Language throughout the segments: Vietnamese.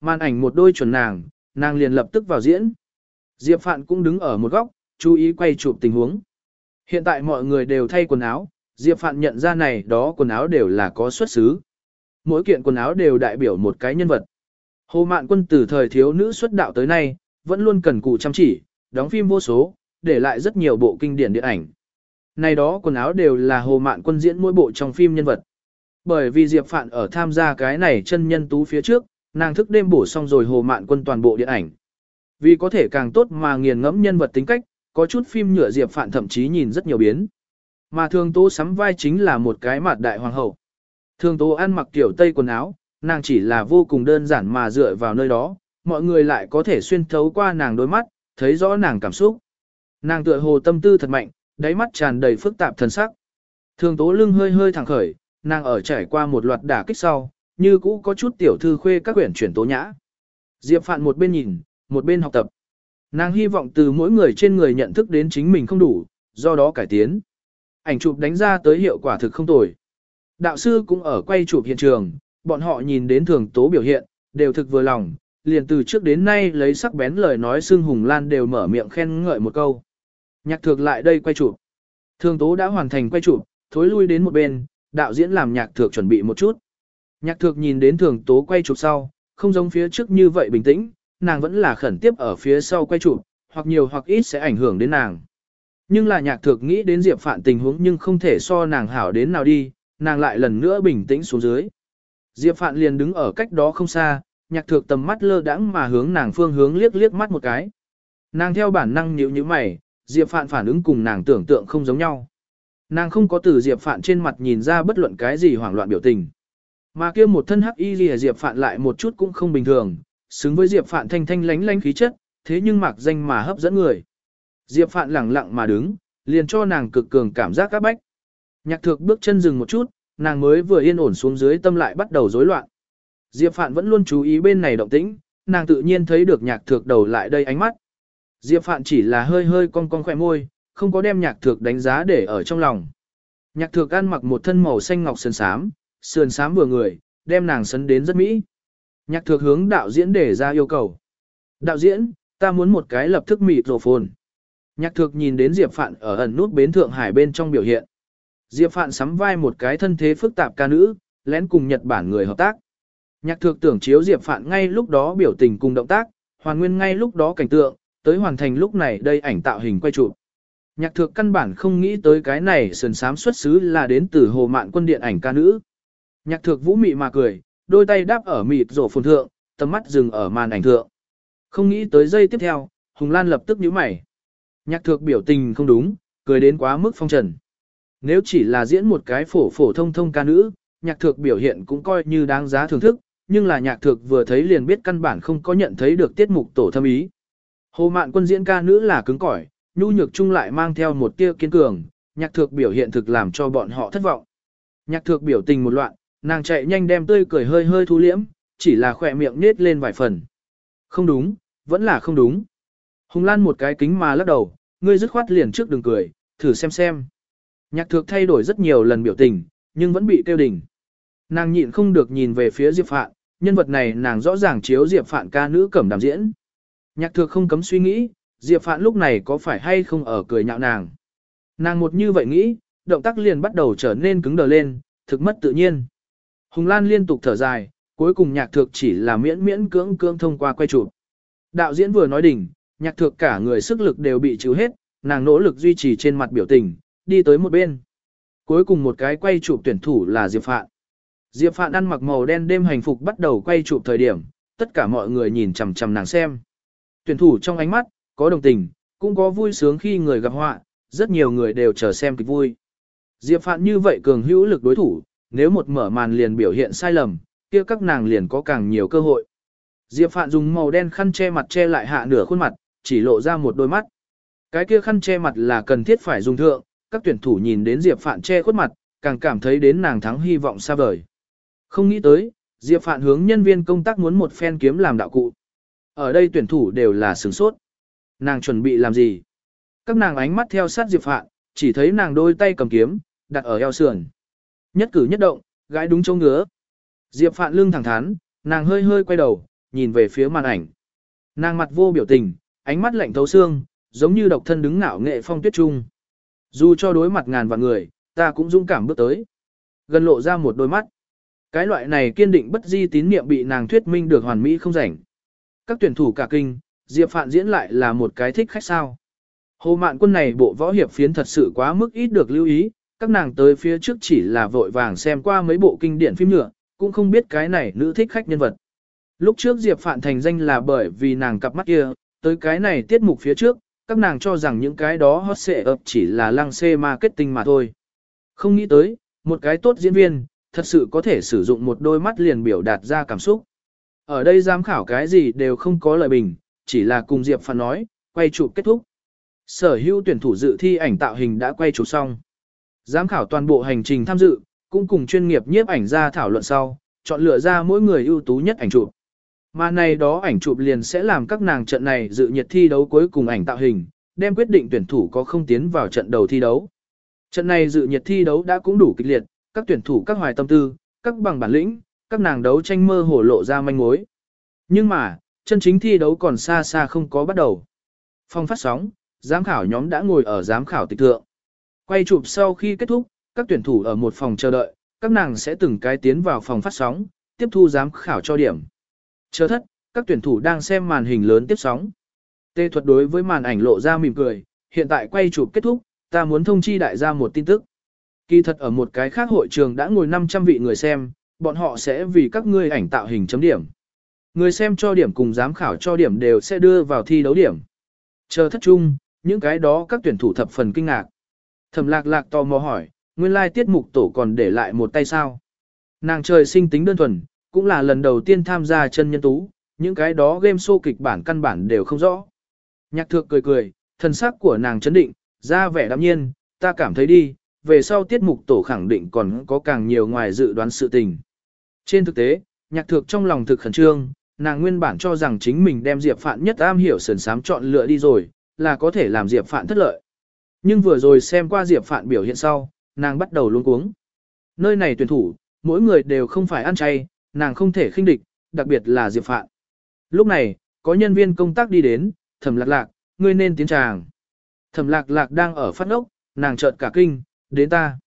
Màn ảnh một đôi chuẩn nàng, nàng liền lập tức vào diễn. Diệp Phạn cũng đứng ở một góc, chú ý quay chụp tình huống. Hiện tại mọi người đều thay quần áo, Diệp Phạn nhận ra này đó quần áo đều là có xuất xứ. Mỗi kiện quần áo đều đại biểu một cái nhân vật. Hồ Mạn Quân từ thời thiếu nữ xuất đạo tới nay, vẫn luôn cần cù chăm chỉ, đóng phim vô số, để lại rất nhiều bộ kinh điển điện ảnh. Này đó quần áo đều là Hồ Mạn Quân diễn mỗi bộ trong phim nhân vật. Bởi vì Diệp Phạn ở tham gia cái này chân nhân tú phía trước, nàng thức đêm bổ xong rồi Hồ Mạn Quân toàn bộ điện ảnh. Vì có thể càng tốt mà nghiền ngẫm nhân vật tính cách, có chút phim nhựa Diệp Phạn thậm chí nhìn rất nhiều biến. Mà thường tố sắm vai chính là một cái mặt đại hoàng hậu. Thường tố ăn mặc tiểu tây quần áo, nàng chỉ là vô cùng đơn giản mà dựa vào nơi đó, mọi người lại có thể xuyên thấu qua nàng đôi mắt, thấy rõ nàng cảm xúc. Nàng tựa hồ tâm tư thật mạnh, đáy mắt tràn đầy phức tạp thần sắc. Thường tố lưng hơi hơi thẳng khởi, nàng ở trải qua một loạt đả kích sau, như cũ có chút tiểu thư khuê các quyển chuyển tố nhã. Diệp Phạn một bên nhìn, một bên học tập. Nàng hy vọng từ mỗi người trên người nhận thức đến chính mình không đủ, do đó cải tiến. Ảnh chụp đánh ra tới hiệu quả thực không tồi. Đạo sư cũng ở quay chụp hiện trường, bọn họ nhìn đến thường tố biểu hiện, đều thực vừa lòng, liền từ trước đến nay lấy sắc bén lời nói xương hùng lan đều mở miệng khen ngợi một câu. Nhạc thược lại đây quay chụp. Thường tố đã hoàn thành quay chụp, thối lui đến một bên, đạo diễn làm nhạc thược chuẩn bị một chút. Nhạc thược nhìn đến thường tố quay chụp sau, không giống phía trước như vậy bình tĩnh, nàng vẫn là khẩn tiếp ở phía sau quay chụp, hoặc nhiều hoặc ít sẽ ảnh hưởng đến nàng. Nhưng là nhạc thược nghĩ đến Diệp Phạn tình huống nhưng không thể so nàng hảo đến nào đi, nàng lại lần nữa bình tĩnh xuống dưới. Diệp Phạn liền đứng ở cách đó không xa, nhạc thược tầm mắt lơ đãng mà hướng nàng phương hướng liếc liếc mắt một cái. Nàng theo bản năng nhíu nhíu mày, Diệp Phạn phản ứng cùng nàng tưởng tượng không giống nhau. Nàng không có từ Diệp Phạn trên mặt nhìn ra bất luận cái gì hoảng loạn biểu tình. Mà kia một thân hắc y lìa Diệp Phạn lại một chút cũng không bình thường, xứng với Diệp Phạn thanh thanh lánh lánh khí chất, thế nhưng mặc danh mà hấp dẫn người. Diệp Phạn lẳng lặng mà đứng, liền cho nàng cực cường cảm giác các bách. Nhạc thược bước chân dừng một chút, nàng mới vừa yên ổn xuống dưới tâm lại bắt đầu rối loạn. Diệp Phạn vẫn luôn chú ý bên này động tĩnh, nàng tự nhiên thấy được nhạc thược đầu lại đây ánh mắt. Diệp Phạn chỉ là hơi hơi cong cong khỏe môi, không có đem nhạc thược đánh giá để ở trong lòng. Nhạc thược ăn mặc một thân màu xanh ngọc sơn sám, sườn sám vừa người, đem nàng sấn đến rất mỹ. Nhạc thược hướng đạo diễn để ra yêu cầu. Đạo diễn, ta muốn một cái lập thức mịt rổ phồn. Nhạc thược nhìn đến Diệp Phạn ở ẩn nút bến Thượng Hải bên trong biểu hiện. Diệp Phạn sắm vai một cái thân thế phức tạp ca nữ, lén cùng Nhật Bản người hợp tác. Nhạc thược tưởng chiếu Diệp Phạn ngay lúc đó biểu tình cùng động tác, hoàn nguyên ngay lúc đó cảnh tượng, tới hoàn thành lúc này đây ảnh tạo hình quay chụp. Nhạc thược căn bản không nghĩ tới cái này sườn sám xuất xứ là đến từ hồ mạn quân điện ảnh ca nữ. Nhạc thược vũ mị mà cười, đôi tay đáp ở mịt rổ phồn thượng, tầm mắt dừng ở màn ảnh thượng. Không nghĩ tới giây tiếp theo, Hùng Lan lập tức nhíu mày. Nhạc thược biểu tình không đúng, cười đến quá mức phong trần. Nếu chỉ là diễn một cái phổ phổ thông thông ca nữ, nhạc thược biểu hiện cũng coi như đáng giá thưởng thức, nhưng là nhạc thược vừa thấy liền biết căn bản không có nhận thấy được tiết mục tổ thâm ý. Hồ mạn quân diễn ca nữ là cứng cỏi, nhu nhược chung lại mang theo một tia kiên cường, nhạc thược biểu hiện thực làm cho bọn họ thất vọng. Nhạc thược biểu tình một loạn, nàng chạy nhanh đem tươi cười hơi hơi thu liễm, chỉ là khỏe miệng nết lên vài phần. Không đúng, vẫn là không đúng. Hùng Lan một cái kính mà lắc đầu, ngươi dứt khoát liền trước đừng cười, thử xem xem. Nhạc thược thay đổi rất nhiều lần biểu tình, nhưng vẫn bị kêu đỉnh. Nàng nhịn không được nhìn về phía Diệp Phạn, nhân vật này nàng rõ ràng chiếu Diệp Phạn ca nữ cẩm đàm diễn. Nhạc thược không cấm suy nghĩ, Diệp Phạn lúc này có phải hay không ở cười nhạo nàng. Nàng một như vậy nghĩ, động tác liền bắt đầu trở nên cứng đờ lên, thực mất tự nhiên. Hùng Lan liên tục thở dài, cuối cùng nhạc thược chỉ là miễn miễn cưỡng cưỡng thông qua quay chụp. Đạo diễn vừa nói đỉnh, nhạc thược cả người sức lực đều bị trừ hết, nàng nỗ lực duy trì trên mặt biểu tình, đi tới một bên. Cuối cùng một cái quay chụp tuyển thủ là Diệp Phạn. Diệp Phạn ăn mặc màu đen đêm hành phục bắt đầu quay chụp thời điểm, tất cả mọi người nhìn chằm chằm nàng xem. Tuyển thủ trong ánh mắt, có đồng tình, cũng có vui sướng khi người gặp họa, rất nhiều người đều chờ xem kịch vui. Diệp Phạn như vậy cường hữu lực đối thủ, nếu một mở màn liền biểu hiện sai lầm, kia các nàng liền có càng nhiều cơ hội. Diệp Phạn dùng màu đen khăn che mặt che lại hạ nửa khuôn mặt, chỉ lộ ra một đôi mắt. Cái kia khăn che mặt là cần thiết phải dùng thượng, các tuyển thủ nhìn đến Diệp Phạn che khuôn mặt, càng cảm thấy đến nàng thắng hy vọng xa vời. Không nghĩ tới, Diệp Phạn hướng nhân viên công tác muốn một phen kiếm làm đạo cụ. Ở đây tuyển thủ đều là sửng sốt. Nàng chuẩn bị làm gì? Các nàng ánh mắt theo sát Diệp Phạn, chỉ thấy nàng đôi tay cầm kiếm, đặt ở eo sườn. Nhất cử nhất động, gái đúng chỗ ngứa. Diệp Phạn lưng thẳng thắn, nàng hơi hơi quay đầu, nhìn về phía màn ảnh. Nàng mặt vô biểu tình, ánh mắt lạnh thấu xương, giống như độc thân đứng ngạo nghệ phong tuyết trung. Dù cho đối mặt ngàn vạn người, ta cũng dũng cảm bước tới. Gần lộ ra một đôi mắt. Cái loại này kiên định bất di tín niệm bị nàng thuyết minh được hoàn mỹ không rảnh. Các tuyển thủ cả kinh, Diệp Phạn diễn lại là một cái thích khách sao. Hồ mạn quân này bộ võ hiệp phiến thật sự quá mức ít được lưu ý, các nàng tới phía trước chỉ là vội vàng xem qua mấy bộ kinh điển phim nhựa, cũng không biết cái này nữ thích khách nhân vật. Lúc trước Diệp Phạn thành danh là bởi vì nàng cặp mắt kia, tới cái này tiết mục phía trước, các nàng cho rằng những cái đó hot xệ ập chỉ là lăng xê marketing mà thôi. Không nghĩ tới, một cái tốt diễn viên, thật sự có thể sử dụng một đôi mắt liền biểu đạt ra cảm xúc. Ở đây giám khảo cái gì đều không có lời bình, chỉ là cùng Diệp Phạn nói, quay chụp kết thúc. Sở hữu tuyển thủ dự thi ảnh tạo hình đã quay chụp xong. Giám khảo toàn bộ hành trình tham dự, cũng cùng chuyên nghiệp nhiếp ảnh ra thảo luận sau, chọn lựa ra mỗi người ưu tú nhất ảnh chụp. Mà này đó ảnh chụp liền sẽ làm các nàng trận này dự nhiệt thi đấu cuối cùng ảnh tạo hình, đem quyết định tuyển thủ có không tiến vào trận đầu thi đấu. Trận này dự nhiệt thi đấu đã cũng đủ kịch liệt, các tuyển thủ các hoài tâm tư, các bằng bản lĩnh, các nàng đấu tranh mơ hồ lộ ra manh mối. Nhưng mà, chân chính thi đấu còn xa xa không có bắt đầu. Phong phát sóng, giám khảo nhóm đã ngồi ở giám khảo tịch thượng. Quay chụp sau khi kết thúc, các tuyển thủ ở một phòng chờ đợi, các nàng sẽ từng cái tiến vào phòng phát sóng, tiếp thu giám khảo cho điểm. Chờ thất, các tuyển thủ đang xem màn hình lớn tiếp sóng. Tê thuật đối với màn ảnh lộ ra mỉm cười, hiện tại quay chụp kết thúc, ta muốn thông chi đại gia một tin tức. Kỳ thật ở một cái khác hội trường đã ngồi 500 vị người xem, bọn họ sẽ vì các ngươi ảnh tạo hình chấm điểm. Người xem cho điểm cùng giám khảo cho điểm đều sẽ đưa vào thi đấu điểm. Chờ thất chung, những cái đó các tuyển thủ thập phần kinh ngạc. Thẩm lạc lạc tò mò hỏi, nguyên lai tiết mục tổ còn để lại một tay sao. Nàng trời sinh tính đơn thuần, cũng là lần đầu tiên tham gia chân nhân tú, những cái đó game show kịch bản căn bản đều không rõ. Nhạc thược cười cười, thần sắc của nàng chấn định, ra vẻ đạm nhiên, ta cảm thấy đi, về sau tiết mục tổ khẳng định còn có càng nhiều ngoài dự đoán sự tình. Trên thực tế, nhạc thược trong lòng thực khẩn trương, nàng nguyên bản cho rằng chính mình đem Diệp Phạn nhất am hiểu sườn sám chọn lựa đi rồi, là có thể làm Diệp Phạn thất lợi. Nhưng vừa rồi xem qua Diệp Phạn biểu hiện sau, nàng bắt đầu luống cuống. Nơi này tuyển thủ, mỗi người đều không phải ăn chay, nàng không thể khinh địch, đặc biệt là Diệp Phạn. Lúc này, có nhân viên công tác đi đến, thẩm lạc lạc, ngươi nên tiến tràng. Thẩm lạc lạc đang ở phát ốc, nàng chợt cả kinh, đến ta.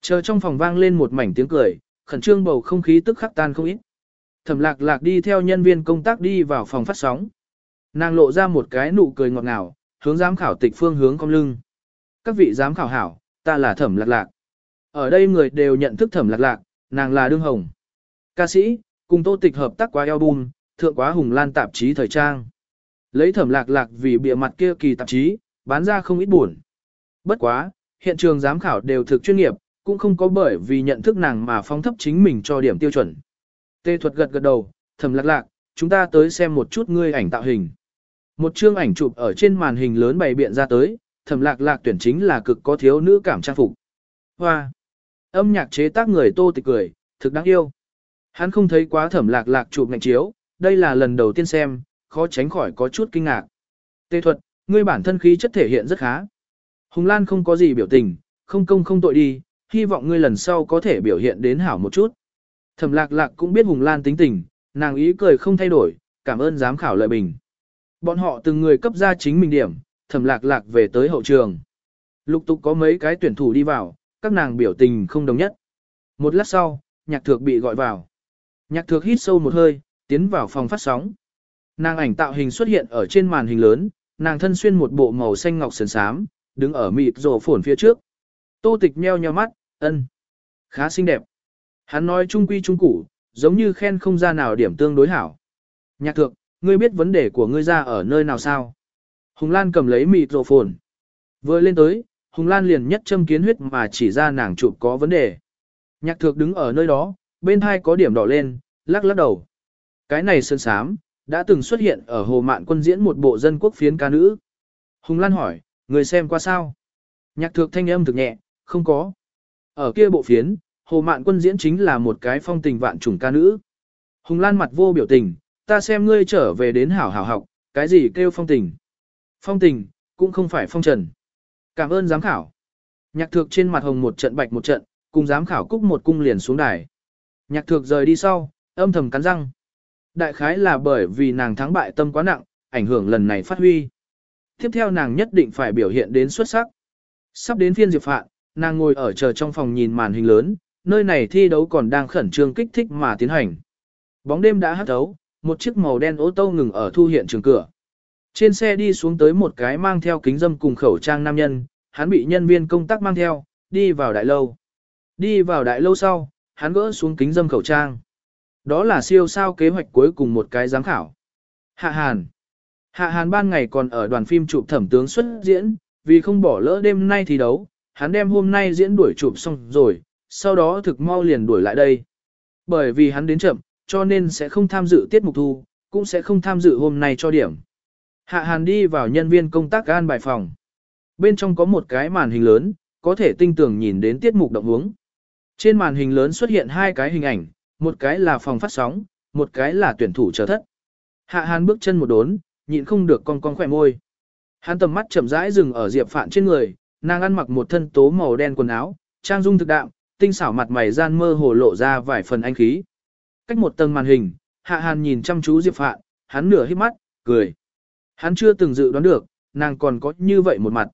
Chờ trong phòng vang lên một mảnh tiếng cười, khẩn trương bầu không khí tức khắc tan không ít. Thẩm lạc lạc đi theo nhân viên công tác đi vào phòng phát sóng. Nàng lộ ra một cái nụ cười ngọt ngào, hướng giám khảo tịch phương hướng cong lưng. Các vị giám khảo hảo, ta là thẩm lạc lạc. Ở đây người đều nhận thức thẩm lạc lạc, nàng là đương hồng. Ca sĩ, cùng tô tịch hợp tác qua album, thượng quá hùng lan tạp chí thời trang. Lấy thẩm lạc lạc vì bịa mặt kia kỳ tạp chí, bán ra không ít buồn. Bất quá, hiện trường giám khảo đều thực chuyên nghiệp, cũng không có bởi vì nhận thức nàng mà phóng thấp chính mình cho điểm tiêu chuẩn. Tê thuật gật gật đầu, thẩm lạc lạc, chúng ta tới xem một chút ngươi ảnh tạo hình. Một chương ảnh chụp ở trên màn hình lớn bày biện ra tới, thẩm lạc lạc tuyển chính là cực có thiếu nữ cảm trang phục. Hoa! Âm nhạc chế tác người tô tịch cười, thực đáng yêu. Hắn không thấy quá thẩm lạc lạc chụp ngạnh chiếu, đây là lần đầu tiên xem, khó tránh khỏi có chút kinh ngạc. Tê thuật, ngươi bản thân khí chất thể hiện rất khá. Hùng Lan không có gì biểu tình, không công không tội đi, hy vọng ngươi lần sau có thể biểu hiện đến hảo một chút. Thẩm lạc lạc cũng biết Hùng Lan tính tình, nàng ý cười không thay đổi, cảm ơn giám khảo lợi bình. Bọn họ từng người cấp ra chính mình điểm, thẩm lạc lạc về tới hậu trường. Lục tục có mấy cái tuyển thủ đi vào, các nàng biểu tình không đồng nhất. Một lát sau, nhạc thược bị gọi vào. Nhạc thược hít sâu một hơi, tiến vào phòng phát sóng. Nàng ảnh tạo hình xuất hiện ở trên màn hình lớn, nàng thân xuyên một bộ màu xanh ngọc sần sám, đứng ở mịt rổ phổn phía trước. Tô tịch nheo nheo mắt, ân. Khá xinh đẹp. Hắn nói trung quy trung củ, giống như khen không ra nào điểm tương đối hảo. Nhạc Thược, ngươi biết vấn đề của ngươi ra ở nơi nào sao? Hùng Lan cầm lấy mịt rộ phồn. Vừa lên tới, Hùng Lan liền nhất châm kiến huyết mà chỉ ra nàng chụp có vấn đề. Nhạc thược đứng ở nơi đó, bên thai có điểm đỏ lên, lắc lắc đầu. Cái này sơn sám, đã từng xuất hiện ở hồ mạn quân diễn một bộ dân quốc phiến ca nữ. Hùng Lan hỏi, người xem qua sao? Nhạc thược thanh âm thực nhẹ, không có. Ở kia bộ phiến, hồ mạn quân diễn chính là một cái phong tình vạn trùng ca nữ. Hùng Lan mặt vô biểu tình, ta xem ngươi trở về đến hảo hảo học, cái gì kêu phong tình. Phong tình, cũng không phải phong trần. Cảm ơn giám khảo. Nhạc thược trên mặt hồng một trận bạch một trận, cùng giám khảo cúc một cung liền xuống đài. Nhạc thược rời đi sau, âm thầm cắn răng. đại khái là bởi vì nàng thắng bại tâm quá nặng, ảnh hưởng lần này phát huy. Tiếp theo nàng nhất định phải biểu hiện đến xuất sắc. Sắp đến phiên Diệp Phạn, nàng ngồi ở chờ trong phòng nhìn màn hình lớn, nơi này thi đấu còn đang khẩn trương kích thích mà tiến hành. Bóng đêm đã hắt thấu, một chiếc màu đen ô tô ngừng ở thu hiện trường cửa. Trên xe đi xuống tới một cái mang theo kính dâm cùng khẩu trang nam nhân, hắn bị nhân viên công tác mang theo, đi vào đại lâu. Đi vào đại lâu sau, hắn gỡ xuống kính dâm khẩu trang. Đó là siêu sao kế hoạch cuối cùng một cái giám khảo. Hạ Hàn. Hạ Hàn ban ngày còn ở đoàn phim chụp thẩm tướng xuất diễn, vì không bỏ lỡ đêm nay thi đấu, hắn đem hôm nay diễn đuổi chụp xong rồi, sau đó thực mau liền đuổi lại đây. Bởi vì hắn đến chậm, cho nên sẽ không tham dự tiết mục thu, cũng sẽ không tham dự hôm nay cho điểm. Hạ Hàn đi vào nhân viên công tác an bài phòng. Bên trong có một cái màn hình lớn, có thể tinh tường nhìn đến tiết mục động hướng. Trên màn hình lớn xuất hiện hai cái hình ảnh, một cái là phòng phát sóng, một cái là tuyển thủ chờ thất. Hạ Hàn bước chân một đốn, nhịn không được con con khỏe môi. Hắn tầm mắt chậm rãi dừng ở Diệp Phạn trên người, nàng ăn mặc một thân tố màu đen quần áo, trang dung thực đạm, tinh xảo mặt mày gian mơ hồ lộ ra vài phần anh khí. Cách một tầng màn hình, Hạ Hàn nhìn chăm chú Diệp Phạn, hắn nửa hít mắt, cười. Hắn chưa từng dự đoán được, nàng còn có như vậy một mặt.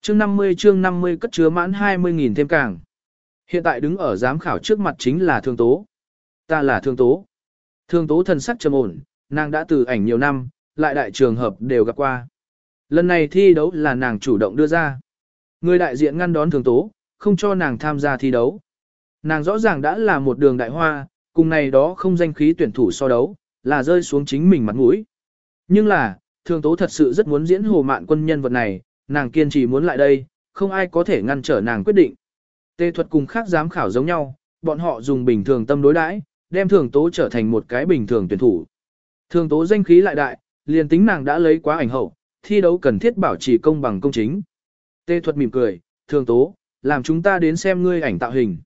Chương 50 chương 50 cất chứa mãn 20.000 thêm càng. Hiện tại đứng ở giám khảo trước mặt chính là Thương Tố. Ta là Thương Tố. Thương Tố thần sắc trầm ổn, nàng đã từ ảnh nhiều năm, lại đại trường hợp đều gặp qua. Lần này thi đấu là nàng chủ động đưa ra. Người đại diện ngăn đón Thương Tố, không cho nàng tham gia thi đấu. Nàng rõ ràng đã là một đường đại hoa, cùng này đó không danh khí tuyển thủ so đấu, là rơi xuống chính mình mặt mũi. Nhưng là, Thường Tố thật sự rất muốn diễn hồ mạn quân nhân vật này, nàng kiên trì muốn lại đây, không ai có thể ngăn trở nàng quyết định. Tê thuật cùng khác giám khảo giống nhau, bọn họ dùng bình thường tâm đối đãi, đem thường tố trở thành một cái bình thường tuyển thủ. Thường tố danh khí lại đại, liền tính nàng đã lấy quá ảnh hậu, thi đấu cần thiết bảo trì công bằng công chính. Tê thuật mỉm cười, thường tố, làm chúng ta đến xem ngươi ảnh tạo hình.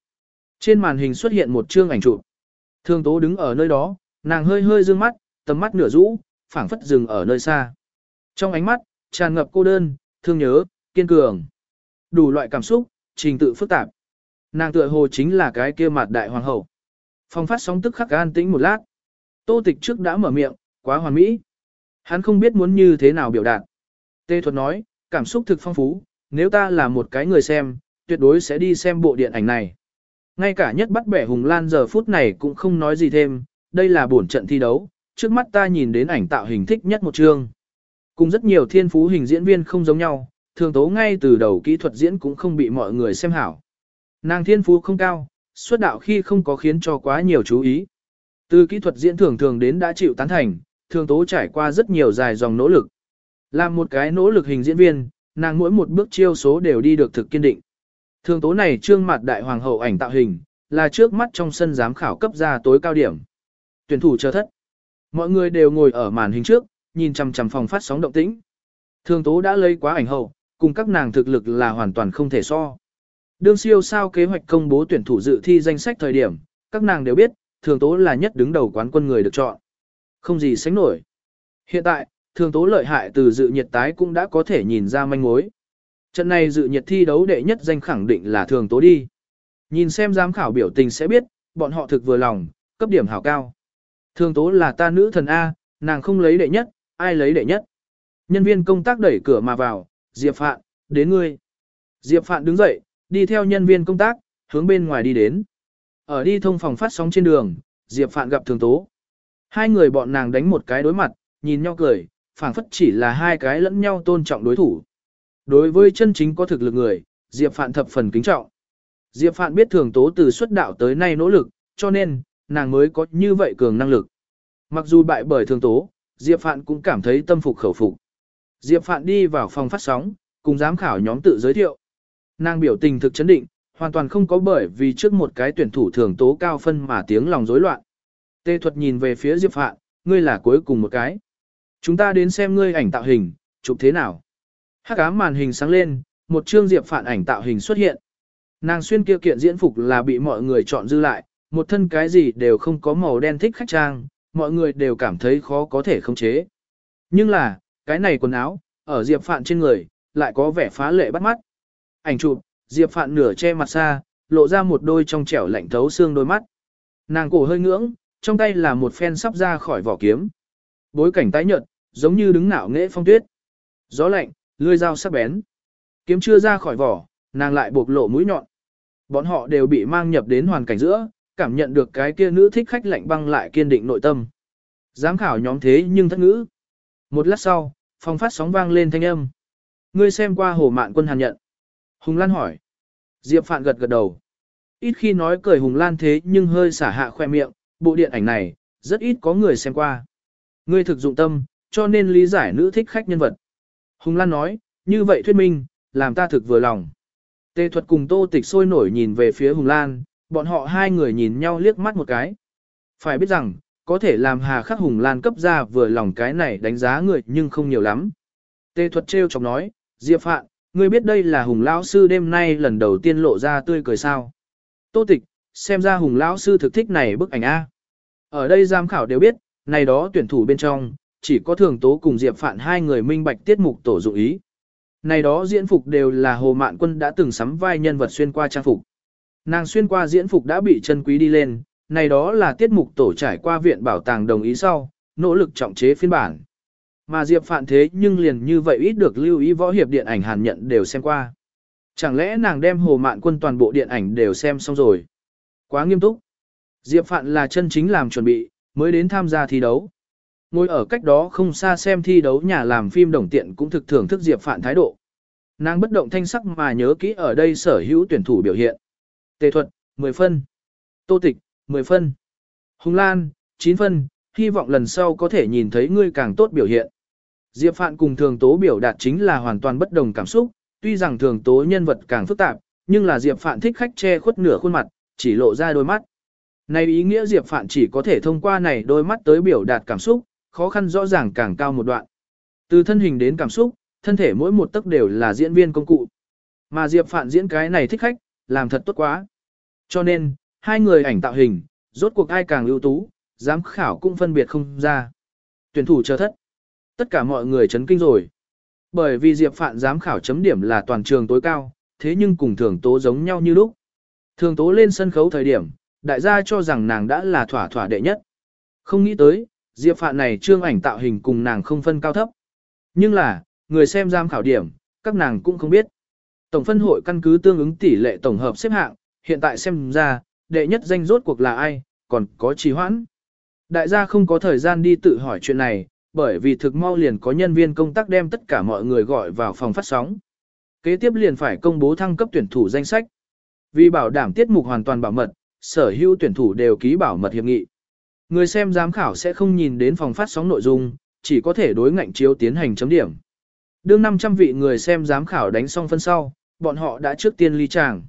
Trên màn hình xuất hiện một chương ảnh chụp. Thường tố đứng ở nơi đó, nàng hơi hơi dương mắt, tầm mắt nửa rũ, phảng phất dừng ở nơi xa. Trong ánh mắt, tràn ngập cô đơn, thương nhớ, kiên cường. Đủ loại cảm xúc, trình tự phức tạp. Nàng tựa hồ chính là cái kia mặt đại hoàng hậu. Phong phát sóng tức khắc an tĩnh một lát. Tô tịch trước đã mở miệng, quá hoàn mỹ. Hắn không biết muốn như thế nào biểu đạt. Tê thuật nói, cảm xúc thực phong phú, nếu ta là một cái người xem, tuyệt đối sẽ đi xem bộ điện ảnh này. Ngay cả nhất bắt bẻ Hùng Lan giờ phút này cũng không nói gì thêm, đây là bổn trận thi đấu, trước mắt ta nhìn đến ảnh tạo hình thích nhất một chương. Cùng rất nhiều thiên phú hình diễn viên không giống nhau, thường tố ngay từ đầu kỹ thuật diễn cũng không bị mọi người xem hảo. Nàng thiên phú không cao, xuất đạo khi không có khiến cho quá nhiều chú ý. Từ kỹ thuật diễn thường thường đến đã chịu tán thành, thường tố trải qua rất nhiều dài dòng nỗ lực. Làm một cái nỗ lực hình diễn viên, nàng mỗi một bước chiêu số đều đi được thực kiên định. Thường tố này trương mặt đại hoàng hậu ảnh tạo hình, là trước mắt trong sân giám khảo cấp ra tối cao điểm. Tuyển thủ chờ thất. Mọi người đều ngồi ở màn hình trước, nhìn chằm chằm phòng phát sóng động tĩnh. Thường tố đã lấy quá ảnh hậu, cùng các nàng thực lực là hoàn toàn không thể so. Đương siêu sao kế hoạch công bố tuyển thủ dự thi danh sách thời điểm, các nàng đều biết, thường tố là nhất đứng đầu quán quân người được chọn. Không gì sánh nổi. Hiện tại, thường tố lợi hại từ dự nhiệt tái cũng đã có thể nhìn ra manh mối. Trận này dự nhiệt thi đấu đệ nhất danh khẳng định là thường tố đi. Nhìn xem giám khảo biểu tình sẽ biết, bọn họ thực vừa lòng, cấp điểm hảo cao. Thường tố là ta nữ thần A, nàng không lấy đệ nhất, ai lấy đệ nhất. Nhân viên công tác đẩy cửa mà vào, Diệp Phạn, đến ngươi. Diệp Phạn đứng dậy, đi theo nhân viên công tác, hướng bên ngoài đi đến. Ở đi thông phòng phát sóng trên đường, Diệp Phạn gặp Thường Tố. Hai người bọn nàng đánh một cái đối mặt, nhìn nhau cười, phảng phất chỉ là hai cái lẫn nhau tôn trọng đối thủ. Đối với chân chính có thực lực người, Diệp Phạn thập phần kính trọng. Diệp Phạn biết Thường Tố từ xuất đạo tới nay nỗ lực, cho nên, nàng mới có như vậy cường năng lực. Mặc dù bại bởi Thường Tố, Diệp Phạn cũng cảm thấy tâm phục khẩu phục. Diệp Phạn đi vào phòng phát sóng, cùng giám khảo nhóm tự giới thiệu. Nàng biểu tình thực chấn định, hoàn toàn không có bởi vì trước một cái tuyển thủ thường tố cao phân mà tiếng lòng rối loạn. Tê thuật nhìn về phía Diệp Phạn, ngươi là cuối cùng một cái. Chúng ta đến xem ngươi ảnh tạo hình, chụp thế nào. Hắc ám màn hình sáng lên, một chương Diệp Phạn ảnh tạo hình xuất hiện. Nàng xuyên kia kiện diễn phục là bị mọi người chọn dư lại, một thân cái gì đều không có màu đen thích khách trang, mọi người đều cảm thấy khó có thể khống chế. Nhưng là, cái này quần áo, ở Diệp Phạn trên người, lại có vẻ phá lệ bắt mắt. Ảnh chụp, Diệp Phạn nửa che mặt xa, lộ ra một đôi trong trẻo lạnh thấu xương đôi mắt. Nàng cổ hơi ngưỡng, trong tay là một phen sắp ra khỏi vỏ kiếm. Bối cảnh tái nhợt, giống như đứng nạo nghệ phong tuyết. Gió lạnh, lưỡi dao sắc bén. Kiếm chưa ra khỏi vỏ, nàng lại buộc lộ mũi nhọn. Bọn họ đều bị mang nhập đến hoàn cảnh giữa, cảm nhận được cái kia nữ thích khách lạnh băng lại kiên định nội tâm. Giám khảo nhóm thế nhưng thất ngữ. Một lát sau, phòng phát sóng vang lên thanh âm. Ngươi xem qua hồ mạn quân hàn nhận. Hùng Lan hỏi. Diệp Phạn gật gật đầu. Ít khi nói cười Hùng Lan thế nhưng hơi xả hạ khoe miệng, bộ điện ảnh này, rất ít có người xem qua. Ngươi thực dụng tâm, cho nên lý giải nữ thích khách nhân vật. Hùng Lan nói, như vậy thuyết minh, làm ta thực vừa lòng. Tê thuật cùng tô tịch sôi nổi nhìn về phía Hùng Lan, bọn họ hai người nhìn nhau liếc mắt một cái. Phải biết rằng, có thể làm hà khắc Hùng Lan cấp ra vừa lòng cái này đánh giá người nhưng không nhiều lắm. Tê thuật trêu chọc nói, Diệp Phạn, ngươi biết đây là Hùng Lão Sư đêm nay lần đầu tiên lộ ra tươi cười sao. Tô tịch, xem ra Hùng Lão Sư thực thích này bức ảnh A. Ở đây giám khảo đều biết, này đó tuyển thủ bên trong, chỉ có thường tố cùng Diệp Phạn hai người minh bạch tiết mục tổ dụng ý. Này đó diễn phục đều là Hồ Mạn Quân đã từng sắm vai nhân vật xuyên qua trang phục. Nàng xuyên qua diễn phục đã bị chân quý đi lên, này đó là tiết mục tổ trải qua viện bảo tàng đồng ý sau, nỗ lực trọng chế phiên bản. Mà Diệp Phạn thế nhưng liền như vậy ít được lưu ý võ hiệp điện ảnh hàn nhận đều xem qua. Chẳng lẽ nàng đem Hồ Mạn Quân toàn bộ điện ảnh đều xem xong rồi? Quá nghiêm túc. Diệp Phạn là chân chính làm chuẩn bị, mới đến tham gia thi đấu. Ngồi ở cách đó không xa xem thi đấu nhà làm phim đồng tiện cũng thực thưởng thức Diệp Phạn thái độ. Nàng bất động thanh sắc mà nhớ kỹ ở đây sở hữu tuyển thủ biểu hiện. Tề thuật, 10 phân. Tô Tịch, 10 phân. Hùng Lan, 9 phân, hy vọng lần sau có thể nhìn thấy ngươi càng tốt biểu hiện. Diệp Phạn cùng thường tố biểu đạt chính là hoàn toàn bất đồng cảm xúc, tuy rằng thường tố nhân vật càng phức tạp, nhưng là Diệp Phạn thích khách che khuất nửa khuôn mặt, chỉ lộ ra đôi mắt. Này ý nghĩa Diệp Phạn chỉ có thể thông qua này đôi mắt tới biểu đạt cảm xúc, khó khăn rõ ràng càng cao một đoạn. Từ thân hình đến cảm xúc, thân thể mỗi một tấc đều là diễn viên công cụ. Mà Diệp Phạn diễn cái này thích khách, làm thật tốt quá. Cho nên, hai người ảnh tạo hình, rốt cuộc ai càng ưu tú, giám khảo cũng phân biệt không ra. Tuyển thủ chờ thất. Tất cả mọi người chấn kinh rồi. Bởi vì Diệp Phạn giám khảo chấm điểm là toàn trường tối cao, thế nhưng cùng thường tố giống nhau như lúc. Thường tố lên sân khấu thời điểm, đại gia cho rằng nàng đã là thỏa thỏa đệ nhất. Không nghĩ tới, Diệp Phạn này trương ảnh tạo hình cùng nàng không phân cao thấp. Nhưng là, người xem giám khảo điểm, các nàng cũng không biết. Tổng phân hội căn cứ tương ứng tỷ lệ tổng hợp xếp hạng, hiện tại xem ra, đệ nhất danh rốt cuộc là ai, còn có trì hoãn. Đại gia không có thời gian đi tự hỏi chuyện này, bởi vì thực mau liền có nhân viên công tác đem tất cả mọi người gọi vào phòng phát sóng. Kế tiếp liền phải công bố thăng cấp tuyển thủ danh sách. Vì bảo đảm tiết mục hoàn toàn bảo mật, sở hữu tuyển thủ đều ký bảo mật hiệp nghị. Người xem giám khảo sẽ không nhìn đến phòng phát sóng nội dung, chỉ có thể đối ngạnh chiếu tiến hành chấm điểm. Đương 500 vị người xem giám khảo đánh xong phân sau, bọn họ đã trước tiên ly tràng.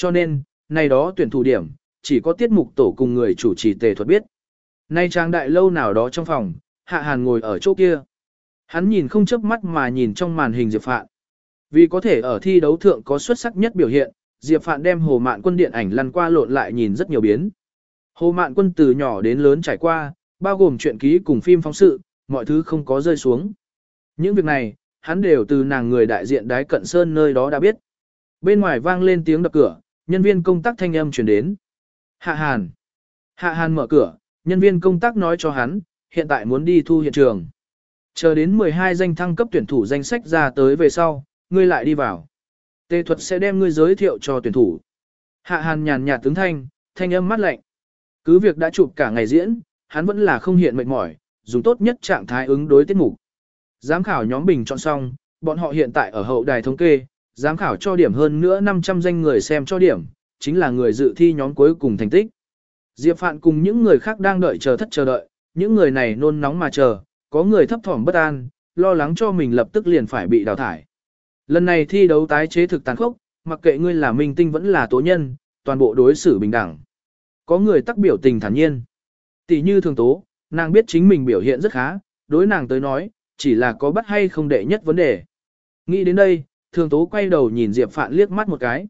Cho nên, này đó tuyển thủ điểm, chỉ có tiết mục tổ cùng người chủ trì tề thuật biết. Nay trang đại lâu nào đó trong phòng, Hạ Hàn ngồi ở chỗ kia. Hắn nhìn không chớp mắt mà nhìn trong màn hình Diệp Phạn. Vì có thể ở thi đấu thượng có xuất sắc nhất biểu hiện, Diệp Phạn đem Hồ Mạn Quân điện ảnh lăn qua lộn lại nhìn rất nhiều biến. Hồ Mạn Quân từ nhỏ đến lớn trải qua, bao gồm chuyện ký cùng phim phóng sự, mọi thứ không có rơi xuống. Những việc này, hắn đều từ nàng người đại diện đái cận sơn nơi đó đã biết. Bên ngoài vang lên tiếng đập cửa, nhân viên công tác thanh âm chuyển đến. Hạ Hàn. Hạ Hàn mở cửa, nhân viên công tác nói cho hắn, hiện tại muốn đi thu hiện trường. Chờ đến 12 danh thăng cấp tuyển thủ danh sách ra tới về sau, ngươi lại đi vào. Tê thuật sẽ đem ngươi giới thiệu cho tuyển thủ. Hạ Hàn nhàn nhạt tướng thanh, thanh âm mắt lạnh. Cứ việc đã chụp cả ngày diễn, hắn vẫn là không hiện mệt mỏi, dùng tốt nhất trạng thái ứng đối tiết mục. Giám khảo nhóm bình chọn xong, bọn họ hiện tại ở hậu đài thống kê, giám khảo cho điểm hơn nữa 500 danh người xem cho điểm, chính là người dự thi nhóm cuối cùng thành tích. Diệp Phạn cùng những người khác đang đợi chờ thất chờ đợi, những người này nôn nóng mà chờ, có người thấp thỏm bất an, lo lắng cho mình lập tức liền phải bị đào thải. Lần này thi đấu tái chế thực tàn khốc, mặc kệ ngươi là minh tinh vẫn là tố nhân, toàn bộ đối xử bình đẳng. Có người tắc biểu tình thản nhiên. Tỷ như thường tố, nàng biết chính mình biểu hiện rất khá, đối nàng tới nói, chỉ là có bắt hay không đệ nhất vấn đề. Nghĩ đến đây, thường tố quay đầu nhìn Diệp Phạn liếc mắt một cái.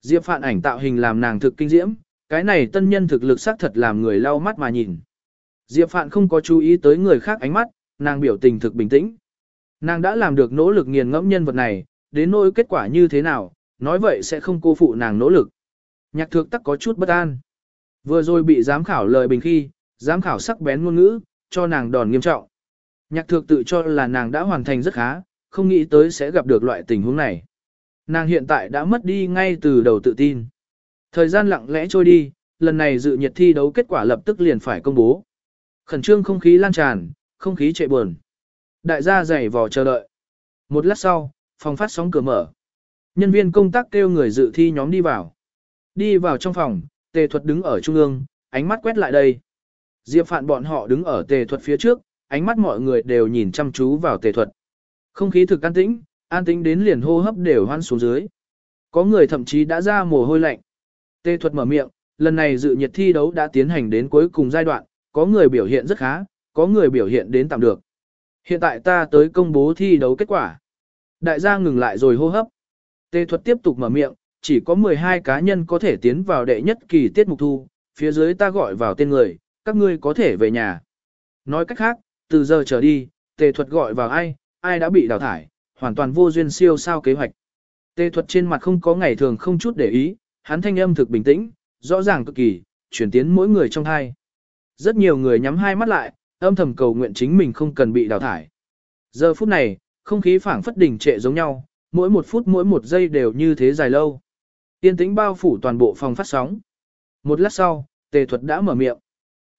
Diệp Phạn ảnh tạo hình làm nàng thực kinh diễm, cái này tân nhân thực lực xác thật làm người lau mắt mà nhìn. Diệp Phạn không có chú ý tới người khác ánh mắt, nàng biểu tình thực bình tĩnh. Nàng đã làm được nỗ lực nghiền ngẫm nhân vật này, đến nỗi kết quả như thế nào, nói vậy sẽ không cô phụ nàng nỗ lực. Nhạc thược tắc có chút bất an. Vừa rồi bị giám khảo lời bình khi, Giám khảo sắc bén ngôn ngữ, cho nàng đòn nghiêm trọng. Nhạc thược tự cho là nàng đã hoàn thành rất khá, không nghĩ tới sẽ gặp được loại tình huống này. Nàng hiện tại đã mất đi ngay từ đầu tự tin. Thời gian lặng lẽ trôi đi, lần này dự nhiệt thi đấu kết quả lập tức liền phải công bố. Khẩn trương không khí lan tràn, không khí chạy buồn. Đại gia dày vò chờ đợi. Một lát sau, phòng phát sóng cửa mở. Nhân viên công tác kêu người dự thi nhóm đi vào. Đi vào trong phòng, tề thuật đứng ở trung ương, ánh mắt quét lại đây. Diệp phạn bọn họ đứng ở tề thuật phía trước, ánh mắt mọi người đều nhìn chăm chú vào tề thuật. Không khí thực an tĩnh, an tĩnh đến liền hô hấp đều hoan xuống dưới. Có người thậm chí đã ra mồ hôi lạnh. Tề thuật mở miệng, lần này dự nhiệt thi đấu đã tiến hành đến cuối cùng giai đoạn, có người biểu hiện rất khá, có người biểu hiện đến tạm được. Hiện tại ta tới công bố thi đấu kết quả. Đại gia ngừng lại rồi hô hấp. Tề thuật tiếp tục mở miệng, chỉ có 12 cá nhân có thể tiến vào đệ nhất kỳ tiết mục thu, phía dưới ta gọi vào tên người, các ngươi có thể về nhà. Nói cách khác, từ giờ trở đi, tề thuật gọi vào ai, ai đã bị đào thải, hoàn toàn vô duyên siêu sao kế hoạch. Tề thuật trên mặt không có ngày thường không chút để ý, hắn thanh âm thực bình tĩnh, rõ ràng cực kỳ, chuyển tiến mỗi người trong hai. Rất nhiều người nhắm hai mắt lại, âm thầm cầu nguyện chính mình không cần bị đào thải. Giờ phút này, không khí phảng phất đỉnh trệ giống nhau, mỗi một phút mỗi một giây đều như thế dài lâu. Tiên tĩnh bao phủ toàn bộ phòng phát sóng. Một lát sau, tề thuật đã mở miệng.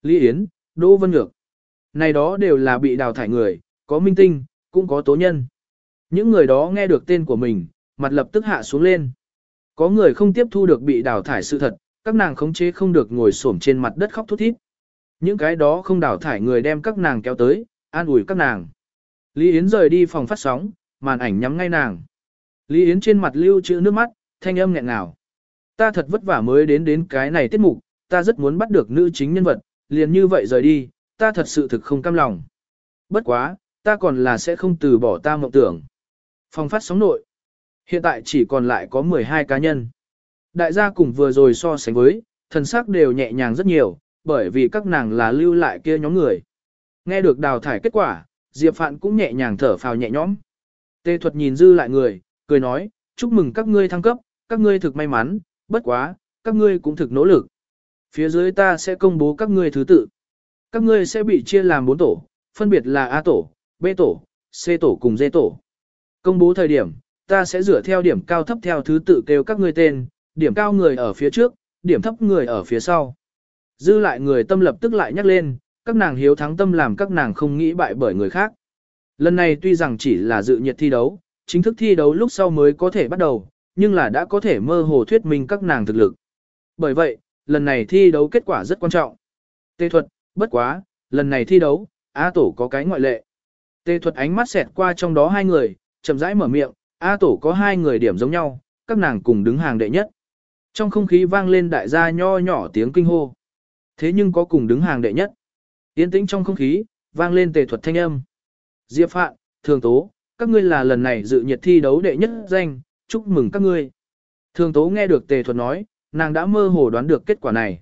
Lý Yến, Đỗ Vân Ngược. Này đó đều là bị đào thải người, có minh tinh, cũng có tố nhân. Những người đó nghe được tên của mình, mặt lập tức hạ xuống lên. Có người không tiếp thu được bị đào thải sự thật, các nàng khống chế không được ngồi xổm trên mặt đất khóc thút thít. Những cái đó không đào thải người đem các nàng kéo tới, an ủi các nàng. Lý Yến rời đi phòng phát sóng, màn ảnh nhắm ngay nàng. Lý Yến trên mặt lưu trữ nước mắt, thanh âm nghẹn ngào. Ta thật vất vả mới đến đến cái này tiết mục, ta rất muốn bắt được nữ chính nhân vật, liền như vậy rời đi, ta thật sự thực không cam lòng. Bất quá, ta còn là sẽ không từ bỏ ta mộng tưởng. Phòng phát sóng nội. Hiện tại chỉ còn lại có 12 cá nhân. Đại gia cùng vừa rồi so sánh với, thần sắc đều nhẹ nhàng rất nhiều, bởi vì các nàng là lưu lại kia nhóm người. Nghe được đào thải kết quả, Diệp Phạn cũng nhẹ nhàng thở phào nhẹ nhõm. Tê thuật nhìn dư lại người, cười nói, chúc mừng các ngươi thăng cấp, các ngươi thực may mắn, bất quá, các ngươi cũng thực nỗ lực. Phía dưới ta sẽ công bố các ngươi thứ tự. Các ngươi sẽ bị chia làm 4 tổ, phân biệt là A tổ, B tổ, C tổ cùng D tổ. Công bố thời điểm, ta sẽ dựa theo điểm cao thấp theo thứ tự kêu các ngươi tên, điểm cao người ở phía trước, điểm thấp người ở phía sau. Dư lại người tâm lập tức lại nhắc lên, các nàng hiếu thắng tâm làm các nàng không nghĩ bại bởi người khác. Lần này tuy rằng chỉ là dự nhiệt thi đấu, chính thức thi đấu lúc sau mới có thể bắt đầu, nhưng là đã có thể mơ hồ thuyết minh các nàng thực lực. Bởi vậy, lần này thi đấu kết quả rất quan trọng. Tê thuật, bất quá, lần này thi đấu, A tổ có cái ngoại lệ. Tê thuật ánh mắt xẹt qua trong đó hai người, chậm rãi mở miệng, A tổ có hai người điểm giống nhau, các nàng cùng đứng hàng đệ nhất. Trong không khí vang lên đại gia nho nhỏ tiếng kinh hô. Thế nhưng có cùng đứng hàng đệ nhất. Yên tĩnh trong không khí, vang lên tề thuật thanh âm. Diệp Phạn, Thường Tố, các ngươi là lần này dự nhiệt thi đấu đệ nhất danh, chúc mừng các ngươi. Thường Tố nghe được tề thuật nói, nàng đã mơ hồ đoán được kết quả này.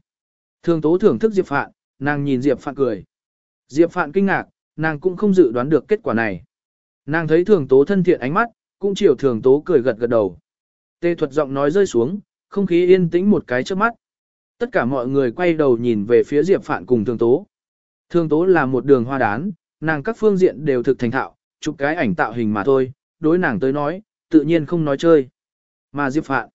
Thường Tố thưởng thức Diệp Phạn, nàng nhìn Diệp Phạn cười. Diệp Phạn kinh ngạc, nàng cũng không dự đoán được kết quả này. Nàng thấy Thường Tố thân thiện ánh mắt, cũng chiều Thường Tố cười gật gật đầu. tê thuật giọng nói rơi xuống, không khí yên tĩnh một cái trước mắt. Tất cả mọi người quay đầu nhìn về phía Diệp Phạn cùng Thường Tố. Thường Tố là một đường hoa đán, nàng các phương diện đều thực thành thạo, chụp cái ảnh tạo hình mà thôi, đối nàng tới nói, tự nhiên không nói chơi. Mà Diệp Phạn,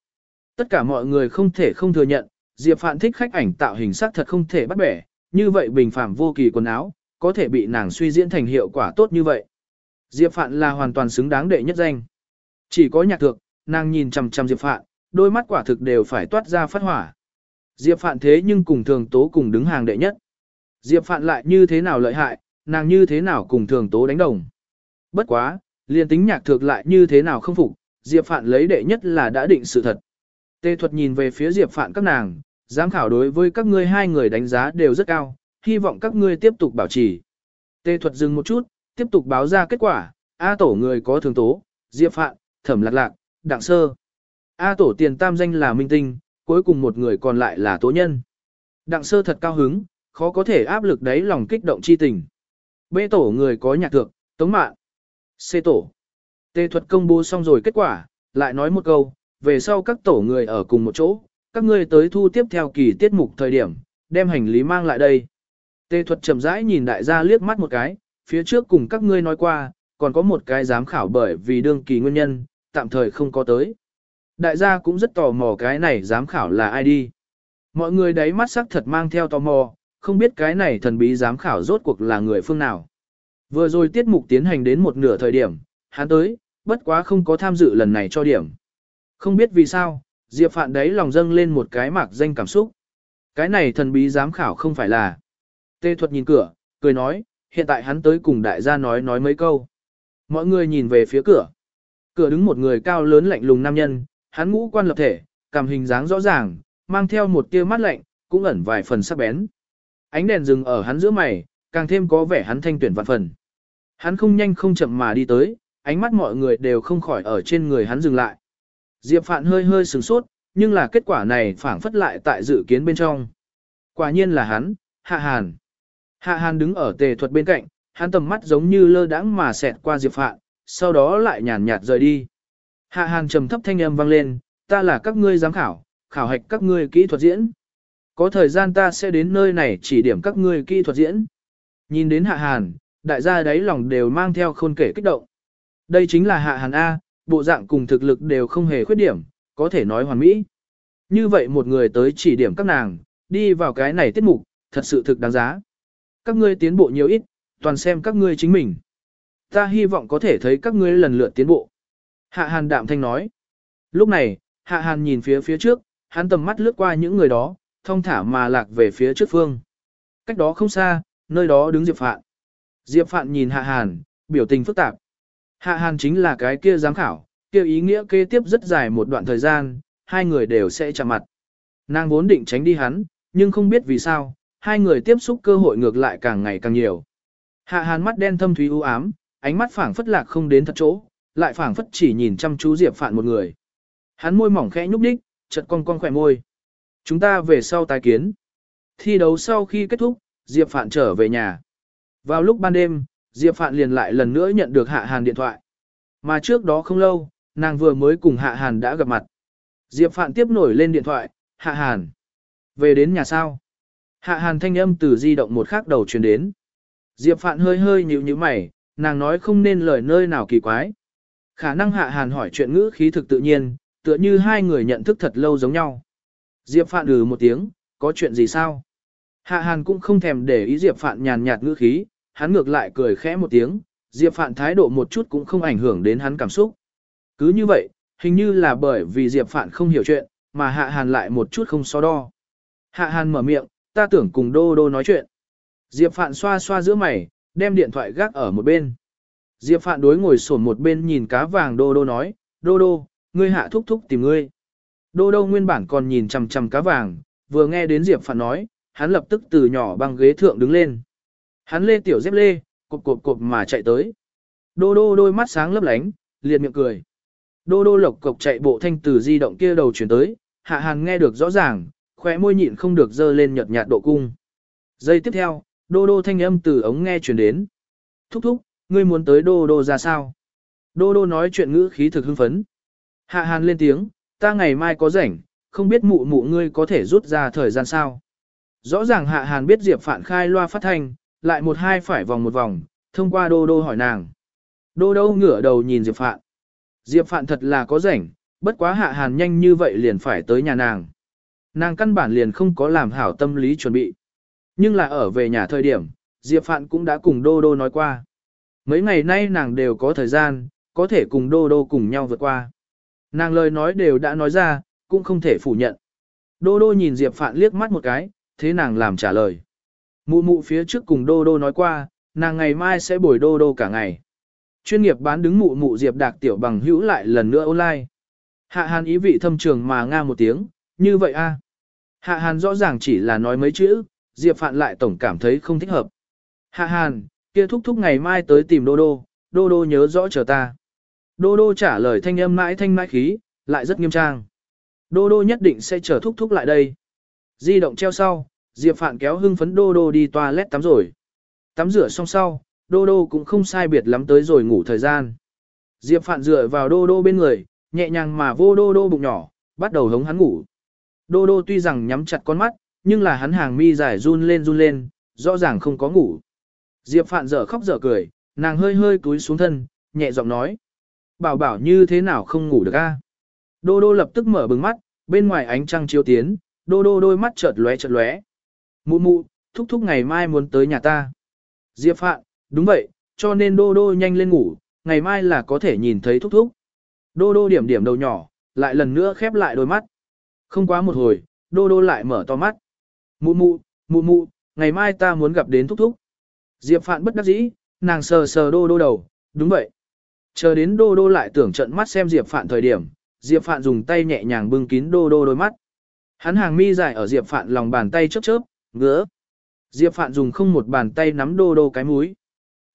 tất cả mọi người không thể không thừa nhận, Diệp Phạn thích khách ảnh tạo hình sắc thật không thể bắt bẻ, như vậy bình phạm vô kỳ quần áo, có thể bị nàng suy diễn thành hiệu quả tốt như vậy. Diệp Phạn là hoàn toàn xứng đáng đệ nhất danh. Chỉ có nhạc thượng, nàng nhìn chằm chằm Diệp Phạn, đôi mắt quả thực đều phải toát ra phát hỏa. Diệp Phạn thế nhưng cùng thường tố cùng đứng hàng đệ nhất. Diệp Phạn lại như thế nào lợi hại, nàng như thế nào cùng thường tố đánh đồng. Bất quá, liền tính nhạc thược lại như thế nào không phục, Diệp Phạn lấy đệ nhất là đã định sự thật. Tê thuật nhìn về phía Diệp Phạn các nàng, giám khảo đối với các ngươi hai người đánh giá đều rất cao, hy vọng các ngươi tiếp tục bảo trì. Tê thuật dừng một chút, tiếp tục báo ra kết quả, A tổ người có thường tố, Diệp Phạn, Thẩm Lạc Lạc, Đặng Sơ. A tổ tiền tam danh là Minh Tinh, cuối cùng một người còn lại là Tố Nhân. Đặng Sơ thật cao hứng, khó có thể áp lực đấy lòng kích động chi tình. B tổ người có nhạc thượng, Tống Mạn. C tổ. Tê thuật công bố xong rồi kết quả, lại nói một câu, về sau các tổ người ở cùng một chỗ, các ngươi tới thu tiếp theo kỳ tiết mục thời điểm, đem hành lý mang lại đây. Tê thuật chậm rãi nhìn đại gia liếc mắt một cái, phía trước cùng các ngươi nói qua, còn có một cái giám khảo bởi vì đương kỳ nguyên nhân, tạm thời không có tới. Đại gia cũng rất tò mò cái này giám khảo là ai đi. Mọi người đấy mắt sắc thật mang theo tò mò, không biết cái này thần bí giám khảo rốt cuộc là người phương nào. Vừa rồi tiết mục tiến hành đến một nửa thời điểm, hắn tới, bất quá không có tham dự lần này cho điểm. Không biết vì sao, Diệp Phạn đấy lòng dâng lên một cái mạc danh cảm xúc. Cái này thần bí giám khảo không phải là. Tê thuật nhìn cửa, cười nói, hiện tại hắn tới cùng đại gia nói nói mấy câu. Mọi người nhìn về phía cửa. Cửa đứng một người cao lớn lạnh lùng nam nhân, hắn ngũ quan lập thể, cảm hình dáng rõ ràng, mang theo một tia mắt lạnh, cũng ẩn vài phần sắc bén. Ánh đèn dừng ở hắn giữa mày, càng thêm có vẻ hắn thanh tuyển vạn phần. Hắn không nhanh không chậm mà đi tới, ánh mắt mọi người đều không khỏi ở trên người hắn dừng lại. Diệp Phạn hơi hơi sửng sốt, nhưng là kết quả này phản phất lại tại dự kiến bên trong. Quả nhiên là hắn, Hạ Hàn. Hạ Hàn đứng ở tề thuật bên cạnh, hắn tầm mắt giống như lơ đãng mà xẹt qua Diệp Phạn, sau đó lại nhàn nhạt rời đi. Hạ Hàn trầm thấp thanh âm vang lên, ta là các ngươi giám khảo, khảo hạch các ngươi kỹ thuật diễn. Có thời gian ta sẽ đến nơi này chỉ điểm các ngươi kỹ thuật diễn. Nhìn đến Hạ Hàn, đại gia đáy lòng đều mang theo khôn kể kích động. Đây chính là Hạ Hàn A, bộ dạng cùng thực lực đều không hề khuyết điểm, có thể nói hoàn mỹ. Như vậy một người tới chỉ điểm các nàng, đi vào cái này tiết mục, thật sự thực đáng giá. Các ngươi tiến bộ nhiều ít, toàn xem các ngươi chính mình. Ta hy vọng có thể thấy các ngươi lần lượt tiến bộ. Hạ Hàn đạm thanh nói. Lúc này, Hạ Hàn nhìn phía phía trước, hắn tầm mắt lướt qua những người đó, thông thả mà lạc về phía trước phương. Cách đó không xa, nơi đó đứng Diệp Phạn. Diệp Phạn nhìn Hạ Hàn, biểu tình phức tạp. Hạ Hàn chính là cái kia giám khảo, kia ý nghĩa kế tiếp rất dài một đoạn thời gian, hai người đều sẽ chạm mặt. Nàng vốn định tránh đi hắn, nhưng không biết vì sao, hai người tiếp xúc cơ hội ngược lại càng ngày càng nhiều. Hạ Hàn mắt đen thâm thúy u ám, ánh mắt phảng phất lạc không đến thật chỗ, lại phảng phất chỉ nhìn chăm chú Diệp Phạn một người. Hắn môi mỏng khẽ nhúc đích, chật cong cong khỏe môi. Chúng ta về sau tái kiến. Thi đấu sau khi kết thúc, Diệp Phạn trở về nhà. Vào lúc ban đêm, Diệp Phạn liền lại lần nữa nhận được Hạ Hàn điện thoại. Mà trước đó không lâu, nàng vừa mới cùng Hạ Hàn đã gặp mặt. Diệp Phạn tiếp nổi lên điện thoại, Hạ Hàn. Về đến nhà sao? Hạ Hàn thanh âm từ di động một khắc đầu truyền đến. Diệp Phạn hơi hơi nhíu nhíu mày, nàng nói không nên lời nơi nào kỳ quái. Khả năng Hạ Hàn hỏi chuyện ngữ khí thực tự nhiên, tựa như hai người nhận thức thật lâu giống nhau. Diệp Phạn ừ một tiếng, có chuyện gì sao? Hạ Hàn cũng không thèm để ý Diệp Phạn nhàn nhạt ngữ khí, hắn ngược lại cười khẽ một tiếng, Diệp Phạn thái độ một chút cũng không ảnh hưởng đến hắn cảm xúc. Cứ như vậy, hình như là bởi vì Diệp Phạn không hiểu chuyện, mà Hạ Hàn lại một chút không so đo. Hạ Hàn mở miệng, ta tưởng cùng Đô Đô nói chuyện. Diệp Phạn xoa xoa giữa mày, đem điện thoại gác ở một bên. Diệp Phạn đối ngồi sổn một bên nhìn cá vàng Đô Đô nói, Đô Đô, ngươi hạ thúc thúc tìm ngươi. Đô Đô nguyên bản còn nhìn chằm chằm cá vàng, vừa nghe đến Diệp Phạn nói, hắn lập tức từ nhỏ băng ghế thượng đứng lên. Hắn lê tiểu dép lê, cộp cộp cộp mà chạy tới. Đô Đô đôi mắt sáng lấp lánh, liệt miệng cười. Đô Đô lộc cộc chạy bộ thanh từ di động kia đầu chuyển tới, Hạ hàng nghe được rõ ràng, khóe môi nhịn không được dơ lên nhợt nhạt độ cung. Giây tiếp theo, Đô Đô thanh âm từ ống nghe truyền đến. Thúc thúc, ngươi muốn tới Đô Đô ra sao? Đô Đô nói chuyện ngữ khí thực hưng phấn. Hạ Hàn lên tiếng, ta ngày mai có rảnh, không biết mụ mụ ngươi có thể rút ra thời gian sao. Rõ ràng Hạ Hàn biết Diệp Phạn khai loa phát thanh, lại một hai phải vòng một vòng, thông qua Đô Đô hỏi nàng. Đô Đô ngửa đầu nhìn Diệp Phạn. Diệp Phạn thật là có rảnh, bất quá Hạ Hàn nhanh như vậy liền phải tới nhà nàng. Nàng căn bản liền không có làm hảo tâm lý chuẩn bị. Nhưng là ở về nhà thời điểm, Diệp Phạn cũng đã cùng Đô Đô nói qua. Mấy ngày nay nàng đều có thời gian, có thể cùng Đô Đô cùng nhau vượt qua. Nàng lời nói đều đã nói ra, cũng không thể phủ nhận. Đô Đô nhìn Diệp Phạn liếc mắt một cái, thế nàng làm trả lời. Mụ mụ phía trước cùng Đô Đô nói qua, nàng ngày mai sẽ bồi Đô Đô cả ngày. Chuyên nghiệp bán đứng mụ mụ Diệp Đạc tiểu bằng hữu lại lần nữa online. Hạ Hàn ý vị thâm trường mà nga một tiếng, như vậy a. Hạ Hàn rõ ràng chỉ là nói mấy chữ, Diệp Phạn lại tổng cảm thấy không thích hợp. Hạ Hàn, kia thúc thúc ngày mai tới tìm Đô Đô, Đô Đô nhớ rõ chờ ta. Đô Đô trả lời thanh âm mãi thanh mãi khí, lại rất nghiêm trang. Đô Đô nhất định sẽ chờ thúc thúc lại đây. Di động treo sau, Diệp Phạn kéo hưng phấn Đô Đô đi toilet tắm rồi. Tắm rửa xong sau, Đô Đô cũng không sai biệt lắm tới rồi ngủ thời gian. Diệp Phạn dựa vào Đô Đô bên người, nhẹ nhàng mà vô Đô Đô bụng nhỏ, bắt đầu hống hắn ngủ. Đô Đô tuy rằng nhắm chặt con mắt, nhưng là hắn hàng mi dài run lên run lên, rõ ràng không có ngủ. Diệp Phạn dở khóc dở cười, nàng hơi hơi cúi xuống thân, nhẹ giọng nói. Bảo bảo như thế nào không ngủ được a? Đô đô lập tức mở bừng mắt, bên ngoài ánh trăng chiếu tiến, đô đô đôi mắt chợt lóe chợt lóe. Mụ mụ, thúc thúc ngày mai muốn tới nhà ta. Diệp Phạn, đúng vậy, cho nên đô đô nhanh lên ngủ, ngày mai là có thể nhìn thấy thúc thúc. Đô đô điểm điểm đầu nhỏ, lại lần nữa khép lại đôi mắt. Không quá một hồi, đô đô lại mở to mắt. Mụ mụ, mụ mụ, ngày mai ta muốn gặp đến thúc thúc. Diệp Phạn bất đắc dĩ, nàng sờ sờ đô đô đầu, đúng vậy. Chờ đến đô đô lại tưởng trận mắt xem Diệp Phạn thời điểm, Diệp Phạn dùng tay nhẹ nhàng bưng kín đô đô đôi mắt. Hắn hàng mi dài ở Diệp Phạn lòng bàn tay chớp chớp, ngứa. Diệp Phạn dùng không một bàn tay nắm đô đô cái mũi.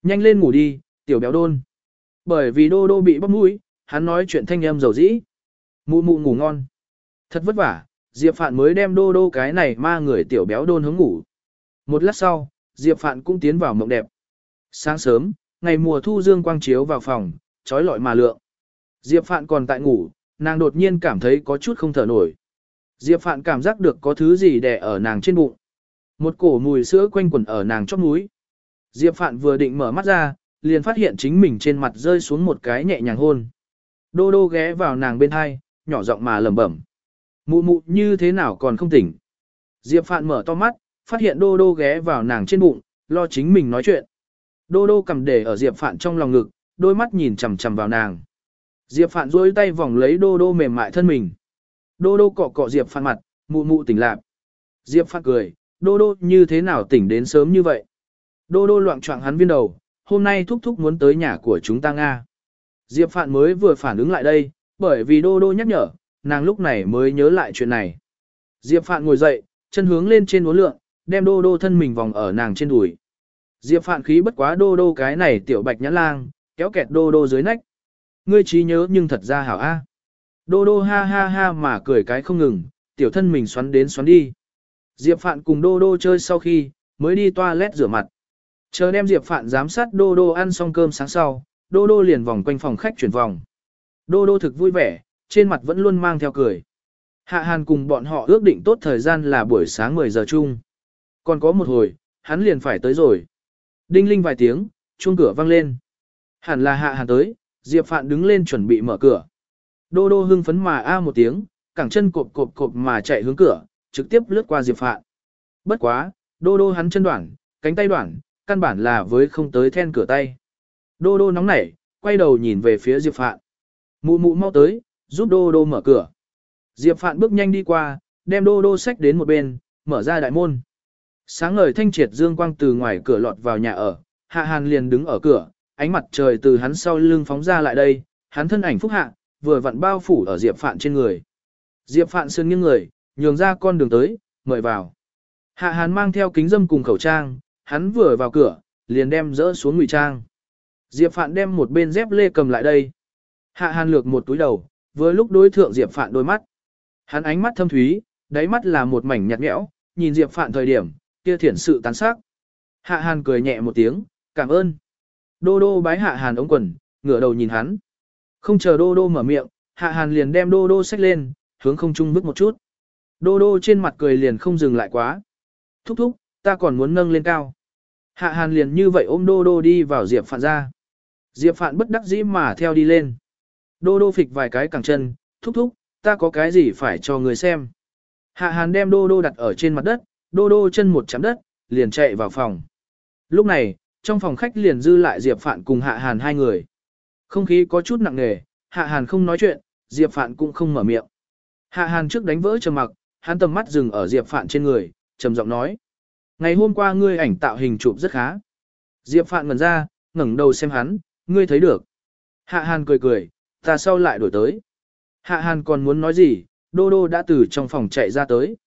Nhanh lên ngủ đi, tiểu béo đôn. Bởi vì đô đô bị bắp mũi, hắn nói chuyện thanh âm dầu dĩ. Mụ mụ ngủ ngon. Thật vất vả, Diệp Phạn mới đem đô đô cái này ma người tiểu béo đôn hướng ngủ. Một lát sau, Diệp Phạn cũng tiến vào mộng đẹp. Sáng sớm, ngày mùa thu dương quang chiếu vào phòng, trói lọi mà lượng. Diệp Phạn còn tại ngủ, nàng đột nhiên cảm thấy có chút không thở nổi. Diệp Phạn cảm giác được có thứ gì đè ở nàng trên bụng. Một cổ mùi sữa quanh quẩn ở nàng chóp mũi. Diệp Phạn vừa định mở mắt ra, liền phát hiện chính mình trên mặt rơi xuống một cái nhẹ nhàng hôn. Đô đô ghé vào nàng bên hai, nhỏ giọng mà lẩm bẩm. Mụ mụ như thế nào còn không tỉnh. Diệp Phạn mở to mắt, phát hiện đô đô ghé vào nàng trên bụng, lo chính mình nói chuyện. Đô đô cầm để ở Diệp Phạn trong lòng ngực, đôi mắt nhìn chằm chằm vào nàng. Diệp Phạn duỗi tay vòng lấy đô đô mềm mại thân mình. Đô đô cọ cọ Diệp Phạn mặt, mụ mụ tỉnh lạc. Diệp Phạn cười, đô đô như thế nào tỉnh đến sớm như vậy. Đô đô loạn trọng hắn viên đầu, hôm nay thúc thúc muốn tới nhà của chúng ta Nga. Diệp Phạn mới vừa phản ứng lại đây, bởi vì đô đô nhắc nhở, nàng lúc này mới nhớ lại chuyện này. Diệp Phạn ngồi dậy, chân hướng lên trên uốn lượng, đem đô đô thân mình vòng ở nàng trên đùi. Diệp Phạn khí bất quá đô đô cái này tiểu bạch nhãn lang, kéo kẹt đô đô dưới nách. Ngươi trí nhớ nhưng thật ra hảo a. Đô đô ha ha ha mà cười cái không ngừng, tiểu thân mình xoắn đến xoắn đi. Diệp Phạn cùng đô đô chơi sau khi, mới đi toilet rửa mặt. Chờ đem Diệp Phạn giám sát đô đô ăn xong cơm sáng sau, đô đô liền vòng quanh phòng khách chuyển vòng. Đô đô thực vui vẻ, trên mặt vẫn luôn mang theo cười. Hạ Hàn cùng bọn họ ước định tốt thời gian là buổi sáng 10 giờ chung. Còn có một hồi, hắn liền phải tới rồi. Đinh linh vài tiếng, chuông cửa vang lên. Hẳn là Hạ Hàn tới, Diệp Phạn đứng lên chuẩn bị mở cửa. Đô đô hưng phấn mà a một tiếng, cẳng chân cộp cộp cộp mà chạy hướng cửa, trực tiếp lướt qua Diệp Phạn. Bất quá, đô đô hắn chân đoạn, cánh tay đoạn, căn bản là với không tới then cửa tay. Đô đô nóng nảy, quay đầu nhìn về phía Diệp Phạn. Mụ mụ mau tới, giúp đô đô mở cửa. Diệp Phạn bước nhanh đi qua, đem đô đô sách đến một bên, mở ra đại môn. Sáng ngời thanh triệt dương quang từ ngoài cửa lọt vào nhà ở, Hạ Hàn liền đứng ở cửa, ánh mặt trời từ hắn sau lưng phóng ra lại đây, hắn thân ảnh phúc hạ, vừa vặn bao phủ ở Diệp Phạn trên người. Diệp Phạn sơn nghiêng người, nhường ra con đường tới, mời vào. Hạ Hàn mang theo kính dâm cùng khẩu trang, hắn vừa vào cửa, liền đem dỡ xuống ngụy trang. Diệp Phạn đem một bên dép lê cầm lại đây. Hạ Hàn lược một túi đầu, vừa lúc đối thượng Diệp Phạn đôi mắt. Hắn ánh mắt thâm thúy, đáy mắt là một mảnh nhạt nhẽo, nhìn Diệp Phạn thời điểm, kia thiển sự tán sắc. Hạ Hàn cười nhẹ một tiếng, cảm ơn. Đô đô bái Hạ Hàn ống quần, ngửa đầu nhìn hắn. Không chờ đô đô mở miệng, Hạ Hàn liền đem đô đô xách lên, hướng không trung bước một chút. Đô đô trên mặt cười liền không dừng lại quá. Thúc thúc, ta còn muốn nâng lên cao. Hạ Hàn liền như vậy ôm đô đô đi vào Diệp Phạn ra. Diệp Phạn bất đắc dĩ mà theo đi lên. Đô đô phịch vài cái cẳng chân, thúc thúc, ta có cái gì phải cho người xem. Hạ Hàn đem đô đô đặt ở trên mặt đất, đô đô chân một chạm đất, liền chạy vào phòng. Lúc này, trong phòng khách liền dư lại Diệp Phạn cùng Hạ Hàn hai người. Không khí có chút nặng nề, Hạ Hàn không nói chuyện, Diệp Phạn cũng không mở miệng. Hạ Hàn trước đánh vỡ trầm mặc, hắn tầm mắt dừng ở Diệp Phạn trên người, trầm giọng nói. Ngày hôm qua ngươi ảnh tạo hình chụp rất khá. Diệp Phạn ngẩn ra, ngẩng đầu xem hắn, ngươi thấy được. Hạ Hàn cười cười, ta sau lại đổi tới. Hạ Hàn còn muốn nói gì, Đô Đô đã từ trong phòng chạy ra tới.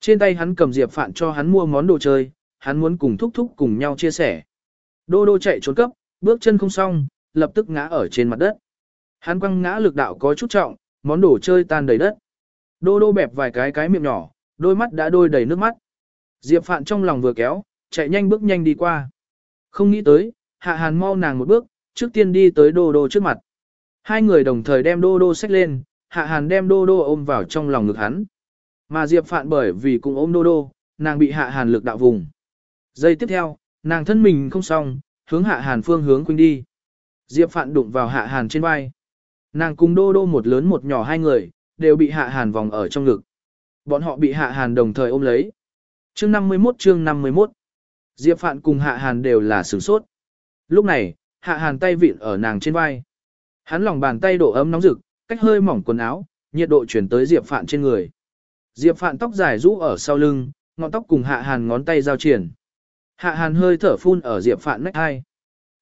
Trên tay hắn cầm Diệp Phạn cho hắn mua món đồ chơi, hắn muốn cùng thúc thúc cùng nhau chia sẻ. Đô Đô chạy trốn cấp, bước chân không xong, lập tức ngã ở trên mặt đất. Hắn quăng ngã lực đạo có chút trọng, món đồ chơi tan đầy đất. Đô Đô bẹp vài cái cái miệng nhỏ, đôi mắt đã đôi đầy nước mắt. Diệp Phạn trong lòng vừa kéo, chạy nhanh bước nhanh đi qua. Không nghĩ tới, Hạ Hàn mau nàng một bước, trước tiên đi tới Đô Đô trước mặt. Hai người đồng thời đem Đô Đô xách lên, Hạ Hàn đem Đô Đô ôm vào trong lòng ngực hắn. Mà Diệp Phạn bởi vì cùng ôm Đô Đô, nàng bị Hạ Hàn lực đạo vùng. Giây tiếp theo, nàng thân mình không xong, hướng hạ hàn phương hướng quỳnh đi. Diệp Phạn đụng vào hạ hàn trên vai. Nàng cùng đô đô một lớn một nhỏ hai người, đều bị hạ hàn vòng ở trong ngực. Bọn họ bị hạ hàn đồng thời ôm lấy. Chương 51 chương 51 Diệp Phạn cùng hạ hàn đều là sửng sốt. Lúc này, hạ hàn tay vịn ở nàng trên vai. Hắn lòng bàn tay độ ấm nóng rực, cách hơi mỏng quần áo, nhiệt độ chuyển tới Diệp Phạn trên người. Diệp Phạn tóc dài rũ ở sau lưng, ngọn tóc cùng hạ hàn ngón tay giao triển. Hạ hàn hơi thở phun ở Diệp Phạn nách hai.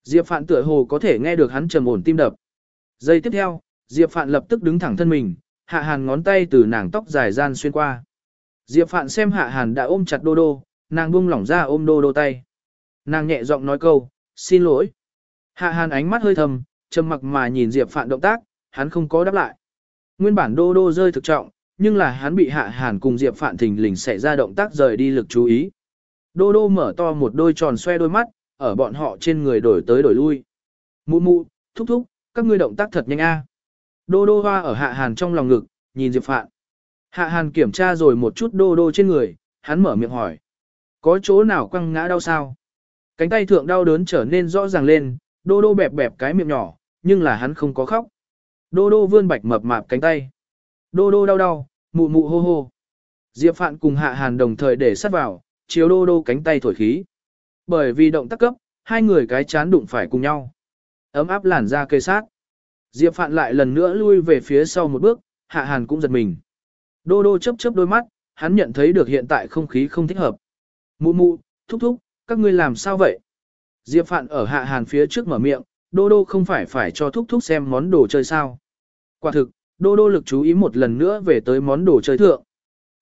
Diệp Phạn tựa hồ có thể nghe được hắn trầm ổn tim đập. Giây tiếp theo, Diệp Phạn lập tức đứng thẳng thân mình, hạ hàn ngón tay từ nàng tóc dài gian xuyên qua. Diệp Phạn xem hạ hàn đã ôm chặt đô đô, nàng buông lỏng ra ôm đô đô tay. Nàng nhẹ giọng nói câu, xin lỗi. Hạ hàn ánh mắt hơi thầm, trầm mặc mà nhìn Diệp Phạn động tác, hắn không có đáp lại. Nguyên bản đô đô rơi thực trọng, nhưng là hắn bị hạ hàn cùng Diệp Phạn thình lình xảy ra động tác rời đi lực chú ý. Đô đô mở to một đôi tròn xoe đôi mắt, ở bọn họ trên người đổi tới đổi lui. Mụ mụ, thúc thúc, các ngươi động tác thật nhanh a. Đô đô hoa ở hạ hàn trong lòng ngực, nhìn Diệp Phạn. Hạ hàn kiểm tra rồi một chút đô đô trên người, hắn mở miệng hỏi. Có chỗ nào quăng ngã đau sao? Cánh tay thượng đau đớn trở nên rõ ràng lên, đô đô bẹp bẹp cái miệng nhỏ, nhưng là hắn không có khóc. Đô đô vươn bạch mập mạp cánh tay. Đô đô đau đau, mụ mụ hô hô. Diệp Phạn cùng Hạ Hàn đồng thời để sát vào, chiếu đô đô cánh tay thổi khí. Bởi vì động tác cấp, hai người cái chán đụng phải cùng nhau. Ấm áp làn ra cây sát. Diệp Phạn lại lần nữa lui về phía sau một bước, Hạ Hàn cũng giật mình. Đô đô chớp chớp đôi mắt, hắn nhận thấy được hiện tại không khí không thích hợp. Mụ mụ, thúc thúc, các ngươi làm sao vậy? Diệp Phạn ở Hạ Hàn phía trước mở miệng, đô đô không phải phải cho thúc thúc xem món đồ chơi sao. Quả thực, đô đô lực chú ý một lần nữa về tới món đồ chơi thượng.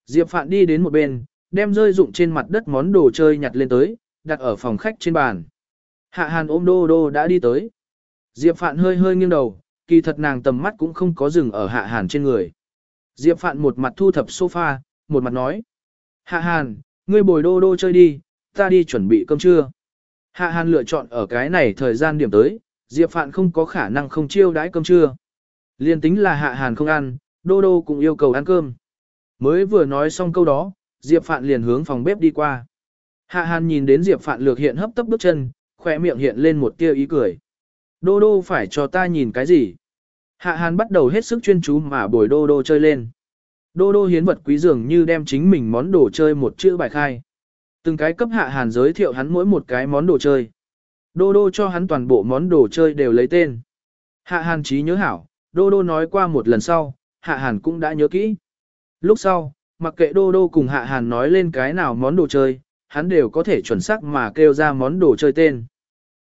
Diệp Phạn đi đến một bên, đem rơi dụng trên mặt đất món đồ chơi nhặt lên tới, đặt ở phòng khách trên bàn. Hạ Hàn ôm đô đô đã đi tới. Diệp Phạn hơi hơi nghiêng đầu, kỳ thật nàng tầm mắt cũng không có dừng ở Hạ Hàn trên người. Diệp Phạn một mặt thu thập sofa, một mặt nói. Hạ Hàn, ngươi bồi đô đô chơi đi, ta đi chuẩn bị cơm trưa. Hạ Hàn lựa chọn ở cái này thời gian điểm tới, Diệp Phạn không có khả năng không chiêu đãi cơm trưa. Liên tính là Hạ Hàn không ăn, Đô Đô cũng yêu cầu ăn cơm. Mới vừa nói xong câu đó, Diệp Phạn liền hướng phòng bếp đi qua. Hạ Hàn nhìn đến Diệp Phạn lược hiện hấp tấp bước chân, khỏe miệng hiện lên một tia ý cười. Đô Đô phải cho ta nhìn cái gì? Hạ Hàn bắt đầu hết sức chuyên chú mà bồi Đô Đô chơi lên. Đô Đô hiến vật quý dường như đem chính mình món đồ chơi một chữ bài khai. Từng cái cấp Hạ Hàn giới thiệu hắn mỗi một cái món đồ chơi. Đô Đô cho hắn toàn bộ món đồ chơi đều lấy tên. Hạ Hàn trí nhớ hảo, Đô Đô nói qua một lần sau, Hạ Hàn cũng đã nhớ kỹ. Lúc sau, mặc kệ Đô Đô cùng Hạ Hàn nói lên cái nào món đồ chơi, hắn đều có thể chuẩn xác mà kêu ra món đồ chơi tên.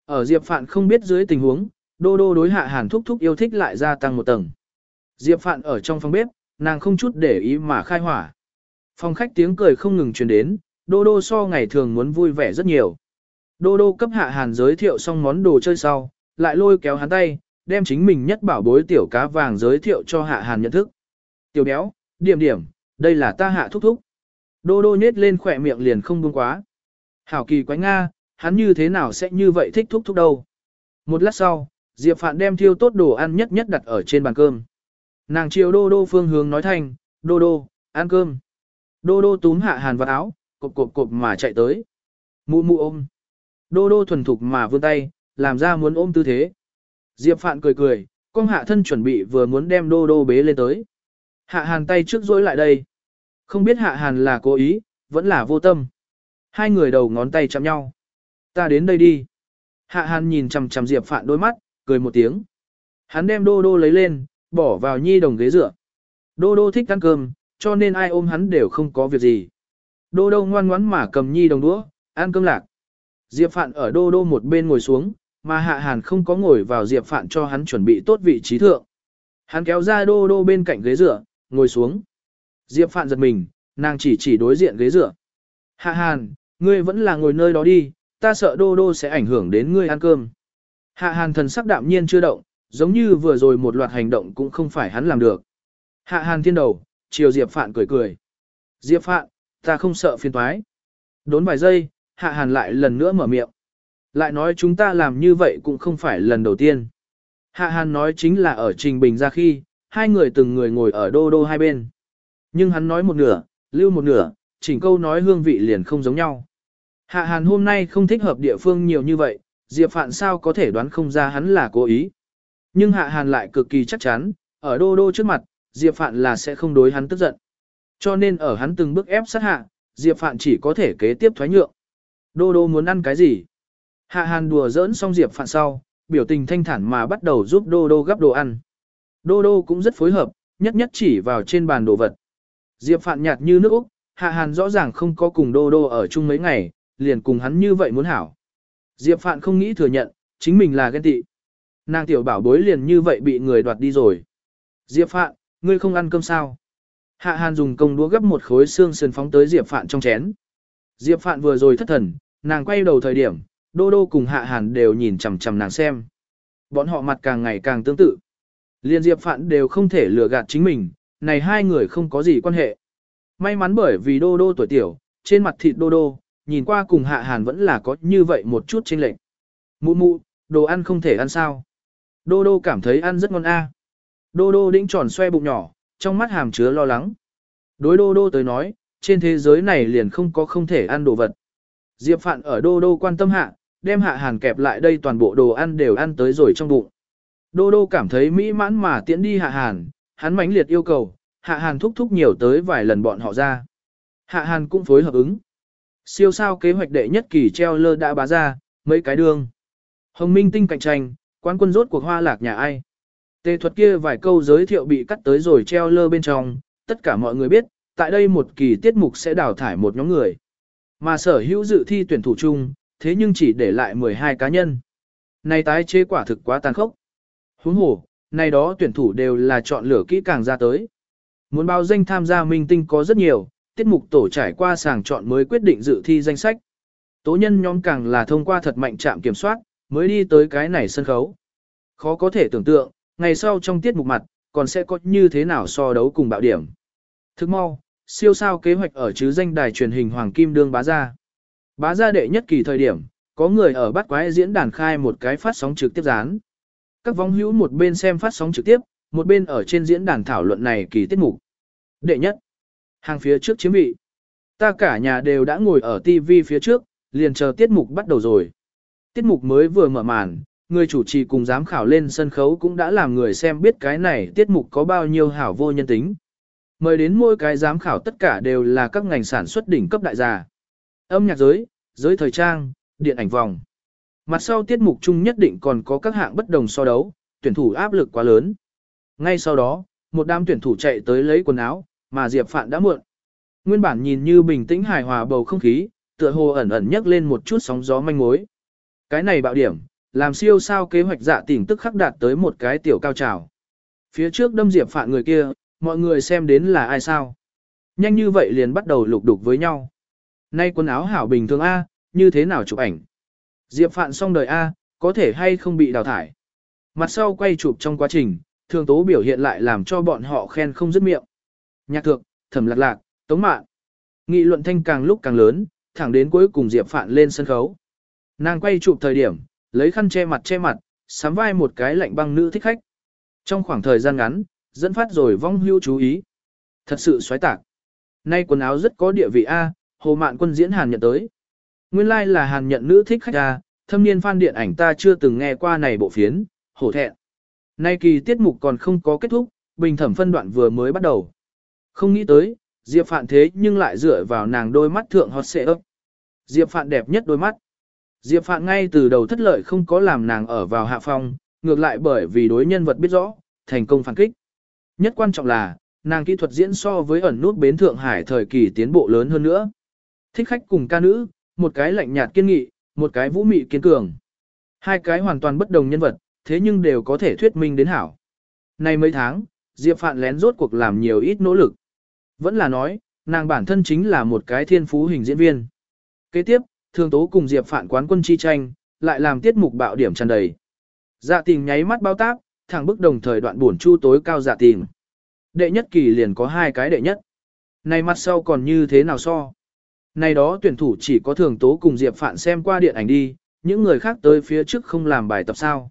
Ở Diệp Phạn không biết dưới tình huống, Đô Đô đối Hạ Hàn thúc thúc yêu thích lại gia tăng một tầng. Diệp Phạn ở trong phòng bếp, nàng không chút để ý mà khai hỏa. Phòng khách tiếng cười không ngừng truyền đến, Đô Đô so ngày thường muốn vui vẻ rất nhiều. Đô Đô cấp Hạ Hàn giới thiệu xong món đồ chơi sau, lại lôi kéo hắn tay, đem chính mình nhất bảo bối tiểu cá vàng giới thiệu cho Hạ Hàn nhận thức. Tiểu béo, điểm điểm, đây là ta Hạ thúc thúc. Đô Đô nhết lên khỏe miệng liền không buông quá. Hảo kỳ quái Nga, hắn như thế nào sẽ như vậy thích thúc thúc đâu. Một lát sau, Diệp Phạn đem thiêu tốt đồ ăn nhất nhất đặt ở trên bàn cơm. Nàng chiều Đô Đô phương hướng nói thành, Đô Đô, ăn cơm. Đô Đô túm Hạ Hàn vào áo, cộp cộp cộp mà chạy tới. Mụ mụ ôm. Đô đô thuần thục mà vươn tay, làm ra muốn ôm tư thế. Diệp Phạn cười cười, con hạ thân chuẩn bị vừa muốn đem đô đô bế lên tới. Hạ hàn tay trước dối lại đây. Không biết hạ hàn là cố ý, vẫn là vô tâm. Hai người đầu ngón tay chạm nhau. Ta đến đây đi. Hạ hàn nhìn chằm chằm Diệp Phạn đôi mắt, cười một tiếng. Hắn đem đô đô lấy lên, bỏ vào nhi đồng ghế dựa. Đô đô thích ăn cơm, cho nên ai ôm hắn đều không có việc gì. Đô đô ngoan ngoãn mà cầm nhi đồng đũa, ăn cơm lạc. Diệp Phạn ở đô đô một bên ngồi xuống, mà Hạ Hàn không có ngồi vào Diệp Phạn cho hắn chuẩn bị tốt vị trí thượng. Hắn kéo ra đô đô bên cạnh ghế dựa, ngồi xuống. Diệp Phạn giật mình, nàng chỉ chỉ đối diện ghế dựa. Hạ Hàn, ngươi vẫn là ngồi nơi đó đi, ta sợ đô đô sẽ ảnh hưởng đến ngươi ăn cơm. Hạ Hàn thần sắc đạm nhiên chưa động, giống như vừa rồi một loạt hành động cũng không phải hắn làm được. Hạ Hàn thiên đầu, chiều Diệp Phạn cười cười. Diệp Phạn, ta không sợ phiền toái. Đốn vài giây, Hạ Hàn lại lần nữa mở miệng. Lại nói chúng ta làm như vậy cũng không phải lần đầu tiên. Hạ Hàn nói chính là ở Trình Bình ra khi, hai người từng người ngồi ở đô đô hai bên. Nhưng hắn nói một nửa, lưu một nửa, chỉnh câu nói hương vị liền không giống nhau. Hạ Hàn hôm nay không thích hợp địa phương nhiều như vậy, Diệp Phạn sao có thể đoán không ra hắn là cố ý. Nhưng Hạ Hàn lại cực kỳ chắc chắn, ở đô đô trước mặt, Diệp Phạn là sẽ không đối hắn tức giận. Cho nên ở hắn từng bước ép sát hạ, Diệp Phạn chỉ có thể kế tiếp thoái nhượng. Đô đô muốn ăn cái gì? Hạ Hàn đùa giỡn xong Diệp Phạn sau, biểu tình thanh thản mà bắt đầu giúp đô đô gắp đồ ăn. Đô đô cũng rất phối hợp, nhất nhất chỉ vào trên bàn đồ vật. Diệp Phạn nhạt như nước Úc, Hạ Hàn rõ ràng không có cùng đô đô ở chung mấy ngày, liền cùng hắn như vậy muốn hảo. Diệp Phạn không nghĩ thừa nhận, chính mình là ghen tị. Nàng tiểu bảo bối liền như vậy bị người đoạt đi rồi. Diệp Phạn, ngươi không ăn cơm sao? Hạ Hàn dùng công đũa gấp một khối xương sườn phóng tới Diệp Phạn trong chén. Diệp Phạn vừa rồi thất thần, nàng quay đầu thời điểm, Đô Đô cùng Hạ Hàn đều nhìn chằm chằm nàng xem. Bọn họ mặt càng ngày càng tương tự. Liên Diệp Phạn đều không thể lừa gạt chính mình, này hai người không có gì quan hệ. May mắn bởi vì Đô Đô tuổi tiểu, trên mặt thịt Đô Đô, nhìn qua cùng Hạ Hàn vẫn là có như vậy một chút chênh lệch. Mụ mụ, đồ ăn không thể ăn sao? Đô Đô cảm thấy ăn rất ngon a. Đô Đô đĩnh tròn xoe bụng nhỏ, trong mắt hàm chứa lo lắng. Đối Đô Đô tới nói, trên thế giới này liền không có không thể ăn đồ vật. Diệp Phạn ở Đô Đô quan tâm hạ, đem Hạ Hàn kẹp lại đây toàn bộ đồ ăn đều ăn tới rồi trong bụng. Đô Đô cảm thấy mỹ mãn mà tiễn đi Hạ Hàn, hắn mãnh liệt yêu cầu, Hạ Hàn thúc thúc nhiều tới vài lần bọn họ ra. Hạ Hàn cũng phối hợp ứng. Siêu sao kế hoạch đệ nhất kỳ treo lơ đã bá ra, mấy cái đường. Hồng Minh tinh cạnh tranh, quan quân rốt cuộc hoa lạc nhà ai. Tề thuật kia vài câu giới thiệu bị cắt tới rồi treo lơ bên trong, tất cả mọi người biết, tại đây một kỳ tiết mục sẽ đào thải một nhóm người. Mà sở hữu dự thi tuyển thủ chung, thế nhưng chỉ để lại 12 cá nhân. Này tái chế quả thực quá tàn khốc. Huống hồ, này đó tuyển thủ đều là chọn lựa kỹ càng ra tới. Muốn bao danh tham gia minh tinh có rất nhiều, tiết mục tổ trải qua sàng chọn mới quyết định dự thi danh sách. Tố nhân nhóm càng là thông qua thật mạnh trạm kiểm soát, mới đi tới cái này sân khấu. Khó có thể tưởng tượng, ngày sau trong tiết mục mặt, còn sẽ có như thế nào so đấu cùng bạo điểm. Thức mau, siêu sao kế hoạch ở chứ danh đài truyền hình Hoàng Kim Đương bá ra. Bá ra đệ nhất kỳ thời điểm, có người ở bắt quái diễn đàn khai một cái phát sóng trực tiếp dán. Các vong hữu một bên xem phát sóng trực tiếp, một bên ở trên diễn đàn thảo luận này kỳ tiết mục. Đệ nhất, hàng phía trước chiếm vị. Ta cả nhà đều đã ngồi ở TV phía trước, liền chờ tiết mục bắt đầu rồi. Tiết mục mới vừa mở màn, người chủ trì cùng giám khảo lên sân khấu cũng đã làm người xem biết cái này tiết mục có bao nhiêu hảo vô nhân tính. Mời đến mỗi cái giám khảo tất cả đều là các ngành sản xuất đỉnh cấp đại gia. Âm nhạc giới, giới thời trang, điện ảnh vòng. Mặt sau tiết mục chung nhất định còn có các hạng bất đồng so đấu, tuyển thủ áp lực quá lớn. Ngay sau đó, một đám tuyển thủ chạy tới lấy quần áo, mà Diệp Phạn đã muộn. Nguyên bản nhìn như bình tĩnh hài hòa bầu không khí, tựa hồ ẩn ẩn nhấc lên một chút sóng gió manh mối. Cái này bạo điểm, làm siêu sao kế hoạch dạ tỉnh tức khắc đạt tới một cái tiểu cao trào. Phía trước đâm Diệp Phạn người kia, mọi người xem đến là ai sao. Nhanh như vậy liền bắt đầu lục đục với nhau. Nay quần áo hảo bình thường A, như thế nào chụp ảnh? Diệp Phạn xong đời A, có thể hay không bị đào thải? Mặt sau quay chụp trong quá trình, thường tố biểu hiện lại làm cho bọn họ khen không dứt miệng. Nhạc thượng, thẩm lạc lạc, tống mạn. Nghị luận thanh càng lúc càng lớn, thẳng đến cuối cùng Diệp Phạn lên sân khấu. Nàng quay chụp thời điểm, lấy khăn che mặt che mặt, sắm vai một cái lạnh băng nữ thích khách. Trong khoảng thời gian ngắn, dẫn phát rồi vong hưu chú ý. Thật sự xoáy tạc. Nay quần áo rất có địa vị A, hồ mạn quân diễn hàn nhận tới. Nguyên lai like là hàn nhận nữ thích khách A, thâm niên fan điện ảnh ta chưa từng nghe qua này bộ phiến, hổ thẹn. Nay kỳ tiết mục còn không có kết thúc, bình thẩm phân đoạn vừa mới bắt đầu. Không nghĩ tới, Diệp Phạn thế nhưng lại dựa vào nàng đôi mắt thượng hot xệ ấp. Diệp Phạn đẹp nhất đôi mắt. Diệp Phạn ngay từ đầu thất lợi không có làm nàng ở vào hạ phong, ngược lại bởi vì đối nhân vật biết rõ, thành công phản kích. Nhất quan trọng là, nàng kỹ thuật diễn so với ẩn nút bến Thượng Hải thời kỳ tiến bộ lớn hơn nữa. Thích khách cùng ca nữ, một cái lạnh nhạt kiên nghị, một cái vũ mị kiên cường. Hai cái hoàn toàn bất đồng nhân vật, thế nhưng đều có thể thuyết minh đến hảo. Nay mấy tháng, Diệp Phạn lén rốt cuộc làm nhiều ít nỗ lực. Vẫn là nói, nàng bản thân chính là một cái thiên phú hình diễn viên. Kế tiếp, thường tố cùng Diệp Phạn quán quân chi tranh, lại làm tiết mục bạo điểm tràn đầy. Dạ tình nháy mắt bao tác thẳng bức đồng thời đoạn buồn chu tối cao giả tình. Đệ nhất kỳ liền có hai cái đệ nhất. Này mặt sau còn như thế nào so? Này đó tuyển thủ chỉ có thường tố cùng Diệp Phạn xem qua điện ảnh đi, những người khác tới phía trước không làm bài tập sao.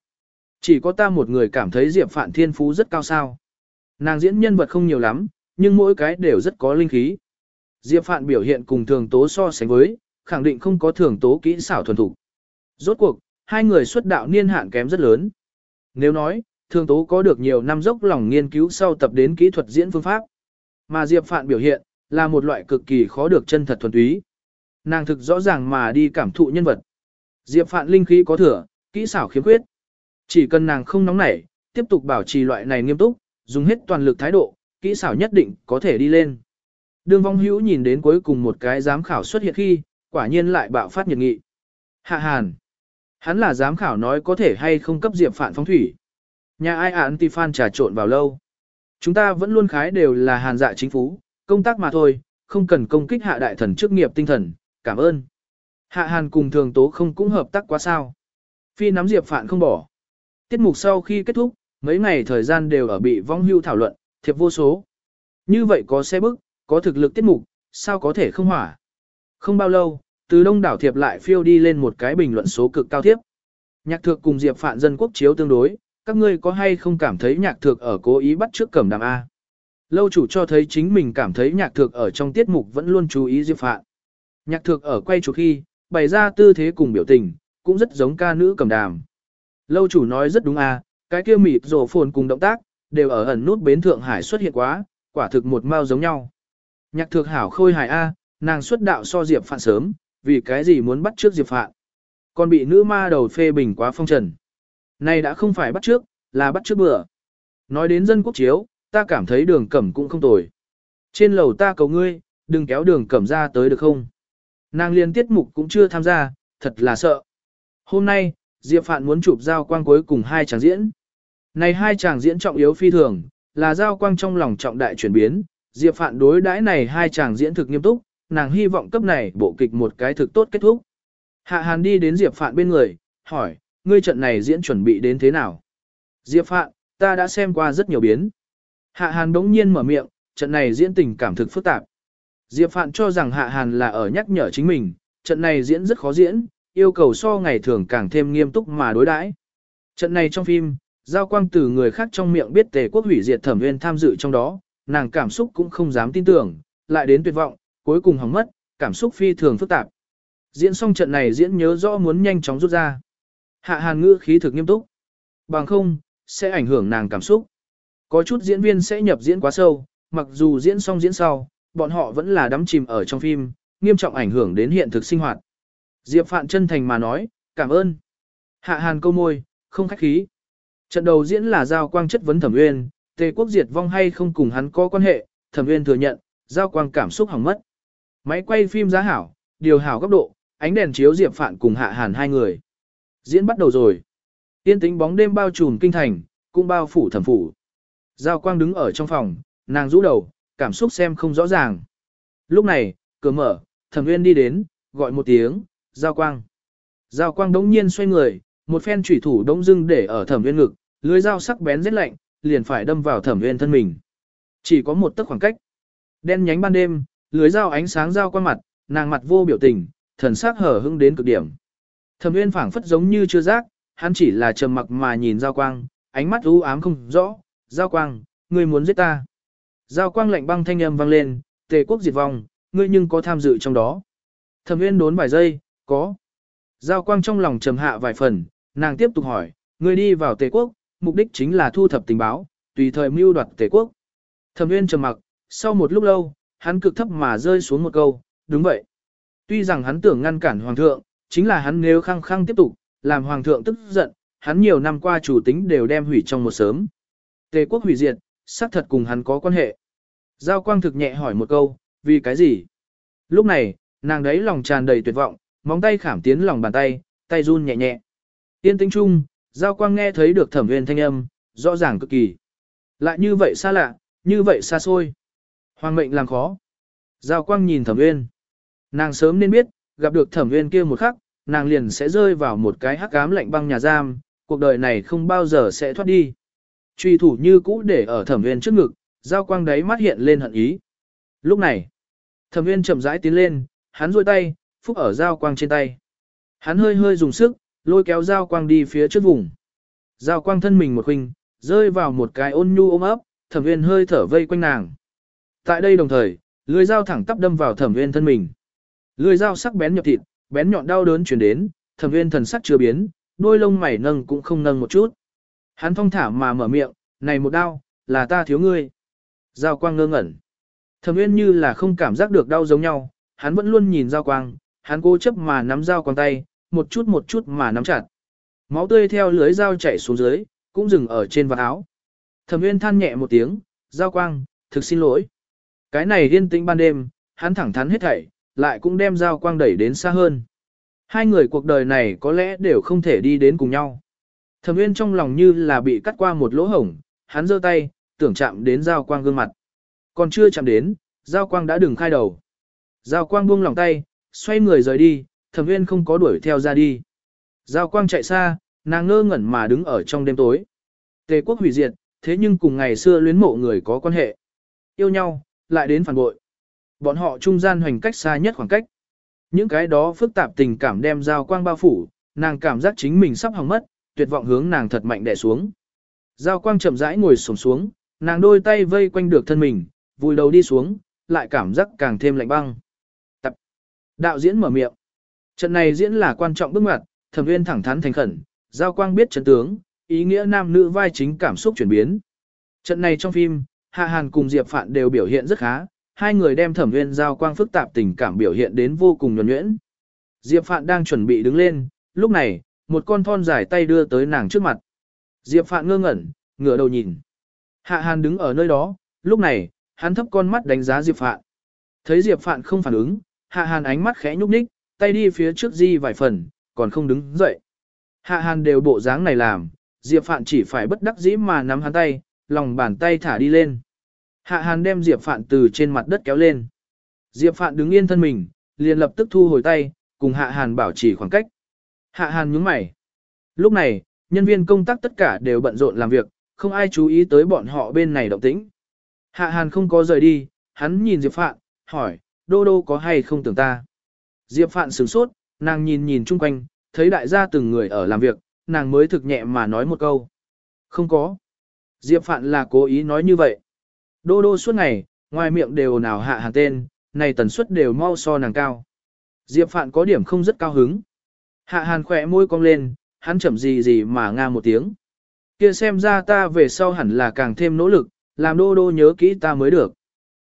Chỉ có ta một người cảm thấy Diệp Phạn thiên phú rất cao sao. Nàng diễn nhân vật không nhiều lắm, nhưng mỗi cái đều rất có linh khí. Diệp Phạn biểu hiện cùng thường tố so sánh với, khẳng định không có thường tố kỹ xảo thuần thủ Rốt cuộc, hai người xuất đạo niên hạn kém rất lớn. Nếu nói, thường tố có được nhiều năm dốc lòng nghiên cứu sau tập đến kỹ thuật diễn phương pháp. Mà Diệp Phạn biểu hiện, là một loại cực kỳ khó được chân thật thuần túy. Nàng thực rõ ràng mà đi cảm thụ nhân vật. Diệp Phạn linh khí có thừa, kỹ xảo khiếm khuyết. Chỉ cần nàng không nóng nảy, tiếp tục bảo trì loại này nghiêm túc, dùng hết toàn lực thái độ, kỹ xảo nhất định có thể đi lên. Đường vong hữu nhìn đến cuối cùng một cái giám khảo xuất hiện khi, quả nhiên lại bạo phát nhiệt nghị. Hạ Hàn. Hắn là giám khảo nói có thể hay không cấp Diệp Phạn phóng thủy. Nhà ai án ti fan trà trộn vào lâu. Chúng ta vẫn luôn khái đều là hàn dạ chính phú, công tác mà thôi, không cần công kích hạ đại thần chức nghiệp tinh thần, cảm ơn. Hạ hàn cùng thường tố không cũng hợp tác quá sao. Phi nắm Diệp Phạn không bỏ. Tiết mục sau khi kết thúc, mấy ngày thời gian đều ở bị vong hưu thảo luận, thiệp vô số. Như vậy có xe bức, có thực lực tiết mục, sao có thể không hỏa. Không bao lâu, từ đông đảo thiệp lại phiêu đi lên một cái bình luận số cực cao thiếp. Nhạc thược cùng Diệp Phạn dân quốc chiếu tương đối, các ngươi có hay không cảm thấy nhạc thược ở cố ý bắt trước cẩm đàm A. Lâu chủ cho thấy chính mình cảm thấy nhạc thược ở trong tiết mục vẫn luôn chú ý Diệp Phạn. Nhạc thược ở quay chụp khi, bày ra tư thế cùng biểu tình, cũng rất giống ca nữ cầm đàm. Lâu chủ nói rất đúng A, cái kia mịp rổ phồn cùng động tác, đều ở ẩn nút bến Thượng Hải xuất hiện quá, quả thực một mao giống nhau. Nhạc thược hảo khôi hài A, nàng xuất đạo so Diệp Phạn sớm, vì cái gì muốn bắt trước Diệp Phạn. Còn bị nữ ma đầu phê bình quá phong trần. Này đã không phải bắt trước, là bắt trước bữa. Nói đến dân quốc chiếu, ta cảm thấy đường cẩm cũng không tồi. Trên lầu ta cầu ngươi, đừng kéo đường cẩm ra tới được không? Nàng liên tiết mục cũng chưa tham gia, thật là sợ. Hôm nay, Diệp Phạn muốn chụp giao quang cuối cùng hai chàng diễn. Này hai chàng diễn trọng yếu phi thường, là giao quang trong lòng trọng đại chuyển biến. Diệp Phạn đối đãi này hai chàng diễn thực nghiêm túc, nàng hy vọng cấp này bộ kịch một cái thực tốt kết thúc. Hạ Hàn đi đến Diệp Phạn bên người, hỏi, ngươi trận này diễn chuẩn bị đến thế nào? Diệp Phạn, ta đã xem qua rất nhiều biến. Hạ Hàn đống nhiên mở miệng, trận này diễn tình cảm thực phức tạp. Diệp Phạn cho rằng Hạ Hàn là ở nhắc nhở chính mình, trận này diễn rất khó diễn, yêu cầu so ngày thường càng thêm nghiêm túc mà đối đãi. Trận này trong phim, giao quang từ người khác trong miệng biết tề quốc hủy diệt thẩm nguyên tham dự trong đó, nàng cảm xúc cũng không dám tin tưởng, lại đến tuyệt vọng, cuối cùng hỏng mất, cảm xúc phi thường phức tạp. Diễn xong trận này diễn nhớ rõ muốn nhanh chóng rút ra. Hạ hàn ngữ khí thực nghiêm túc. Bằng không, sẽ ảnh hưởng nàng cảm xúc. Có chút diễn viên sẽ nhập diễn quá sâu, mặc dù diễn xong diễn sau, bọn họ vẫn là đắm chìm ở trong phim, nghiêm trọng ảnh hưởng đến hiện thực sinh hoạt. Diệp Phạn chân thành mà nói, cảm ơn. Hạ hàn câu môi, không khách khí. Trận đầu diễn là giao quang chất vấn thẩm uyên, tề quốc diệt vong hay không cùng hắn có quan hệ, thẩm uyên thừa nhận, giao quang cảm xúc hỏng mất. Máy quay phim giá hảo, điều hảo góc độ, ánh đèn chiếu Diệp Phạn cùng Hạ Hàn hai người. Diễn bắt đầu rồi. Tiên tính bóng đêm bao trùm kinh thành, cũng bao phủ thẩm phủ. Giao quang đứng ở trong phòng, nàng rũ đầu, cảm xúc xem không rõ ràng. Lúc này, cửa mở, thẩm nguyên đi đến, gọi một tiếng, giao quang. Giao quang đống nhiên xoay người, một phen chủy thủ đống dưng để ở thẩm nguyên ngực, lưới dao sắc bén rất lạnh, liền phải đâm vào thẩm nguyên thân mình. Chỉ có một tấc khoảng cách. Đen nhánh ban đêm, lưới dao ánh sáng dao qua mặt, nàng mặt vô biểu tình, thần sắc hở hững đến cực điểm. Thẩm Nguyên phảng phất giống như chưa giác, hắn chỉ là trầm mặc mà nhìn Giao Quang, ánh mắt u ám không rõ, "Giao Quang, ngươi muốn giết ta?" Giao Quang lạnh băng thanh âm vang lên, "Tề quốc diệt vong, ngươi nhưng có tham dự trong đó?" Thẩm Nguyên đốn vài giây, "Có." Giao Quang trong lòng trầm hạ vài phần, nàng tiếp tục hỏi, "Ngươi đi vào Tề quốc, mục đích chính là thu thập tình báo, tùy thời mưu đoạt Tề quốc?" Thẩm Nguyên trầm mặc, sau một lúc lâu, hắn cực thấp mà rơi xuống một câu, "Đúng vậy." Tuy rằng hắn tưởng ngăn cản hoàng thượng, chính là hắn nếu khăng khăng tiếp tục, làm hoàng thượng tức giận, hắn nhiều năm qua chủ tính đều đem hủy trong một sớm. Tề quốc hủy diệt, xác thật cùng hắn có quan hệ. Giao quang thực nhẹ hỏi một câu, vì cái gì? Lúc này, nàng đấy lòng tràn đầy tuyệt vọng, móng tay khảm tiến lòng bàn tay, tay run nhẹ nhẹ. Tiên tĩnh chung giao quang nghe thấy được thẩm viên thanh âm, rõ ràng cực kỳ. Lại như vậy xa lạ, như vậy xa xôi. Hoàng mệnh làm khó. Giao quang nhìn thẩm viên. Nàng sớm nên biết, gặp được thẩm viên kia một khắc, nàng liền sẽ rơi vào một cái hắc ám lạnh băng nhà giam, cuộc đời này không bao giờ sẽ thoát đi. Truy thủ như cũ để ở thẩm viên trước ngực, giao quang đáy mắt hiện lên hận ý. Lúc này, thẩm viên chậm rãi tiến lên, hắn rôi tay, phúc ở giao quang trên tay. Hắn hơi hơi dùng sức, lôi kéo giao quang đi phía trước vùng. Giao quang thân mình một khinh, rơi vào một cái ôn nhu ôm ấp, thẩm viên hơi thở vây quanh nàng. Tại đây đồng thời, lưỡi dao thẳng tắp đâm vào thẩm viên thân mình. Lưỡi dao sắc bén nhập thịt, bén nhọn đau đớn truyền đến, Thẩm viên thần sắc chưa biến, đôi lông mày nâng cũng không nâng một chút. Hắn thong thả mà mở miệng, "Này một đau, là ta thiếu ngươi." Giao quang ngơ ngẩn. Thẩm viên như là không cảm giác được đau giống nhau, hắn vẫn luôn nhìn Giao quang, hắn cố chấp mà nắm dao quang tay, một chút một chút mà nắm chặt. Máu tươi theo lưới dao chảy xuống dưới, cũng dừng ở trên vạt áo. Thẩm uyên than nhẹ một tiếng, "Giao quang, thực xin lỗi." Cái này điên tĩnh ban đêm, hắn thẳng thắn hết thảy, lại cũng đem Giao quang đẩy đến xa hơn. Hai người cuộc đời này có lẽ đều không thể đi đến cùng nhau. Thẩm Uyên trong lòng như là bị cắt qua một lỗ hổng, hắn giơ tay, tưởng chạm đến Giao Quang gương mặt. Còn chưa chạm đến, Giao Quang đã đừng khai đầu. Giao Quang buông lòng tay, xoay người rời đi, Thẩm Uyên không có đuổi theo ra đi. Giao Quang chạy xa, nàng ngơ ngẩn mà đứng ở trong đêm tối. Tề quốc hủy diệt, thế nhưng cùng ngày xưa luyến mộ người có quan hệ. Yêu nhau, lại đến phản bội. Bọn họ trung gian hoành cách xa nhất khoảng cách. Những cái đó phức tạp tình cảm đem Giao Quang bao phủ, nàng cảm giác chính mình sắp hỏng mất, tuyệt vọng hướng nàng thật mạnh đè xuống. Giao Quang chậm rãi ngồi xổm xuống, nàng đôi tay vây quanh được thân mình, vùi đầu đi xuống, lại cảm giác càng thêm lạnh băng. Tập. Đạo diễn mở miệng. Trận này diễn là quan trọng bước ngoặt, Thẩm Uyên thẳng thắn thành khẩn, Giao Quang biết trận tướng, ý nghĩa nam nữ vai chính cảm xúc chuyển biến. Trận này trong phim, Hạ Hàn cùng Diệp Phạn đều biểu hiện rất khá, hai người đem Thẩm Nguyên Giao Quang phức tạp tình cảm biểu hiện đến vô cùng nhuần nhuyễn. Diệp Phạn đang chuẩn bị đứng lên, lúc này, một con thon dài tay đưa tới nàng trước mặt. Diệp Phạn ngơ ngẩn, ngửa đầu nhìn. Hạ Hàn đứng ở nơi đó, lúc này, hắn thấp con mắt đánh giá Diệp Phạn. Thấy Diệp Phạn không phản ứng, Hạ Hàn ánh mắt khẽ nhúc nhích, tay đi phía trước di vài phần, còn không đứng dậy. Hạ Hàn đều bộ dáng này làm, Diệp Phạn chỉ phải bất đắc dĩ mà nắm hắn tay, lòng bàn tay thả đi lên. Hạ Hàn đem Diệp Phạn từ trên mặt đất kéo lên. Diệp Phạn đứng yên thân mình, liền lập tức thu hồi tay, cùng Hạ Hàn bảo trì khoảng cách. Hạ Hàn nhướng mày. Lúc này, nhân viên công tác tất cả đều bận rộn làm việc, không ai chú ý tới bọn họ bên này động tĩnh. Hạ Hàn không có rời đi, hắn nhìn Diệp Phạn, hỏi, Đô Đô có hay không tưởng ta? Diệp Phạn sửng sốt, nàng nhìn nhìn chung quanh, thấy đại gia từng người ở làm việc, nàng mới thực nhẹ mà nói một câu. Không có. Diệp Phạn là cố ý nói như vậy. Đô Đô suốt ngày, ngoài miệng đều nào Hạ Hàn tên, này tần suất đều mau so nàng cao. Diệp Phạn có điểm không rất cao hứng. Hạ Hàn khỏe môi cong lên, hắn chậm gì gì mà nga một tiếng. Kia xem ra ta về sau hẳn là càng thêm nỗ lực, làm đô đô nhớ kỹ ta mới được.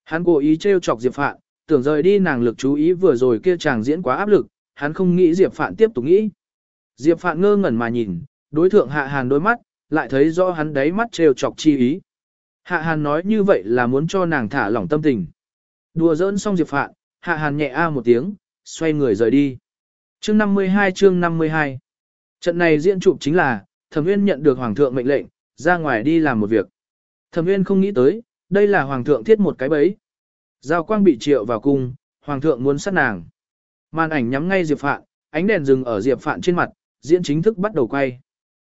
Hắn cố ý trêu chọc Diệp Phạn, tưởng rời đi nàng lực chú ý vừa rồi kia chàng diễn quá áp lực, hắn không nghĩ Diệp Phạn tiếp tục nghĩ. Diệp Phạn ngơ ngẩn mà nhìn, đối thượng Hạ Hàn đôi mắt, lại thấy rõ hắn đáy mắt trêu chọc chi ý. Hạ Hàn nói như vậy là muốn cho nàng thả lỏng tâm tình. Đùa giỡn xong Diệp Phạn, Hạ Hàn nhẹ a một tiếng, xoay người rời đi. Chương 52 chương 52 Trận này diễn chụp chính là, Thẩm Nguyên nhận được Hoàng thượng mệnh lệnh, ra ngoài đi làm một việc. Thẩm Nguyên không nghĩ tới, đây là Hoàng thượng thiết một cái bẫy. Giao quang bị triệu vào cung, Hoàng thượng muốn sát nàng. Màn ảnh nhắm ngay Diệp Phạn, ánh đèn dừng ở Diệp Phạn trên mặt, diễn chính thức bắt đầu quay.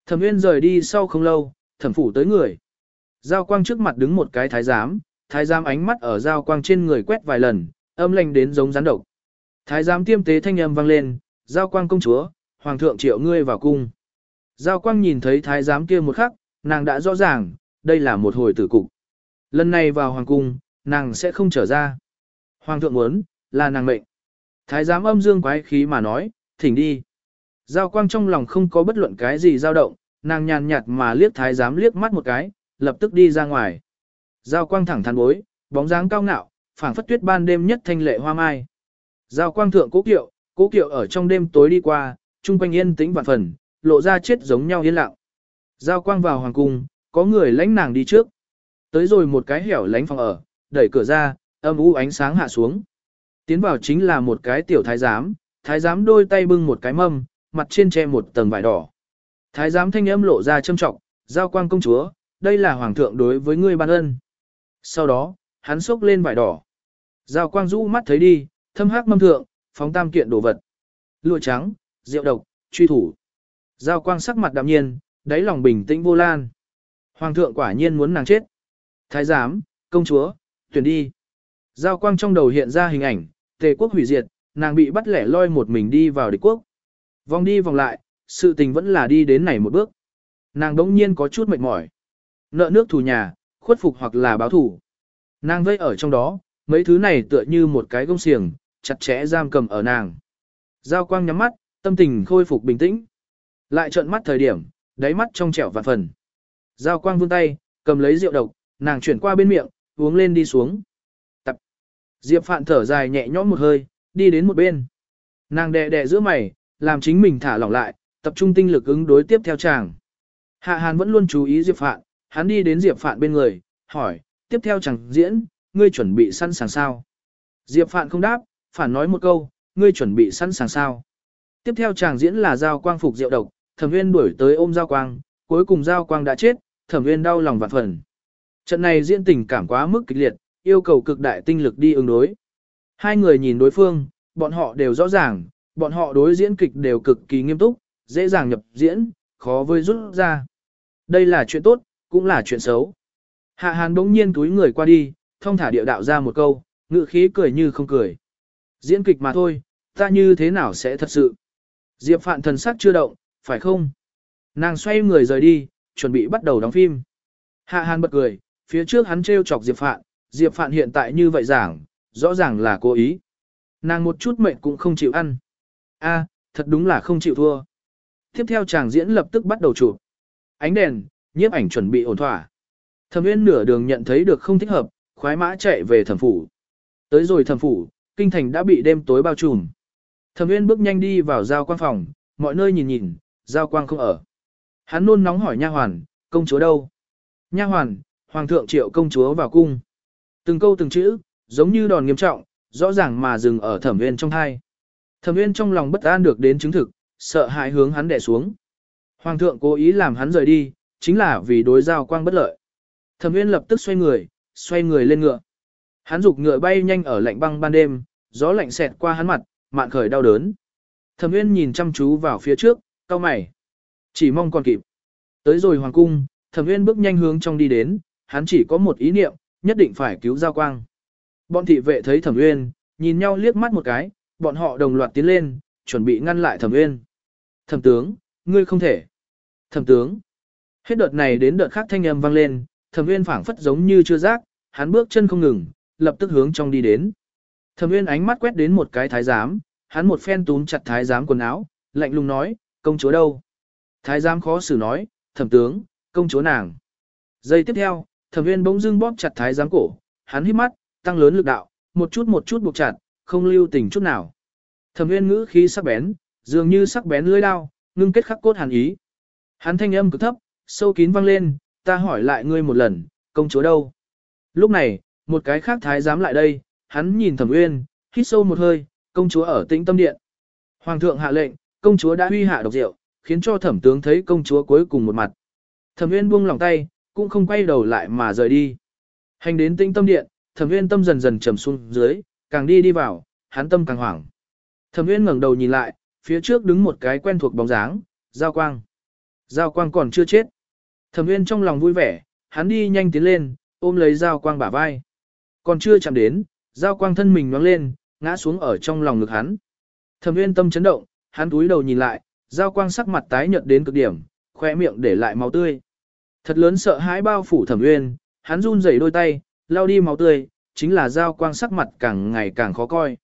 Thẩm Nguyên rời đi sau không lâu, thẩm phủ tới người. Giao quang trước mặt đứng một cái thái giám, thái giám ánh mắt ở giao quang trên người quét vài lần, âm lành đến giống rắn độc. Thái giám tiêm tế thanh âm vang lên, giao quang công chúa, hoàng thượng triệu ngươi vào cung. Giao quang nhìn thấy thái giám kia một khắc, nàng đã rõ ràng, đây là một hồi tử cục. Lần này vào hoàng cung, nàng sẽ không trở ra. Hoàng thượng muốn, là nàng mệnh. Thái giám âm dương quái khí mà nói, thỉnh đi. Giao quang trong lòng không có bất luận cái gì dao động, nàng nhàn nhạt mà liếc thái giám liếc mắt một cái, lập tức đi ra ngoài. Giao quang thẳng thắn bối, bóng dáng cao ngạo, phảng phất tuyết ban đêm nhất thanh lệ hoa mai. Giao quang thượng cố kiệu, cố kiệu ở trong đêm tối đi qua, trung quanh yên tĩnh vạn phần, lộ ra chết giống nhau yên lặng. Giao quang vào hoàng cung, có người lãnh nàng đi trước. Tới rồi một cái hẻo lánh phòng ở, đẩy cửa ra, âm u ánh sáng hạ xuống. Tiến vào chính là một cái tiểu thái giám, thái giám đôi tay bưng một cái mâm, mặt trên che một tầng vải đỏ. Thái giám thanh âm lộ ra châm trọng, giao quang công chúa, đây là hoàng thượng đối với ngươi ban ân. Sau đó, hắn xốc lên vải đỏ. Giao quang rũ mắt thấy đi, thâm hắc mâm thượng, phóng tam kiện đồ vật. Lụa trắng, rượu độc, truy thủ. Giao quang sắc mặt đạm nhiên, đáy lòng bình tĩnh vô lan. Hoàng thượng quả nhiên muốn nàng chết. Thái giám, công chúa, tuyển đi. Giao quang trong đầu hiện ra hình ảnh, tề quốc hủy diệt, nàng bị bắt lẻ loi một mình đi vào địch quốc. Vòng đi vòng lại, sự tình vẫn là đi đến này một bước. Nàng đống nhiên có chút mệt mỏi. Nợ nước thù nhà, khuất phục hoặc là báo thủ. Nàng vây ở trong đó, mấy thứ này tựa như một cái gông xiềng, chặt chẽ giam cầm ở nàng. Giao quang nhắm mắt, tâm tình khôi phục bình tĩnh. Lại trợn mắt thời điểm, đáy mắt trong trẻo vạn phần. Giao quang vươn tay, cầm lấy rượu độc, nàng chuyển qua bên miệng, uống lên đi xuống. Tập. Diệp Phạn thở dài nhẹ nhõm một hơi, đi đến một bên. Nàng đè đè giữa mày, làm chính mình thả lỏng lại, tập trung tinh lực ứng đối tiếp theo chàng. Hạ Hàn vẫn luôn chú ý Diệp Phạn, hắn đi đến Diệp Phạn bên người, hỏi, tiếp theo chẳng diễn, ngươi chuẩn bị sẵn sàng sao? Diệp Phạn không đáp, phản nói một câu, ngươi chuẩn bị sẵn sàng sao? Tiếp theo chàng diễn là giao quang phục rượu độc, thẩm viên đuổi tới ôm giao quang, cuối cùng giao quang đã chết, thẩm viên đau lòng vạn phần. Trận này diễn tình cảm quá mức kịch liệt, yêu cầu cực đại tinh lực đi ứng đối. Hai người nhìn đối phương, bọn họ đều rõ ràng, bọn họ đối diễn kịch đều cực kỳ nghiêm túc, dễ dàng nhập diễn, khó với rút ra. Đây là chuyện tốt, cũng là chuyện xấu. Hạ Hàn bỗng nhiên túi người qua đi, thông thả địa đạo ra một câu, ngự khí cười như không cười. Diễn kịch mà thôi, ta như thế nào sẽ thật sự? Diệp Phạn thần sắc chưa động, phải không? Nàng xoay người rời đi, chuẩn bị bắt đầu đóng phim. Hạ Hàn bật cười, phía trước hắn trêu chọc Diệp Phạn, Diệp Phạn hiện tại như vậy giảng, rõ ràng là cố ý. Nàng một chút mệnh cũng không chịu ăn. A, thật đúng là không chịu thua. Tiếp theo chàng diễn lập tức bắt đầu chụp. Ánh đèn, nhiếp ảnh chuẩn bị ổn thỏa. Thẩm Uyên nửa đường nhận thấy được không thích hợp, khoái mã chạy về thẩm phủ. Tới rồi thẩm phủ, kinh thành đã bị đêm tối bao trùm. Thẩm Uyên bước nhanh đi vào giao quang phòng, mọi nơi nhìn nhìn, giao quang không ở. Hắn nôn nóng hỏi nha hoàn, công chúa đâu? Nha hoàn, hoàng thượng triệu công chúa vào cung. Từng câu từng chữ, giống như đòn nghiêm trọng, rõ ràng mà dừng ở thẩm Uyên trong hai. Thẩm Uyên trong lòng bất an được đến chứng thực, sợ hãi hướng hắn đè xuống. Hoàng thượng cố ý làm hắn rời đi, chính là vì đối giao quang bất lợi. Thẩm Nguyên lập tức xoay người, xoay người lên ngựa. Hắn dục ngựa bay nhanh ở lạnh băng ban đêm, gió lạnh xẹt qua hắn mặt, mạn khởi đau đớn. Thẩm Nguyên nhìn chăm chú vào phía trước, cau mày. Chỉ mong còn kịp. Tới rồi hoàng cung, Thẩm Nguyên bước nhanh hướng trong đi đến, hắn chỉ có một ý niệm, nhất định phải cứu Giao Quang. Bọn thị vệ thấy Thẩm Nguyên, nhìn nhau liếc mắt một cái, bọn họ đồng loạt tiến lên, chuẩn bị ngăn lại Thẩm Nguyên. Thẩm tướng, ngươi không thể. Thẩm tướng. Hết đợt này đến đợt khác thanh âm vang lên, Thẩm Nguyên phảng phất giống như chưa giác, hắn bước chân không ngừng, lập tức hướng trong đi đến. Thẩm Nguyên ánh mắt quét đến một cái thái giám, hắn một phen túm chặt thái giám quần áo, lạnh lùng nói, công chúa đâu? Thái giám khó xử nói, thẩm tướng, công chúa nàng. Giây tiếp theo, thẩm Nguyên bỗng dưng bóp chặt thái giám cổ, hắn hít mắt, tăng lớn lực đạo, một chút một chút buộc chặt, không lưu tình chút nào. Thẩm Nguyên ngữ khí sắc bén, dường như sắc bén lưỡi dao, ngưng kết khắc cốt hàn ý. Hắn thanh âm cực thấp, sâu kín vang lên, ta hỏi lại ngươi một lần, công chúa đâu? Lúc này, một cái khác thái giám lại đây, hắn nhìn Thẩm Uyên, hít sâu một hơi, công chúa ở tĩnh tâm điện. Hoàng thượng hạ lệnh, công chúa đã huy hạ độc rượu, khiến cho thẩm tướng thấy công chúa cuối cùng một mặt. Thẩm Uyên buông lòng tay, cũng không quay đầu lại mà rời đi. Hành đến tĩnh tâm điện, Thẩm Uyên tâm dần dần trầm xuống dưới, càng đi đi vào, hắn tâm càng hoảng. Thẩm Uyên ngẩng đầu nhìn lại, phía trước đứng một cái quen thuộc bóng dáng, Giao Quang. Giao Quang còn chưa chết. Thẩm Uyên trong lòng vui vẻ, hắn đi nhanh tiến lên, ôm lấy Giao Quang bả vai. Còn chưa chạm đến, Giao Quang thân mình nhoáng lên, ngã xuống ở trong lòng ngực hắn. Thẩm Uyên tâm chấn động, hắn túi đầu nhìn lại, Giao Quang sắc mặt tái nhợt đến cực điểm, khóe miệng để lại máu tươi. Thật lớn sợ hãi bao phủ Thẩm Uyên, hắn run rẩy đôi tay, lau đi máu tươi, chính là Giao Quang sắc mặt càng ngày càng khó coi.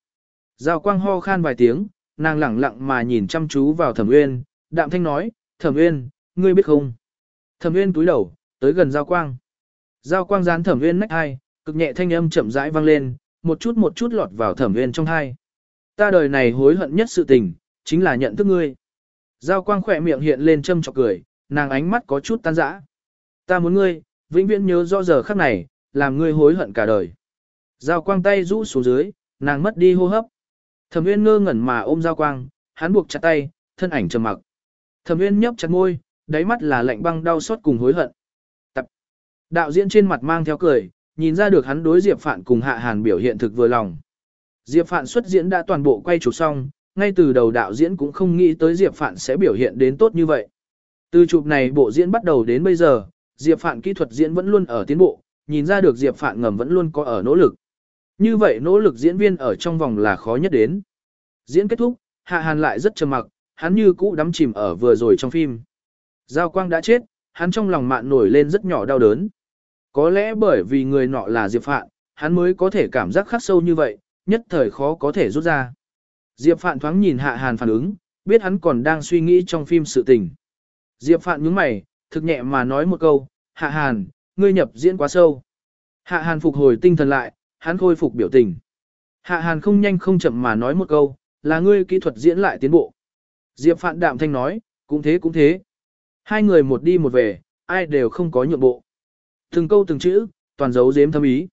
Giao Quang ho khan vài tiếng, nàng lẳng lặng mà nhìn chăm chú vào Thẩm Uyên, đạm thanh nói, Thẩm Uyên, ngươi biết không? Thẩm Uyên túi đầu, tới gần Giao Quang. Giao Quang dán Thẩm Uyên nách hai, cực nhẹ thanh âm chậm rãi vang lên, một chút một chút lọt vào Thẩm Uyên trong hai. Ta đời này hối hận nhất sự tình, chính là nhận thức ngươi. Giao Quang khỏe miệng hiện lên châm chọc cười, nàng ánh mắt có chút tan rã. Ta muốn ngươi, vĩnh viễn nhớ rõ giờ khắc này, làm ngươi hối hận cả đời. Giao Quang tay rũ xuống dưới, nàng mất đi hô hấp. Thẩm Uyên ngơ ngẩn mà ôm Giao Quang, hắn buộc chặt tay, thân ảnh trầm mặc. Thẩm Uyên nhấp chặt môi, đáy mắt là lạnh băng đau xót cùng hối hận. Tập. Đạo diễn trên mặt mang theo cười, nhìn ra được hắn đối Diệp Phạn cùng Hạ Hàn biểu hiện thực vừa lòng. Diệp Phạn xuất diễn đã toàn bộ quay chụp xong, ngay từ đầu đạo diễn cũng không nghĩ tới Diệp Phạn sẽ biểu hiện đến tốt như vậy. Từ chụp này bộ diễn bắt đầu đến bây giờ, Diệp Phạn kỹ thuật diễn vẫn luôn ở tiến bộ, nhìn ra được Diệp Phạn ngầm vẫn luôn có ở nỗ lực. Như vậy nỗ lực diễn viên ở trong vòng là khó nhất đến. Diễn kết thúc, Hạ Hàn lại rất trầm mặc, hắn như cũ đắm chìm ở vừa rồi trong phim. Giao Quang đã chết, hắn trong lòng mạn nổi lên rất nhỏ đau đớn. Có lẽ bởi vì người nọ là Diệp Phạn, hắn mới có thể cảm giác khắc sâu như vậy, nhất thời khó có thể rút ra. Diệp Phạn thoáng nhìn Hạ Hàn phản ứng, biết hắn còn đang suy nghĩ trong phim sự tình. Diệp Phạn nhướng mày, thực nhẹ mà nói một câu, Hạ Hàn, ngươi nhập diễn quá sâu. Hạ Hàn phục hồi tinh thần lại, hắn khôi phục biểu tình. Hạ Hàn không nhanh không chậm mà nói một câu, là ngươi kỹ thuật diễn lại tiến bộ. Diệp Phạn đạm thanh nói, cũng thế cũng thế. Hai người một đi một về, ai đều không có nhượng bộ. Từng câu từng chữ, toàn dấu dếm thâm ý.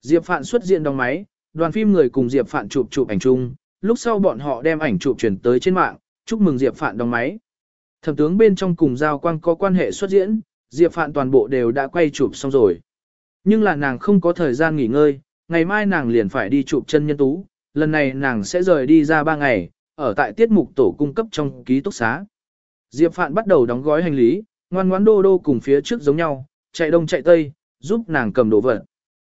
Diệp Phạn xuất diện đóng máy, đoàn phim người cùng Diệp Phạn chụp chụp ảnh chung, lúc sau bọn họ đem ảnh chụp chuyển tới trên mạng, chúc mừng Diệp Phạn đóng máy. Thẩm tướng bên trong cùng Giao Quang có quan hệ xuất diễn, Diệp Phạn toàn bộ đều đã quay chụp xong rồi. Nhưng là nàng không có thời gian nghỉ ngơi, ngày mai nàng liền phải đi chụp chân nhân tú, lần này nàng sẽ rời đi ra ba ngày, ở tại tiết mục tổ cung cấp trong ký túc xá. Diệp Phạn bắt đầu đóng gói hành lý, ngoan ngoãn đô đô cùng phía trước giống nhau, chạy đông chạy tây, giúp nàng cầm đồ vật.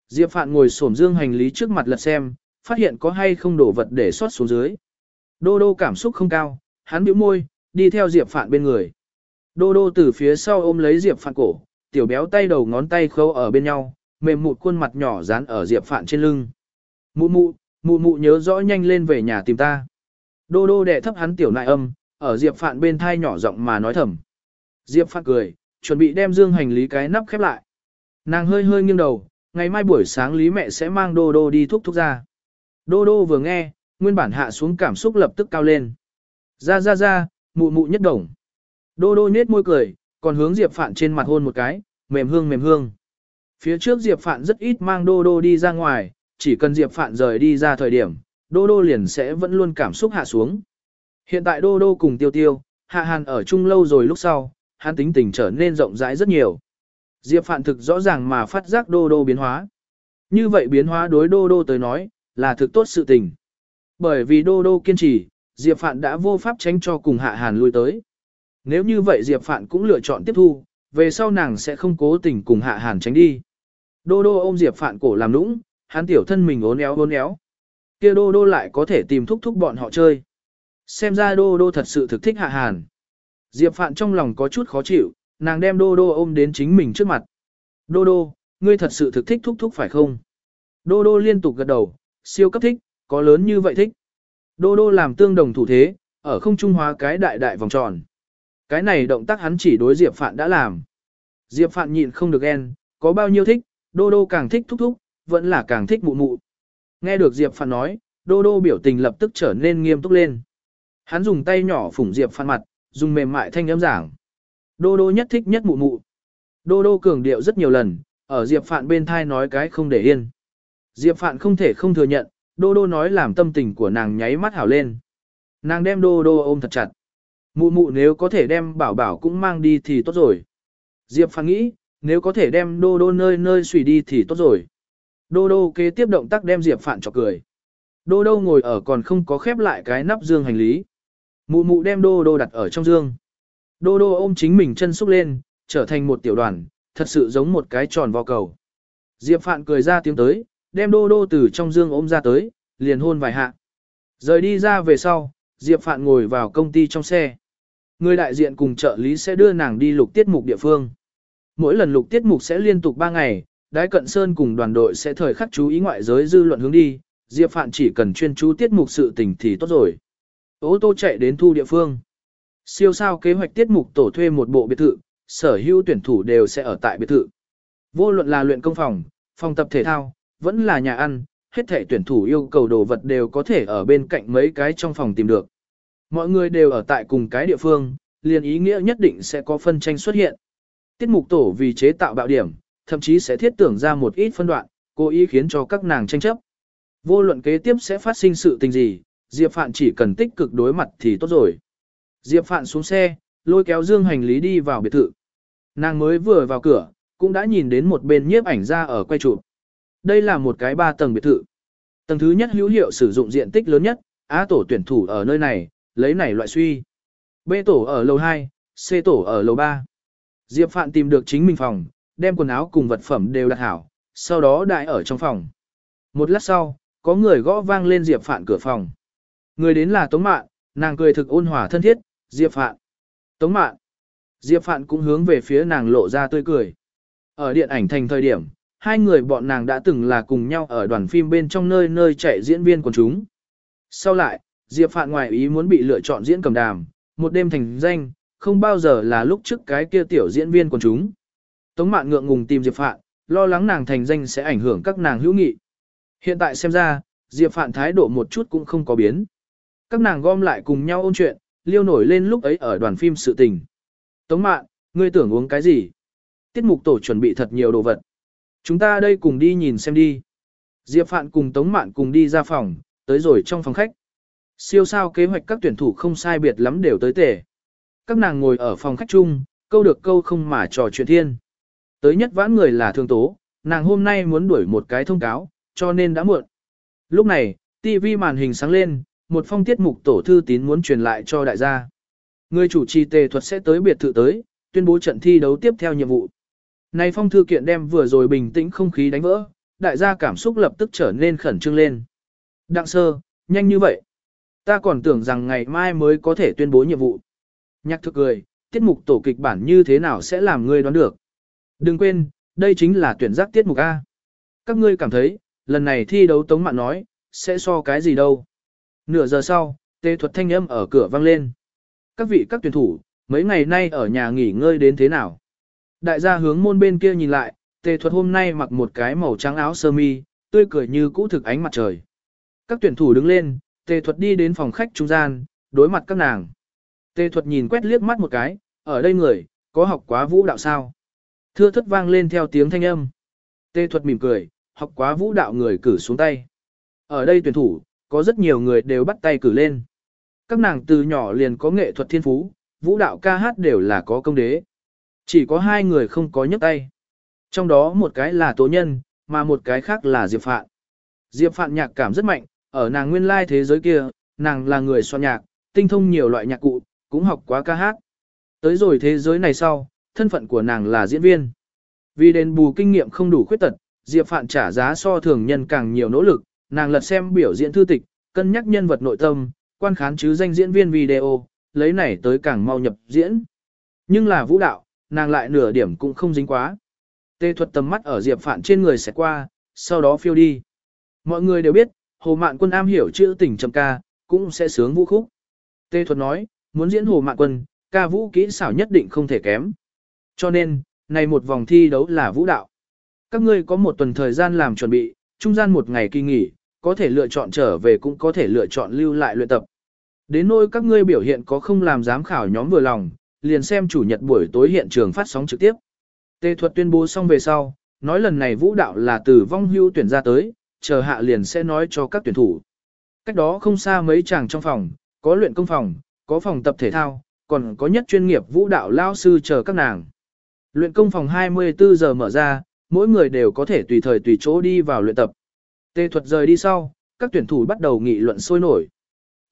Diệp Phạn ngồi xổm dương hành lý trước mặt lật xem, phát hiện có hay không đồ vật để xót xuống dưới. Đô đô cảm xúc không cao, hắn bĩu môi, đi theo Diệp Phạn bên người. Đô đô từ phía sau ôm lấy Diệp Phạn cổ, tiểu béo tay đầu ngón tay khâu ở bên nhau, mềm mụt khuôn mặt nhỏ dán ở Diệp Phạn trên lưng. Mụ mụ, mụ mụ nhớ rõ nhanh lên về nhà tìm ta. Đô đô đẻ thấp hắn tiểu nại âm, ở Diệp Phạn bên thai nhỏ giọng mà nói thầm. Diệp Phạn cười, chuẩn bị đem dương hành lý cái nắp khép lại. Nàng hơi hơi nghiêng đầu, ngày mai buổi sáng lý mẹ sẽ mang đô đô đi thúc thúc ra. Đô đô vừa nghe, nguyên bản hạ xuống cảm xúc lập tức cao lên. Ra ra ra, mụ mụ nhất đồng. Đô đô nết môi cười, còn hướng Diệp Phạn trên mặt hôn một cái, mềm hương mềm hương. Phía trước Diệp Phạn rất ít mang đô đô đi ra ngoài, chỉ cần Diệp Phạn rời đi ra thời điểm, đô đô liền sẽ vẫn luôn cảm xúc hạ xuống. Hiện tại đô đô cùng tiêu tiêu, hạ hàn ở chung lâu rồi lúc sau, hắn tính tình trở nên rộng rãi rất nhiều. Diệp Phạn thực rõ ràng mà phát giác đô đô biến hóa. Như vậy biến hóa đối đô đô tới nói, là thực tốt sự tình. Bởi vì đô đô kiên trì, Diệp Phạn đã vô pháp tránh cho cùng hạ hàn lui tới. Nếu như vậy Diệp Phạn cũng lựa chọn tiếp thu, về sau nàng sẽ không cố tình cùng hạ hàn tránh đi. Đô đô ôm Diệp Phạn cổ làm nũng, hắn tiểu thân mình ốn éo ốn éo. Kia đô đô lại có thể tìm thúc thúc bọn họ chơi. Xem ra đô đô thật sự thực thích hạ hàn. Diệp Phạn trong lòng có chút khó chịu, nàng đem đô đô ôm đến chính mình trước mặt. Đô đô, ngươi thật sự thực thích thúc thúc phải không? Đô đô liên tục gật đầu, siêu cấp thích, có lớn như vậy thích. Đô đô làm tương đồng thủ thế, ở không trung hóa cái đại đại vòng tròn. Cái này động tác hắn chỉ đối Diệp Phạn đã làm. Diệp Phạn nhịn không được ghen, có bao nhiêu thích, đô đô càng thích thúc thúc, vẫn là càng thích mụ mụ. Nghe được Diệp Phạn nói, đô đô biểu tình lập tức trở nên nghiêm túc lên. Hắn dùng tay nhỏ phủng Diệp Phạn mặt, dùng mềm mại thanh âm giảng. Đô đô nhất thích nhất mụ mụ. Đô đô cường điệu rất nhiều lần, ở Diệp Phạn bên thai nói cái không để yên. Diệp Phạn không thể không thừa nhận, đô đô nói làm tâm tình của nàng nháy mắt hảo lên. Nàng đem đô đô ôm thật chặt. Mụ mụ nếu có thể đem bảo bảo cũng mang đi thì tốt rồi. Diệp Phạn nghĩ, nếu có thể đem đô đô nơi nơi xùy đi thì tốt rồi. Đô đô kế tiếp động tác đem Diệp Phạn cho cười. Đô đô ngồi ở còn không có khép lại cái nắp dương hành lý. Mụ mụ đem đô đô đặt ở trong dương. Đô đô ôm chính mình chân xúc lên, trở thành một tiểu đoàn, thật sự giống một cái tròn vo cầu. Diệp Phạn cười ra tiếng tới, đem đô đô từ trong dương ôm ra tới, liền hôn vài hạ. Rời đi ra về sau, Diệp Phạn ngồi vào công ty trong xe. Người đại diện cùng trợ lý sẽ đưa nàng đi lục tiết mục địa phương. Mỗi lần lục tiết mục sẽ liên tục 3 ngày, Đái Cận Sơn cùng đoàn đội sẽ thời khắc chú ý ngoại giới dư luận hướng đi, Diệp Phạn chỉ cần chuyên chú tiết mục sự tình thì tốt rồi. Ô tô chạy đến thu địa phương. Siêu sao kế hoạch tiết mục tổ thuê một bộ biệt thự, sở hữu tuyển thủ đều sẽ ở tại biệt thự. Vô luận là luyện công phòng, phòng tập thể thao, vẫn là nhà ăn, hết thể tuyển thủ yêu cầu đồ vật đều có thể ở bên cạnh mấy cái trong phòng tìm được. Mọi người đều ở tại cùng cái địa phương, liền ý nghĩa nhất định sẽ có phân tranh xuất hiện. Tiết mục tổ vì chế tạo bạo điểm, thậm chí sẽ thiết tưởng ra một ít phân đoạn, cố ý khiến cho các nàng tranh chấp. Vô luận kế tiếp sẽ phát sinh sự tình gì, Diệp Phạn chỉ cần tích cực đối mặt thì tốt rồi. Diệp Phạn xuống xe, lôi kéo dương hành lý đi vào biệt thự. Nàng mới vừa vào cửa, cũng đã nhìn đến một bên nhiếp ảnh ra ở quay chụp. Đây là một cái ba tầng biệt thự. Tầng thứ nhất hữu hiệu sử dụng diện tích lớn nhất, A tổ tuyển thủ ở nơi này, lấy này loại suy. B tổ ở lầu 2, C tổ ở lầu 3. Diệp Phạn tìm được chính mình phòng, đem quần áo cùng vật phẩm đều đặt hảo, sau đó đại ở trong phòng. Một lát sau, có người gõ vang lên Diệp Phạn cửa phòng. Người đến là Tống Mạn, nàng cười thực ôn hòa thân thiết, Diệp Phạn. Tống Mạn. Diệp Phạn cũng hướng về phía nàng lộ ra tươi cười. Ở điện ảnh thành thời điểm, hai người bọn nàng đã từng là cùng nhau ở đoàn phim bên trong nơi nơi chạy diễn viên quần chúng. Sau lại, Diệp Phạn ngoài ý muốn bị lựa chọn diễn cầm đàm, một đêm thành danh, không bao giờ là lúc trước cái kia tiểu diễn viên quần chúng. Tống Mạn ngượng ngùng tìm Diệp Phạn, lo lắng nàng thành danh sẽ ảnh hưởng các nàng hữu nghị. Hiện tại xem ra, Diệp Phạn thái độ một chút cũng không có biến. Các nàng gom lại cùng nhau ôn chuyện, liêu nổi lên lúc ấy ở đoàn phim sự tình. Tống Mạn, ngươi tưởng uống cái gì? Tiết mục tổ chuẩn bị thật nhiều đồ vật. Chúng ta đây cùng đi nhìn xem đi. Diệp Phạn cùng Tống Mạn cùng đi ra phòng, tới rồi trong phòng khách. Siêu sao kế hoạch các tuyển thủ không sai biệt lắm đều tới tể. Các nàng ngồi ở phòng khách chung, câu được câu không mà trò chuyện thiên. Tới nhất vãn người là thương tố, nàng hôm nay muốn đuổi một cái thông cáo, cho nên đã muộn. Lúc này, TV màn hình sáng lên, một phong tiết mục tổ thư tín muốn truyền lại cho đại gia. Người chủ trì tề thuật sẽ tới biệt thự tới, tuyên bố trận thi đấu tiếp theo nhiệm vụ. Này phong thư kiện đem vừa rồi bình tĩnh không khí đánh vỡ, đại gia cảm xúc lập tức trở nên khẩn trương lên. Đặng sơ, nhanh như vậy. Ta còn tưởng rằng ngày mai mới có thể tuyên bố nhiệm vụ. Nhạc thực cười, tiết mục tổ kịch bản như thế nào sẽ làm ngươi đoán được. Đừng quên, đây chính là tuyển giác tiết mục A. Các ngươi cảm thấy, lần này thi đấu Tống Mạn nói, sẽ so cái gì đâu. Nửa giờ sau, tê thuật thanh âm ở cửa vang lên. Các vị các tuyển thủ, mấy ngày nay ở nhà nghỉ ngơi đến thế nào? Đại gia hướng môn bên kia nhìn lại, tê thuật hôm nay mặc một cái màu trắng áo sơ mi, tươi cười như cũ thực ánh mặt trời. Các tuyển thủ đứng lên, tê thuật đi đến phòng khách trung gian, đối mặt các nàng. Tê thuật nhìn quét liếc mắt một cái, ở đây người, có học quá vũ đạo sao? Thưa thất vang lên theo tiếng thanh âm. Tê thuật mỉm cười, học quá vũ đạo người cử xuống tay. Ở đây tuyển thủ, có rất nhiều người đều bắt tay cử lên. Các nàng từ nhỏ liền có nghệ thuật thiên phú, vũ đạo ca hát đều là có công đế. Chỉ có hai người không có nhấc tay. Trong đó một cái là tố nhân, mà một cái khác là Diệp Phạn. Diệp Phạn nhạc cảm rất mạnh, ở nàng nguyên lai thế giới kia, nàng là người soạn nhạc, tinh thông nhiều loại nhạc cụ, cũng học quá ca hát. Tới rồi thế giới này sau, thân phận của nàng là diễn viên. Vì đền bù kinh nghiệm không đủ khuyết tật, Diệp Phạn trả giá so thường nhân càng nhiều nỗ lực, nàng lật xem biểu diễn thư tịch, cân nhắc nhân vật nội tâm, quan khán chứ danh diễn viên video, lấy này tới càng mau nhập diễn. Nhưng là vũ đạo, nàng lại nửa điểm cũng không dính quá. Tê thuật tầm mắt ở Diệp Phạn trên người sẽ qua, sau đó phiêu đi. Mọi người đều biết, Hồ Mạn Quân am hiểu chữ tình trầm ca, cũng sẽ sướng vũ khúc. Tê thuật nói, muốn diễn Hồ Mạn Quân, ca vũ kỹ xảo nhất định không thể kém. Cho nên, này một vòng thi đấu là vũ đạo. Các ngươi có một tuần thời gian làm chuẩn bị, trung gian một ngày kỳ nghỉ, có thể lựa chọn trở về cũng có thể lựa chọn lưu lại luyện tập. Đến nỗi các ngươi biểu hiện có không làm giám khảo nhóm vừa lòng, liền xem chủ nhật buổi tối hiện trường phát sóng trực tiếp. Tê thuật tuyên bố xong về sau, nói lần này vũ đạo là từ vong hưu tuyển ra tới, chờ hạ liền sẽ nói cho các tuyển thủ. Cách đó không xa mấy chàng trong phòng, có luyện công phòng, có phòng tập thể thao, còn có nhất chuyên nghiệp vũ đạo lao sư chờ các nàng. Luyện công phòng 24 giờ mở ra, mỗi người đều có thể tùy thời tùy chỗ đi vào luyện tập. Tê thuật rời đi sau, các tuyển thủ bắt đầu nghị luận sôi nổi.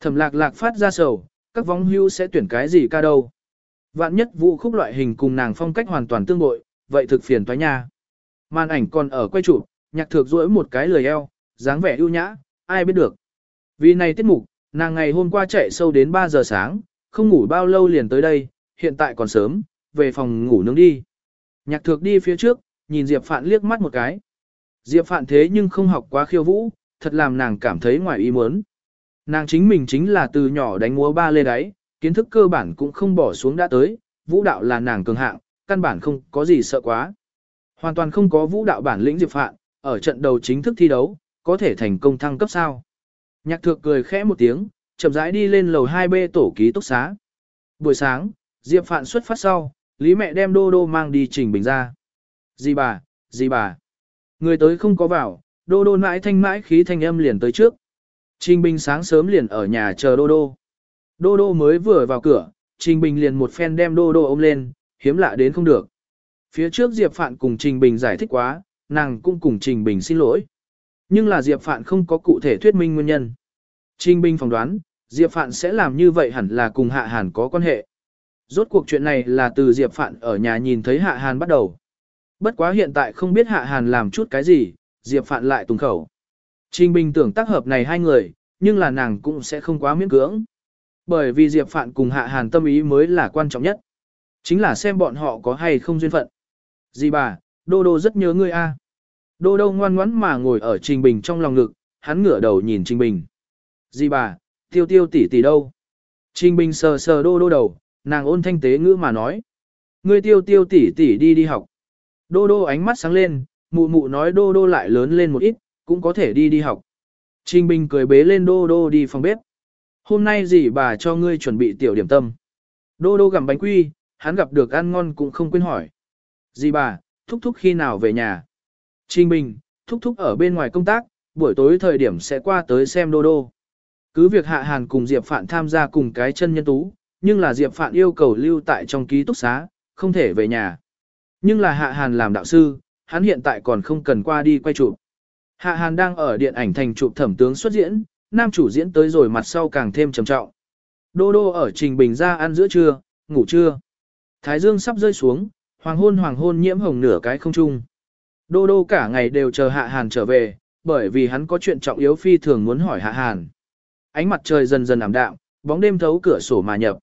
Thẩm lạc lạc phát ra sầu, các vong hưu sẽ tuyển cái gì ca đâu. Vạn nhất vũ khúc loại hình cùng nàng phong cách hoàn toàn tương bội, vậy thực phiền toái nha. Màn ảnh còn ở quay chụp, nhạc thược duỗi một cái lười eo, dáng vẻ ưu nhã, ai biết được. Vì này tiết mục, nàng ngày hôm qua chạy sâu đến 3 giờ sáng, không ngủ bao lâu liền tới đây, hiện tại còn sớm, về phòng ngủ nướng đi. Nhạc thược đi phía trước, nhìn Diệp Phạn liếc mắt một cái. Diệp Phạn thế nhưng không học quá khiêu vũ, thật làm nàng cảm thấy ngoài ý muốn. Nàng chính mình chính là từ nhỏ đánh múa ba lê đáy, kiến thức cơ bản cũng không bỏ xuống đã tới, vũ đạo là nàng cường hạng, căn bản không có gì sợ quá. Hoàn toàn không có vũ đạo bản lĩnh Diệp Phạn, ở trận đầu chính thức thi đấu, có thể thành công thăng cấp sao. Nhạc thược cười khẽ một tiếng, chậm rãi đi lên lầu 2B tổ ký túc xá. Buổi sáng, Diệp Phạn xuất phát sau, Lý mẹ đem Đô Đô mang đi trình bình ra. Dì bà, dì bà. Người tới không có vào, Đô Đô mãi thanh mãi khí thanh âm liền tới trước. Trình Bình sáng sớm liền ở nhà chờ Đô Đô. Đô Đô mới vừa vào cửa, Trình Bình liền một phen đem Đô Đô ôm lên, hiếm lạ đến không được. Phía trước Diệp Phạn cùng Trình Bình giải thích quá, nàng cũng cùng Trình Bình xin lỗi. Nhưng là Diệp Phạn không có cụ thể thuyết minh nguyên nhân. Trình Bình phỏng đoán, Diệp Phạn sẽ làm như vậy hẳn là cùng Hạ Hàn có quan hệ. Rốt cuộc chuyện này là từ Diệp Phạn ở nhà nhìn thấy Hạ Hàn bắt đầu. Bất quá hiện tại không biết Hạ Hàn làm chút cái gì, Diệp Phạn lại tùng khẩu. Trình Bình tưởng tác hợp này hai người, nhưng là nàng cũng sẽ không quá miễn cưỡng. Bởi vì Diệp Phạn cùng Hạ Hàn tâm ý mới là quan trọng nhất. Chính là xem bọn họ có hay không duyên phận. Dì bà, Đô Đô rất nhớ ngươi a. Đô đô ngoan ngoãn mà ngồi ở Trình Bình trong lòng ngực, hắn ngửa đầu nhìn Trình Bình. Dì bà, tiêu tiêu tỷ tỷ đâu? Trình Bình sờ sờ đô đô đầu, nàng ôn thanh tế ngữ mà nói. Ngươi tiêu tiêu tỷ tỷ đi đi học. Đô đô ánh mắt sáng lên, mụ mụ nói đô đô lại lớn lên một ít, cũng có thể đi đi học. Trình Bình cười bế lên đô đô đi phòng bếp. Hôm nay gì bà cho ngươi chuẩn bị tiểu điểm tâm. Đô đô gặm bánh quy, hắn gặp được ăn ngon cũng không quên hỏi. Dì bà, thúc thúc khi nào về nhà? Trình Bình, thúc thúc ở bên ngoài công tác, buổi tối thời điểm sẽ qua tới xem đô đô. Cứ việc Hạ Hàn cùng Diệp Phạn tham gia cùng cái chân nhân tú, nhưng là Diệp Phạn yêu cầu lưu tại trong ký túc xá, không thể về nhà. Nhưng là Hạ Hàn làm đạo sư, hắn hiện tại còn không cần qua đi quay chụp. Hạ Hàn đang ở điện ảnh thành chụp thẩm tướng xuất diễn, nam chủ diễn tới rồi mặt sau càng thêm trầm trọng. Đô đô ở Trình Bình ra ăn giữa trưa, ngủ trưa. Thái dương sắp rơi xuống, hoàng hôn hoàng hôn nhiễm hồng nửa cái không trung. Đô đô cả ngày đều chờ Hạ Hàn trở về, bởi vì hắn có chuyện trọng yếu phi thường muốn hỏi Hạ Hàn. Ánh mặt trời dần dần ảm đạm, bóng đêm thấu cửa sổ mà nhập.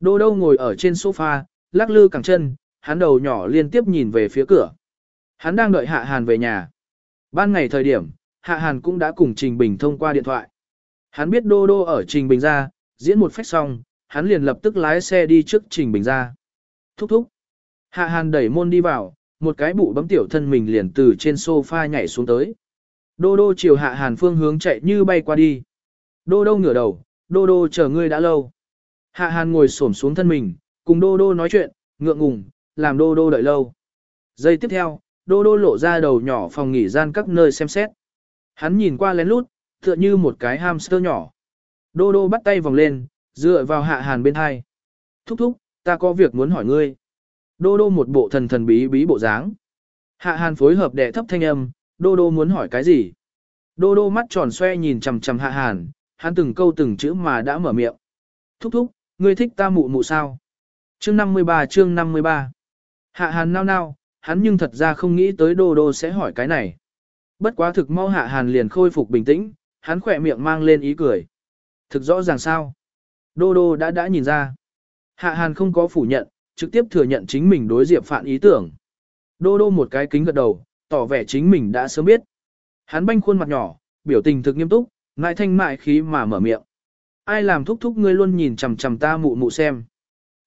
Đô đô ngồi ở trên sofa, lắc lư cẳng chân, hắn đầu nhỏ liên tiếp nhìn về phía cửa. Hắn đang đợi Hạ Hàn về nhà. Ban ngày thời điểm, Hạ Hàn cũng đã cùng Trình Bình thông qua điện thoại. Hắn biết Đô Đô ở Trình Bình ra, diễn một phách xong, hắn liền lập tức lái xe đi trước Trình Bình ra. Thúc thúc. Hạ Hàn đẩy môn đi vào, một cái bụ bấm tiểu thân mình liền từ trên sofa nhảy xuống tới. Đô Đô chiều Hạ Hàn phương hướng chạy như bay qua đi. Đô Đô ngửa đầu, Đô Đô chờ ngươi đã lâu. Hạ Hàn ngồi xổm xuống thân mình, cùng Đô Đô nói chuyện, ngượng ngùng, làm Đô Đô đợi lâu. Giây tiếp theo, Đô Đô lộ ra đầu nhỏ phòng nghỉ gian các nơi xem xét. Hắn nhìn qua lén lút, tựa như một cái hamster nhỏ. Đô Đô bắt tay vòng lên, dựa vào Hạ Hàn bên hai. Thúc thúc, ta có việc muốn hỏi ngươi. Đô Đô một bộ thần thần bí bí bộ dáng. Hạ Hàn phối hợp đệ thấp thanh âm, Đô Đô muốn hỏi cái gì? Đô Đô mắt tròn xoe nhìn chằm chằm Hạ Hàn, hắn từng câu từng chữ mà đã mở miệng. Thúc thúc, ngươi thích ta mụ mụ sao? Chương 53 chương 53 Hạ Hàn nao nao, hắn nhưng thật ra không nghĩ tới Đô Đô sẽ hỏi cái này. Bất quá thực mau Hạ Hàn liền khôi phục bình tĩnh, hắn khỏe miệng mang lên ý cười. Thực rõ ràng sao? Đô Đô đã đã nhìn ra. Hạ Hàn không có phủ nhận, trực tiếp thừa nhận chính mình đối Diệp phản ý tưởng. Đô Đô một cái kính gật đầu, tỏ vẻ chính mình đã sớm biết. Hắn banh khuôn mặt nhỏ, biểu tình thực nghiêm túc, ngại thanh mại khí mà mở miệng. Ai làm thúc thúc ngươi luôn nhìn chằm chằm ta mụ mụ xem.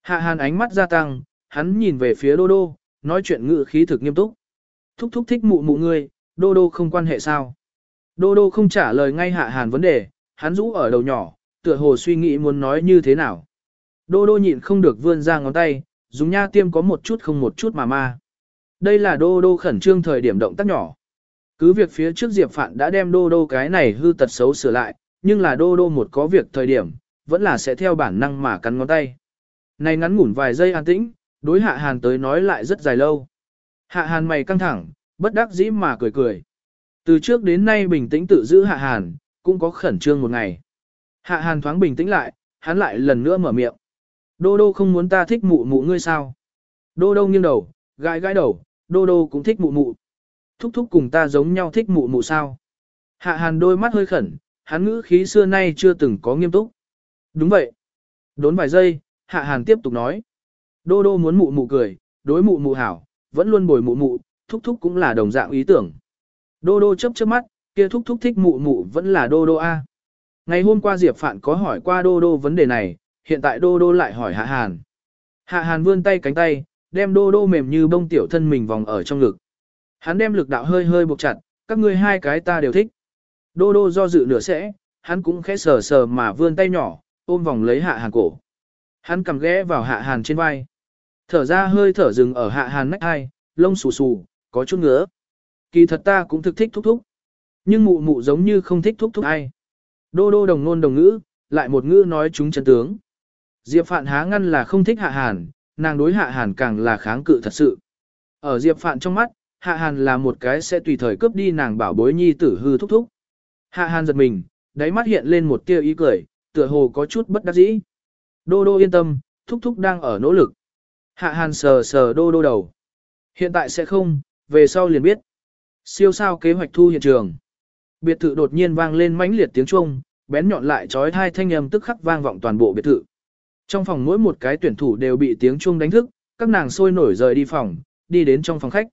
Hạ Hàn ánh mắt gia tăng, hắn nhìn về phía Đô Đô, nói chuyện ngự khí thực nghiêm túc. Thúc thúc thích mụ mụ ngươi, Đô Đô không quan hệ sao. Đô Đô không trả lời ngay Hạ Hàn vấn đề, hắn rũ ở đầu nhỏ, tựa hồ suy nghĩ muốn nói như thế nào. Đô Đô nhịn không được vươn ra ngón tay, dùng nha tiêm có một chút không một chút mà ma. Đây là Đô Đô khẩn trương thời điểm động tác nhỏ. Cứ việc phía trước Diệp Phạn đã đem Đô Đô cái này hư tật xấu sửa lại, nhưng là Đô Đô một có việc thời điểm, vẫn là sẽ theo bản năng mà cắn ngón tay. Này ngắn ngủn vài giây an tĩnh, đối Hạ Hàn tới nói lại rất dài lâu. Hạ Hàn mày căng thẳng, bất đắc dĩ mà cười cười. Từ trước đến nay bình tĩnh tự giữ Hạ Hàn, cũng có khẩn trương một ngày. Hạ Hàn thoáng bình tĩnh lại, hắn lại lần nữa mở miệng. Đô đô không muốn ta thích mụ mụ ngươi sao? Đô đô nghiêng đầu, gãi gãi đầu, đô đô cũng thích mụ mụ. Thúc thúc cùng ta giống nhau thích mụ mụ sao? Hạ Hàn đôi mắt hơi khẩn, hắn ngữ khí xưa nay chưa từng có nghiêm túc. Đúng vậy. Đốn vài giây, Hạ Hàn tiếp tục nói. Đô đô muốn mụ mụ cười, đối mụ mụ hảo, vẫn luôn bồi mụ mụ, thúc thúc cũng là đồng dạng ý tưởng. Đô đô chấp chớp mắt, kia thúc thúc thích mụ mụ vẫn là đô đô A. Ngày hôm qua Diệp Phạn có hỏi qua đô đô vấn đề này, hiện tại đô đô lại hỏi Hạ Hàn. Hạ Hàn vươn tay cánh tay, đem đô đô mềm như bông tiểu thân mình vòng ở trong ngực. Hắn đem lực đạo hơi hơi buộc chặt, các ngươi hai cái ta đều thích. Đô đô do dự nửa sẽ, hắn cũng khẽ sờ sờ mà vươn tay nhỏ, ôm vòng lấy Hạ Hàn cổ. Hắn cầm ghé vào Hạ Hàn trên vai. Thở ra hơi thở dừng ở Hạ Hàn nách hai, lông xù xù, có chút ngứa. Kỳ thật ta cũng thực thích thúc thúc. Nhưng mụ mụ giống như không thích thúc thúc ai. Đô đô đồng nôn đồng ngữ, lại một ngữ nói chúng chân tướng. Diệp Phạn há ngăn là không thích hạ hàn, nàng đối hạ hàn càng là kháng cự thật sự. Ở Diệp Phạn trong mắt, hạ hàn là một cái sẽ tùy thời cướp đi nàng bảo bối nhi tử hư thúc thúc. Hạ hàn giật mình, đáy mắt hiện lên một tia ý cười, tựa hồ có chút bất đắc dĩ. Đô đô yên tâm, thúc thúc đang ở nỗ lực. Hạ hàn sờ sờ đô đô đầu. Hiện tại sẽ không, về sau liền biết. Siêu sao kế hoạch thu hiện trường. Biệt thự đột nhiên vang lên mãnh liệt tiếng chuông, bén nhọn lại trói thai thanh âm tức khắc vang vọng toàn bộ biệt thự. Trong phòng mỗi một cái tuyển thủ đều bị tiếng chuông đánh thức, các nàng sôi nổi rời đi phòng, đi đến trong phòng khách.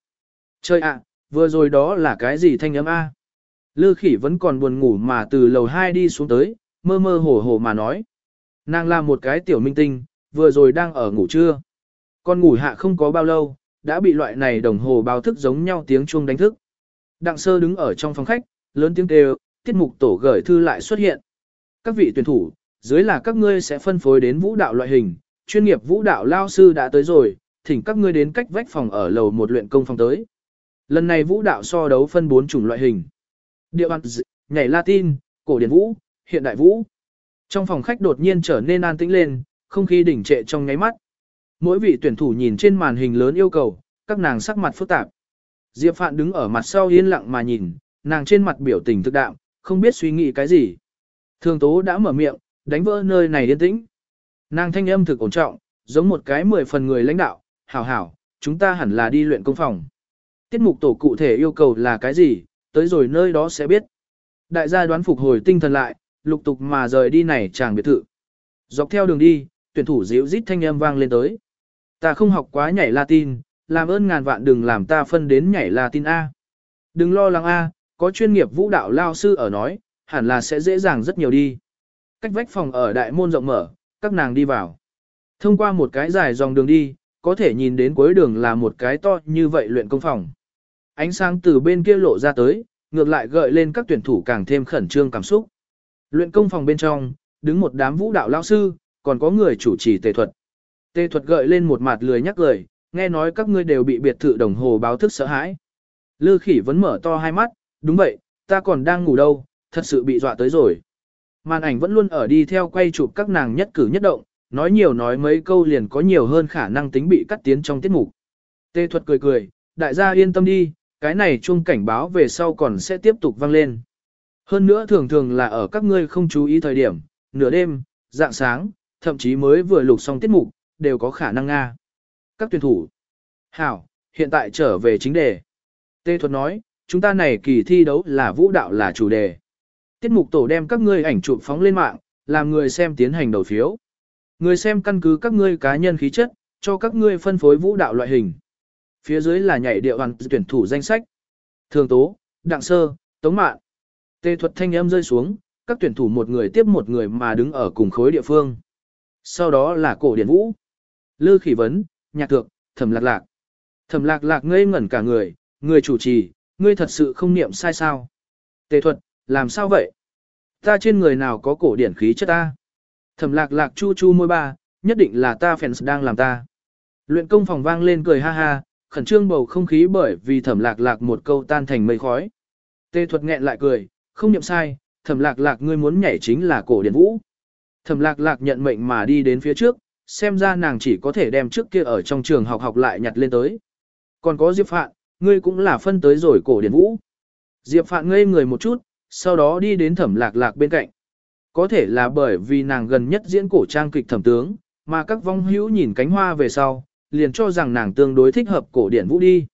Chơi ạ, Vừa rồi đó là cái gì thanh âm A? Lư khỉ vẫn còn buồn ngủ mà từ lầu 2 đi xuống tới, mơ mơ hồ hồ mà nói. Nàng là một cái tiểu minh tinh, vừa rồi đang ở ngủ trưa. Con ngủ hạ không có bao lâu, đã bị loại này đồng hồ báo thức giống nhau tiếng chuông đánh thức. Đặng sơ đứng ở trong phòng khách, lớn tiếng kêu, tiết mục tổ gửi thư lại xuất hiện. Các vị tuyển thủ, dưới là các ngươi sẽ phân phối đến vũ đạo loại hình, chuyên nghiệp vũ đạo lao sư đã tới rồi, thỉnh các ngươi đến cách vách phòng ở lầu một luyện công phòng tới. Lần này vũ đạo so đấu phân 4 chủng loại hình. địa ăn nhảy Latin, cổ điển vũ, hiện đại vũ. Trong phòng khách đột nhiên trở nên an tĩnh lên, không khí đỉnh trệ trong nháy mắt. Mỗi vị tuyển thủ nhìn trên màn hình lớn yêu cầu, các nàng sắc mặt phức tạp. Diệp Phạn đứng ở mặt sau yên lặng mà nhìn, nàng trên mặt biểu tình thực đạm, không biết suy nghĩ cái gì. Thường tố đã mở miệng, đánh vỡ nơi này yên tĩnh. Nàng thanh âm thực ổn trọng, giống một cái mười phần người lãnh đạo, hảo hảo, chúng ta hẳn là đi luyện công phòng. Tiết mục tổ cụ thể yêu cầu là cái gì, tới rồi nơi đó sẽ biết. Đại gia đoán phục hồi tinh thần lại, lục tục mà rời đi này chàng biệt thự. Dọc theo đường đi, tuyển thủ dịu rít thanh âm vang lên tới. Ta không học quá nhảy Latin, làm ơn ngàn vạn đừng làm ta phân đến nhảy Latin A. Đừng lo lắng A, có chuyên nghiệp vũ đạo lao sư ở nói, hẳn là sẽ dễ dàng rất nhiều đi. Cách vách phòng ở đại môn rộng mở, các nàng đi vào. Thông qua một cái dài dòng đường đi, có thể nhìn đến cuối đường là một cái to như vậy luyện công phòng. Ánh sáng từ bên kia lộ ra tới, ngược lại gợi lên các tuyển thủ càng thêm khẩn trương cảm xúc. Luyện công phòng bên trong, đứng một đám vũ đạo lao sư, còn có người chủ trì tề thuật. Tê thuật gợi lên một mặt lười nhắc lời, nghe nói các ngươi đều bị biệt thự đồng hồ báo thức sợ hãi. Lư khỉ vẫn mở to hai mắt, đúng vậy, ta còn đang ngủ đâu, thật sự bị dọa tới rồi. Màn ảnh vẫn luôn ở đi theo quay chụp các nàng nhất cử nhất động, nói nhiều nói mấy câu liền có nhiều hơn khả năng tính bị cắt tiến trong tiết mục. Tê thuật cười cười, đại gia yên tâm đi, cái này chuông cảnh báo về sau còn sẽ tiếp tục vang lên. Hơn nữa thường thường là ở các ngươi không chú ý thời điểm, nửa đêm, dạng sáng, thậm chí mới vừa lục xong tiết mục, đều có khả năng Nga. Các tuyển thủ. Hảo, hiện tại trở về chính đề. Tê thuật nói, chúng ta này kỳ thi đấu là vũ đạo là chủ đề. Tiết mục tổ đem các ngươi ảnh chụp phóng lên mạng, làm người xem tiến hành đầu phiếu. Người xem căn cứ các ngươi cá nhân khí chất, cho các ngươi phân phối vũ đạo loại hình. Phía dưới là nhảy điệu hoàn tuyển thủ danh sách. Thường tố, đặng sơ, tống mạn. Tê thuật thanh âm rơi xuống, các tuyển thủ một người tiếp một người mà đứng ở cùng khối địa phương. Sau đó là cổ điển vũ. Lư khỉ vấn, nhạc thượng, thẩm lạc lạc. Thẩm lạc lạc ngây ngẩn cả người, người chủ trì, ngươi thật sự không niệm sai sao. Tề thuật, làm sao vậy? Ta trên người nào có cổ điển khí chất ta? Thẩm lạc lạc chu chu môi ba, nhất định là ta fans đang làm ta. Luyện công phòng vang lên cười ha ha, khẩn trương bầu không khí bởi vì thẩm lạc lạc một câu tan thành mây khói. Tê thuật nghẹn lại cười, không niệm sai, thẩm lạc lạc ngươi muốn nhảy chính là cổ điển vũ. Thẩm lạc lạc nhận mệnh mà đi đến phía trước, xem ra nàng chỉ có thể đem trước kia ở trong trường học học lại nhặt lên tới. Còn có Diệp Phạn, ngươi cũng là phân tới rồi cổ điển vũ. Diệp Phạn ngây người một chút, sau đó đi đến thẩm lạc lạc bên cạnh. Có thể là bởi vì nàng gần nhất diễn cổ trang kịch thẩm tướng, mà các vong hữu nhìn cánh hoa về sau, liền cho rằng nàng tương đối thích hợp cổ điển vũ đi.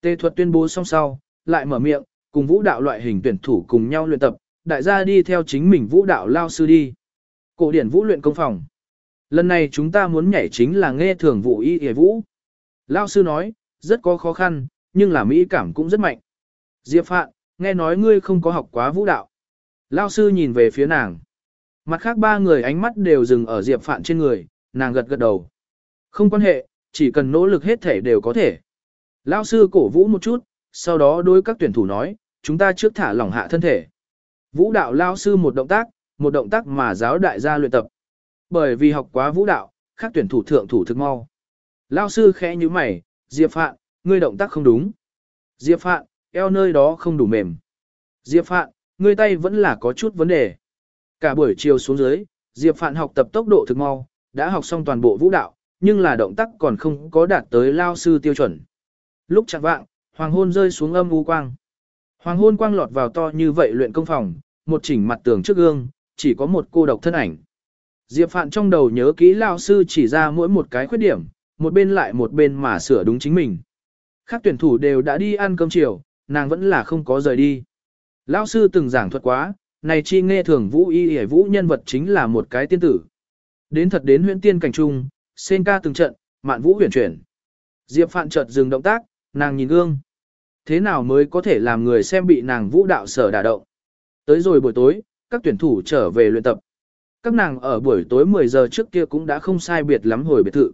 Tê thuật tuyên bố xong sau, lại mở miệng, cùng vũ đạo loại hình tuyển thủ cùng nhau luyện tập, đại gia đi theo chính mình vũ đạo lao sư đi. Cổ điển vũ luyện công phòng. Lần này chúng ta muốn nhảy chính là nghe thường vụ y hề vũ. Lao sư nói, rất có khó khăn, nhưng là mỹ cảm cũng rất mạnh. Diệp Phạn, nghe nói ngươi không có học quá vũ đạo. Lao sư nhìn về phía nàng. Mặt khác ba người ánh mắt đều dừng ở Diệp Phạn trên người, nàng gật gật đầu. Không quan hệ, chỉ cần nỗ lực hết thể đều có thể. Lao sư cổ vũ một chút, sau đó đối các tuyển thủ nói, chúng ta trước thả lỏng hạ thân thể. Vũ đạo Lao sư một động tác, một động tác mà giáo đại gia luyện tập. Bởi vì học quá vũ đạo, các tuyển thủ thượng thủ thực mau. Lao sư khẽ như mày, Diệp Phạn, ngươi động tác không đúng. Diệp Phạn, eo nơi đó không đủ mềm. Diệp Phạn, ngươi tay vẫn là có chút vấn đề. Cả buổi chiều xuống dưới, Diệp Phạn học tập tốc độ thực mau, đã học xong toàn bộ vũ đạo, nhưng là động tác còn không có đạt tới lao sư tiêu chuẩn. Lúc chặt vạng, hoàng hôn rơi xuống âm u quang. Hoàng hôn quang lọt vào to như vậy luyện công phòng, một chỉnh mặt tường trước gương, chỉ có một cô độc thân ảnh. Diệp Phạn trong đầu nhớ kỹ lao sư chỉ ra mỗi một cái khuyết điểm, một bên lại một bên mà sửa đúng chính mình. Các tuyển thủ đều đã đi ăn cơm chiều, nàng vẫn là không có rời đi. Lão sư từng giảng thuật quá, này chi nghe thường vũ y hề vũ nhân vật chính là một cái tiên tử. Đến thật đến huyện tiên cảnh trung, sen ca từng trận, mạn vũ huyền chuyển. Diệp Phạn chợt dừng động tác, nàng nhìn gương. thế nào mới có thể làm người xem bị nàng vũ đạo sở đả động. Tới rồi buổi tối, các tuyển thủ trở về luyện tập. Các nàng ở buổi tối 10 giờ trước kia cũng đã không sai biệt lắm hồi biệt thự.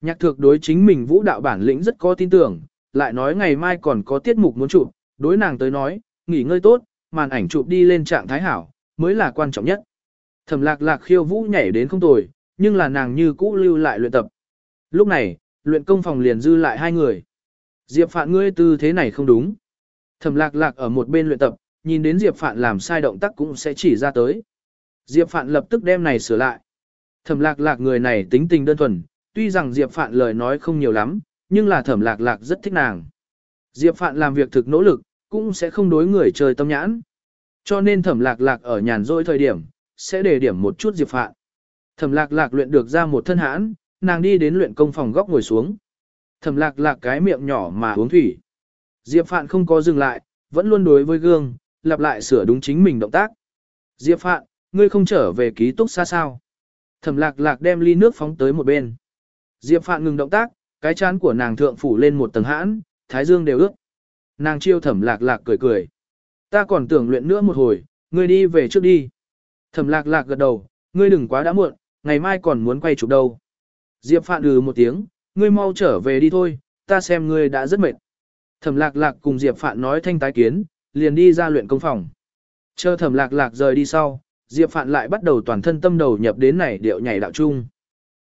Nhạc thực đối chính mình vũ đạo bản lĩnh rất có tin tưởng, lại nói ngày mai còn có tiết mục muốn chụp, đối nàng tới nói, nghỉ ngơi tốt, màn ảnh chụp đi lên trạng thái hảo, mới là quan trọng nhất. Thẩm lạc lạc khiêu vũ nhảy đến không tồi, nhưng là nàng như cũ lưu lại luyện tập. Lúc này, luyện công phòng liền dư lại hai người. Diệp Phạn ngươi tư thế này không đúng. Thẩm lạc lạc ở một bên luyện tập, nhìn đến Diệp Phạn làm sai động tác cũng sẽ chỉ ra tới. Diệp Phạn lập tức đem này sửa lại. Thẩm lạc lạc người này tính tình đơn thuần, tuy rằng Diệp Phạn lời nói không nhiều lắm, nhưng là thẩm lạc lạc rất thích nàng. Diệp Phạn làm việc thực nỗ lực, cũng sẽ không đối người chơi tâm nhãn. Cho nên thẩm lạc lạc ở nhàn rỗi thời điểm, sẽ để điểm một chút Diệp Phạn. Thẩm lạc lạc luyện được ra một thân hãn, nàng đi đến luyện công phòng góc ngồi xuống. Thẩm lạc lạc cái miệng nhỏ mà uống thủy. Diệp Phạn không có dừng lại, vẫn luôn đối với gương, lặp lại sửa đúng chính mình động tác. Diệp Phạn, ngươi không trở về ký túc xa sao. Thẩm lạc lạc đem ly nước phóng tới một bên. Diệp Phạn ngừng động tác, cái chán của nàng thượng phủ lên một tầng hãn, thái dương đều ướt. Nàng chiêu thẩm lạc lạc cười cười. Ta còn tưởng luyện nữa một hồi, ngươi đi về trước đi. Thẩm lạc lạc gật đầu, ngươi đừng quá đã muộn, ngày mai còn muốn quay chụp đâu. Diệp Phạn ừ một tiếng, ngươi mau trở về đi thôi, ta xem ngươi đã rất mệt. Thẩm lạc lạc cùng Diệp Phạn nói thanh tái kiến, liền đi ra luyện công phòng. Chờ thẩm lạc lạc rời đi sau, Diệp Phạn lại bắt đầu toàn thân tâm đầu nhập đến này điệu nhảy đạo chung.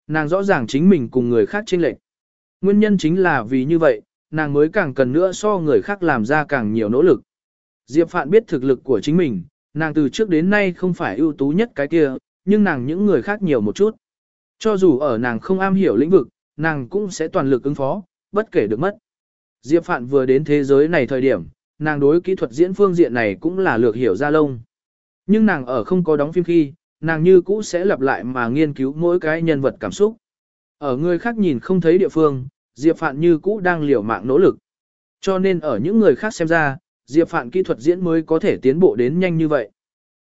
Nàng rõ ràng chính mình cùng người khác chênh lệch. Nguyên nhân chính là vì như vậy, nàng mới càng cần nữa so người khác làm ra càng nhiều nỗ lực. Diệp Phạn biết thực lực của chính mình, nàng từ trước đến nay không phải ưu tú nhất cái kia, nhưng nàng những người khác nhiều một chút. Cho dù ở nàng không am hiểu lĩnh vực, nàng cũng sẽ toàn lực ứng phó, bất kể được mất. Diệp Phạn vừa đến thế giới này thời điểm, nàng đối kỹ thuật diễn phương diện này cũng là lược hiểu ra lông. Nhưng nàng ở không có đóng phim khi, nàng như cũ sẽ lặp lại mà nghiên cứu mỗi cái nhân vật cảm xúc. Ở người khác nhìn không thấy địa phương, Diệp Phạn như cũ đang liều mạng nỗ lực. Cho nên ở những người khác xem ra, Diệp Phạn kỹ thuật diễn mới có thể tiến bộ đến nhanh như vậy.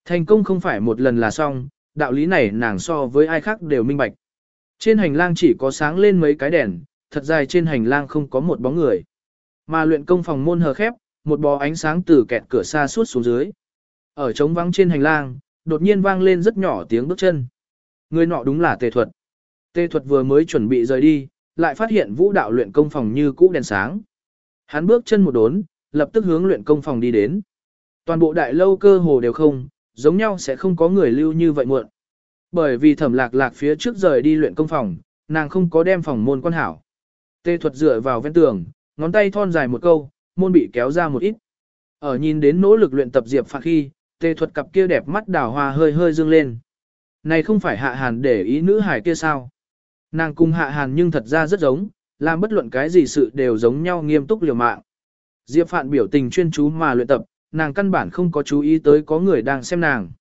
Thành công không phải một lần là xong, đạo lý này nàng so với ai khác đều minh bạch. Trên hành lang chỉ có sáng lên mấy cái đèn, thật dài trên hành lang không có một bóng người. Mà luyện công phòng môn hờ khép, một bó ánh sáng từ kẹt cửa xa suốt xuống dưới. Ở trống vắng trên hành lang, đột nhiên vang lên rất nhỏ tiếng bước chân. Người nọ đúng là tề thuật. Tề thuật vừa mới chuẩn bị rời đi, lại phát hiện vũ đạo luyện công phòng như cũ đèn sáng. Hắn bước chân một đốn, lập tức hướng luyện công phòng đi đến. Toàn bộ đại lâu cơ hồ đều không, giống nhau sẽ không có người lưu như vậy muộn. Bởi vì thẩm lạc lạc phía trước rời đi luyện công phòng, nàng không có đem phòng môn quan hảo. Tê thuật dựa vào ven tường, ngón tay thon dài một câu, môn bị kéo ra một ít. Ở nhìn đến nỗ lực luyện tập diệp phạt khi, tê thuật cặp kia đẹp mắt đào hoa hơi hơi dương lên. Này không phải hạ hàn để ý nữ hải kia sao? Nàng cùng hạ hàn nhưng thật ra rất giống, làm bất luận cái gì sự đều giống nhau nghiêm túc liều mạng. Diệp Phạn biểu tình chuyên chú mà luyện tập, nàng căn bản không có chú ý tới có người đang xem nàng.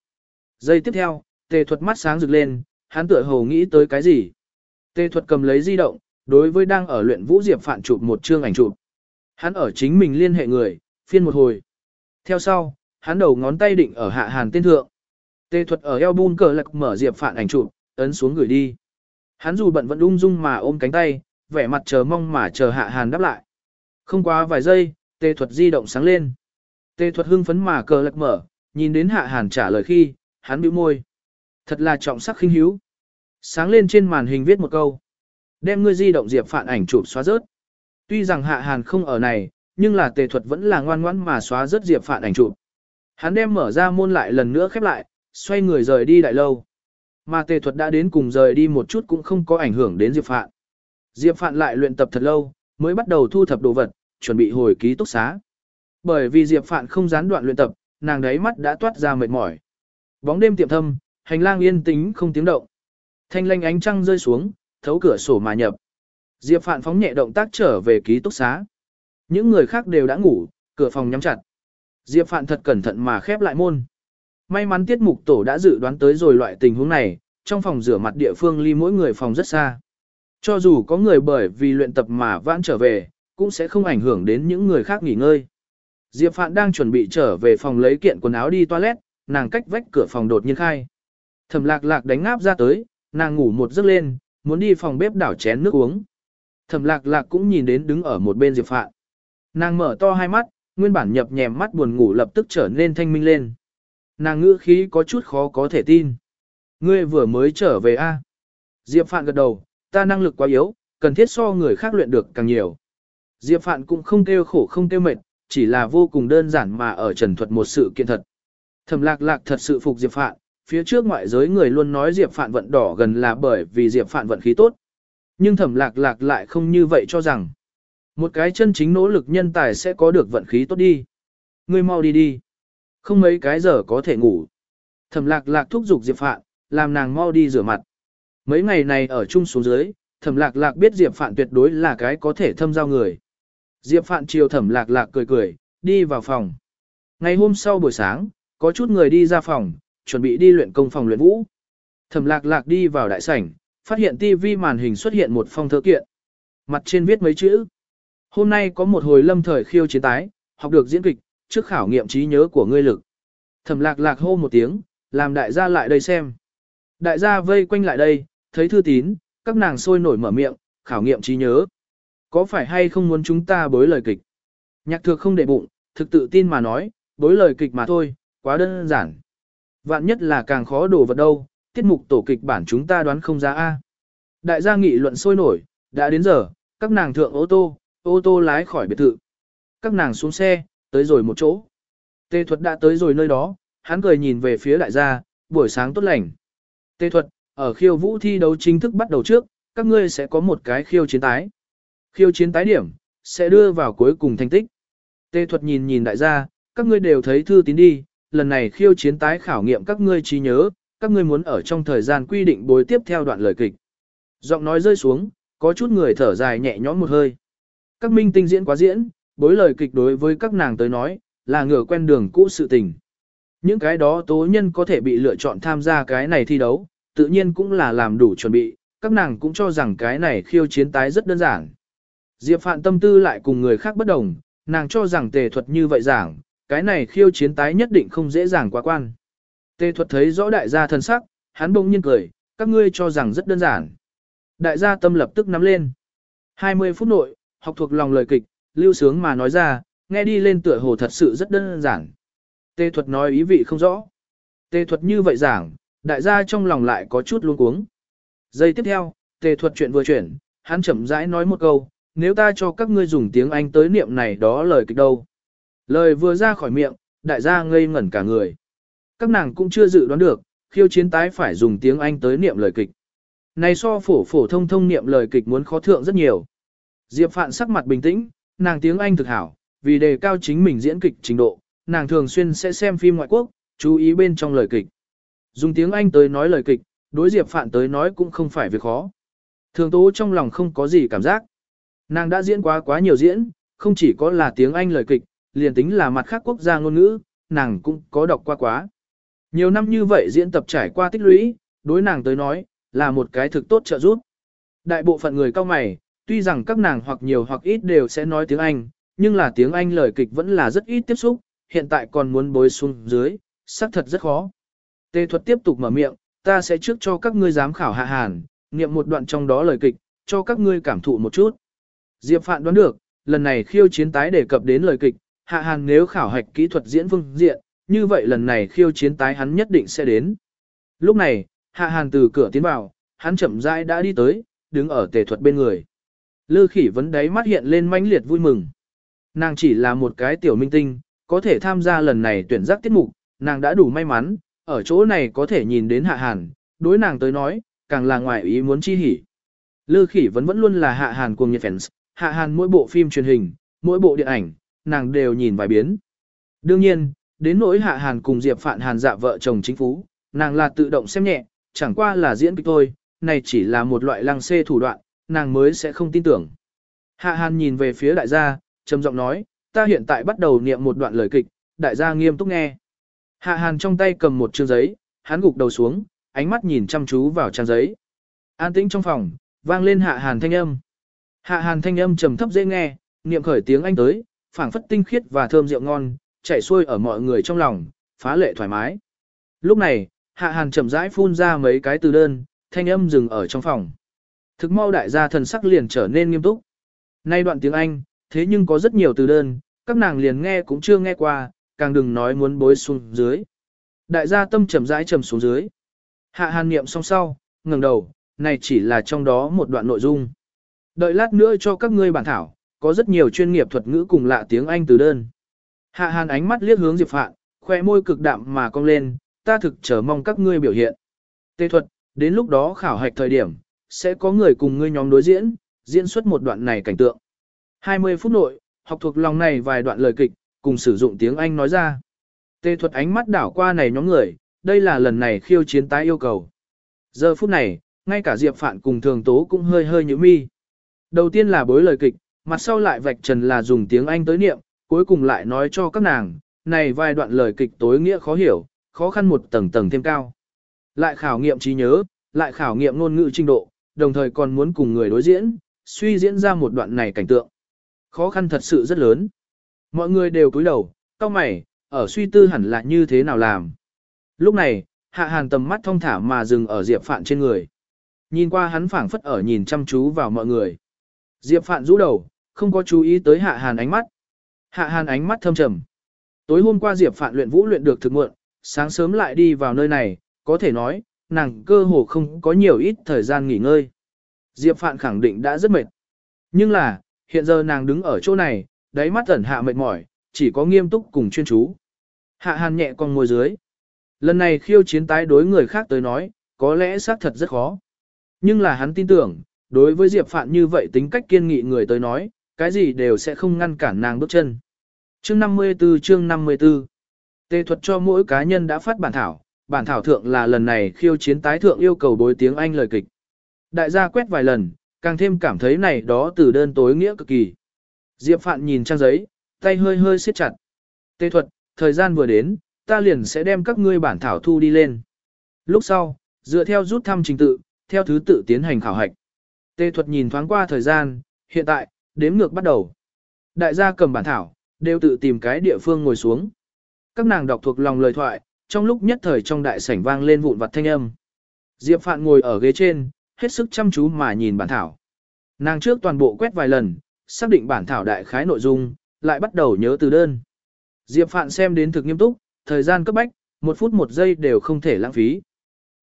Giây tiếp theo, tề thuật mắt sáng rực lên, hắn tựa hồ nghĩ tới cái gì. Tề thuật cầm lấy di động, đối với đang ở luyện vũ Diệp Phạn chụp một chương ảnh chụp. Hắn ở chính mình liên hệ người, phiên một hồi. Theo sau, hắn đầu ngón tay định ở hạ hàn tên thượng. Tề thuật ở eo bun cờ lạc mở Diệp phản ảnh chụp, ấn xuống gửi đi. Hắn dù bận vẫn ung dung mà ôm cánh tay, vẻ mặt chờ mong mà chờ hạ hàn đáp lại. Không quá vài giây, tề thuật di động sáng lên. Tề thuật hưng phấn mà cờ lạc mở, nhìn đến hạ hàn trả lời khi, hắn bĩu môi. Thật là trọng sắc khinh hiếu. Sáng lên trên màn hình viết một câu. Đem ngươi di động diệp phản ảnh chụp xóa rớt. Tuy rằng hạ hàn không ở này, nhưng là tề thuật vẫn là ngoan ngoãn mà xóa rớt diệp phản ảnh chụp. Hắn đem mở ra môn lại lần nữa khép lại, xoay người rời đi đại lâu. Mà tề thuật đã đến cùng rời đi một chút cũng không có ảnh hưởng đến diệp phạn. Diệp phạn lại luyện tập thật lâu, mới bắt đầu thu thập đồ vật, chuẩn bị hồi ký túc xá. Bởi vì diệp phạn không gián đoạn luyện tập, nàng đấy mắt đã toát ra mệt mỏi. Bóng đêm tiệm thâm, hành lang yên tĩnh không tiếng động. Thanh lanh ánh trăng rơi xuống, thấu cửa sổ mà nhập. Diệp Phạn phóng nhẹ động tác trở về ký túc xá. Những người khác đều đã ngủ, cửa phòng nhắm chặt. Diệp Phạn thật cẩn thận mà khép lại môn. May mắn tiết mục tổ đã dự đoán tới rồi loại tình huống này, trong phòng rửa mặt địa phương ly mỗi người phòng rất xa. Cho dù có người bởi vì luyện tập mà vãn trở về, cũng sẽ không ảnh hưởng đến những người khác nghỉ ngơi. Diệp Phạn đang chuẩn bị trở về phòng lấy kiện quần áo đi toilet, nàng cách vách cửa phòng đột nhiên khai. Thẩm lạc lạc đánh ngáp ra tới, nàng ngủ một giấc lên, muốn đi phòng bếp đảo chén nước uống. Thẩm lạc lạc cũng nhìn đến đứng ở một bên Diệp Phạn. Nàng mở to hai mắt, nguyên bản nhập nhèm mắt buồn ngủ lập tức trở nên thanh minh lên. Nàng ngữ khí có chút khó có thể tin. Ngươi vừa mới trở về a? Diệp Phạn gật đầu, ta năng lực quá yếu, cần thiết so người khác luyện được càng nhiều. Diệp Phạn cũng không kêu khổ không kêu mệt, chỉ là vô cùng đơn giản mà ở trần thuật một sự kiện thật. Thẩm lạc lạc thật sự phục Diệp Phạn, phía trước ngoại giới người luôn nói Diệp Phạn vận đỏ gần là bởi vì Diệp Phạn vận khí tốt. Nhưng thẩm lạc lạc lại không như vậy cho rằng. Một cái chân chính nỗ lực nhân tài sẽ có được vận khí tốt đi. Ngươi mau đi đi. Không mấy cái giờ có thể ngủ. Thẩm lạc lạc thúc giục Diệp Phạn, làm nàng mau đi rửa mặt. Mấy ngày này ở chung xuống dưới, thẩm lạc lạc biết Diệp Phạn tuyệt đối là cái có thể thâm giao người. Diệp Phạn chiều thẩm lạc lạc cười cười, đi vào phòng. Ngày hôm sau buổi sáng, có chút người đi ra phòng, chuẩn bị đi luyện công phòng luyện vũ. Thẩm lạc lạc đi vào đại sảnh, phát hiện tivi màn hình xuất hiện một phong thơ kiện. Mặt trên viết mấy chữ. Hôm nay có một hồi lâm thời khiêu chiến tái, học được diễn kịch, trước khảo nghiệm trí nhớ của ngươi lực. Thẩm lạc lạc hô một tiếng, làm đại gia lại đây xem. Đại gia vây quanh lại đây, thấy thư tín, các nàng sôi nổi mở miệng, khảo nghiệm trí nhớ. Có phải hay không muốn chúng ta bối lời kịch? Nhạc thược không để bụng, thực tự tin mà nói, bối lời kịch mà thôi, quá đơn giản. Vạn nhất là càng khó đổ vật đâu, tiết mục tổ kịch bản chúng ta đoán không ra A. Đại gia nghị luận sôi nổi, đã đến giờ, các nàng thượng ô tô, ô tô lái khỏi biệt thự. Các nàng xuống xe, tới rồi một chỗ. Tê thuật đã tới rồi nơi đó, hắn cười nhìn về phía đại gia, buổi sáng tốt lành. Tê thuật, ở khiêu vũ thi đấu chính thức bắt đầu trước, các ngươi sẽ có một cái khiêu chiến tái. Khiêu chiến tái điểm, sẽ đưa vào cuối cùng thành tích. Tê thuật nhìn nhìn đại gia, các ngươi đều thấy thư tín đi, lần này khiêu chiến tái khảo nghiệm các ngươi trí nhớ, các ngươi muốn ở trong thời gian quy định bối tiếp theo đoạn lời kịch. Giọng nói rơi xuống, có chút người thở dài nhẹ nhõm một hơi. Các minh tinh diễn quá diễn, bối lời kịch đối với các nàng tới nói, là ngửa quen đường cũ sự tình. Những cái đó tố nhân có thể bị lựa chọn tham gia cái này thi đấu, tự nhiên cũng là làm đủ chuẩn bị, các nàng cũng cho rằng cái này khiêu chiến tái rất đơn giản. Diệp Phạn tâm tư lại cùng người khác bất đồng, nàng cho rằng tề thuật như vậy giảng, cái này khiêu chiến tái nhất định không dễ dàng quá quan. Tề thuật thấy rõ đại gia thân sắc, hắn bỗng nhiên cười, các ngươi cho rằng rất đơn giản. Đại gia tâm lập tức nắm lên. 20 phút nội, học thuộc lòng lời kịch, lưu sướng mà nói ra, nghe đi lên tựa hồ thật sự rất đơn giản. Tề thuật nói ý vị không rõ. Tề thuật như vậy giảng, đại gia trong lòng lại có chút luống cuống. Giây tiếp theo, tề thuật chuyện vừa chuyển, hắn chậm rãi nói một câu, nếu ta cho các ngươi dùng tiếng Anh tới niệm này đó lời kịch đâu. Lời vừa ra khỏi miệng, đại gia ngây ngẩn cả người. Các nàng cũng chưa dự đoán được, khiêu chiến tái phải dùng tiếng Anh tới niệm lời kịch. Này so phổ phổ thông thông niệm lời kịch muốn khó thượng rất nhiều. Diệp Phạn sắc mặt bình tĩnh, nàng tiếng Anh thực hảo, vì đề cao chính mình diễn kịch trình độ, nàng thường xuyên sẽ xem phim ngoại quốc, chú ý bên trong lời kịch. Dùng tiếng Anh tới nói lời kịch, đối Diệp Phạn tới nói cũng không phải việc khó. Thường tố trong lòng không có gì cảm giác. Nàng đã diễn quá quá nhiều diễn, không chỉ có là tiếng Anh lời kịch, liền tính là mặt khác quốc gia ngôn ngữ, nàng cũng có đọc qua quá. Nhiều năm như vậy diễn tập trải qua tích lũy, đối nàng tới nói, là một cái thực tốt trợ giúp. Đại bộ phận người cao mày, tuy rằng các nàng hoặc nhiều hoặc ít đều sẽ nói tiếng Anh, nhưng là tiếng Anh lời kịch vẫn là rất ít tiếp xúc, hiện tại còn muốn bối xuống dưới, xác thật rất khó. Tê thuật tiếp tục mở miệng, ta sẽ trước cho các ngươi giám khảo hạ hàn, niệm một đoạn trong đó lời kịch, cho các ngươi cảm thụ một chút. Diệp Phạn đoán được, lần này khiêu chiến tái đề cập đến lời kịch, hạ hàn nếu khảo hạch kỹ thuật diễn phương diện, như vậy lần này khiêu chiến tái hắn nhất định sẽ đến. Lúc này, hạ hàn từ cửa tiến vào, hắn chậm rãi đã đi tới, đứng ở tề thuật bên người. Lư khỉ vấn đáy mắt hiện lên mãnh liệt vui mừng. Nàng chỉ là một cái tiểu minh tinh, có thể tham gia lần này tuyển giác tiết mục, nàng đã đủ may mắn, ở chỗ này có thể nhìn đến hạ hàn, đối nàng tới nói, càng là ngoài ý muốn chi hỉ. Lư khỉ vẫn vẫn luôn là hạ hàn cùng nhiệt fans, hạ hàn mỗi bộ phim truyền hình, mỗi bộ điện ảnh, nàng đều nhìn vài biến. Đương nhiên, đến nỗi hạ hàn cùng Diệp Phạn Hàn dạ vợ chồng chính phú, nàng là tự động xem nhẹ, chẳng qua là diễn kịch thôi, này chỉ là một loại lăng xê thủ đoạn, nàng mới sẽ không tin tưởng. Hạ hàn nhìn về phía đại gia, trầm giọng nói, ta hiện tại bắt đầu niệm một đoạn lời kịch, đại gia nghiêm túc nghe. Hạ hàn trong tay cầm một chương giấy, hắn gục đầu xuống, ánh mắt nhìn chăm chú vào trang giấy. An tĩnh trong phòng, vang lên hạ hàn thanh âm. Hạ hàn thanh âm trầm thấp dễ nghe, niệm khởi tiếng anh tới, phảng phất tinh khiết và thơm rượu ngon, chảy xuôi ở mọi người trong lòng, phá lệ thoải mái. Lúc này, hạ hàn chậm rãi phun ra mấy cái từ đơn, thanh âm dừng ở trong phòng. Thực mau đại gia thần sắc liền trở nên nghiêm túc. Nay đoạn tiếng Anh, thế nhưng có rất nhiều từ đơn, các nàng liền nghe cũng chưa nghe qua, càng đừng nói muốn bối xuống dưới. Đại gia tâm trầm rãi trầm xuống dưới. Hạ hàn niệm xong sau, ngẩng đầu, này chỉ là trong đó một đoạn nội dung. Đợi lát nữa cho các ngươi bản thảo, có rất nhiều chuyên nghiệp thuật ngữ cùng lạ tiếng Anh từ đơn. Hạ hàn ánh mắt liếc hướng Diệp Phạn, khoe môi cực đạm mà cong lên, ta thực chờ mong các ngươi biểu hiện. Tê thuật, đến lúc đó khảo hạch thời điểm, sẽ có người cùng ngươi nhóm đối diễn, diễn xuất một đoạn này cảnh tượng. 20 phút nội, học thuộc lòng này vài đoạn lời kịch, cùng sử dụng tiếng Anh nói ra. Tê thuật ánh mắt đảo qua này nhóm người, đây là lần này khiêu chiến tái yêu cầu. Giờ phút này, ngay cả Diệp Phạn cùng Thường Tố cũng hơi hơi nhíu mi. Đầu tiên là bối lời kịch, mặt sau lại vạch trần là dùng tiếng Anh tới niệm, cuối cùng lại nói cho các nàng, này vài đoạn lời kịch tối nghĩa khó hiểu, khó khăn một tầng tầng thêm cao. Lại khảo nghiệm trí nhớ, lại khảo nghiệm ngôn ngữ trình độ, đồng thời còn muốn cùng người đối diễn, suy diễn ra một đoạn này cảnh tượng. Khó khăn thật sự rất lớn. Mọi người đều cúi đầu, cao mày, ở suy tư hẳn là như thế nào làm. Lúc này, hạ hàn tầm mắt thông thả mà dừng ở Diệp Phạn trên người. Nhìn qua hắn phảng phất ở nhìn chăm chú vào mọi người. Diệp Phạn rũ đầu, không có chú ý tới hạ hàn ánh mắt. Hạ hàn ánh mắt thâm trầm. Tối hôm qua Diệp Phạn luyện vũ luyện được thực muộn, sáng sớm lại đi vào nơi này, có thể nói, nàng cơ hồ không có nhiều ít thời gian nghỉ ngơi. Diệp Phạn khẳng định đã rất mệt. Nhưng là, hiện giờ nàng đứng ở chỗ này, đáy mắt ẩn hạ mệt mỏi, chỉ có nghiêm túc cùng chuyên chú. Hạ hàn nhẹ con môi dưới. Lần này khiêu chiến tái đối người khác tới nói, có lẽ xác thật rất khó. Nhưng là hắn tin tưởng, đối với Diệp Phạn như vậy tính cách kiên nghị người tới nói, cái gì đều sẽ không ngăn cản nàng bước chân. Chương 54 chương 54 Tê thuật cho mỗi cá nhân đã phát bản thảo, bản thảo thượng là lần này khiêu chiến tái thượng yêu cầu bối tiếng Anh lời kịch. Đại gia quét vài lần, càng thêm cảm thấy này đó từ đơn tối nghĩa cực kỳ. Diệp Phạn nhìn trang giấy, tay hơi hơi siết chặt. Tê thuật, thời gian vừa đến, ta liền sẽ đem các ngươi bản thảo thu đi lên. Lúc sau, dựa theo rút thăm trình tự, theo thứ tự tiến hành khảo hạch. Tê thuật nhìn thoáng qua thời gian, hiện tại, đếm ngược bắt đầu. Đại gia cầm bản thảo, đều tự tìm cái địa phương ngồi xuống. Các nàng đọc thuộc lòng lời thoại, trong lúc nhất thời trong đại sảnh vang lên vụn vặt thanh âm. Diệp Phạn ngồi ở ghế trên, hết sức chăm chú mà nhìn bản thảo. Nàng trước toàn bộ quét vài lần, xác định bản thảo đại khái nội dung, lại bắt đầu nhớ từ đơn. Diệp Phạn xem đến thực nghiêm túc, thời gian cấp bách, một phút một giây đều không thể lãng phí.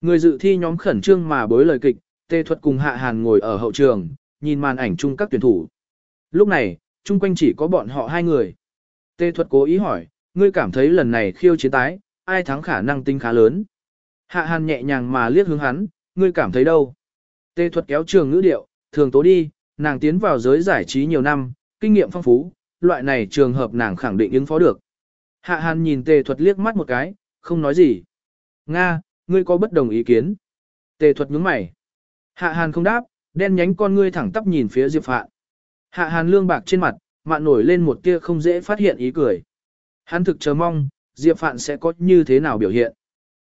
Người dự thi nhóm khẩn trương mà bối lời kịch, tê thuật cùng hạ hàn ngồi ở hậu trường, nhìn màn ảnh chung các tuyển thủ. Lúc này, chung quanh chỉ có bọn họ hai người. Tê thuật cố ý hỏi, ngươi cảm thấy lần này khiêu chiến tái, ai thắng khả năng tính khá lớn. Hạ hàn nhẹ nhàng mà liếc hướng hắn, ngươi cảm thấy đâu? Tê thuật kéo trường ngữ điệu, thường tố đi, nàng tiến vào giới giải trí nhiều năm, kinh nghiệm phong phú, loại này trường hợp nàng khẳng định ứng phó được. Hạ hàn nhìn tề thuật liếc mắt một cái, không nói gì. Nga, ngươi có bất đồng ý kiến. Tề thuật nhướng mày. Hạ hàn không đáp, đen nhánh con ngươi thẳng tắp nhìn phía Diệp Phạn. Hạ hàn lương bạc trên mặt, mạn nổi lên một tia không dễ phát hiện ý cười. Hắn thực chờ mong, Diệp Phạn sẽ có như thế nào biểu hiện.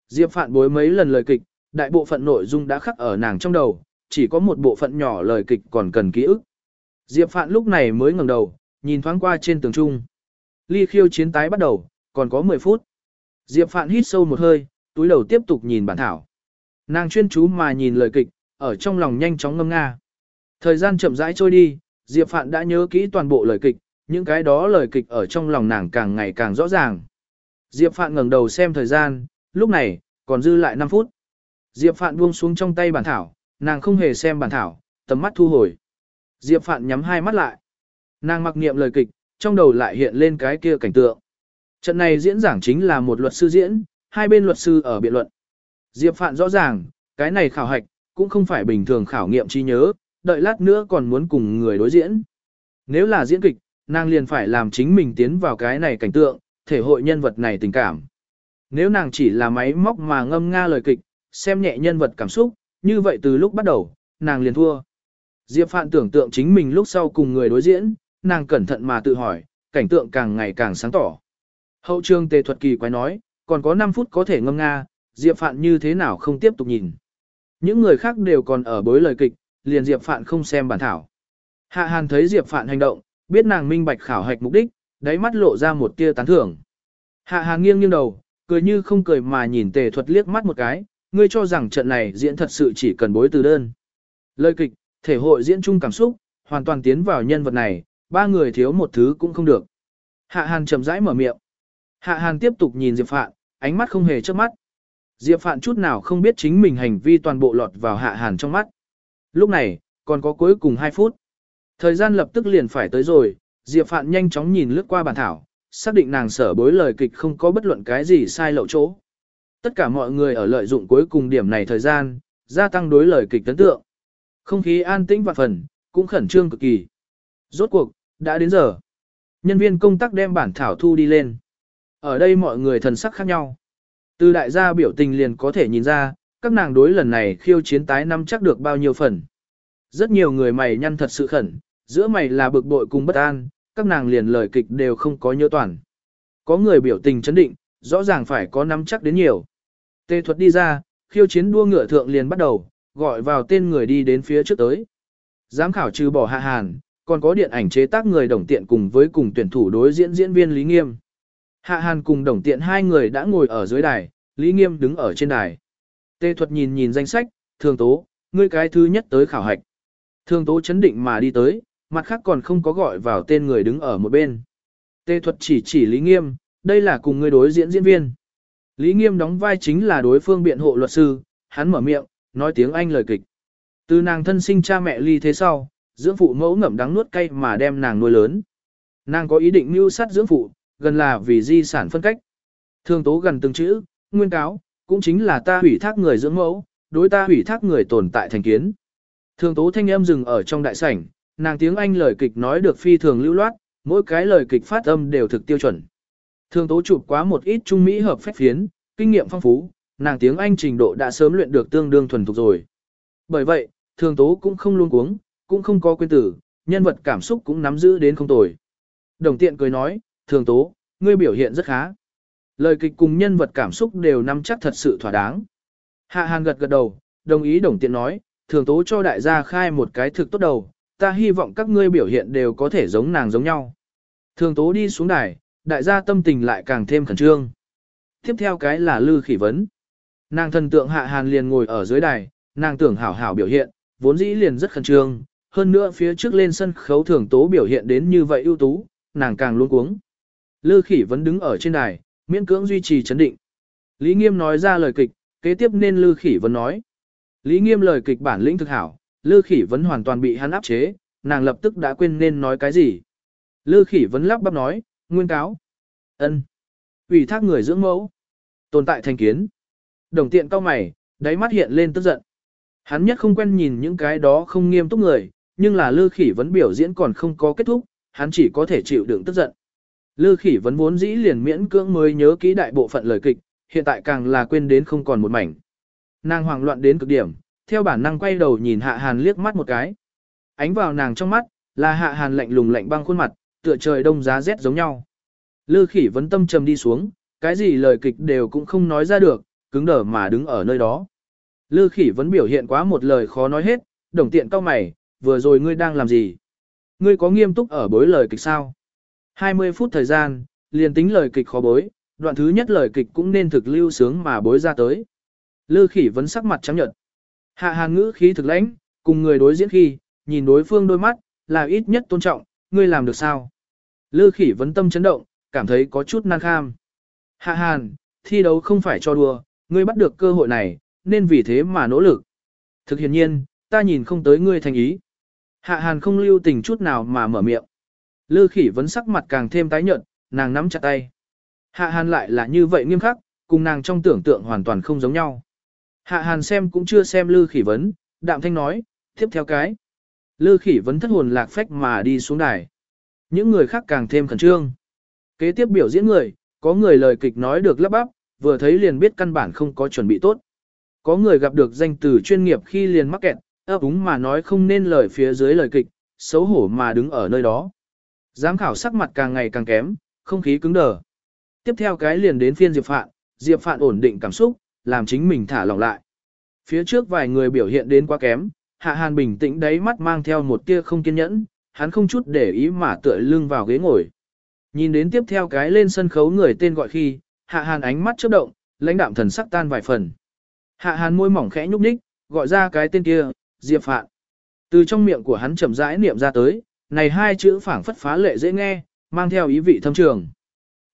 Diệp Phạn bối mấy lần lời kịch, đại bộ phận nội dung đã khắc ở nàng trong đầu, chỉ có một bộ phận nhỏ lời kịch còn cần ký ức. Diệp Phạn lúc này mới ngẩng đầu, nhìn thoáng qua trên tường trung. Ly khiêu chiến tái bắt đầu, còn có 10 phút. Diệp Phạn hít sâu một hơi, túi đầu tiếp tục nhìn bản thảo. Nàng chuyên chú mà nhìn lời kịch, ở trong lòng nhanh chóng ngâm nga. Thời gian chậm rãi trôi đi, Diệp Phạn đã nhớ kỹ toàn bộ lời kịch, những cái đó lời kịch ở trong lòng nàng càng ngày càng rõ ràng. Diệp Phạn ngẩng đầu xem thời gian, lúc này, còn dư lại 5 phút. Diệp Phạn buông xuống trong tay bản thảo, nàng không hề xem bản thảo, tầm mắt thu hồi. Diệp Phạn nhắm hai mắt lại. Nàng mặc niệm lời kịch, trong đầu lại hiện lên cái kia cảnh tượng. Trận này diễn giảng chính là một luật sư diễn, hai bên luật sư ở biện luận. Diệp Phạn rõ ràng, cái này khảo hạch, cũng không phải bình thường khảo nghiệm trí nhớ, đợi lát nữa còn muốn cùng người đối diễn. Nếu là diễn kịch, nàng liền phải làm chính mình tiến vào cái này cảnh tượng, thể hội nhân vật này tình cảm. Nếu nàng chỉ là máy móc mà ngâm nga lời kịch, xem nhẹ nhân vật cảm xúc, như vậy từ lúc bắt đầu, nàng liền thua. Diệp Phạn tưởng tượng chính mình lúc sau cùng người đối diễn, nàng cẩn thận mà tự hỏi, cảnh tượng càng ngày càng sáng tỏ. Hậu trường tề thuật kỳ quái nói, còn có 5 phút có thể ngâm nga, Diệp Phạn như thế nào không tiếp tục nhìn. Những người khác đều còn ở bối lời kịch, liền Diệp Phạn không xem bản thảo. Hạ Hàn thấy Diệp Phạn hành động, biết nàng minh bạch khảo hạch mục đích, đáy mắt lộ ra một tia tán thưởng. Hạ Hàn nghiêng nghiêng đầu, cười như không cười mà nhìn tề thuật liếc mắt một cái, ngươi cho rằng trận này diễn thật sự chỉ cần bối từ đơn. Lời kịch, thể hội diễn chung cảm xúc, hoàn toàn tiến vào nhân vật này, ba người thiếu một thứ cũng không được. Hạ Hàn chậm rãi mở miệng. Hạ Hàn tiếp tục nhìn Diệp Phạn, ánh mắt không hề chớp mắt. Diệp Phạn chút nào không biết chính mình hành vi toàn bộ lọt vào Hạ Hàn trong mắt. Lúc này, còn có cuối cùng 2 phút. Thời gian lập tức liền phải tới rồi, Diệp Phạn nhanh chóng nhìn lướt qua bản thảo, xác định nàng sở bối lời kịch không có bất luận cái gì sai lậu chỗ. Tất cả mọi người ở lợi dụng cuối cùng điểm này thời gian, gia tăng đối lời kịch tấn tượng. Không khí an tĩnh vạn phần, cũng khẩn trương cực kỳ. Rốt cuộc, đã đến giờ. Nhân viên công tác đem bản thảo thu đi lên. Ở đây mọi người thần sắc khác nhau. Từ đại gia biểu tình liền có thể nhìn ra, các nàng đối lần này khiêu chiến tái năm chắc được bao nhiêu phần. Rất nhiều người mày nhăn thật sự khẩn, giữa mày là bực bội cùng bất an, các nàng liền lời kịch đều không có nhớ toàn. Có người biểu tình chấn định, rõ ràng phải có nắm chắc đến nhiều. Tê thuật đi ra, khiêu chiến đua ngựa thượng liền bắt đầu, gọi vào tên người đi đến phía trước tới. Giám khảo trừ bỏ hạ hàn, còn có điện ảnh chế tác người đồng tiện cùng với cùng tuyển thủ đối diễn diễn viên Lý Nghiêm. Hạ hàn cùng đồng tiện hai người đã ngồi ở dưới đài, Lý Nghiêm đứng ở trên đài. Tê thuật nhìn nhìn danh sách, thường tố, ngươi cái thứ nhất tới khảo hạch. Thường tố chấn định mà đi tới, mặt khác còn không có gọi vào tên người đứng ở một bên. Tê thuật chỉ chỉ Lý Nghiêm, đây là cùng người đối diễn diễn viên. Lý Nghiêm đóng vai chính là đối phương biện hộ luật sư, hắn mở miệng, nói tiếng Anh lời kịch. Từ nàng thân sinh cha mẹ ly thế sau, dưỡng phụ mẫu ngậm đắng nuốt cay mà đem nàng nuôi lớn. Nàng có ý định mưu sát dưỡng phụ, gần là vì di sản phân cách. Thường tố gần từng chữ, nguyên cáo, cũng chính là ta hủy thác người dưỡng mẫu, đối ta hủy thác người tồn tại thành kiến. Thường tố thanh âm dừng ở trong đại sảnh, nàng tiếng Anh lời kịch nói được phi thường lưu loát, mỗi cái lời kịch phát âm đều thực tiêu chuẩn. Thường tố chụp quá một ít trung mỹ hợp phép phiến, kinh nghiệm phong phú, nàng tiếng Anh trình độ đã sớm luyện được tương đương thuần thục rồi. Bởi vậy, thường tố cũng không luôn cuống, cũng không có quên tử, nhân vật cảm xúc cũng nắm giữ đến không tồi. Đồng tiện cười nói, thường tố, ngươi biểu hiện rất khá. Lời kịch cùng nhân vật cảm xúc đều nắm chắc thật sự thỏa đáng. Hạ Hàn gật gật đầu, đồng ý đồng tiện nói, thường tố cho đại gia khai một cái thực tốt đầu, ta hy vọng các ngươi biểu hiện đều có thể giống nàng giống nhau. Thường tố đi xuống đài, đại gia tâm tình lại càng thêm khẩn trương. Tiếp theo cái là lư khỉ vấn. Nàng thần tượng hạ hàn liền ngồi ở dưới đài, nàng tưởng hảo hảo biểu hiện, vốn dĩ liền rất khẩn trương, hơn nữa phía trước lên sân khấu thường tố biểu hiện đến như vậy ưu tú, nàng càng luôn cuống. Lư khỉ vẫn đứng ở trên đài, miễn cưỡng duy trì chấn định. Lý Nghiêm nói ra lời kịch, kế tiếp nên Lư khỉ vẫn nói. Lý Nghiêm lời kịch bản lĩnh thực hảo, Lư khỉ vẫn hoàn toàn bị hắn áp chế, nàng lập tức đã quên nên nói cái gì. Lư khỉ vẫn lắp bắp nói, nguyên cáo. ân, ủy thác người dưỡng mẫu. Tồn tại thành kiến. Đồng tiện cao mày, đáy mắt hiện lên tức giận. Hắn nhất không quen nhìn những cái đó không nghiêm túc người, nhưng là lư khỉ vẫn biểu diễn còn không có kết thúc, hắn chỉ có thể chịu đựng tức giận. Lư khỉ vẫn vốn dĩ liền miễn cưỡng mới nhớ kỹ đại bộ phận lời kịch, hiện tại càng là quên đến không còn một mảnh. Nàng hoảng loạn đến cực điểm, theo bản năng quay đầu nhìn hạ hàn liếc mắt một cái. Ánh vào nàng trong mắt, là hạ hàn lạnh lùng lạnh băng khuôn mặt, tựa trời đông giá rét giống nhau. Lư khỉ vẫn tâm trầm đi xuống, cái gì lời kịch đều cũng không nói ra được, cứng đờ mà đứng ở nơi đó. Lư khỉ vẫn biểu hiện quá một lời khó nói hết, đồng tiện cao mày, vừa rồi ngươi đang làm gì? Ngươi có nghiêm túc ở bối lời kịch sao? 20 phút thời gian, liền tính lời kịch khó bối, đoạn thứ nhất lời kịch cũng nên thực lưu sướng mà bối ra tới. Lư khỉ vẫn sắc mặt trắng nhợt. Hạ hàng ngữ khí thực lãnh, cùng người đối diễn khi, nhìn đối phương đôi mắt, là ít nhất tôn trọng, ngươi làm được sao? Lư khỉ vấn tâm chấn động, cảm thấy có chút nan kham. Hạ hàn, thi đấu không phải cho đùa, ngươi bắt được cơ hội này, nên vì thế mà nỗ lực. Thực hiện nhiên, ta nhìn không tới ngươi thành ý. Hạ hàn không lưu tình chút nào mà mở miệng. Lư khỉ vấn sắc mặt càng thêm tái nhợt, nàng nắm chặt tay. Hạ hàn lại là như vậy nghiêm khắc, cùng nàng trong tưởng tượng hoàn toàn không giống nhau. Hạ hàn xem cũng chưa xem lư khỉ vấn, đạm thanh nói, tiếp theo cái. Lư khỉ vấn thất hồn lạc phách mà đi xuống đài. Những người khác càng thêm khẩn trương. Kế tiếp biểu diễn người, có người lời kịch nói được lắp bắp, vừa thấy liền biết căn bản không có chuẩn bị tốt. Có người gặp được danh từ chuyên nghiệp khi liền mắc kẹt, ấp úng mà nói không nên lời phía dưới lời kịch, xấu hổ mà đứng ở nơi đó. Giám khảo sắc mặt càng ngày càng kém, không khí cứng đờ. Tiếp theo cái liền đến phiên Diệp Phạn, Diệp Phạn ổn định cảm xúc, làm chính mình thả lỏng lại. Phía trước vài người biểu hiện đến quá kém, Hạ Hàn bình tĩnh đáy mắt mang theo một tia không kiên nhẫn, hắn không chút để ý mà tựa lưng vào ghế ngồi. Nhìn đến tiếp theo cái lên sân khấu người tên gọi khi, Hạ Hàn ánh mắt chớp động, lãnh đạm thần sắc tan vài phần. Hạ Hàn môi mỏng khẽ nhúc nhích, gọi ra cái tên kia, Diệp Phạn. Từ trong miệng của hắn chậm rãi niệm ra tới, này hai chữ phảng phất phá lệ dễ nghe, mang theo ý vị thâm trường.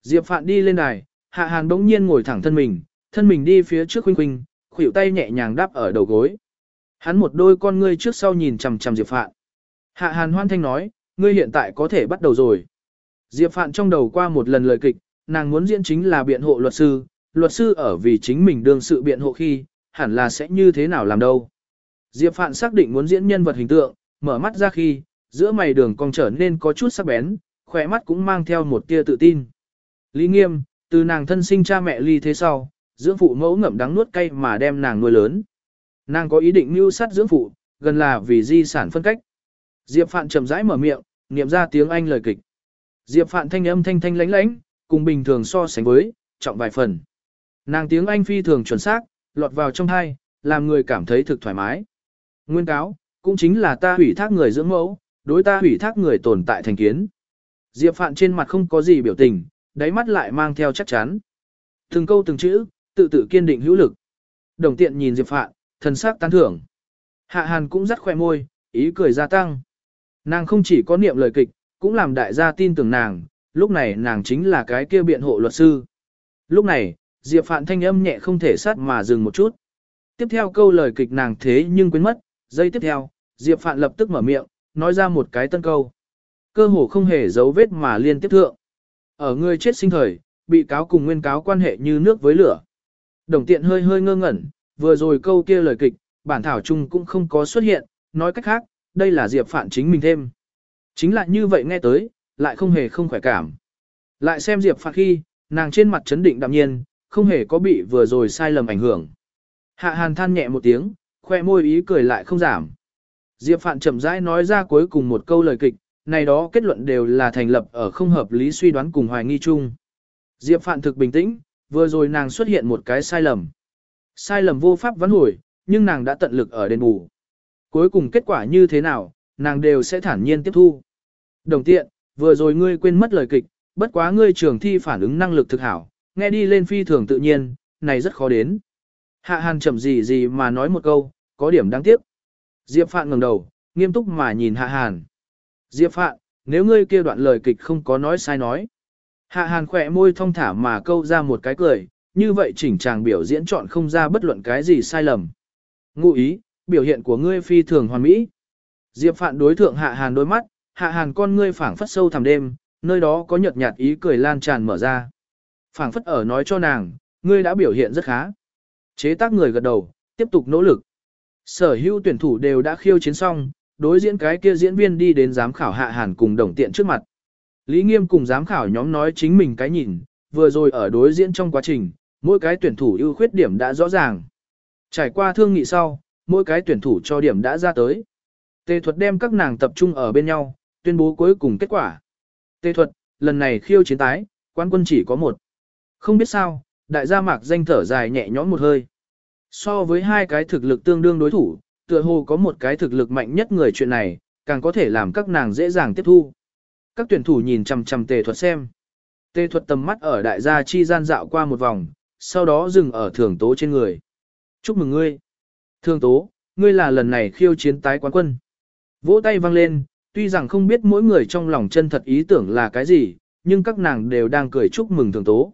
Diệp Phạn đi lên đài, Hạ Hàn bỗng nhiên ngồi thẳng thân mình, thân mình đi phía trước khuynh khuynh, khuỷu tay nhẹ nhàng đáp ở đầu gối. Hắn một đôi con ngươi trước sau nhìn chằm chằm Diệp Phạn. Hạ Hàn hoan thanh nói, ngươi hiện tại có thể bắt đầu rồi. Diệp Phạn trong đầu qua một lần lời kịch, nàng muốn diễn chính là biện hộ luật sư, luật sư ở vì chính mình đương sự biện hộ khi, hẳn là sẽ như thế nào làm đâu. Diệp Phạn xác định muốn diễn nhân vật hình tượng, mở mắt ra khi, giữa mày đường cong trở nên có chút sắc bén, khỏe mắt cũng mang theo một tia tự tin. Lý Nghiêm, từ nàng thân sinh cha mẹ ly thế sau, dưỡng phụ mẫu ngậm đắng nuốt cay mà đem nàng nuôi lớn. Nàng có ý định mưu sát dưỡng phụ, gần là vì di sản phân cách. Diệp Phạn chậm rãi mở miệng, niệm ra tiếng Anh lời kịch. Diệp Phạn thanh âm thanh thanh lãnh lãnh, cùng bình thường so sánh với, trọng vài phần. Nàng tiếng Anh phi thường chuẩn xác, lọt vào trong hai, làm người cảm thấy thực thoải mái. Nguyên cáo, cũng chính là ta hủy thác người dưỡng mẫu, đối ta hủy thác người tồn tại thành kiến. Diệp Phạn trên mặt không có gì biểu tình, đáy mắt lại mang theo chắc chắn. Từng câu từng chữ, tự tự kiên định hữu lực. Đồng tiện nhìn Diệp Phạn, thần sắc tán thưởng. Hạ Hàn cũng rắt khỏe môi, ý cười gia tăng. Nàng không chỉ có niệm lời kịch, cũng làm đại gia tin tưởng nàng, lúc này nàng chính là cái kia biện hộ luật sư. Lúc này, Diệp Phạn thanh âm nhẹ không thể sát mà dừng một chút. Tiếp theo câu lời kịch nàng thế nhưng quên mất, giây tiếp theo, Diệp Phạn lập tức mở miệng, nói ra một cái tân câu. Cơ hồ không hề giấu vết mà liên tiếp thượng. Ở người chết sinh thời, bị cáo cùng nguyên cáo quan hệ như nước với lửa. Đồng tiện hơi hơi ngơ ngẩn, vừa rồi câu kia lời kịch, bản thảo chung cũng không có xuất hiện, nói cách khác, đây là Diệp Phạn chính mình thêm. Chính là như vậy nghe tới, lại không hề không khỏe cảm. Lại xem Diệp Phạn khi, nàng trên mặt chấn định đạm nhiên, không hề có bị vừa rồi sai lầm ảnh hưởng. Hạ Hàn than nhẹ một tiếng, khoe môi ý cười lại không giảm. Diệp Phạn chậm rãi nói ra cuối cùng một câu lời kịch, này đó kết luận đều là thành lập ở không hợp lý suy đoán cùng hoài nghi chung. Diệp Phạn thực bình tĩnh, vừa rồi nàng xuất hiện một cái sai lầm. Sai lầm vô pháp vãn hồi, nhưng nàng đã tận lực ở đền bù. Cuối cùng kết quả như thế nào, nàng đều sẽ thản nhiên tiếp thu. Đồng tiện, vừa rồi ngươi quên mất lời kịch, bất quá ngươi trường thi phản ứng năng lực thực hảo, nghe đi lên phi thường tự nhiên, này rất khó đến. Hạ Hàn chậm gì gì mà nói một câu, có điểm đáng tiếc. Diệp Phạn ngẩng đầu, nghiêm túc mà nhìn Hạ Hàn. Diệp Phạn, nếu ngươi kia đoạn lời kịch không có nói sai nói. Hạ Hàn khỏe môi thong thả mà câu ra một cái cười, như vậy chỉnh chàng biểu diễn chọn không ra bất luận cái gì sai lầm. Ngụ ý, biểu hiện của ngươi phi thường hoàn mỹ. Diệp Phạn đối thượng Hạ Hàn đôi mắt, Hạ Hàn con ngươi phảng phất sâu thẳm đêm, nơi đó có nhợt nhạt ý cười lan tràn mở ra. Phảng phất ở nói cho nàng, ngươi đã biểu hiện rất khá. Chế tác người gật đầu, tiếp tục nỗ lực. Sở hữu tuyển thủ đều đã khiêu chiến xong, đối diễn cái kia diễn viên đi đến giám khảo Hạ Hàn cùng đồng tiện trước mặt. Lý Nghiêm cùng giám khảo nhóm nói chính mình cái nhìn, vừa rồi ở đối diễn trong quá trình, mỗi cái tuyển thủ ưu khuyết điểm đã rõ ràng. Trải qua thương nghị sau, mỗi cái tuyển thủ cho điểm đã ra tới. Tề thuật đem các nàng tập trung ở bên nhau, tuyên bố cuối cùng kết quả. Tề thuật, lần này khiêu chiến tái, quan quân chỉ có một. Không biết sao, đại gia mạc danh thở dài nhẹ nhõm một hơi. So với hai cái thực lực tương đương đối thủ, tựa hồ có một cái thực lực mạnh nhất người chuyện này, càng có thể làm các nàng dễ dàng tiếp thu. Các tuyển thủ nhìn chằm chằm tề thuật xem. Tề thuật tầm mắt ở đại gia chi gian dạo qua một vòng, sau đó dừng ở thường tố trên người. Chúc mừng ngươi. Thường tố, ngươi là lần này khiêu chiến tái quán quân. Vỗ tay vang lên, tuy rằng không biết mỗi người trong lòng chân thật ý tưởng là cái gì, nhưng các nàng đều đang cười chúc mừng thường tố.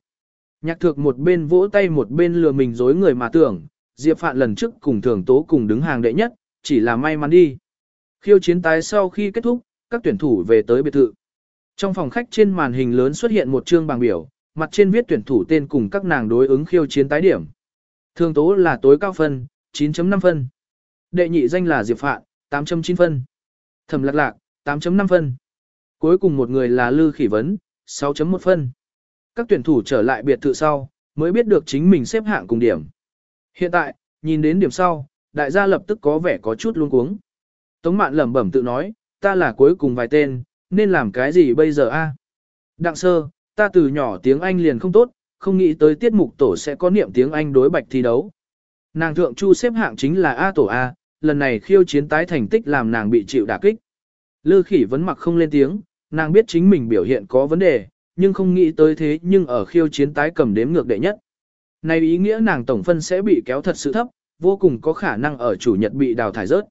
Nhạc thược một bên vỗ tay một bên lừa mình dối người mà tưởng, Diệp Phạn lần trước cùng thường tố cùng đứng hàng đệ nhất, chỉ là may mắn đi. Khiêu chiến tái sau khi kết thúc, các tuyển thủ về tới biệt thự. Trong phòng khách trên màn hình lớn xuất hiện một chương bảng biểu, mặt trên viết tuyển thủ tên cùng các nàng đối ứng khiêu chiến tái điểm. Thường tố là tối cao phân, 9.5 phân. Đệ nhị danh là Diệp Phạn, 8.9 phân. Thẩm lạc lạc, 8.5 phân. Cuối cùng một người là Lư Khỉ Vấn, 6.1 phân. Các tuyển thủ trở lại biệt thự sau, mới biết được chính mình xếp hạng cùng điểm. Hiện tại, nhìn đến điểm sau, đại gia lập tức có vẻ có chút luống cuống. Tống mạn lẩm bẩm tự nói, ta là cuối cùng vài tên, nên làm cái gì bây giờ a? Đặng sơ, ta từ nhỏ tiếng Anh liền không tốt, không nghĩ tới tiết mục tổ sẽ có niệm tiếng Anh đối bạch thi đấu. Nàng thượng chu xếp hạng chính là A tổ A, lần này khiêu chiến tái thành tích làm nàng bị chịu đả kích. Lư khỉ vẫn mặc không lên tiếng, nàng biết chính mình biểu hiện có vấn đề, nhưng không nghĩ tới thế nhưng ở khiêu chiến tái cầm đếm ngược đệ nhất. Này ý nghĩa nàng tổng phân sẽ bị kéo thật sự thấp, vô cùng có khả năng ở chủ nhật bị đào thải rớt.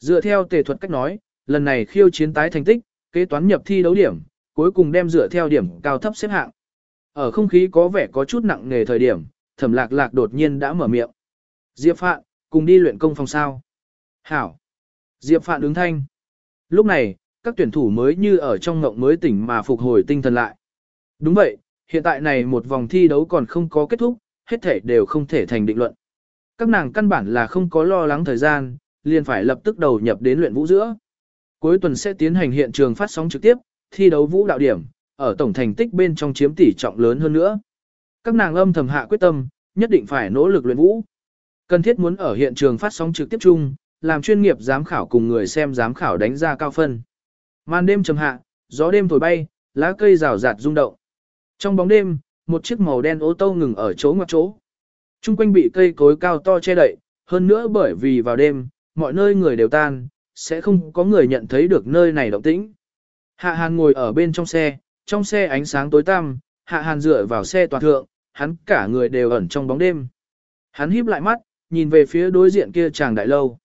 Dựa theo tề thuật cách nói, lần này khiêu chiến tái thành tích, kế toán nhập thi đấu điểm, cuối cùng đem dựa theo điểm cao thấp xếp hạng. Ở không khí có vẻ có chút nặng nề thời điểm, thẩm lạc lạc đột nhiên đã mở miệng. Diệp Phạn, cùng đi luyện công phòng sao. Hảo. Diệp Phạn đứng thanh. Lúc này, các tuyển thủ mới như ở trong ngộng mới tỉnh mà phục hồi tinh thần lại. Đúng vậy, hiện tại này một vòng thi đấu còn không có kết thúc, hết thể đều không thể thành định luận. Các nàng căn bản là không có lo lắng thời gian, liền phải lập tức đầu nhập đến luyện vũ giữa. Cuối tuần sẽ tiến hành hiện trường phát sóng trực tiếp, thi đấu vũ đạo điểm, ở tổng thành tích bên trong chiếm tỷ trọng lớn hơn nữa. Các nàng âm thầm hạ quyết tâm, nhất định phải nỗ lực luyện vũ. Cần thiết muốn ở hiện trường phát sóng trực tiếp chung, làm chuyên nghiệp giám khảo cùng người xem giám khảo đánh ra cao phân. Màn đêm trầm hạ, gió đêm thổi bay, lá cây rào rạt rung động. Trong bóng đêm, một chiếc màu đen ô tô ngừng ở chỗ ngoặc chỗ. Trung quanh bị cây cối cao to che đậy, hơn nữa bởi vì vào đêm, mọi nơi người đều tan, sẽ không có người nhận thấy được nơi này động tĩnh. Hạ Hàn ngồi ở bên trong xe, trong xe ánh sáng tối tăm, Hạ Hàn dựa vào xe toàn thượng, hắn cả người đều ẩn trong bóng đêm. Hắn híp lại mắt, nhìn về phía đối diện kia chàng đại lâu.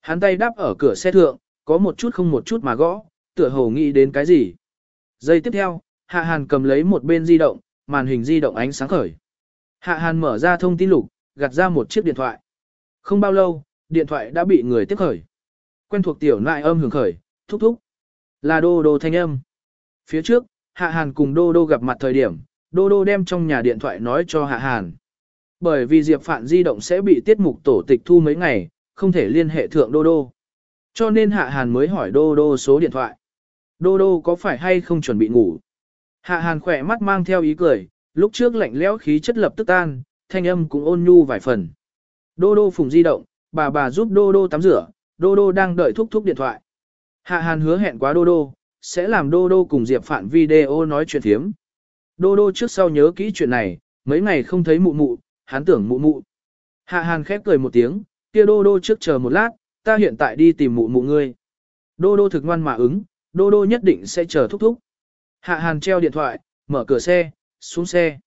Hắn tay đắp ở cửa xe thượng, có một chút không một chút mà gõ, tựa hồ nghĩ đến cái gì. Giây tiếp theo, Hạ Hàn cầm lấy một bên di động, màn hình di động ánh sáng khởi. Hạ Hàn mở ra thông tin lục, gạt ra một chiếc điện thoại. Không bao lâu, điện thoại đã bị người tiếp khởi. Quen thuộc tiểu nại âm hưởng khởi, thúc thúc. Là đô đô thanh âm. Phía trước, Hạ Hàn cùng đô đô gặp mặt thời điểm, đô đô đem trong nhà điện thoại nói cho Hạ Hàn. Bởi vì Diệp Phạn di động sẽ bị tiết mục tổ tịch thu mấy ngày, không thể liên hệ thượng đô đô. Cho nên Hạ Hàn mới hỏi đô đô số điện thoại. Đô đô có phải hay không chuẩn bị ngủ? Hạ Hàn khỏe mắt mang theo ý cười, lúc trước lạnh lẽo khí chất lập tức tan, thanh âm cũng ôn nhu vài phần. Đô đô phùng di động, bà bà giúp đô đô tắm rửa, đô đô đang đợi thúc thúc điện thoại. Hạ Hàn hứa hẹn quá đô đô, sẽ làm đô đô cùng Diệp Phạn video nói chuyện thiếm. Đô đô trước sau nhớ kỹ chuyện này, mấy ngày không thấy mụ mụ, hắn tưởng mụ mụ. Hạ Hàn khép cười một tiếng, kia đô đô trước chờ một lát, ta hiện tại đi tìm mụ mụ ngươi. Đô đô thực ngoan mà ứng, đô đô nhất định sẽ chờ thúc thúc. Hạ Hàn treo điện thoại, mở cửa xe, xuống xe.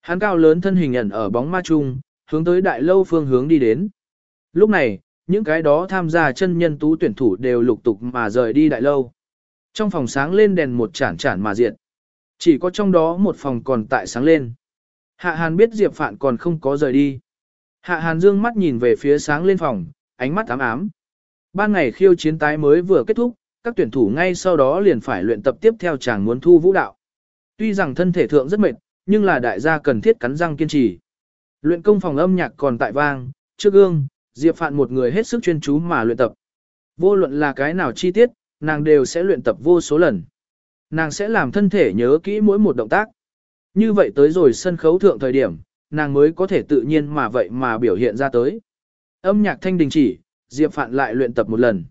Hắn cao lớn thân hình ẩn ở bóng ma trung, hướng tới đại lâu phương hướng đi đến. Lúc này, những cái đó tham gia chân nhân tú tuyển thủ đều lục tục mà rời đi đại lâu. Trong phòng sáng lên đèn một chản chản mà diện. Chỉ có trong đó một phòng còn tại sáng lên. Hạ Hàn biết Diệp Phạn còn không có rời đi. Hạ Hàn dương mắt nhìn về phía sáng lên phòng, ánh mắt ám ám. Ban ngày khiêu chiến tái mới vừa kết thúc, các tuyển thủ ngay sau đó liền phải luyện tập tiếp theo chàng muốn thu vũ đạo. Tuy rằng thân thể thượng rất mệt, nhưng là đại gia cần thiết cắn răng kiên trì. Luyện công phòng âm nhạc còn tại vang, trước gương, Diệp Phạn một người hết sức chuyên chú mà luyện tập. Vô luận là cái nào chi tiết, nàng đều sẽ luyện tập vô số lần. Nàng sẽ làm thân thể nhớ kỹ mỗi một động tác. Như vậy tới rồi sân khấu thượng thời điểm, nàng mới có thể tự nhiên mà vậy mà biểu hiện ra tới. Âm nhạc thanh đình chỉ, Diệp Phạn lại luyện tập một lần.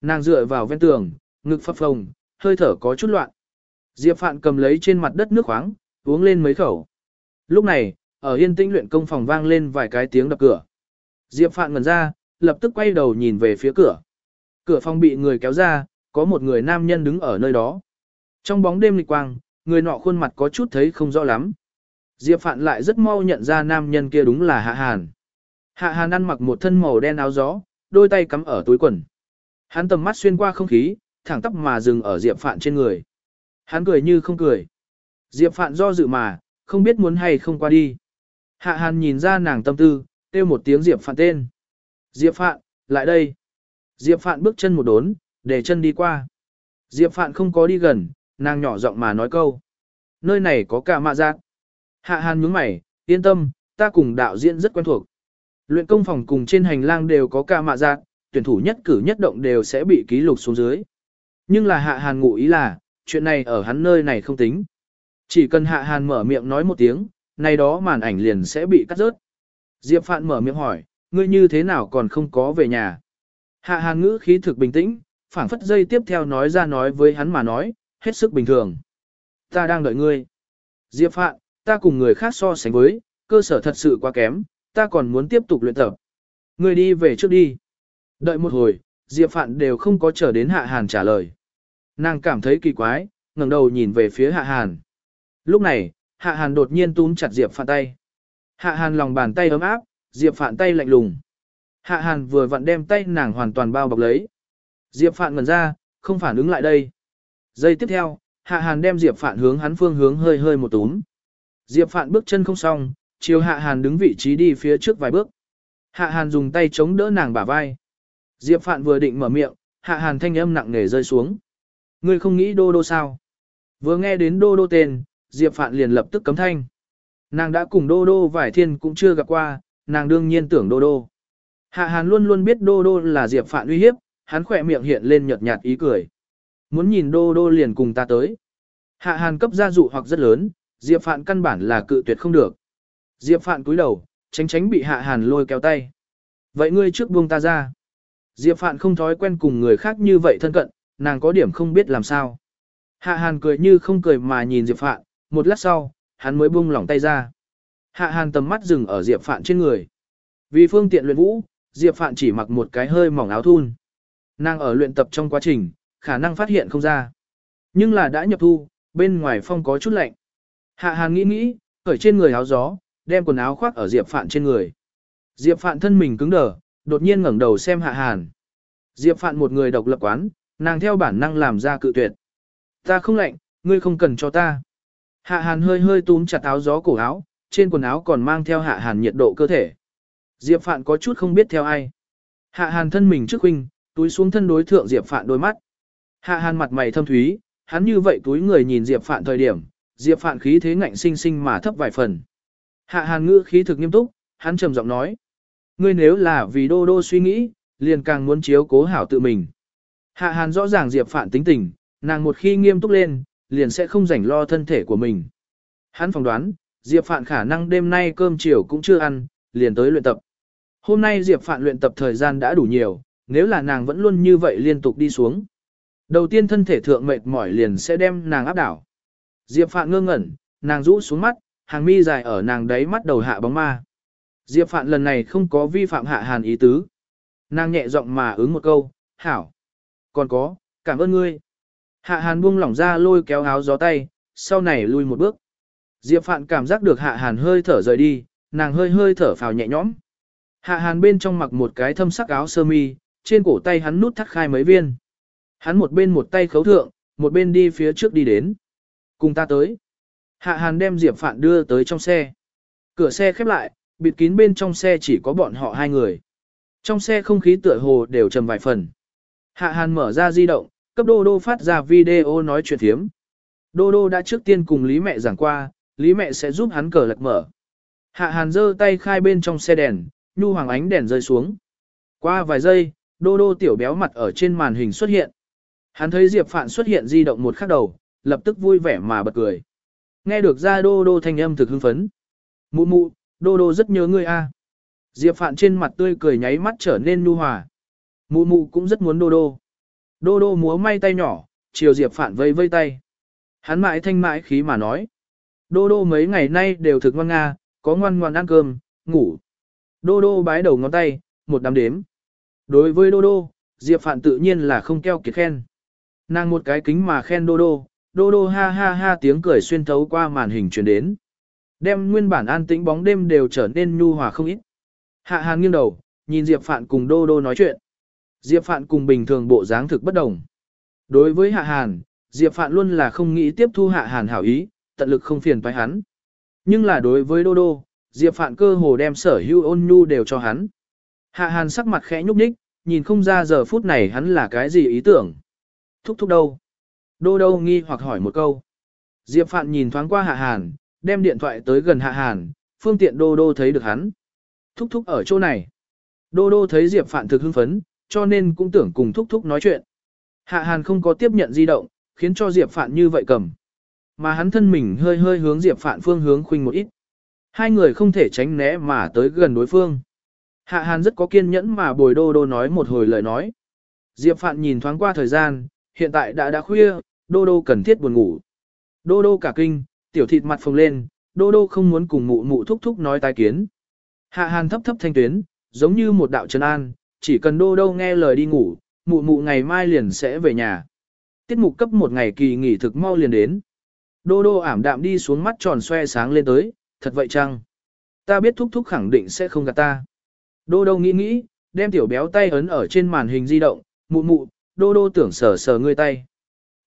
Nàng dựa vào ven tường, ngực phập phồng, hơi thở có chút loạn. Diệp Phạn cầm lấy trên mặt đất nước khoáng, uống lên mấy khẩu. Lúc này, ở yên tĩnh luyện công phòng vang lên vài cái tiếng đập cửa. Diệp Phạn ngẩn ra, lập tức quay đầu nhìn về phía cửa. Cửa phòng bị người kéo ra, có một người nam nhân đứng ở nơi đó. Trong bóng đêm lịch quang, người nọ khuôn mặt có chút thấy không rõ lắm. Diệp Phạn lại rất mau nhận ra nam nhân kia đúng là Hạ Hàn. Hạ Hàn ăn mặc một thân màu đen áo gió, đôi tay cắm ở túi quần. Hắn tầm mắt xuyên qua không khí, thẳng tắp mà dừng ở Diệp Phạn trên người. Hắn cười như không cười. Diệp Phạn do dự mà, không biết muốn hay không qua đi. Hạ Hàn nhìn ra nàng tâm tư, kêu một tiếng Diệp Phạn tên. Diệp Phạn, lại đây. Diệp Phạn bước chân một đốn, để chân đi qua. Diệp Phạn không có đi gần, nàng nhỏ giọng mà nói câu. Nơi này có cả mạ giác. Hạ Hàn nhướng mày, yên tâm, ta cùng đạo diễn rất quen thuộc. Luyện công phòng cùng trên hành lang đều có cả mạ giác, tuyển thủ nhất cử nhất động đều sẽ bị ký lục xuống dưới. Nhưng là Hạ Hàn ngụ ý là, chuyện này ở hắn nơi này không tính. Chỉ cần Hạ Hàn mở miệng nói một tiếng, này đó màn ảnh liền sẽ bị cắt rớt. Diệp Phạn mở miệng hỏi, ngươi như thế nào còn không có về nhà? Hạ Hàn ngữ khí thực bình tĩnh, phảng phất dây tiếp theo nói ra nói với hắn mà nói, hết sức bình thường. Ta đang đợi ngươi. Diệp Phạn, ta cùng người khác so sánh với, cơ sở thật sự quá kém, ta còn muốn tiếp tục luyện tập. Ngươi đi về trước đi. Đợi một hồi, Diệp Phạn đều không có chờ đến Hạ Hàn trả lời. Nàng cảm thấy kỳ quái, ngẩng đầu nhìn về phía Hạ Hàn. Lúc này, Hạ Hàn đột nhiên túm chặt Diệp Phạn tay. Hạ Hàn lòng bàn tay ấm áp, Diệp Phạn tay lạnh lùng. Hạ Hàn vừa vặn đem tay nàng hoàn toàn bao bọc lấy. Diệp Phạn ngẩn ra, không phản ứng lại đây. Giây tiếp theo, Hạ Hàn đem Diệp Phạn hướng hắn phương hướng hơi hơi một túm. Diệp Phạn bước chân không xong, chiều Hạ Hàn đứng vị trí đi phía trước vài bước. Hạ Hàn dùng tay chống đỡ nàng bả vai. Diệp Phạn vừa định mở miệng, Hạ Hàn thanh âm nặng nề rơi xuống. Ngươi không nghĩ đô đô sao? Vừa nghe đến đô đô tên, Diệp Phạn liền lập tức cấm thanh. Nàng đã cùng đô đô vài thiên cũng chưa gặp qua, nàng đương nhiên tưởng đô đô. Hạ Hàn luôn luôn biết đô đô là Diệp Phạn uy hiếp, hắn khỏe miệng hiện lên nhợt nhạt ý cười. Muốn nhìn đô đô liền cùng ta tới. Hạ Hàn cấp gia dụ hoặc rất lớn, Diệp Phạn căn bản là cự tuyệt không được. Diệp Phạn cúi đầu, tránh tránh bị Hạ Hàn lôi kéo tay. Vậy ngươi trước buông ta ra. Diệp Phạn không thói quen cùng người khác như vậy thân cận, nàng có điểm không biết làm sao. Hạ Hàn cười như không cười mà nhìn Diệp Phạn, một lát sau, hắn mới buông lỏng tay ra. Hạ Hàn tầm mắt dừng ở Diệp Phạn trên người. Vì phương tiện luyện vũ, Diệp Phạn chỉ mặc một cái hơi mỏng áo thun. Nàng ở luyện tập trong quá trình, khả năng phát hiện không ra. Nhưng là đã nhập thu, bên ngoài phong có chút lạnh. Hạ Hàn nghĩ nghĩ, cởi trên người áo gió, đem quần áo khoác ở Diệp Phạn trên người. Diệp Phạn thân mình cứng đờ, đột nhiên ngẩng đầu xem Hạ Hàn. Diệp Phạn một người độc lập quán, nàng theo bản năng làm ra cự tuyệt. Ta không lạnh, ngươi không cần cho ta. Hạ Hàn hơi hơi túm chặt áo gió cổ áo, trên quần áo còn mang theo Hạ Hàn nhiệt độ cơ thể. Diệp Phạn có chút không biết theo ai. Hạ Hàn thân mình trước huynh, túi xuống thân đối thượng Diệp Phạn đôi mắt. Hạ Hàn mặt mày thâm thúy, hắn như vậy túi người nhìn Diệp Phạn thời điểm, Diệp Phạn khí thế ngạnh sinh sinh mà thấp vài phần. Hạ Hàn ngữ khí thực nghiêm túc, hắn trầm giọng nói: "Ngươi nếu là vì Đô Đô suy nghĩ, liền càng muốn chiếu cố hảo tự mình." Hạ Hàn rõ ràng Diệp Phạn tính tình, nàng một khi nghiêm túc lên, liền sẽ không rảnh lo thân thể của mình. Hắn phỏng đoán, Diệp Phạn khả năng đêm nay cơm chiều cũng chưa ăn, liền tới luyện tập. Hôm nay Diệp Phạn luyện tập thời gian đã đủ nhiều, nếu là nàng vẫn luôn như vậy liên tục đi xuống. Đầu tiên thân thể thượng mệt mỏi liền sẽ đem nàng áp đảo. Diệp Phạn ngơ ngẩn, nàng rũ xuống mắt, hàng mi dài ở nàng đấy mắt đầu hạ bóng ma. Diệp Phạn lần này không có vi phạm hạ hàn ý tứ. Nàng nhẹ giọng mà ứng một câu, hảo. Còn có, cảm ơn ngươi. Hạ hàn buông lỏng ra lôi kéo áo gió tay, sau này lui một bước. Diệp Phạn cảm giác được hạ hàn hơi thở rời đi, nàng hơi hơi thở phào nhẹ nhõm. Hạ hàn bên trong mặc một cái thâm sắc áo sơ mi, trên cổ tay hắn nút thắt khai mấy viên. Hắn một bên một tay khấu thượng, một bên đi phía trước đi đến. Cùng ta tới. Hạ hàn đem Diệp Phạn đưa tới trong xe. Cửa xe khép lại, bịt kín bên trong xe chỉ có bọn họ hai người. Trong xe không khí tựa hồ đều trầm vài phần. Hạ hàn mở ra di động, cấp đô đô phát ra video nói chuyện thiếm. Đô đô đã trước tiên cùng Lý mẹ giảng qua, Lý mẹ sẽ giúp hắn cờ lật mở. Hạ hàn giơ tay khai bên trong xe đèn, nhu hoàng ánh đèn rơi xuống. Qua vài giây, đô đô tiểu béo mặt ở trên màn hình xuất hiện. Hắn thấy Diệp Phạn xuất hiện di động một khắc đầu, lập tức vui vẻ mà bật cười. Nghe được ra đô đô thanh âm thực hưng phấn. Mụ mụ, đô đô rất nhớ ngươi a. Diệp Phạn trên mặt tươi cười nháy mắt trở nên nhu hòa. Mụ mụ cũng rất muốn đô đô. Đô đô múa may tay nhỏ, chiều Diệp Phạn vây vây tay. Hắn mãi thanh mãi khí mà nói. Đô đô mấy ngày nay đều thực ngoan nga, có ngoan ngoan ăn cơm, ngủ. Đô đô bái đầu ngón tay, một đám đếm. Đối với đô đô, Diệp Phạn tự nhiên là không keo kiệt khen. Nàng một cái kính mà khen đô đô, đô đô ha ha ha tiếng cười xuyên thấu qua màn hình truyền đến. Đem nguyên bản an tĩnh bóng đêm đều trở nên nhu hòa không ít. Hạ Hàn nghiêng đầu, nhìn Diệp Phạn cùng đô đô nói chuyện. Diệp Phạn cùng bình thường bộ dáng thực bất đồng. Đối với Hạ Hàn, Diệp Phạn luôn là không nghĩ tiếp thu Hạ Hàn hảo ý, tận lực không phiền toái hắn. Nhưng là đối với Đô Đô, Diệp Phạn cơ hồ đem sở hữu ôn nhu đều cho hắn. Hạ Hàn sắc mặt khẽ nhúc nhích, nhìn không ra giờ phút này hắn là cái gì ý tưởng. Thúc thúc đâu? Đô Đô nghi hoặc hỏi một câu. Diệp Phạn nhìn thoáng qua Hạ Hàn, đem điện thoại tới gần Hạ Hàn, phương tiện Đô Đô thấy được hắn. Thúc thúc ở chỗ này. Đô Đô thấy Diệp Phạn thực hưng phấn, cho nên cũng tưởng cùng thúc thúc nói chuyện. Hạ Hàn không có tiếp nhận di động, khiến cho Diệp Phạn như vậy cầm. Mà hắn thân mình hơi hơi hướng Diệp Phạn phương hướng khuynh một ít. Hai người không thể tránh né mà tới gần đối phương. Hạ Hàn rất có kiên nhẫn mà bồi đô đô nói một hồi lời nói. Diệp Phạn nhìn thoáng qua thời gian, hiện tại đã đã khuya, đô đô cần thiết buồn ngủ. Đô đô cả kinh, tiểu thịt mặt phồng lên, đô đô không muốn cùng mụ mụ thúc thúc nói tai kiến. Hạ Hàn thấp thấp thanh tuyến, giống như một đạo trấn an, chỉ cần đô đô nghe lời đi ngủ, mụ mụ ngày mai liền sẽ về nhà. Tiết mục cấp một ngày kỳ nghỉ thực mau liền đến. Đô đô ảm đạm đi xuống mắt tròn xoe sáng lên tới, thật vậy chăng? Ta biết thúc thúc khẳng định sẽ không gạt ta. Đô đô nghĩ nghĩ, đem tiểu béo tay ấn ở trên màn hình di động, mụ mụ, đô đô tưởng sờ sờ ngươi tay.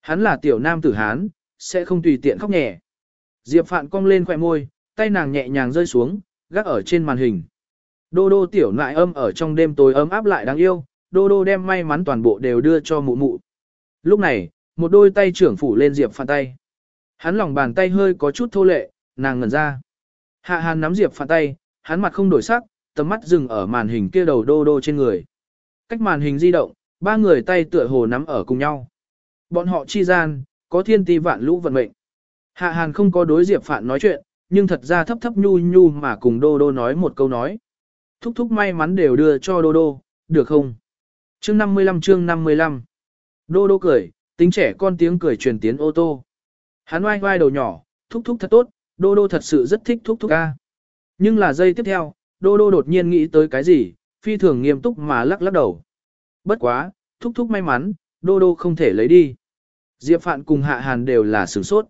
Hắn là tiểu nam tử Hán, sẽ không tùy tiện khóc nhẹ. Diệp Phạn cong lên khỏe môi, tay nàng nhẹ nhàng rơi xuống, gác ở trên màn hình. Đô đô tiểu nại âm ở trong đêm tối ấm áp lại đáng yêu, đô đô đem may mắn toàn bộ đều đưa cho mụ mụ. Lúc này, một đôi tay trưởng phủ lên Diệp Phạn tay. Hắn lòng bàn tay hơi có chút thô lệ, nàng ngẩn ra. Hạ hàn nắm Diệp Phạn tay, hắn mặt không đổi sắc, tầm mắt dừng ở màn hình kia đầu đô đô trên người. Cách màn hình di động, ba người tay tựa hồ nắm ở cùng nhau. Bọn họ chi gian, có thiên ti vạn lũ vận mệnh. Hạ hàn không có đối Diệp Phạn nói chuyện, nhưng thật ra thấp thấp nhu nhu mà cùng đô đô nói một câu nói. Thúc thúc may mắn đều đưa cho đô đô, được không? Chương 55 chương 55 Đô đô cười, tính trẻ con tiếng cười truyền tiến ô tô. Hắn oai oai đầu nhỏ, thúc thúc thật tốt, đô đô thật sự rất thích thúc thúc ca. Nhưng là giây tiếp theo, đô đô đột nhiên nghĩ tới cái gì, phi thường nghiêm túc mà lắc lắc đầu. Bất quá, thúc thúc may mắn, đô đô không thể lấy đi. Diệp Phạn cùng Hạ Hàn đều là sửng sốt.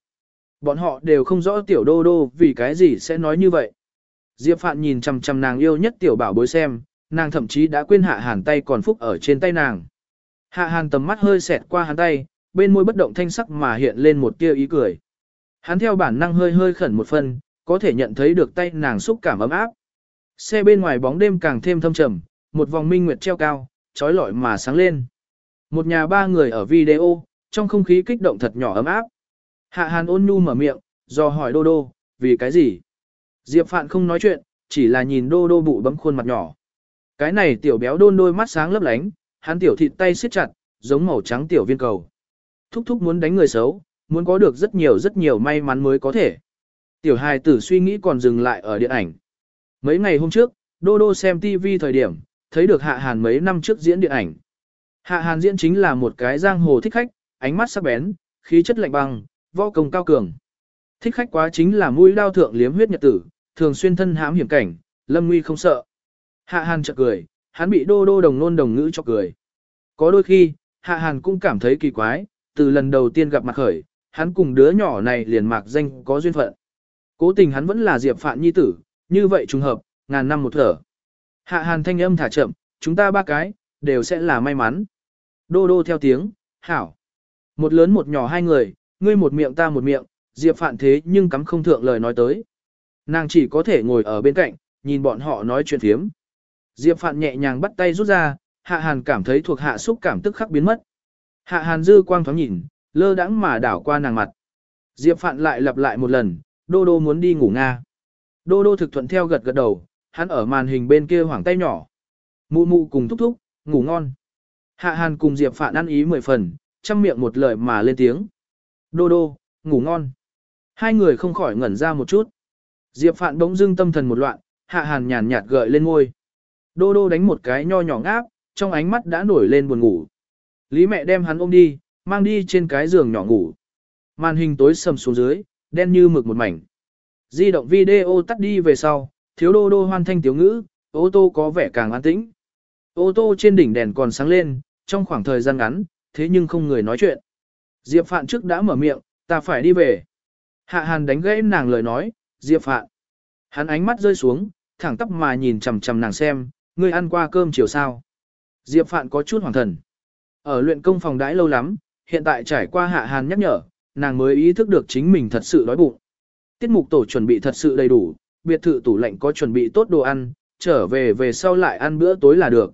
Bọn họ đều không rõ tiểu đô đô vì cái gì sẽ nói như vậy. Diệp Phạn nhìn chằm chằm nàng yêu nhất tiểu bảo bối xem, nàng thậm chí đã quên Hạ Hàn tay còn phúc ở trên tay nàng. Hạ Hàn tầm mắt hơi xẹt qua hắn tay, bên môi bất động thanh sắc mà hiện lên một tia ý cười. Hắn theo bản năng hơi hơi khẩn một phần, có thể nhận thấy được tay nàng xúc cảm ấm áp. Xe bên ngoài bóng đêm càng thêm thâm trầm, một vòng minh nguyệt treo cao, trói lọi mà sáng lên. Một nhà ba người ở video, trong không khí kích động thật nhỏ ấm áp. Hạ Hàn ôn nhu mở miệng, do hỏi Đô Đô, vì cái gì? Diệp Phạn không nói chuyện, chỉ là nhìn Đô Đô bụ bấm khuôn mặt nhỏ. Cái này tiểu béo đôn đôi mắt sáng lấp lánh, hắn tiểu thịt tay siết chặt, giống màu trắng tiểu viên cầu. Thúc thúc muốn đánh người xấu, muốn có được rất nhiều rất nhiều may mắn mới có thể. Tiểu hài tử suy nghĩ còn dừng lại ở điện ảnh. Mấy ngày hôm trước, Đô Đô xem TV thời điểm, thấy được Hạ Hàn mấy năm trước diễn điện ảnh. Hạ Hàn diễn chính là một cái giang hồ thích khách, ánh mắt sắc bén, khí chất lạnh băng, võ công cao cường. Thích khách quá chính là mũi đao thượng liếm huyết nhật tử, thường xuyên thân hãm hiểm cảnh, lâm nguy không sợ. Hạ Hàn chợt cười, hắn bị đô đô đồng nôn đồng ngữ cho cười. Có đôi khi, Hạ Hàn cũng cảm thấy kỳ quái, từ lần đầu tiên gặp mặt khởi, hắn cùng đứa nhỏ này liền mạc danh có duyên phận. Cố tình hắn vẫn là Diệp Phạn Nhi tử, như vậy trùng hợp, ngàn năm một thở. Hạ Hàn thanh âm thả chậm, chúng ta ba cái, đều sẽ là may mắn. Đô đô theo tiếng, hảo. Một lớn một nhỏ hai người, ngươi một miệng ta một miệng, Diệp Phạn thế nhưng cắm không thượng lời nói tới. Nàng chỉ có thể ngồi ở bên cạnh, nhìn bọn họ nói chuyện phiếm. Diệp Phạn nhẹ nhàng bắt tay rút ra, Hạ Hàn cảm thấy thuộc hạ xúc cảm tức khắc biến mất. Hạ Hàn dư quang thoáng nhìn, lơ đãng mà đảo qua nàng mặt. Diệp Phạn lại lặp lại một lần, Đô Đô muốn đi ngủ nga. Đô Đô thực thuận theo gật gật đầu, hắn ở màn hình bên kia hoảng tay nhỏ. Mụ mụ cùng thúc thúc, ngủ ngon. Hạ Hàn cùng Diệp Phạn ăn ý mười phần, chăm miệng một lời mà lên tiếng. Đô Đô, ngủ ngon. Hai người không khỏi ngẩn ra một chút. Diệp Phạn bỗng dưng tâm thần một loạn, Hạ Hàn nhàn nhạt gợi lên ngôi. Đô Đô đánh một cái nho nhỏ ngáp, trong ánh mắt đã nổi lên buồn ngủ. Lý mẹ đem hắn ôm đi, mang đi trên cái giường nhỏ ngủ. Màn hình tối sầm xuống dưới, đen như mực một mảnh. Di động video tắt đi về sau, thiếu đô đô hoan thanh tiếu ngữ, ô tô có vẻ càng an tĩnh. Ô tô trên đỉnh đèn còn sáng lên, trong khoảng thời gian ngắn, thế nhưng không người nói chuyện. Diệp Phạn trước đã mở miệng, ta phải đi về. Hạ Hàn đánh gãy nàng lời nói, Diệp Phạn. Hắn ánh mắt rơi xuống, thẳng tắp mà nhìn chằm chằm nàng xem, ngươi ăn qua cơm chiều sao. Diệp Phạn có chút hoàng thần. Ở luyện công phòng đãi lâu lắm, hiện tại trải qua Hạ Hàn nhắc nhở, nàng mới ý thức được chính mình thật sự đói bụng. Tiết mục tổ chuẩn bị thật sự đầy đủ, biệt thự tủ lạnh có chuẩn bị tốt đồ ăn, trở về về sau lại ăn bữa tối là được.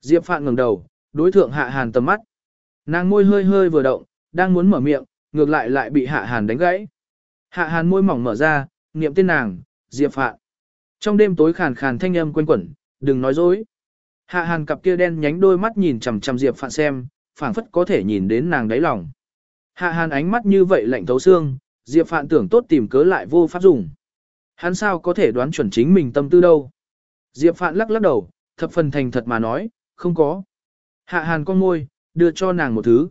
Diệp Phạn ngẩng đầu, đối thượng Hạ Hàn tầm mắt. Nàng môi hơi hơi vừa động, đang muốn mở miệng, ngược lại lại bị Hạ Hàn đánh gãy. Hạ Hàn môi mỏng mở ra, niệm tên nàng, Diệp Phạn. Trong đêm tối khàn khàn thanh âm quanh quẩn, đừng nói dối. Hạ Hàn cặp kia đen nhánh đôi mắt nhìn chằm chằm Diệp Phạn xem, phảng phất có thể nhìn đến nàng đáy lòng. Hạ Hàn ánh mắt như vậy lạnh thấu xương, Diệp Phạn tưởng tốt tìm cớ lại vô pháp dùng. Hắn sao có thể đoán chuẩn chính mình tâm tư đâu. Diệp Phạn lắc lắc đầu, thập phần thành thật mà nói, không có. Hạ Hàn con môi, đưa cho nàng một thứ.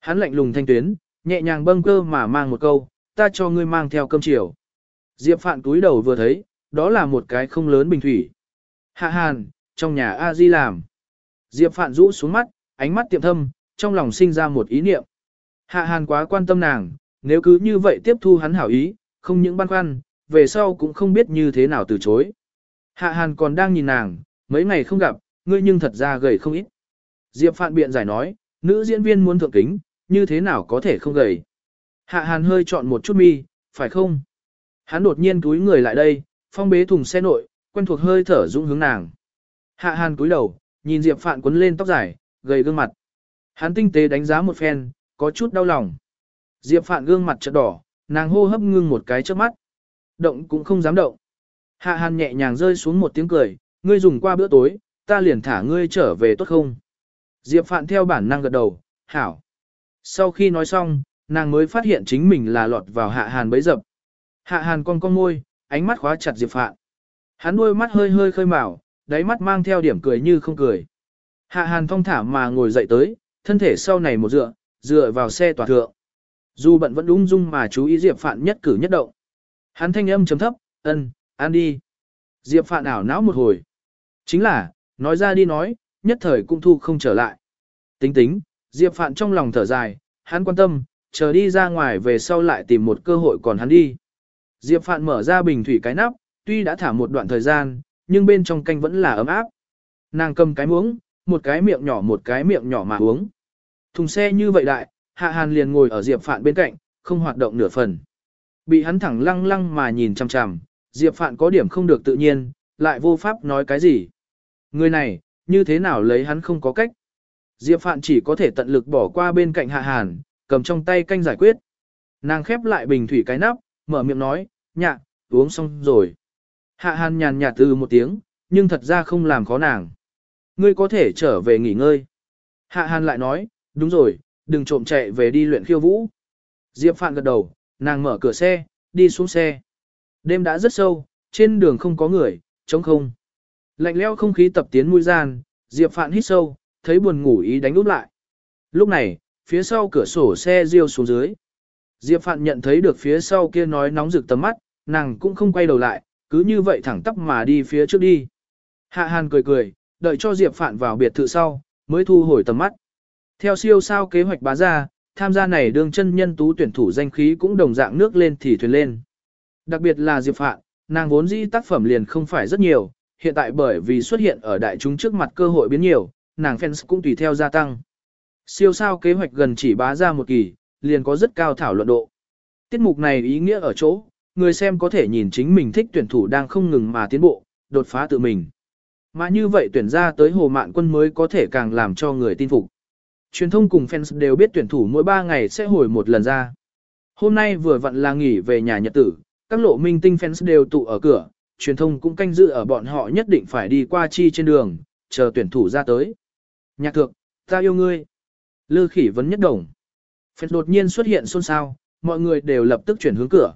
Hắn lạnh lùng thanh tuyến, nhẹ nhàng bâng cơ mà mang một câu, ta cho ngươi mang theo cơm chiều. Diệp Phạn túi đầu vừa thấy, đó là một cái không lớn bình thủy. Hạ Hàn, trong nhà A Di làm. Diệp Phạn rũ xuống mắt, ánh mắt tiệm thâm, trong lòng sinh ra một ý niệm. Hạ Hàn quá quan tâm nàng, nếu cứ như vậy tiếp thu hắn hảo ý, không những băn khoăn, về sau cũng không biết như thế nào từ chối. Hạ Hàn còn đang nhìn nàng, mấy ngày không gặp, ngươi nhưng thật ra gầy không ít. Diệp Phạn biện giải nói, nữ diễn viên muốn thượng kính, như thế nào có thể không gầy. Hạ hàn hơi chọn một chút mi, phải không? Hắn đột nhiên túi người lại đây, phong bế thùng xe nội, quen thuộc hơi thở dũng hướng nàng. Hạ hàn cúi đầu, nhìn Diệp Phạn quấn lên tóc dài, gầy gương mặt. Hắn tinh tế đánh giá một phen, có chút đau lòng. Diệp Phạn gương mặt chợt đỏ, nàng hô hấp ngưng một cái trước mắt. Động cũng không dám động. Hạ hàn nhẹ nhàng rơi xuống một tiếng cười, ngươi dùng qua bữa tối, ta liền thả ngươi trở về tốt không? Diệp Phạn theo bản năng gật đầu, hảo. Sau khi nói xong, nàng mới phát hiện chính mình là lọt vào hạ hàn bấy dập. Hạ hàn con con môi, ánh mắt khóa chặt Diệp Phạn. Hắn đôi mắt hơi hơi khơi mào, đáy mắt mang theo điểm cười như không cười. Hạ hàn thong thả mà ngồi dậy tới, thân thể sau này một dựa, dựa vào xe tòa thượng. Dù bận vẫn ung dung mà chú ý Diệp Phạn nhất cử nhất động. Hắn thanh âm chấm thấp, ân, ăn đi. Diệp Phạn ảo não một hồi. Chính là, nói ra đi nói, nhất thời cũng thu không trở lại. Tính tính, Diệp Phạn trong lòng thở dài, hắn quan tâm, chờ đi ra ngoài về sau lại tìm một cơ hội còn hắn đi. Diệp Phạn mở ra bình thủy cái nắp, tuy đã thả một đoạn thời gian, nhưng bên trong canh vẫn là ấm áp. Nàng cầm cái muỗng, một cái miệng nhỏ một cái miệng nhỏ mà uống. Thùng xe như vậy đại, Hạ Hàn liền ngồi ở Diệp Phạn bên cạnh, không hoạt động nửa phần. Bị hắn thẳng lăng lăng mà nhìn chằm chằm, Diệp Phạn có điểm không được tự nhiên, lại vô pháp nói cái gì. Người này, như thế nào lấy hắn không có cách. Diệp Phạn chỉ có thể tận lực bỏ qua bên cạnh Hạ Hàn, cầm trong tay canh giải quyết. Nàng khép lại bình thủy cái nắp, mở miệng nói, nhạ, uống xong rồi. Hạ Hàn nhàn nhạt từ một tiếng, nhưng thật ra không làm khó nàng. Ngươi có thể trở về nghỉ ngơi. Hạ Hàn lại nói, đúng rồi, đừng trộm chạy về đi luyện khiêu vũ. Diệp Phạn gật đầu, nàng mở cửa xe, đi xuống xe. Đêm đã rất sâu, trên đường không có người, trống không. Lạnh leo không khí tập tiến mũi gian, Diệp Phạn hít sâu, thấy buồn ngủ ý đánh úp lại. Lúc này, phía sau cửa sổ xe riêu xuống dưới. Diệp Phạn nhận thấy được phía sau kia nói nóng rực tầm mắt, nàng cũng không quay đầu lại, cứ như vậy thẳng tắp mà đi phía trước đi. Hạ Hàn cười cười, đợi cho Diệp Phạn vào biệt thự sau, mới thu hồi tầm mắt. Theo siêu sao kế hoạch bá ra, tham gia này đương chân nhân tú tuyển thủ danh khí cũng đồng dạng nước lên thì thuyền lên. Đặc biệt là Diệp Phạn, nàng vốn dĩ tác phẩm liền không phải rất nhiều, hiện tại bởi vì xuất hiện ở đại chúng trước mặt cơ hội biến nhiều, nàng fans cũng tùy theo gia tăng. Siêu sao kế hoạch gần chỉ bá ra một kỳ, liền có rất cao thảo luận độ. Tiết mục này ý nghĩa ở chỗ, người xem có thể nhìn chính mình thích tuyển thủ đang không ngừng mà tiến bộ, đột phá tự mình. Mà như vậy tuyển ra tới hồ mạn quân mới có thể càng làm cho người tin phục. Truyền thông cùng fans đều biết tuyển thủ mỗi 3 ngày sẽ hồi một lần ra. Hôm nay vừa vặn là nghỉ về nhà nhật tử, các lộ minh tinh fans đều tụ ở cửa, truyền thông cũng canh dự ở bọn họ nhất định phải đi qua chi trên đường, chờ tuyển thủ ra tới. Nhạc thượng, ta yêu ngươi. Lư khỉ vấn nhất đồng. Phết đột nhiên xuất hiện xôn xao, mọi người đều lập tức chuyển hướng cửa.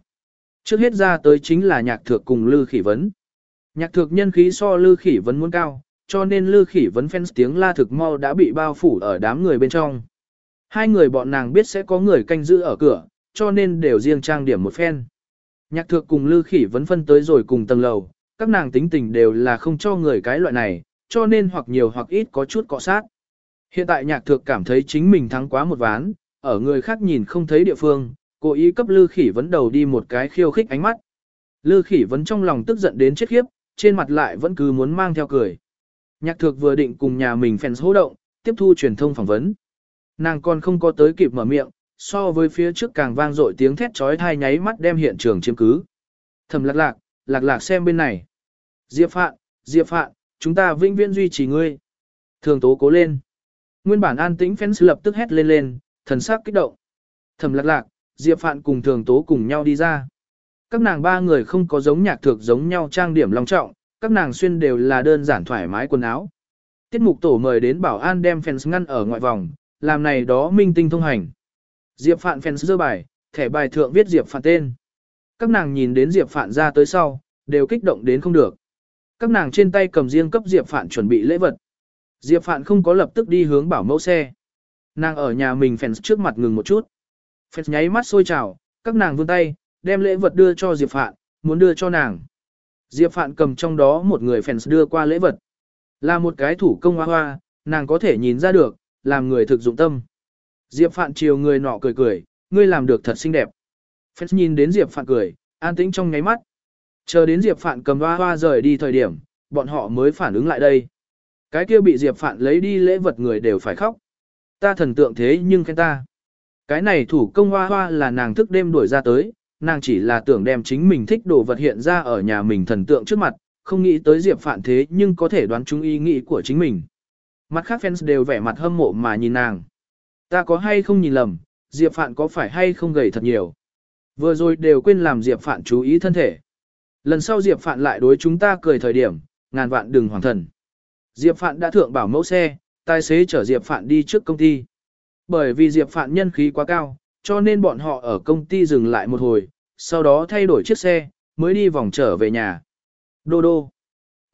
Trước hết ra tới chính là nhạc Thược cùng Lư khỉ vấn. Nhạc Thược nhân khí so Lư khỉ vấn muốn cao, cho nên Lư khỉ vấn fans tiếng la thực mau đã bị bao phủ ở đám người bên trong. Hai người bọn nàng biết sẽ có người canh giữ ở cửa, cho nên đều riêng trang điểm một phen. Nhạc Thược cùng Lư khỉ vấn phân tới rồi cùng tầng lầu, các nàng tính tình đều là không cho người cái loại này, cho nên hoặc nhiều hoặc ít có chút cọ sát. Hiện tại nhạc thượng cảm thấy chính mình thắng quá một ván, ở người khác nhìn không thấy địa phương, cố ý cấp Lư Khỉ Vấn đầu đi một cái khiêu khích ánh mắt. Lư Khỉ Vấn trong lòng tức giận đến chết khiếp, trên mặt lại vẫn cứ muốn mang theo cười. Nhạc thược vừa định cùng nhà mình fans hô động, tiếp thu truyền thông phỏng vấn. Nàng còn không có tới kịp mở miệng, so với phía trước càng vang dội tiếng thét trói thai nháy mắt đem hiện trường chiếm cứ. Thầm lạc lạc, lạc lạc xem bên này. Diệp Phạn, Diệp Phạn, chúng ta vĩnh viễn duy trì ngươi. Thường tố cố lên. Nguyên bản an tĩnh fans lập tức hét lên lên, thần sắc kích động. Thẩm lạc lạc, Diệp Phạn cùng thường tố cùng nhau đi ra. Các nàng ba người không có giống nhạc thược giống nhau trang điểm long trọng, các nàng xuyên đều là đơn giản thoải mái quần áo. Tiết mục tổ mời đến bảo an đem fans ngăn ở ngoại vòng, làm này đó minh tinh thông hành. Diệp Phạn fans dơ bài, thẻ bài thượng viết Diệp Phạn tên. Các nàng nhìn đến Diệp Phạn ra tới sau, đều kích động đến không được. Các nàng trên tay cầm riêng cấp Diệp Phạn chuẩn bị lễ vật. Diệp Phạn không có lập tức đi hướng bảo mẫu xe. Nàng ở nhà mình fans trước mặt ngừng một chút. Fans nháy mắt sôi trào, các nàng vươn tay, đem lễ vật đưa cho Diệp Phạn, muốn đưa cho nàng. Diệp Phạn cầm trong đó một người fans đưa qua lễ vật. Là một cái thủ công hoa hoa, nàng có thể nhìn ra được, làm người thực dụng tâm. Diệp Phạn chiều người nọ cười cười, ngươi làm được thật xinh đẹp. Fans nhìn đến Diệp Phạn cười, an tĩnh trong nháy mắt. Chờ đến Diệp Phạn cầm hoa hoa rời đi thời điểm, bọn họ mới phản ứng lại đây. Cái kia bị Diệp Phạn lấy đi lễ vật người đều phải khóc. Ta thần tượng thế nhưng khen ta. Cái này thủ công hoa hoa là nàng thức đêm đuổi ra tới, nàng chỉ là tưởng đem chính mình thích đồ vật hiện ra ở nhà mình thần tượng trước mặt, không nghĩ tới Diệp Phạn thế nhưng có thể đoán chúng ý nghĩ của chính mình. Mặt khác fans đều vẻ mặt hâm mộ mà nhìn nàng. Ta có hay không nhìn lầm, Diệp Phạn có phải hay không gầy thật nhiều. Vừa rồi đều quên làm Diệp Phạn chú ý thân thể. Lần sau Diệp Phạn lại đối chúng ta cười thời điểm, ngàn vạn đừng hoàng thần. Diệp Phạn đã thượng bảo mẫu xe, tài xế chở Diệp Phạn đi trước công ty. Bởi vì Diệp Phạn nhân khí quá cao, cho nên bọn họ ở công ty dừng lại một hồi, sau đó thay đổi chiếc xe, mới đi vòng trở về nhà. Đô đô.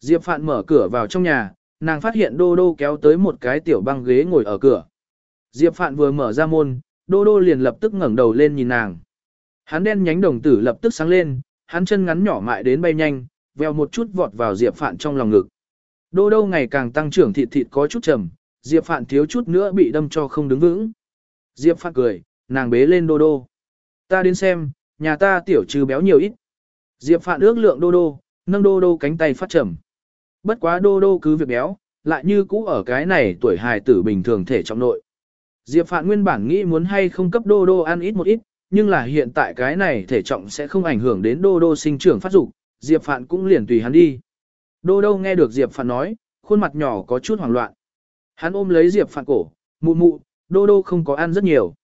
Diệp Phạn mở cửa vào trong nhà, nàng phát hiện đô đô kéo tới một cái tiểu băng ghế ngồi ở cửa. Diệp Phạn vừa mở ra môn, đô đô liền lập tức ngẩng đầu lên nhìn nàng. Hắn đen nhánh đồng tử lập tức sáng lên, hắn chân ngắn nhỏ mại đến bay nhanh, veo một chút vọt vào Diệp Phạn trong lòng ngực. Đô đô ngày càng tăng trưởng thịt thịt có chút trầm, Diệp Phạn thiếu chút nữa bị đâm cho không đứng vững. Diệp Phạn cười, nàng bế lên đô đô. Ta đến xem, nhà ta tiểu trừ béo nhiều ít. Diệp Phạn ước lượng đô đô, nâng đô đô cánh tay phát trầm. Bất quá đô đô cứ việc béo, lại như cũ ở cái này tuổi hài tử bình thường thể trọng nội. Diệp Phạn nguyên bản nghĩ muốn hay không cấp đô đô ăn ít một ít, nhưng là hiện tại cái này thể trọng sẽ không ảnh hưởng đến đô đô sinh trưởng phát dục, Diệp Phạn cũng liền tùy hắn đi. Đô đô nghe được Diệp Phạn nói, khuôn mặt nhỏ có chút hoảng loạn. Hắn ôm lấy Diệp Phạn cổ, mụ mụ, đô đô không có ăn rất nhiều.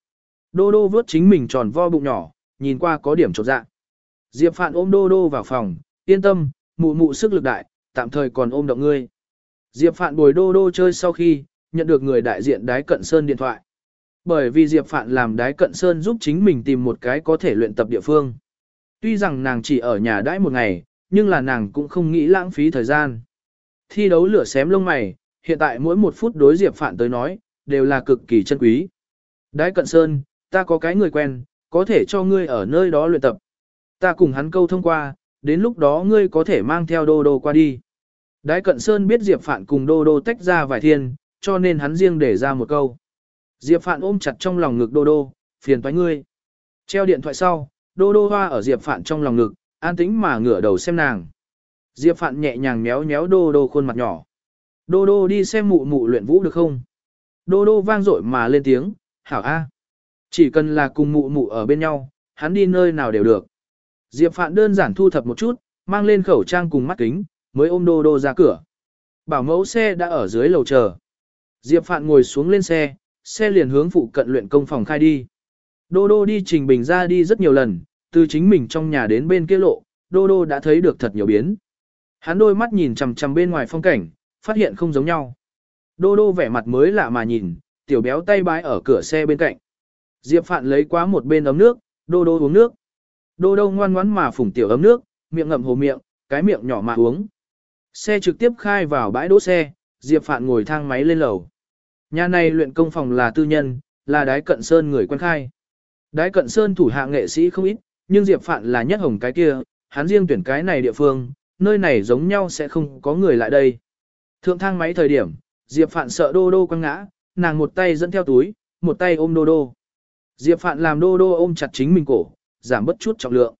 Đô đô vớt chính mình tròn vo bụng nhỏ, nhìn qua có điểm trột dạ. Diệp Phạn ôm đô đô vào phòng, yên tâm, mụ mụ sức lực đại, tạm thời còn ôm động ngươi. Diệp Phạn bồi đô đô chơi sau khi, nhận được người đại diện đái cận sơn điện thoại. Bởi vì Diệp Phạn làm đái cận sơn giúp chính mình tìm một cái có thể luyện tập địa phương. Tuy rằng nàng chỉ ở nhà đãi một ngày, nhưng là nàng cũng không nghĩ lãng phí thời gian. Thi đấu lửa xém lông mày, hiện tại mỗi một phút đối Diệp Phạn tới nói, đều là cực kỳ chân quý. Đái cận sơn, ta có cái người quen, có thể cho ngươi ở nơi đó luyện tập. Ta cùng hắn câu thông qua, đến lúc đó ngươi có thể mang theo đô đô qua đi. Đái cận sơn biết Diệp Phạn cùng đô đô tách ra vài thiên, cho nên hắn riêng để ra một câu. Diệp Phạn ôm chặt trong lòng ngực đô đô, phiền toái ngươi. Treo điện thoại sau, đô đô hoa ở Diệp Phạn trong lòng ngực, an tĩnh mà ngửa đầu xem nàng. Diệp Phạn nhẹ nhàng méo méo đô đô khuôn mặt nhỏ. Đô đô đi xem mụ mụ luyện vũ được không? Đô đô vang dội mà lên tiếng, hảo a. Chỉ cần là cùng mụ mụ ở bên nhau, hắn đi nơi nào đều được. Diệp Phạn đơn giản thu thập một chút, mang lên khẩu trang cùng mắt kính, mới ôm đô đô ra cửa. Bảo mẫu xe đã ở dưới lầu chờ. Diệp Phạn ngồi xuống lên xe, xe liền hướng phụ cận luyện công phòng khai đi. Đô đô đi trình bình ra đi rất nhiều lần, từ chính mình trong nhà đến bên kia lộ, đô đô đã thấy được thật nhiều biến. Hắn đôi mắt nhìn chằm chằm bên ngoài phong cảnh, phát hiện không giống nhau. Đô đô vẻ mặt mới lạ mà nhìn, tiểu béo tay bái ở cửa xe bên cạnh. Diệp Phạn lấy quá một bên ấm nước, đô đô uống nước. Đô đô ngoan ngoãn mà phủng tiểu ấm nước, miệng ngậm hồ miệng, cái miệng nhỏ mà uống. Xe trực tiếp khai vào bãi đỗ xe, Diệp Phạn ngồi thang máy lên lầu. Nhà này luyện công phòng là tư nhân, là đái cận sơn người quen khai. Đái cận sơn thủ hạ nghệ sĩ không ít, nhưng Diệp Phạn là nhất hồng cái kia, hắn riêng tuyển cái này địa phương, nơi này giống nhau sẽ không có người lại đây. Thượng thang máy thời điểm, Diệp Phạn sợ đô đô quăng ngã, nàng một tay dẫn theo túi, một tay ôm đô đô. Diệp Phạn làm đô đô ôm chặt chính mình cổ, giảm bất chút trọng lượng.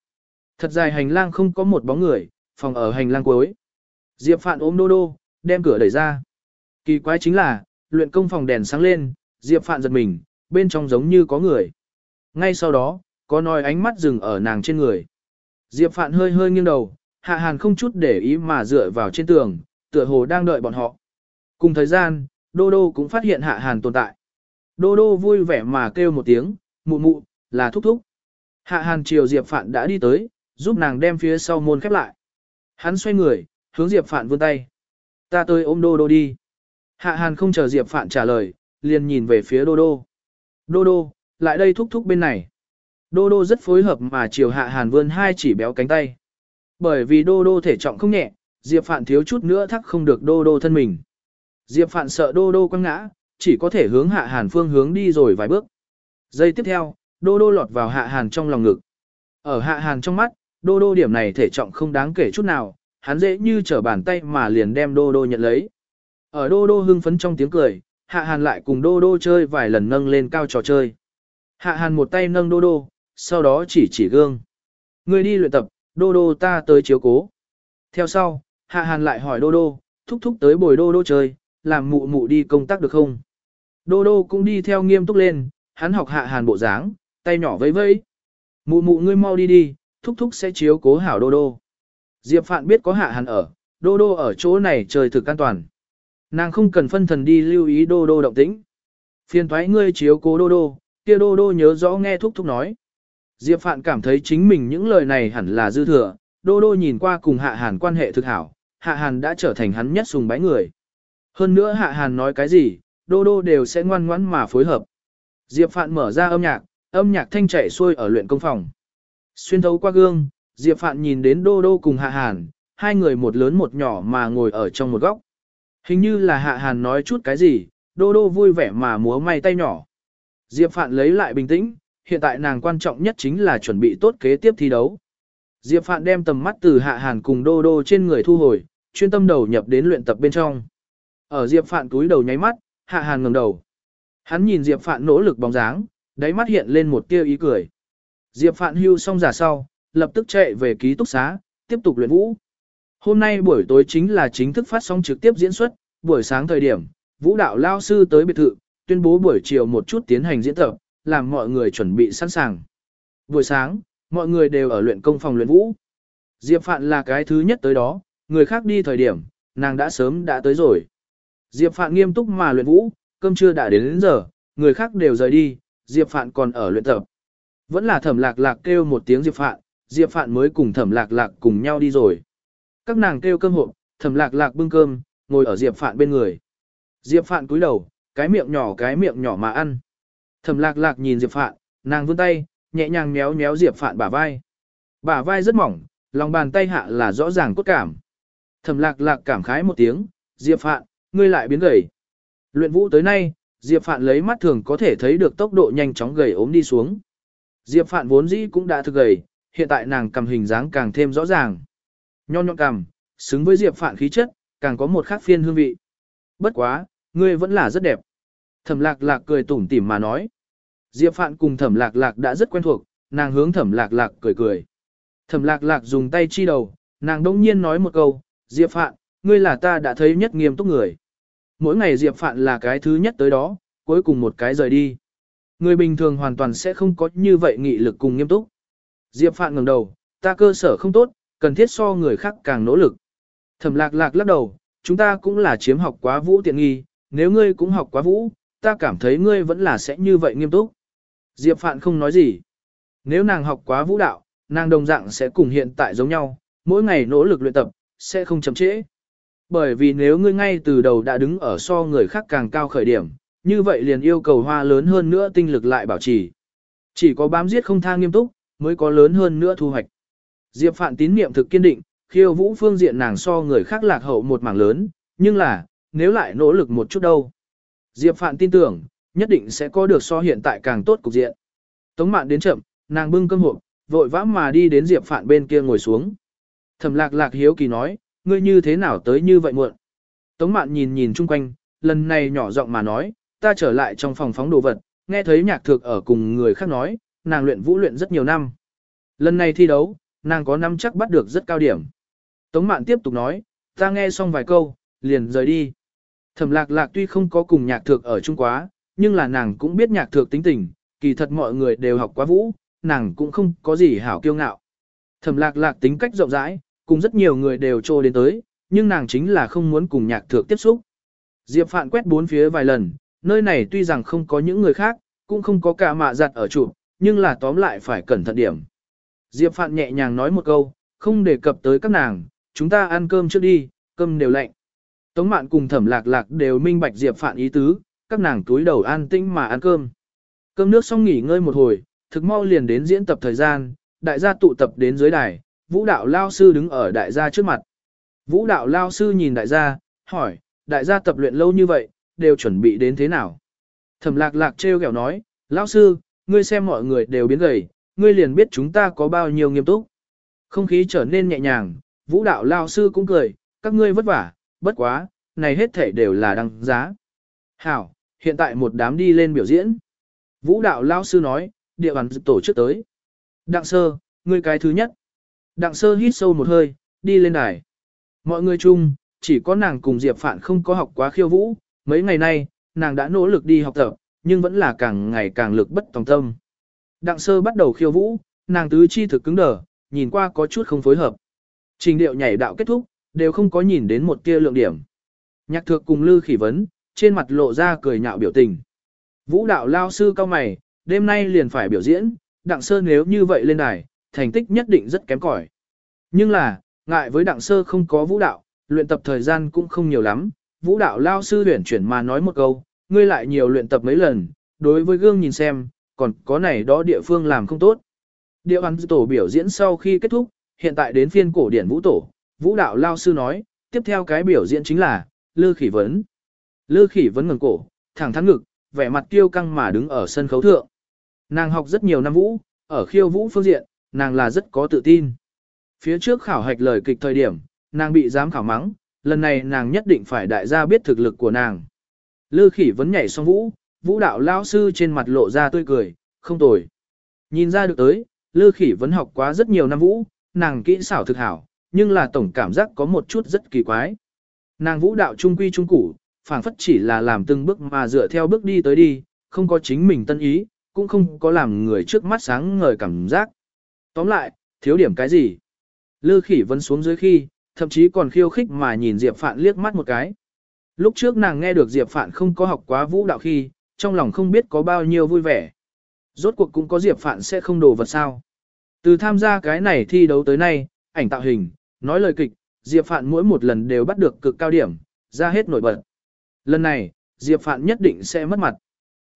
Thật dài hành lang không có một bóng người, phòng ở hành lang cuối. Diệp Phạn ôm đô đô, đem cửa đẩy ra. Kỳ quái chính là, luyện công phòng đèn sáng lên, Diệp Phạn giật mình, bên trong giống như có người. Ngay sau đó, có nói ánh mắt dừng ở nàng trên người. Diệp Phạn hơi hơi nghiêng đầu, Hạ Hàn không chút để ý mà dựa vào trên tường, tựa hồ đang đợi bọn họ. Cùng thời gian, Đô Đô cũng phát hiện Hạ Hàn tồn tại. Đô Đô vui vẻ mà kêu một tiếng, mụ mụ, là thúc thúc. Hạ Hàn chiều Diệp Phạn đã đi tới, giúp nàng đem phía sau môn khép lại. Hắn xoay người, hướng Diệp Phạn vươn tay. Ta tới ôm Đô Đô đi. Hạ Hàn không chờ Diệp Phạn trả lời, liền nhìn về phía Đô Đô. Đô Đô, lại đây thúc thúc bên này. Đô Đô rất phối hợp mà chiều Hạ Hàn vươn hai chỉ béo cánh tay. Bởi vì Đô Đô thể trọng không nhẹ, Diệp Phạn thiếu chút nữa thắc không được Đô Đô thân mình. Diệp Phạn sợ Đô Đô quăng ngã, chỉ có thể hướng Hạ Hàn phương hướng đi rồi vài bước. Giây tiếp theo, Đô Đô lọt vào Hạ Hàn trong lòng ngực. Ở Hạ Hàn trong mắt, Đô Đô điểm này thể trọng không đáng kể chút nào, hắn dễ như trở bàn tay mà liền đem Đô Đô nhận lấy. Ở Đô Đô hưng phấn trong tiếng cười, Hạ Hàn lại cùng Đô Đô chơi vài lần nâng lên cao trò chơi. Hạ Hàn một tay nâng Đô Đô, sau đó chỉ chỉ gương. Người đi luyện tập, Đô Đô ta tới chiếu cố. Theo sau, Hạ Hàn lại hỏi Đô Đô, thúc thúc tới bồi Đô Đô chơi, làm mụ mụ đi công tác được không? Đô Đô cũng đi theo nghiêm túc lên, hắn học hạ hàn bộ dáng, tay nhỏ vẫy vẫy. Mụ mụ ngươi mau đi đi, thúc thúc sẽ chiếu cố hảo đô đô. Diệp Phạn biết có hạ hàn ở, đô đô ở chỗ này trời thực an toàn. Nàng không cần phân thần đi lưu ý đô đô động tĩnh. Phiền thoái ngươi chiếu cố đô đô, kia đô đô nhớ rõ nghe thúc thúc nói. Diệp Phạn cảm thấy chính mình những lời này hẳn là dư thừa, đô đô nhìn qua cùng hạ hàn quan hệ thực hảo, hạ hàn đã trở thành hắn nhất sùng bái người. Hơn nữa hạ hàn nói cái gì, đô đô đều sẽ ngoan ngoãn mà phối hợp. Diệp Phạn mở ra âm nhạc, âm nhạc thanh chảy xuôi ở luyện công phòng. Xuyên thấu qua gương, Diệp Phạn nhìn đến đô đô cùng hạ hàn, hai người một lớn một nhỏ mà ngồi ở trong một góc. Hình như là hạ hàn nói chút cái gì, đô đô vui vẻ mà múa may tay nhỏ. Diệp Phạn lấy lại bình tĩnh, hiện tại nàng quan trọng nhất chính là chuẩn bị tốt kế tiếp thi đấu. Diệp Phạn đem tầm mắt từ hạ hàn cùng đô đô trên người thu hồi, chuyên tâm đầu nhập đến luyện tập bên trong. Ở Diệp Phạn túi đầu nháy mắt, hạ hàn ngẩng đầu. Hắn nhìn Diệp Phạn nỗ lực bóng dáng, đáy mắt hiện lên một tia ý cười. Diệp Phạn hưu xong giả sau, lập tức chạy về ký túc xá, tiếp tục luyện vũ. Hôm nay buổi tối chính là chính thức phát sóng trực tiếp diễn xuất, buổi sáng thời điểm, vũ đạo lao sư tới biệt thự, tuyên bố buổi chiều một chút tiến hành diễn tập, làm mọi người chuẩn bị sẵn sàng. Buổi sáng, mọi người đều ở luyện công phòng luyện vũ. Diệp Phạn là cái thứ nhất tới đó, người khác đi thời điểm, nàng đã sớm đã tới rồi. Diệp Phạn nghiêm túc mà luyện vũ, cơm trưa đã đến, đến giờ, người khác đều rời đi, Diệp Phạn còn ở luyện tập. Vẫn là thẩm lạc lạc kêu một tiếng Diệp Phạn, Diệp Phạn mới cùng thẩm lạc lạc cùng nhau đi rồi. Các nàng kêu cơm hộp, thẩm lạc lạc bưng cơm, ngồi ở Diệp Phạn bên người. Diệp Phạn cúi đầu, cái miệng nhỏ cái miệng nhỏ mà ăn. Thẩm lạc lạc nhìn Diệp Phạn, nàng vươn tay, nhẹ nhàng méo méo Diệp Phạn bả vai. Bả vai rất mỏng, lòng bàn tay hạ là rõ ràng cốt cảm. Thẩm lạc lạc cảm khái một tiếng, Diệp Phạn, ngươi lại biến gầy. Luyện vũ tới nay, Diệp Phạn lấy mắt thường có thể thấy được tốc độ nhanh chóng gầy ốm đi xuống. Diệp Phạn vốn dĩ cũng đã thực gầy, hiện tại nàng cầm hình dáng càng thêm rõ ràng. Nhon nhọn cằm, xứng với Diệp Phạn khí chất, càng có một khác phiên hương vị. Bất quá, ngươi vẫn là rất đẹp. Thẩm lạc lạc cười tủm tỉm mà nói. Diệp Phạn cùng thẩm lạc lạc đã rất quen thuộc, nàng hướng thẩm lạc lạc cười cười. Thẩm lạc lạc dùng tay chi đầu, nàng đông nhiên nói một câu, Diệp Phạn, ngươi là ta đã thấy nhất nghiêm túc người. Mỗi ngày Diệp Phạn là cái thứ nhất tới đó, cuối cùng một cái rời đi. Người bình thường hoàn toàn sẽ không có như vậy nghị lực cùng nghiêm túc. Diệp Phạn ngẩng đầu, ta cơ sở không tốt, cần thiết so người khác càng nỗ lực. Thẩm lạc lạc lắc đầu, chúng ta cũng là chiếm học quá vũ tiện nghi, nếu ngươi cũng học quá vũ, ta cảm thấy ngươi vẫn là sẽ như vậy nghiêm túc. Diệp Phạn không nói gì. Nếu nàng học quá vũ đạo, nàng đồng dạng sẽ cùng hiện tại giống nhau, mỗi ngày nỗ lực luyện tập, sẽ không chậm trễ. Bởi vì nếu ngươi ngay từ đầu đã đứng ở so người khác càng cao khởi điểm, như vậy liền yêu cầu hoa lớn hơn nữa tinh lực lại bảo trì. Chỉ có bám giết không tha nghiêm túc, mới có lớn hơn nữa thu hoạch. Diệp Phạn tín niệm thực kiên định, khiêu vũ phương diện nàng so người khác lạc hậu một mảng lớn, nhưng là, nếu lại nỗ lực một chút đâu. Diệp Phạn tin tưởng, nhất định sẽ có được so hiện tại càng tốt cục diện. Tống mạn đến chậm, nàng bưng cơm hộp, vội vã mà đi đến Diệp Phạn bên kia ngồi xuống. Thẩm lạc lạc hiếu kỳ nói, ngươi như thế nào tới như vậy muộn. Tống mạn nhìn nhìn chung quanh, lần này nhỏ giọng mà nói, ta trở lại trong phòng phóng đồ vật, nghe thấy nhạc thực ở cùng người khác nói, nàng luyện vũ luyện rất nhiều năm. Lần này thi đấu, nàng có năm chắc bắt được rất cao điểm. Tống mạn tiếp tục nói, ta nghe xong vài câu, liền rời đi. Thẩm lạc lạc tuy không có cùng nhạc thực ở chung quá, nhưng là nàng cũng biết nhạc thược tính tình, kỳ thật mọi người đều học quá vũ, nàng cũng không có gì hảo kiêu ngạo. Thẩm lạc lạc tính cách rộng rãi, cùng rất nhiều người đều trô đến tới, nhưng nàng chính là không muốn cùng nhạc thược tiếp xúc. Diệp Phạn quét bốn phía vài lần, nơi này tuy rằng không có những người khác, cũng không có cả mạ giặt ở trụ, nhưng là tóm lại phải cẩn thận điểm. Diệp Phạn nhẹ nhàng nói một câu, không đề cập tới các nàng, chúng ta ăn cơm trước đi, cơm đều lạnh. Tống mạn cùng thẩm lạc lạc đều minh bạch Diệp Phạn ý tứ, các nàng túi đầu an tĩnh mà ăn cơm. Cơm nước xong nghỉ ngơi một hồi, thực mau liền đến diễn tập thời gian, đại gia tụ tập đến dưới đài, vũ đạo lao sư đứng ở đại gia trước mặt. Vũ đạo lao sư nhìn đại gia, hỏi, đại gia tập luyện lâu như vậy, đều chuẩn bị đến thế nào? Thẩm lạc lạc trêu ghẹo nói, lao sư, ngươi xem mọi người đều biến gầy, ngươi liền biết chúng ta có bao nhiêu nghiêm túc. Không khí trở nên nhẹ nhàng, vũ đạo lao sư cũng cười, các ngươi vất vả, bất quá, này hết thể đều là đăng giá. Hảo, hiện tại một đám đi lên biểu diễn. Vũ đạo lao sư nói, địa bàn tổ chức tới. Đặng sơ, ngươi cái thứ nhất. Đặng sơ hít sâu một hơi, đi lên đài. Mọi người chung, chỉ có nàng cùng Diệp Phạn không có học quá khiêu vũ, mấy ngày nay, nàng đã nỗ lực đi học tập, nhưng vẫn là càng ngày càng lực bất tòng tâm. Đặng sơ bắt đầu khiêu vũ, nàng tứ chi thực cứng đờ, nhìn qua có chút không phối hợp. Trình điệu nhảy đạo kết thúc, đều không có nhìn đến một tia lượng điểm. Nhạc thược cùng Lư Khỉ Vấn, trên mặt lộ ra cười nhạo biểu tình. Vũ đạo lao sư cao mày, đêm nay liền phải biểu diễn, đặng sơ nếu như vậy lên đài, thành tích nhất định rất kém cỏi. Nhưng là, ngại với đặng sơ không có vũ đạo, luyện tập thời gian cũng không nhiều lắm, vũ đạo lao sư tuyển chuyển mà nói một câu, ngươi lại nhiều luyện tập mấy lần, đối với gương nhìn xem, còn có này đó địa phương làm không tốt. địa hắn tổ biểu diễn sau khi kết thúc, hiện tại đến phiên cổ điển vũ tổ, vũ đạo lao sư nói, tiếp theo cái biểu diễn chính là, Lư Khỉ Vấn. Lư Khỉ vẫn ngẩng cổ, thẳng thắn ngực, vẻ mặt kiêu căng mà đứng ở sân khấu thượng. Nàng học rất nhiều năm vũ, ở khiêu vũ phương diện, nàng là rất có tự tin. Phía trước khảo hạch lời kịch thời điểm, nàng bị giám khảo mắng, lần này nàng nhất định phải đại gia biết thực lực của nàng. Lư khỉ vẫn nhảy xong vũ, vũ đạo lao sư trên mặt lộ ra tươi cười, không tồi. Nhìn ra được tới, lư khỉ vẫn học quá rất nhiều năm vũ, nàng kỹ xảo thực hảo, nhưng là tổng cảm giác có một chút rất kỳ quái. Nàng vũ đạo trung quy trung củ, phảng phất chỉ là làm từng bước mà dựa theo bước đi tới đi, không có chính mình tân ý, cũng không có làm người trước mắt sáng ngời cảm giác. Tóm lại, thiếu điểm cái gì? Lư khỉ vẫn xuống dưới khi, thậm chí còn khiêu khích mà nhìn Diệp Phạn liếc mắt một cái. Lúc trước nàng nghe được Diệp Phạn không có học quá vũ đạo khi, trong lòng không biết có bao nhiêu vui vẻ. Rốt cuộc cũng có Diệp Phạn sẽ không đồ vật sao. Từ tham gia cái này thi đấu tới nay, ảnh tạo hình, nói lời kịch, Diệp Phạn mỗi một lần đều bắt được cực cao điểm, ra hết nổi bật. Lần này, Diệp Phạn nhất định sẽ mất mặt.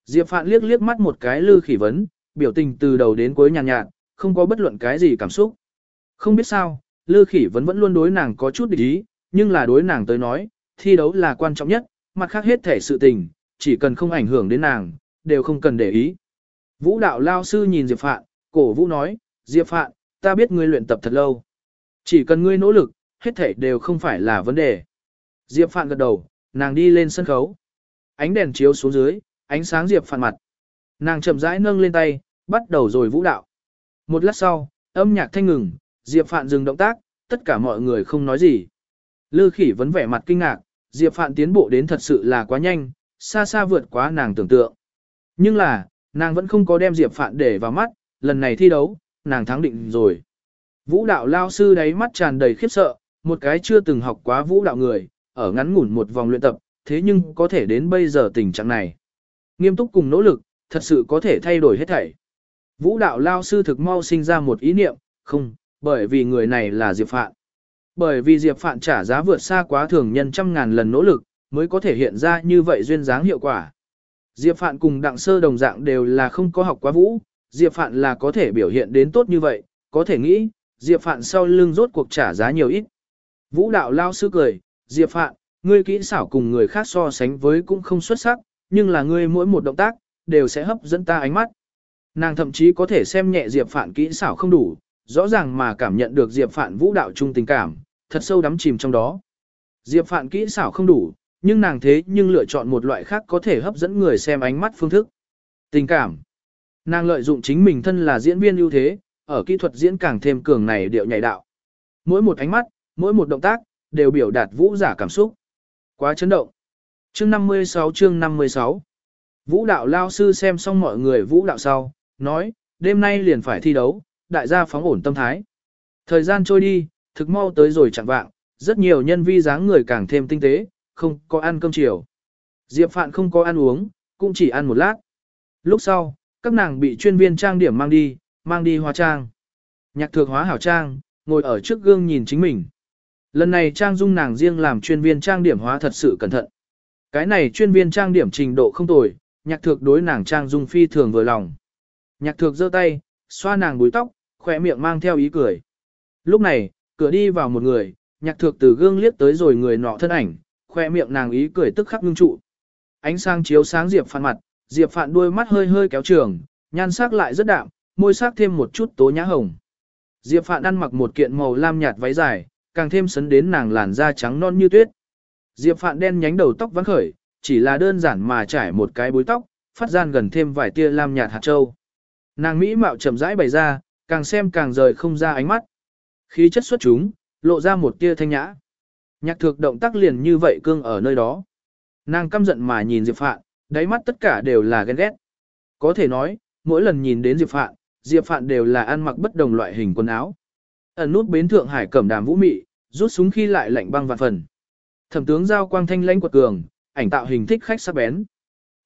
Diệp Phạn liếc liếc mắt một cái lư khỉ vấn, biểu tình từ đầu đến cuối nhàn nhạt, nhạt, không có bất luận cái gì cảm xúc. Không biết sao, lư khỉ vấn vẫn luôn đối nàng có chút địch ý, nhưng là đối nàng tới nói, thi đấu là quan trọng nhất, mặt khác hết thể sự tình, chỉ cần không ảnh hưởng đến nàng, đều không cần để ý. Vũ đạo lao sư nhìn Diệp Phạn, cổ vũ nói, Diệp Phạn, ta biết ngươi luyện tập thật lâu. Chỉ cần ngươi nỗ lực, hết thể đều không phải là vấn đề. Diệp Phạn gật đầu, nàng đi lên sân khấu. Ánh đèn chiếu xuống dưới, ánh sáng Diệp Phạn mặt. Nàng chậm rãi nâng lên tay, bắt đầu rồi vũ đạo. Một lát sau, âm nhạc thanh ngừng, Diệp Phạn dừng động tác, tất cả mọi người không nói gì. Lư khỉ vẫn vẻ mặt kinh ngạc, Diệp Phạn tiến bộ đến thật sự là quá nhanh, xa xa vượt quá nàng tưởng tượng. Nhưng là, nàng vẫn không có đem Diệp Phạn để vào mắt, lần này thi đấu, nàng thắng định rồi. Vũ đạo lao sư đáy mắt tràn đầy khiếp sợ, một cái chưa từng học quá vũ đạo người, ở ngắn ngủn một vòng luyện tập, thế nhưng có thể đến bây giờ tình trạng này. Nghiêm túc cùng nỗ lực, thật sự có thể thay đổi hết thảy. Vũ đạo lao sư thực mau sinh ra một ý niệm, không, bởi vì người này là Diệp Phạn. Bởi vì Diệp Phạn trả giá vượt xa quá thường nhân trăm ngàn lần nỗ lực, mới có thể hiện ra như vậy duyên dáng hiệu quả. Diệp Phạn cùng Đặng Sơ đồng dạng đều là không có học quá vũ, Diệp Phạn là có thể biểu hiện đến tốt như vậy, có thể nghĩ, Diệp Phạn sau lưng rốt cuộc trả giá nhiều ít. Vũ đạo lao sư cười, Diệp Phạn, ngươi kỹ xảo cùng người khác so sánh với cũng không xuất sắc, nhưng là ngươi mỗi một động tác, đều sẽ hấp dẫn ta ánh mắt. Nàng thậm chí có thể xem nhẹ Diệp Phạn kỹ xảo không đủ, rõ ràng mà cảm nhận được Diệp Phạn vũ đạo trung tình cảm, thật sâu đắm chìm trong đó. Diệp Phạn kỹ xảo không đủ, nhưng nàng thế nhưng lựa chọn một loại khác có thể hấp dẫn người xem ánh mắt phương thức. Tình cảm. Nàng lợi dụng chính mình thân là diễn viên ưu thế, ở kỹ thuật diễn càng thêm cường này điệu nhảy đạo. Mỗi một ánh mắt, mỗi một động tác, đều biểu đạt vũ giả cảm xúc. Quá chấn động. Chương 56 chương 56 Vũ đạo lao sư xem xong mọi người vũ đạo sau, nói, đêm nay liền phải thi đấu, đại gia phóng ổn tâm thái. Thời gian trôi đi, thực mau tới rồi chẳng vạng, rất nhiều nhân vi dáng người càng thêm tinh tế, không có ăn cơm chiều. Diệp Phạn không có ăn uống, cũng chỉ ăn một lát. Lúc sau, các nàng bị chuyên viên trang điểm mang đi, mang đi hóa trang. Nhạc thược hóa hảo trang, ngồi ở trước gương nhìn chính mình. Lần này trang dung nàng riêng làm chuyên viên trang điểm hóa thật sự cẩn thận. Cái này chuyên viên trang điểm trình độ không tồi, nhạc thược đối nàng trang dung phi thường vừa lòng. Nhạc thược giơ tay, xoa nàng búi tóc, khỏe miệng mang theo ý cười. Lúc này, cửa đi vào một người, nhạc thược từ gương liếc tới rồi người nọ thân ảnh, khoe miệng nàng ý cười tức khắc ngưng trụ. Ánh sáng chiếu sáng Diệp Phạn mặt, Diệp Phạn đôi mắt hơi hơi kéo trường, nhan sắc lại rất đạm, môi sắc thêm một chút tố nhã hồng. Diệp Phạn ăn mặc một kiện màu lam nhạt váy dài, càng thêm sấn đến nàng làn da trắng non như tuyết. Diệp Phạn đen nhánh đầu tóc vắng khởi, chỉ là đơn giản mà trải một cái búi tóc, phát gian gần thêm vài tia lam nhạt hạt châu. Nàng mỹ mạo chậm rãi bày ra, càng xem càng rời không ra ánh mắt. Khí chất xuất chúng, lộ ra một tia thanh nhã. Nhạc Thược động tác liền như vậy cương ở nơi đó. Nàng căm giận mà nhìn Diệp Phạn, Đáy mắt tất cả đều là ghen ghét. Có thể nói, mỗi lần nhìn đến Diệp Phạn, Diệp Phạn đều là ăn mặc bất đồng loại hình quần áo. Ẩn nút bến Thượng Hải cẩm đàm vũ mị, rút súng khi lại lạnh băng vạn phần. Thẩm tướng giao quang thanh lãnh quật cường, ảnh tạo hình thích khách sắc bén.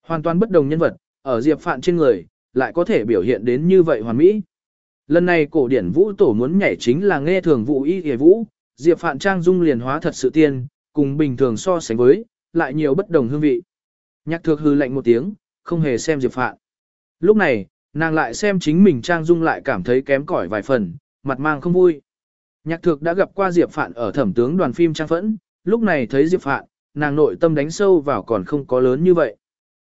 Hoàn toàn bất đồng nhân vật, ở Diệp Phạn trên người, lại có thể biểu hiện đến như vậy hoàn mỹ. Lần này cổ điển vũ tổ muốn nhảy chính là nghe thường vụ y hề vũ, Diệp Phạn trang dung liền hóa thật sự tiên, cùng bình thường so sánh với, lại nhiều bất đồng hương vị. Nhạc thược hư lạnh một tiếng, không hề xem Diệp Phạn. Lúc này, nàng lại xem chính mình trang dung lại cảm thấy kém cỏi vài phần, mặt mang không vui. Nhạc thược đã gặp qua Diệp Phạn ở thẩm tướng đoàn phim trang phẫn, lúc này thấy Diệp Phạn, nàng nội tâm đánh sâu vào còn không có lớn như vậy.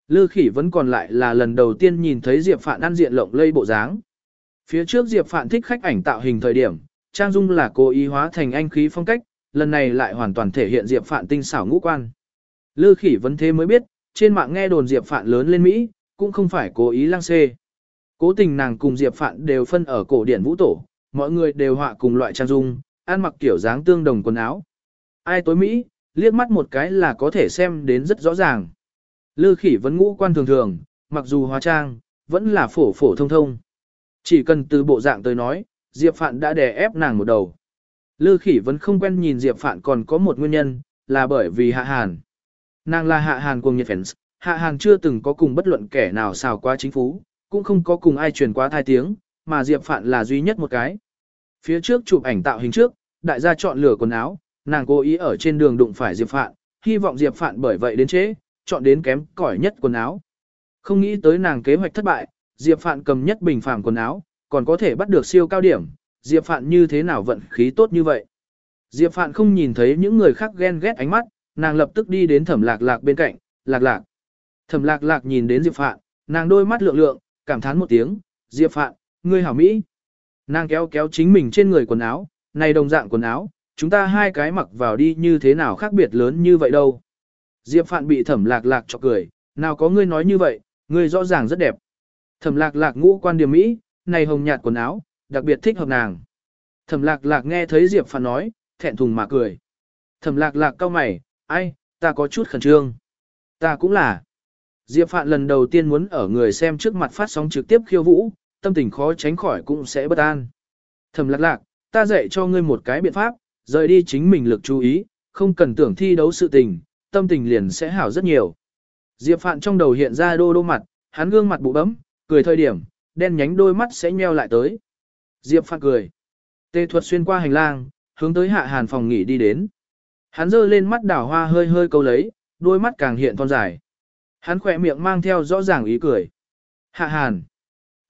Lư khỉ vẫn còn lại là lần đầu tiên nhìn thấy Diệp Phạn ăn diện lộng lây bộ dáng. Phía trước Diệp Phạn thích khách ảnh tạo hình thời điểm, Trang Dung là cố ý hóa thành anh khí phong cách, lần này lại hoàn toàn thể hiện Diệp Phạn tinh xảo ngũ quan. Lư khỉ vẫn thế mới biết, trên mạng nghe đồn Diệp Phạn lớn lên Mỹ, cũng không phải cố ý lăng xê. Cố tình nàng cùng Diệp Phạn đều phân ở cổ điển vũ tổ, mọi người đều họa cùng loại trang dung, ăn mặc kiểu dáng tương đồng quần áo. Ai tối Mỹ, liếc mắt một cái là có thể xem đến rất rõ ràng. Lư khỉ vẫn ngũ quan thường thường, mặc dù hóa trang, vẫn là phổ phổ thông thông. Chỉ cần từ bộ dạng tới nói, Diệp Phạn đã đè ép nàng một đầu. Lư khỉ vẫn không quen nhìn Diệp Phạn còn có một nguyên nhân, là bởi vì hạ hàn. Nàng là hạ hàn cùng nhiệt fans, hạ hàn chưa từng có cùng bất luận kẻ nào xào qua chính phủ, cũng không có cùng ai truyền qua thai tiếng, mà Diệp Phạn là duy nhất một cái. Phía trước chụp ảnh tạo hình trước, đại gia chọn lửa quần áo, nàng cố ý ở trên đường đụng phải Diệp Phạn, hy vọng Diệp Phạn bởi vậy đến chế, chọn đến kém cỏi nhất quần áo. Không nghĩ tới nàng kế hoạch thất bại, Diệp Phạn cầm nhất bình phàm quần áo, còn có thể bắt được siêu cao điểm, Diệp Phạn như thế nào vận khí tốt như vậy. Diệp Phạn không nhìn thấy những người khác ghen ghét ánh mắt, nàng lập tức đi đến thẩm lạc lạc bên cạnh, lạc lạc. Thẩm lạc lạc nhìn đến Diệp Phạn, nàng đôi mắt lượng lượng, cảm thán một tiếng, Diệp Phạn, ngươi hảo Mỹ. Nàng kéo kéo chính mình trên người quần áo, này đồng dạng quần áo, chúng ta hai cái mặc vào đi như thế nào khác biệt lớn như vậy đâu. Diệp Phạn bị thẩm lạc lạc cho cười, nào có ngươi nói như vậy, ngươi rõ ràng rất đẹp. Thẩm lạc lạc ngũ quan điểm Mỹ, này hồng nhạt quần áo, đặc biệt thích hợp nàng. Thẩm lạc lạc nghe thấy Diệp Phạn nói, thẹn thùng mà cười. Thẩm lạc lạc cau mày, ai, ta có chút khẩn trương. Ta cũng là. Diệp Phạn lần đầu tiên muốn ở người xem trước mặt phát sóng trực tiếp khiêu vũ, tâm tình khó tránh khỏi cũng sẽ bất an. Thẩm lạc lạc, ta dạy cho ngươi một cái biện pháp, rời đi chính mình lực chú ý, không cần tưởng thi đấu sự tình, tâm tình liền sẽ hảo rất nhiều. Diệp Phạn trong đầu hiện ra đô đô mặt, hắn gương mặt bụ bấm, cười thời điểm, đen nhánh đôi mắt sẽ nheo lại tới. Diệp Phạn cười. Tê thuật xuyên qua hành lang, hướng tới hạ hàn phòng nghỉ đi đến. Hắn giơ lên mắt đảo hoa hơi hơi câu lấy, đôi mắt càng hiện thon dài. Hắn khỏe miệng mang theo rõ ràng ý cười. Hạ hàn.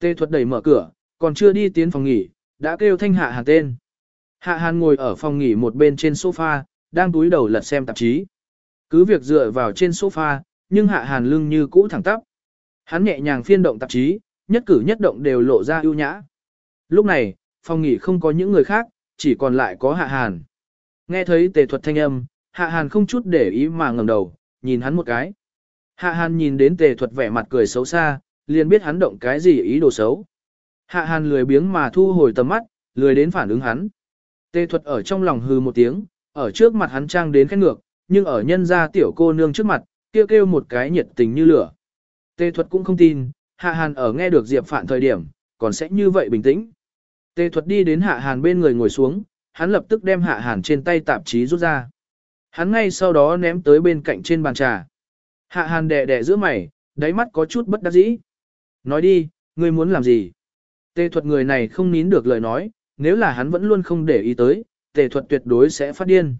Tê thuật đẩy mở cửa, còn chưa đi tiến phòng nghỉ, đã kêu thanh hạ hàn tên. Hạ hàn ngồi ở phòng nghỉ một bên trên sofa, đang túi đầu lật xem tạp chí. Cứ việc dựa vào trên sofa, nhưng hạ hàn lưng như cũ thẳng tắp. Hắn nhẹ nhàng phiên động tạp chí, nhất cử nhất động đều lộ ra ưu nhã. Lúc này, phòng nghỉ không có những người khác, chỉ còn lại có hạ hàn. Nghe thấy tề thuật thanh âm, hạ hàn không chút để ý mà ngẩng đầu, nhìn hắn một cái. Hạ hàn nhìn đến tề thuật vẻ mặt cười xấu xa, liền biết hắn động cái gì ý đồ xấu. Hạ hàn lười biếng mà thu hồi tầm mắt, lười đến phản ứng hắn. Tề thuật ở trong lòng hư một tiếng, ở trước mặt hắn trang đến khét ngược, nhưng ở nhân gia tiểu cô nương trước mặt, kêu kêu một cái nhiệt tình như lửa. Tề thuật cũng không tin, hạ hàn ở nghe được Diệp phản thời điểm, còn sẽ như vậy bình tĩnh. Tề thuật đi đến hạ hàn bên người ngồi xuống, hắn lập tức đem hạ hàn trên tay tạp chí rút ra. Hắn ngay sau đó ném tới bên cạnh trên bàn trà. Hạ hàn đẻ đẻ giữa mày, đáy mắt có chút bất đắc dĩ. Nói đi, ngươi muốn làm gì? Tề thuật người này không nín được lời nói, nếu là hắn vẫn luôn không để ý tới, tề thuật tuyệt đối sẽ phát điên.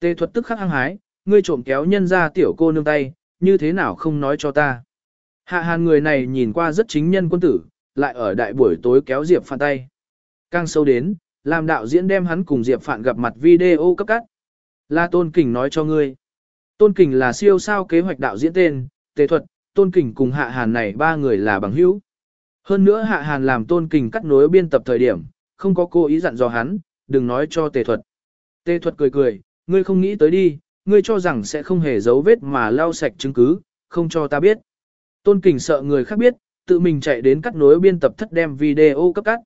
Tề thuật tức khắc hăng hái, ngươi trộm kéo nhân ra tiểu cô nương tay, như thế nào không nói cho ta. Hạ hàn người này nhìn qua rất chính nhân quân tử, lại ở đại buổi tối kéo Diệp Phạn tay. Càng sâu đến, làm đạo diễn đem hắn cùng Diệp Phạn gặp mặt video cấp cắt. La Tôn Kình nói cho ngươi. Tôn Kình là siêu sao kế hoạch đạo diễn tên, tề thuật, Tôn Kình cùng Hạ Hàn này ba người là bằng hữu. Hơn nữa Hạ Hàn làm Tôn Kình cắt nối biên tập thời điểm, không có cố ý dặn dò hắn, đừng nói cho tề thuật. Tề thuật cười cười, ngươi không nghĩ tới đi, ngươi cho rằng sẽ không hề giấu vết mà lau sạch chứng cứ, không cho ta biết. Tôn Kình sợ người khác biết, tự mình chạy đến cắt nối biên tập thất đem video cấp cắt.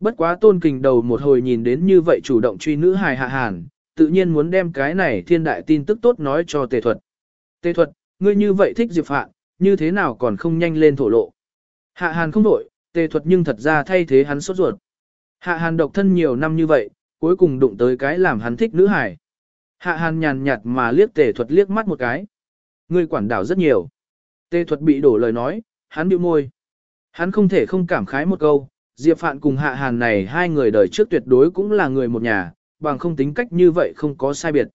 Bất quá Tôn Kình đầu một hồi nhìn đến như vậy chủ động truy nữ hài hạ hàn, tự nhiên muốn đem cái này thiên đại tin tức tốt nói cho tề thuật. Tề thuật, ngươi như vậy thích Diệp Phạn, như thế nào còn không nhanh lên thổ lộ. Hạ Hàn không đổi, tề thuật nhưng thật ra thay thế hắn sốt ruột. Hạ Hàn độc thân nhiều năm như vậy, cuối cùng đụng tới cái làm hắn thích nữ hải. Hạ Hàn nhàn nhạt mà liếc tề thuật liếc mắt một cái. người quản đảo rất nhiều. Tề thuật bị đổ lời nói, hắn bĩu môi. Hắn không thể không cảm khái một câu, Diệp Phạn cùng Hạ Hàn này hai người đời trước tuyệt đối cũng là người một nhà, bằng không tính cách như vậy không có sai biệt.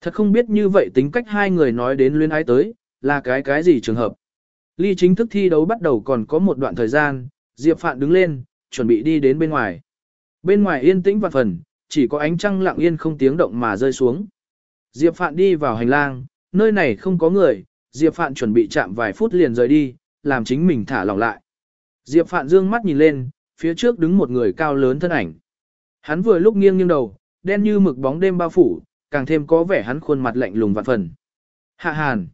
Thật không biết như vậy tính cách hai người nói đến luyên ái tới, là cái cái gì trường hợp. Ly chính thức thi đấu bắt đầu còn có một đoạn thời gian, Diệp Phạn đứng lên, chuẩn bị đi đến bên ngoài. Bên ngoài yên tĩnh và phần, chỉ có ánh trăng lặng yên không tiếng động mà rơi xuống. Diệp Phạn đi vào hành lang, nơi này không có người, Diệp Phạn chuẩn bị chạm vài phút liền rời đi, làm chính mình thả lỏng lại. Diệp Phạn dương mắt nhìn lên, phía trước đứng một người cao lớn thân ảnh. Hắn vừa lúc nghiêng nghiêng đầu, đen như mực bóng đêm bao phủ, càng thêm có vẻ hắn khuôn mặt lạnh lùng vạn phần. Hạ Hàn.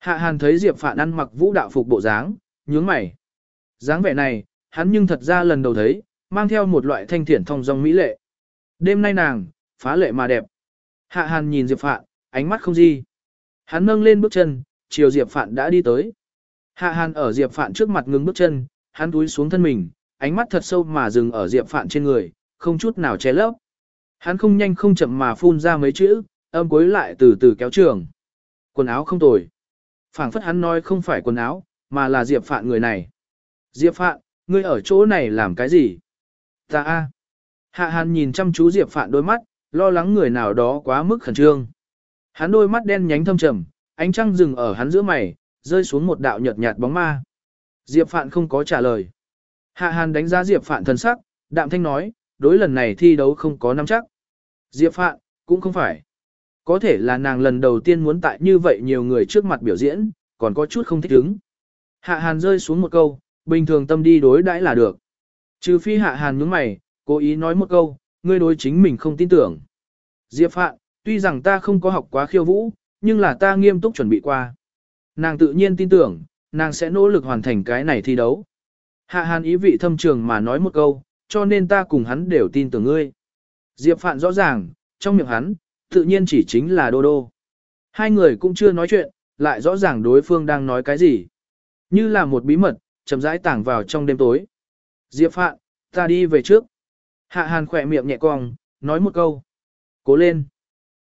Hạ Hàn thấy Diệp Phạn ăn mặc vũ đạo phục bộ dáng, nhướng mày. dáng vẻ này, hắn nhưng thật ra lần đầu thấy, mang theo một loại thanh thiển thông dong mỹ lệ. Đêm nay nàng, phá lệ mà đẹp. Hạ Hàn nhìn Diệp Phạn, ánh mắt không gì. Hắn nâng lên bước chân, chiều Diệp Phạn đã đi tới. Hạ Hàn ở Diệp Phạn trước mặt ngừng bước chân, hắn túi xuống thân mình, ánh mắt thật sâu mà dừng ở Diệp Phạn trên người, không chút nào che lấp. Hắn không nhanh không chậm mà phun ra mấy chữ, âm cuối lại từ từ kéo trường. Quần áo không tồi phảng phất hắn nói không phải quần áo, mà là Diệp Phạn người này. Diệp Phạn, ngươi ở chỗ này làm cái gì? Ta a. Hạ Hàn nhìn chăm chú Diệp Phạn đôi mắt, lo lắng người nào đó quá mức khẩn trương. Hắn đôi mắt đen nhánh thâm trầm, ánh trăng dừng ở hắn giữa mày, rơi xuống một đạo nhợt nhạt bóng ma. Diệp Phạn không có trả lời. Hạ Hàn đánh giá Diệp Phạn thần sắc, đạm thanh nói, đối lần này thi đấu không có nắm chắc. Diệp Phạn, cũng không phải. Có thể là nàng lần đầu tiên muốn tại như vậy nhiều người trước mặt biểu diễn, còn có chút không thích ứng. Hạ Hàn rơi xuống một câu, bình thường tâm đi đối đãi là được. Trừ phi Hạ Hàn nhướng mày, cố ý nói một câu, ngươi đối chính mình không tin tưởng. Diệp Phạn, tuy rằng ta không có học quá khiêu vũ, nhưng là ta nghiêm túc chuẩn bị qua. Nàng tự nhiên tin tưởng, nàng sẽ nỗ lực hoàn thành cái này thi đấu. Hạ Hàn ý vị thâm trường mà nói một câu, cho nên ta cùng hắn đều tin tưởng ngươi. Diệp Phạn rõ ràng, trong miệng hắn, tự nhiên chỉ chính là Đô Đô. Hai người cũng chưa nói chuyện, lại rõ ràng đối phương đang nói cái gì. Như là một bí mật, chậm rãi tảng vào trong đêm tối. Diệp Phạn, ta đi về trước. Hạ Hàn khỏe miệng nhẹ cong, nói một câu. Cố lên.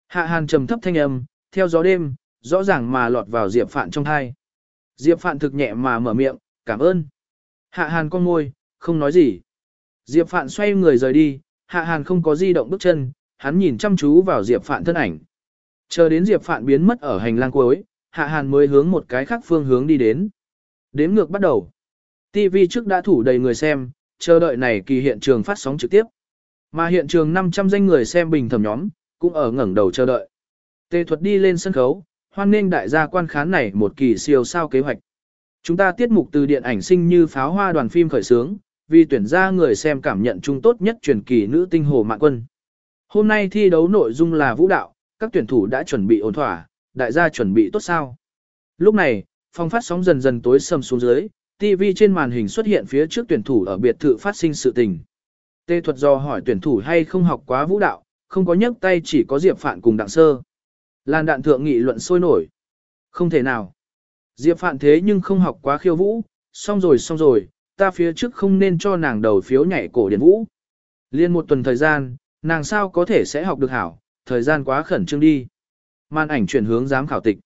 Hạ Hàn trầm thấp thanh âm, theo gió đêm, rõ ràng mà lọt vào Diệp Phạn trong thai. Diệp Phạn thực nhẹ mà mở miệng, cảm ơn. Hạ Hàn con môi, không nói gì. Diệp Phạn xoay người rời đi, Hạ Hàn không có di động bước chân, hắn nhìn chăm chú vào Diệp Phạn thân ảnh. Chờ đến Diệp Phạn biến mất ở hành lang cuối, Hạ Hàn mới hướng một cái khác phương hướng đi đến. Đếm ngược bắt đầu. TV trước đã thủ đầy người xem, chờ đợi này kỳ hiện trường phát sóng trực tiếp. Mà hiện trường 500 danh người xem bình thầm nhóm, cũng ở ngẩng đầu chờ đợi. Tề thuật đi lên sân khấu, hoan nghênh đại gia quan khán này một kỳ siêu sao kế hoạch. Chúng ta tiết mục từ điện ảnh sinh như pháo hoa đoàn phim khởi sướng, vì tuyển ra người xem cảm nhận chung tốt nhất truyền kỳ nữ tinh hồ mạng quân. Hôm nay thi đấu nội dung là vũ đạo, các tuyển thủ đã chuẩn bị ổn thỏa, đại gia chuẩn bị tốt sao. Lúc này, phong phát sóng dần dần tối sầm xuống dưới, TV trên màn hình xuất hiện phía trước tuyển thủ ở biệt thự phát sinh sự tình. Tê thuật do hỏi tuyển thủ hay không học quá vũ đạo, không có nhấc tay chỉ có Diệp Phạn cùng Đặng Sơ. Lan đạn thượng nghị luận sôi nổi. Không thể nào. Diệp Phạn thế nhưng không học quá khiêu vũ, xong rồi xong rồi, ta phía trước không nên cho nàng đầu phiếu nhảy cổ điển vũ. Liên một tuần thời gian, nàng sao có thể sẽ học được hảo, thời gian quá khẩn trương đi. Màn ảnh chuyển hướng giám khảo tịch.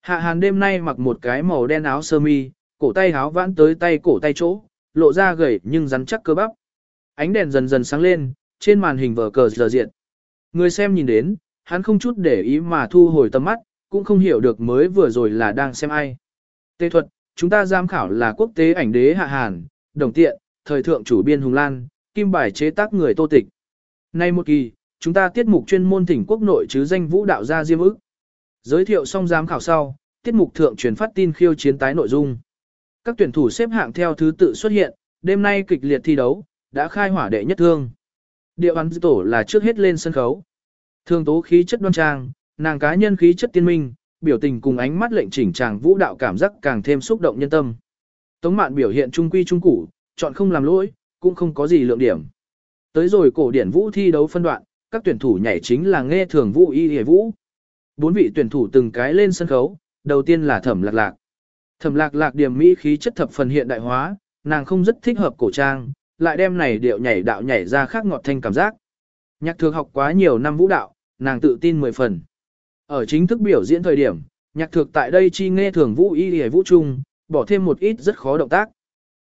Hạ Hàn đêm nay mặc một cái màu đen áo sơ mi, cổ tay áo vãn tới tay cổ tay chỗ, lộ ra gầy nhưng rắn chắc cơ bắp. Ánh đèn dần dần sáng lên, trên màn hình vở cờ giờ diện. Người xem nhìn đến, hắn không chút để ý mà thu hồi tầm mắt, cũng không hiểu được mới vừa rồi là đang xem ai. Tê thuật, chúng ta giám khảo là quốc tế ảnh đế Hạ Hàn, đồng tiện, thời thượng chủ biên Hùng Lan, kim bài chế tác người tô tịch. Nay một kỳ, chúng ta tiết mục chuyên môn thỉnh quốc nội chứ danh vũ đạo gia diêm ức. Giới thiệu xong giám khảo sau, tiết mục thượng truyền phát tin khiêu chiến tái nội dung. Các tuyển thủ xếp hạng theo thứ tự xuất hiện, đêm nay kịch liệt thi đấu, đã khai hỏa đệ nhất thương. Địa văn tổ là trước hết lên sân khấu. Thương tố khí chất đoan trang, nàng cá nhân khí chất tiên minh, biểu tình cùng ánh mắt lệnh chỉnh chàng vũ đạo cảm giác càng thêm xúc động nhân tâm. Tống mạn biểu hiện trung quy trung củ, chọn không làm lỗi, cũng không có gì lượng điểm. Tới rồi cổ điển vũ thi đấu phân đoạn, các tuyển thủ nhảy chính là nghe thường vũ y hề vũ. Bốn vị tuyển thủ từng cái lên sân khấu, đầu tiên là thẩm lạc lạc. Thẩm lạc lạc điểm mỹ khí chất thập phần hiện đại hóa, nàng không rất thích hợp cổ trang, lại đem này điệu nhảy đạo nhảy ra khác ngọt thanh cảm giác. Nhạc thược học quá nhiều năm vũ đạo, nàng tự tin mười phần. Ở chính thức biểu diễn thời điểm, nhạc thược tại đây chi nghe thường vũ y hề vũ trung, bỏ thêm một ít rất khó động tác.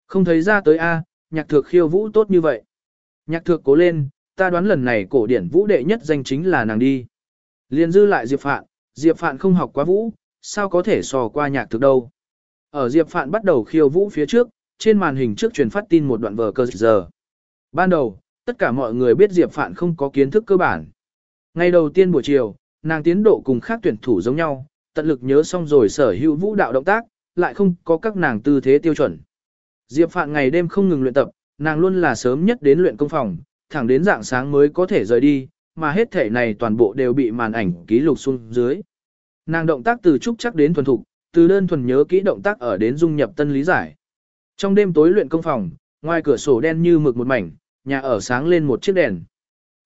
Không thấy ra tới A, nhạc thược khiêu vũ tốt như vậy. Nhạc thược cố lên, ta đoán lần này cổ điển vũ đệ nhất danh chính là nàng đi. Liên dư lại Diệp Phạn, Diệp Phạn không học quá vũ, sao có thể sò qua nhạc thược đâu. Ở Diệp Phạn bắt đầu khiêu vũ phía trước, trên màn hình trước truyền phát tin một đoạn vở cơ giờ. Ban đầu, tất cả mọi người biết Diệp Phạn không có kiến thức cơ bản. Ngày đầu tiên buổi chiều, nàng tiến độ cùng khác tuyển thủ giống nhau, tận lực nhớ xong rồi sở hữu vũ đạo động tác, lại không có các nàng tư thế tiêu chuẩn. Diệp Phạn ngày đêm không ngừng luyện tập, nàng luôn là sớm nhất đến luyện công phòng, thẳng đến dạng sáng mới có thể rời đi, mà hết thể này toàn bộ đều bị màn ảnh ký lục xuống dưới. Nàng động tác từ trúc chắc đến thuần thục, từ đơn thuần nhớ kỹ động tác ở đến dung nhập tân lý giải. Trong đêm tối luyện công phòng, ngoài cửa sổ đen như mực một mảnh, nhà ở sáng lên một chiếc đèn.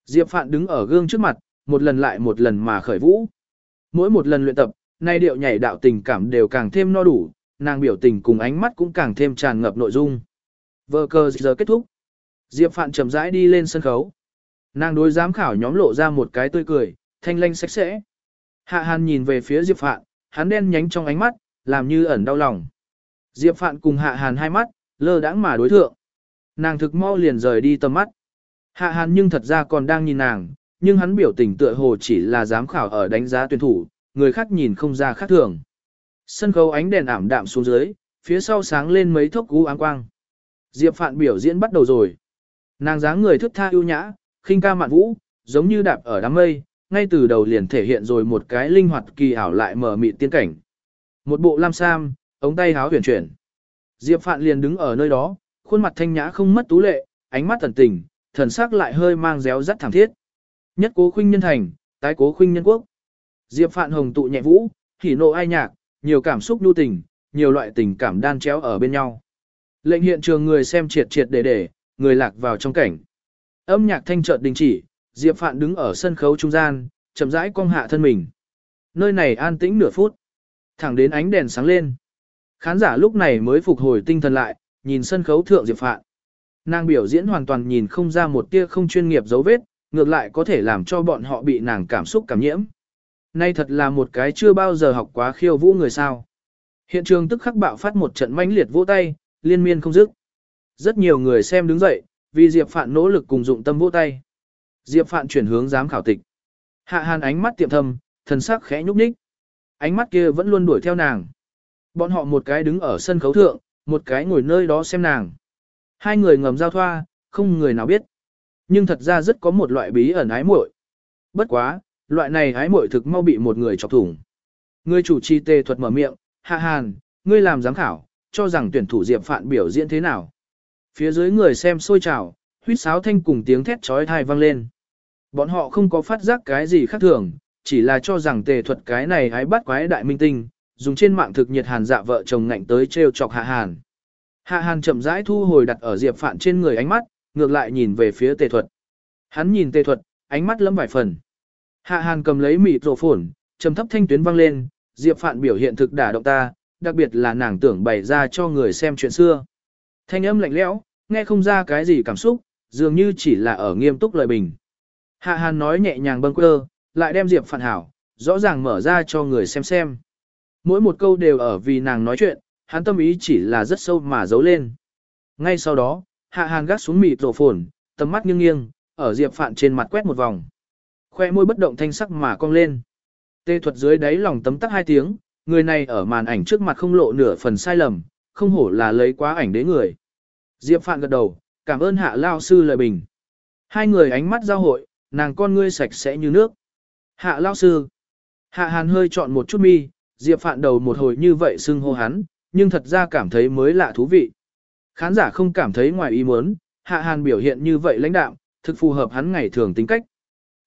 Diệp Phạn đứng ở gương trước mặt, một lần lại một lần mà khởi vũ. Mỗi một lần luyện tập, nay điệu nhảy đạo tình cảm đều càng thêm no đủ, nàng biểu tình cùng ánh mắt cũng càng thêm tràn ngập nội dung. Vờ cờ giờ kết thúc. Diệp Phạn chậm rãi đi lên sân khấu. Nàng đối giám khảo nhóm lộ ra một cái tươi cười, thanh lanh sạch sẽ. Hạ Hàn nhìn về phía Diệp Phạn, hắn đen nhánh trong ánh mắt, làm như ẩn đau lòng. Diệp Phạn cùng Hạ Hàn hai mắt, lơ đãng mà đối thượng. Nàng thực mau liền rời đi tầm mắt. Hạ Hàn nhưng thật ra còn đang nhìn nàng, nhưng hắn biểu tình tựa hồ chỉ là giám khảo ở đánh giá tuyển thủ, người khác nhìn không ra khác thường. Sân khấu ánh đèn ảm đạm xuống dưới, phía sau sáng lên mấy thốc cú áng quang. Diệp Phạn biểu diễn bắt đầu rồi. Nàng dáng người thức tha ưu nhã, khinh ca mạn vũ, giống như đạp ở đám mây, ngay từ đầu liền thể hiện rồi một cái linh hoạt kỳ ảo lại mở mịt tiên cảnh. Một bộ lam sam, ống tay háo huyền chuyển. Diệp Phạn liền đứng ở nơi đó, khuôn mặt thanh nhã không mất tú lệ, ánh mắt thần tình, thần sắc lại hơi mang réo rắt thẳng thiết. Nhất cố khuynh nhân thành, tái cố khuynh nhân quốc. Diệp Phạn hồng tụ nhẹ vũ, hỉ nộ ai nhạc, nhiều cảm xúc nhu tình, nhiều loại tình cảm đan chéo ở bên nhau. Lệnh hiện trường người xem triệt triệt để để, người lạc vào trong cảnh. Âm nhạc thanh chợt đình chỉ, Diệp Phạn đứng ở sân khấu trung gian, chậm rãi cong hạ thân mình. Nơi này an tĩnh nửa phút. Thẳng đến ánh đèn sáng lên. Khán giả lúc này mới phục hồi tinh thần lại, nhìn sân khấu thượng Diệp Phạn. Nàng biểu diễn hoàn toàn nhìn không ra một tia không chuyên nghiệp dấu vết, ngược lại có thể làm cho bọn họ bị nàng cảm xúc cảm nhiễm. Nay thật là một cái chưa bao giờ học quá khiêu vũ người sao. Hiện trường tức khắc bạo phát một trận mãnh liệt vỗ tay, liên miên không dứt. Rất nhiều người xem đứng dậy, vì Diệp Phạn nỗ lực cùng dụng tâm vỗ tay. Diệp Phạn chuyển hướng giám khảo tịch. Hạ Hàn ánh mắt tiệm thâm, thần sắc khẽ nhúc nhích. Ánh mắt kia vẫn luôn đuổi theo nàng. Bọn họ một cái đứng ở sân khấu thượng, một cái ngồi nơi đó xem nàng. Hai người ngầm giao thoa, không người nào biết. Nhưng thật ra rất có một loại bí ẩn ái muội. Bất quá, loại này ái muội thực mau bị một người chọc thủng. Người chủ trì tề thuật mở miệng, Hạ Hàn, ngươi làm giám khảo, cho rằng tuyển thủ Diệp Phạn biểu diễn thế nào. Phía dưới người xem sôi trào, huýt sáo thanh cùng tiếng thét trói thai vang lên. Bọn họ không có phát giác cái gì khác thường, chỉ là cho rằng tề thuật cái này hái bắt quái đại minh tinh, dùng trên mạng thực nhiệt hàn dạ vợ chồng ngạnh tới trêu chọc hạ hàn. Hạ hàn chậm rãi thu hồi đặt ở diệp phạn trên người ánh mắt, ngược lại nhìn về phía tề thuật. Hắn nhìn tề thuật, ánh mắt lấm vài phần. Hạ hàn cầm lấy mịt rổ phổn, trầm thấp thanh tuyến vang lên, diệp phạn biểu hiện thực đả động ta, đặc biệt là nàng tưởng bày ra cho người xem chuyện xưa. Thanh âm lạnh lẽo, nghe không ra cái gì cảm xúc, dường như chỉ là ở nghiêm túc lời bình. Hạ hàn nói nhẹ nhàng bâng quơ, lại đem diệp phạn hảo, rõ ràng mở ra cho người xem xem. Mỗi một câu đều ở vì nàng nói chuyện, hắn tâm ý chỉ là rất sâu mà giấu lên. Ngay sau đó, hạ hàn gác xuống mịt rổ phồn, tầm mắt nghiêng nghiêng, ở diệp phạn trên mặt quét một vòng. Khoe môi bất động thanh sắc mà cong lên. Tê thuật dưới đáy lòng tấm tắc hai tiếng, người này ở màn ảnh trước mặt không lộ nửa phần sai lầm, không hổ là lấy quá ảnh đế người. Diệp Phạn gật đầu, cảm ơn hạ lao sư lời bình. Hai người ánh mắt giao hội, nàng con ngươi sạch sẽ như nước. Hạ lao sư. Hạ hàn hơi chọn một chút mi, Diệp Phạn đầu một hồi như vậy xưng hô hắn, nhưng thật ra cảm thấy mới lạ thú vị. Khán giả không cảm thấy ngoài ý muốn, Hạ Hàn biểu hiện như vậy lãnh đạo, thực phù hợp hắn ngày thường tính cách.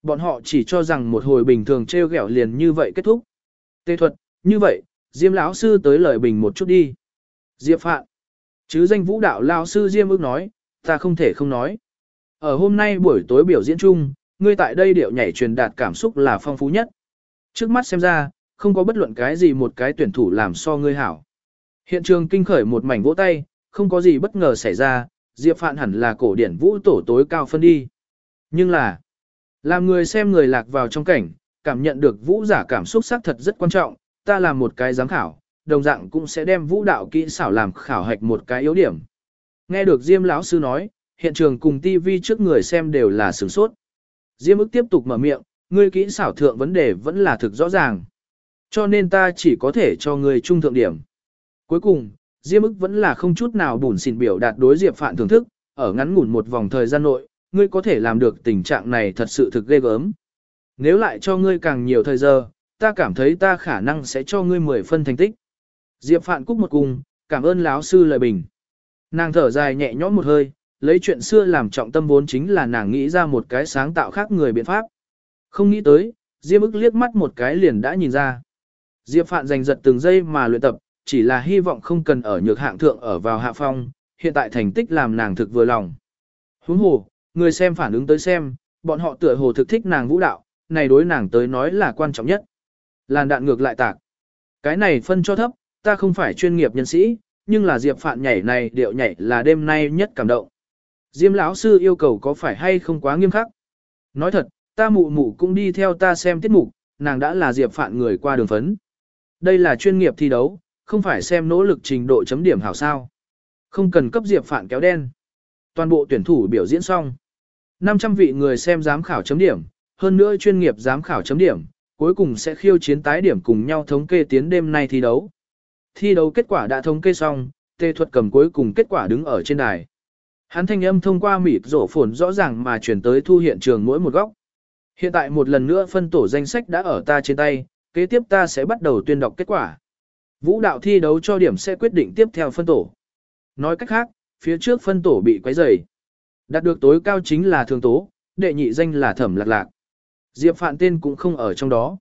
Bọn họ chỉ cho rằng một hồi bình thường treo gẹo liền như vậy kết thúc. Tê thuật, như vậy, Diêm lão sư tới lời bình một chút đi. Diệp Phạn. Chứ danh vũ đạo lão sư Diêm ước nói, ta không thể không nói. Ở hôm nay buổi tối biểu diễn chung, ngươi tại đây điệu nhảy truyền đạt cảm xúc là phong phú nhất. Trước mắt xem ra, không có bất luận cái gì một cái tuyển thủ làm so ngươi hảo. Hiện trường kinh khởi một mảnh vỗ tay, không có gì bất ngờ xảy ra, Diệp Phạn hẳn là cổ điển vũ tổ tối cao phân đi. Nhưng là, làm người xem người lạc vào trong cảnh, cảm nhận được vũ giả cảm xúc xác thật rất quan trọng, ta làm một cái giám khảo, đồng dạng cũng sẽ đem vũ đạo kỹ xảo làm khảo hạch một cái yếu điểm. Nghe được Diêm lão sư nói, hiện trường cùng TV trước người xem đều là sửng sốt. Diêm ức tiếp tục mở miệng, ngươi kỹ xảo thượng vấn đề vẫn là thực rõ ràng. Cho nên ta chỉ có thể cho ngươi trung thượng điểm. Cuối cùng, Diêm ức vẫn là không chút nào bùn xỉn biểu đạt đối Diệp Phạn thưởng thức, ở ngắn ngủn một vòng thời gian nội, ngươi có thể làm được tình trạng này thật sự thực ghê gớm. Nếu lại cho ngươi càng nhiều thời giờ, ta cảm thấy ta khả năng sẽ cho ngươi 10 phân thành tích. Diệp Phạn cúc một cung, cảm ơn lão sư lời bình. Nàng thở dài nhẹ nhõm một hơi, lấy chuyện xưa làm trọng tâm vốn chính là nàng nghĩ ra một cái sáng tạo khác người biện pháp. Không nghĩ tới, Diệp ức liếc mắt một cái liền đã nhìn ra. Diệp Phạn giành giật từng giây mà luyện tập, chỉ là hy vọng không cần ở nhược hạng thượng ở vào hạ phong, hiện tại thành tích làm nàng thực vừa lòng. Huống hồ, người xem phản ứng tới xem, bọn họ tựa hồ thực thích nàng vũ đạo, này đối nàng tới nói là quan trọng nhất. Làn đạn ngược lại tạc. Cái này phân cho thấp, ta không phải chuyên nghiệp nhân sĩ, nhưng là Diệp Phạn nhảy này điệu nhảy là đêm nay nhất cảm động. Diêm lão sư yêu cầu có phải hay không quá nghiêm khắc? Nói thật, ta mụ mụ cũng đi theo ta xem tiết mục, nàng đã là Diệp Phạn người qua đường phấn. Đây là chuyên nghiệp thi đấu, không phải xem nỗ lực trình độ chấm điểm hảo sao. Không cần cấp Diệp Phạn kéo đen. Toàn bộ tuyển thủ biểu diễn xong. 500 vị người xem giám khảo chấm điểm, hơn nữa chuyên nghiệp giám khảo chấm điểm, cuối cùng sẽ khiêu chiến tái điểm cùng nhau thống kê tiến đêm nay thi đấu. Thi đấu kết quả đã thống kê xong, tê thuật cầm cuối cùng kết quả đứng ở trên đài. Hắn thanh âm thông qua mịt rổ phồn rõ ràng mà chuyển tới thu hiện trường mỗi một góc. Hiện tại một lần nữa phân tổ danh sách đã ở ta trên tay, kế tiếp ta sẽ bắt đầu tuyên đọc kết quả. Vũ đạo thi đấu cho điểm sẽ quyết định tiếp theo phân tổ. Nói cách khác, phía trước phân tổ bị quấy rầy. Đạt được tối cao chính là thường tố, đệ nhị danh là thẩm lạc lạc. Diệp Phạn tên cũng không ở trong đó.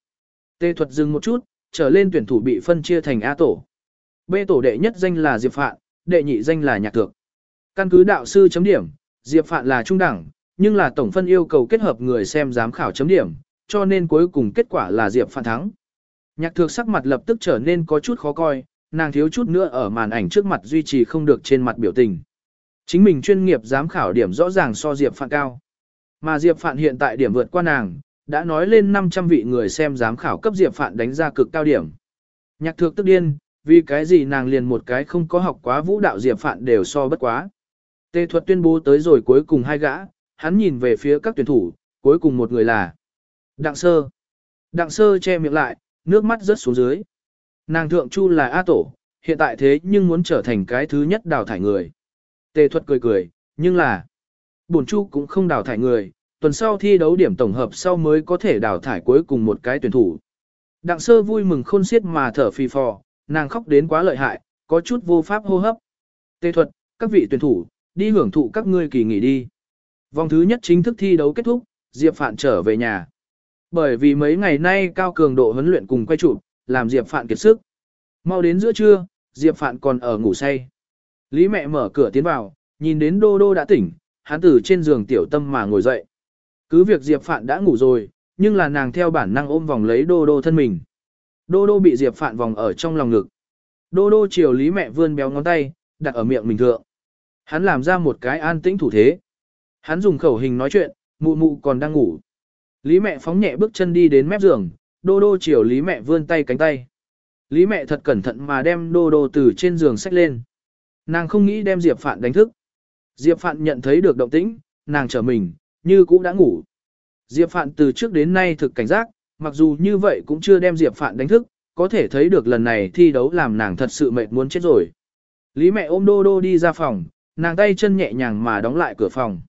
Tê thuật dừng một chút, trở lên tuyển thủ bị phân chia thành A tổ. B tổ đệ nhất danh là Diệp Phạn, đệ nhị danh là Nhạc Thược. Căn cứ đạo sư chấm điểm, Diệp Phạn là trung đẳng, nhưng là tổng phân yêu cầu kết hợp người xem giám khảo chấm điểm, cho nên cuối cùng kết quả là Diệp Phạn thắng. Nhạc Thược sắc mặt lập tức trở nên có chút khó coi, nàng thiếu chút nữa ở màn ảnh trước mặt duy trì không được trên mặt biểu tình. Chính mình chuyên nghiệp giám khảo điểm rõ ràng so Diệp Phạn cao. Mà Diệp Phạn hiện tại điểm vượt qua nàng, đã nói lên 500 vị người xem giám khảo cấp Diệp Phạn đánh ra cực cao điểm. Nhạc thược tức điên, vì cái gì nàng liền một cái không có học quá vũ đạo Diệp Phạn đều so bất quá. Tê thuật tuyên bố tới rồi cuối cùng hai gã, hắn nhìn về phía các tuyển thủ, cuối cùng một người là Đặng Sơ. Đặng Sơ che miệng lại, nước mắt rớt xuống dưới. Nàng thượng chu là A Tổ, hiện tại thế nhưng muốn trở thành cái thứ nhất đào thải người. Tê thuật cười cười, nhưng là bổn chu cũng không đào thải người, tuần sau thi đấu điểm tổng hợp sau mới có thể đào thải cuối cùng một cái tuyển thủ. Đặng sơ vui mừng khôn xiết mà thở phì phò, nàng khóc đến quá lợi hại, có chút vô pháp hô hấp. Tê thuật, các vị tuyển thủ, đi hưởng thụ các ngươi kỳ nghỉ đi. Vòng thứ nhất chính thức thi đấu kết thúc, Diệp Phạn trở về nhà. Bởi vì mấy ngày nay cao cường độ huấn luyện cùng quay chụp, làm Diệp Phạn kiệt sức. Mau đến giữa trưa, Diệp Phạn còn ở ngủ say. Lý mẹ mở cửa tiến vào, nhìn đến Đô Đô đã tỉnh, hắn từ trên giường tiểu tâm mà ngồi dậy. Cứ việc Diệp Phạn đã ngủ rồi, nhưng là nàng theo bản năng ôm vòng lấy Đô Đô thân mình. Đô Đô bị Diệp Phạn vòng ở trong lòng ngực. Đô Đô chiều Lý mẹ vươn béo ngón tay, đặt ở miệng mình thượng. Hắn làm ra một cái an tĩnh thủ thế. Hắn dùng khẩu hình nói chuyện, mụ mụ còn đang ngủ. Lý mẹ phóng nhẹ bước chân đi đến mép giường, Đô Đô chiều Lý mẹ vươn tay cánh tay. Lý mẹ thật cẩn thận mà đem Đô Đô từ trên giường xách lên. Nàng không nghĩ đem Diệp Phạn đánh thức. Diệp Phạn nhận thấy được động tĩnh, nàng trở mình, như cũng đã ngủ. Diệp Phạn từ trước đến nay thực cảnh giác, mặc dù như vậy cũng chưa đem Diệp Phạn đánh thức, có thể thấy được lần này thi đấu làm nàng thật sự mệt muốn chết rồi. Lý mẹ ôm Đô Đô đi ra phòng, nàng tay chân nhẹ nhàng mà đóng lại cửa phòng.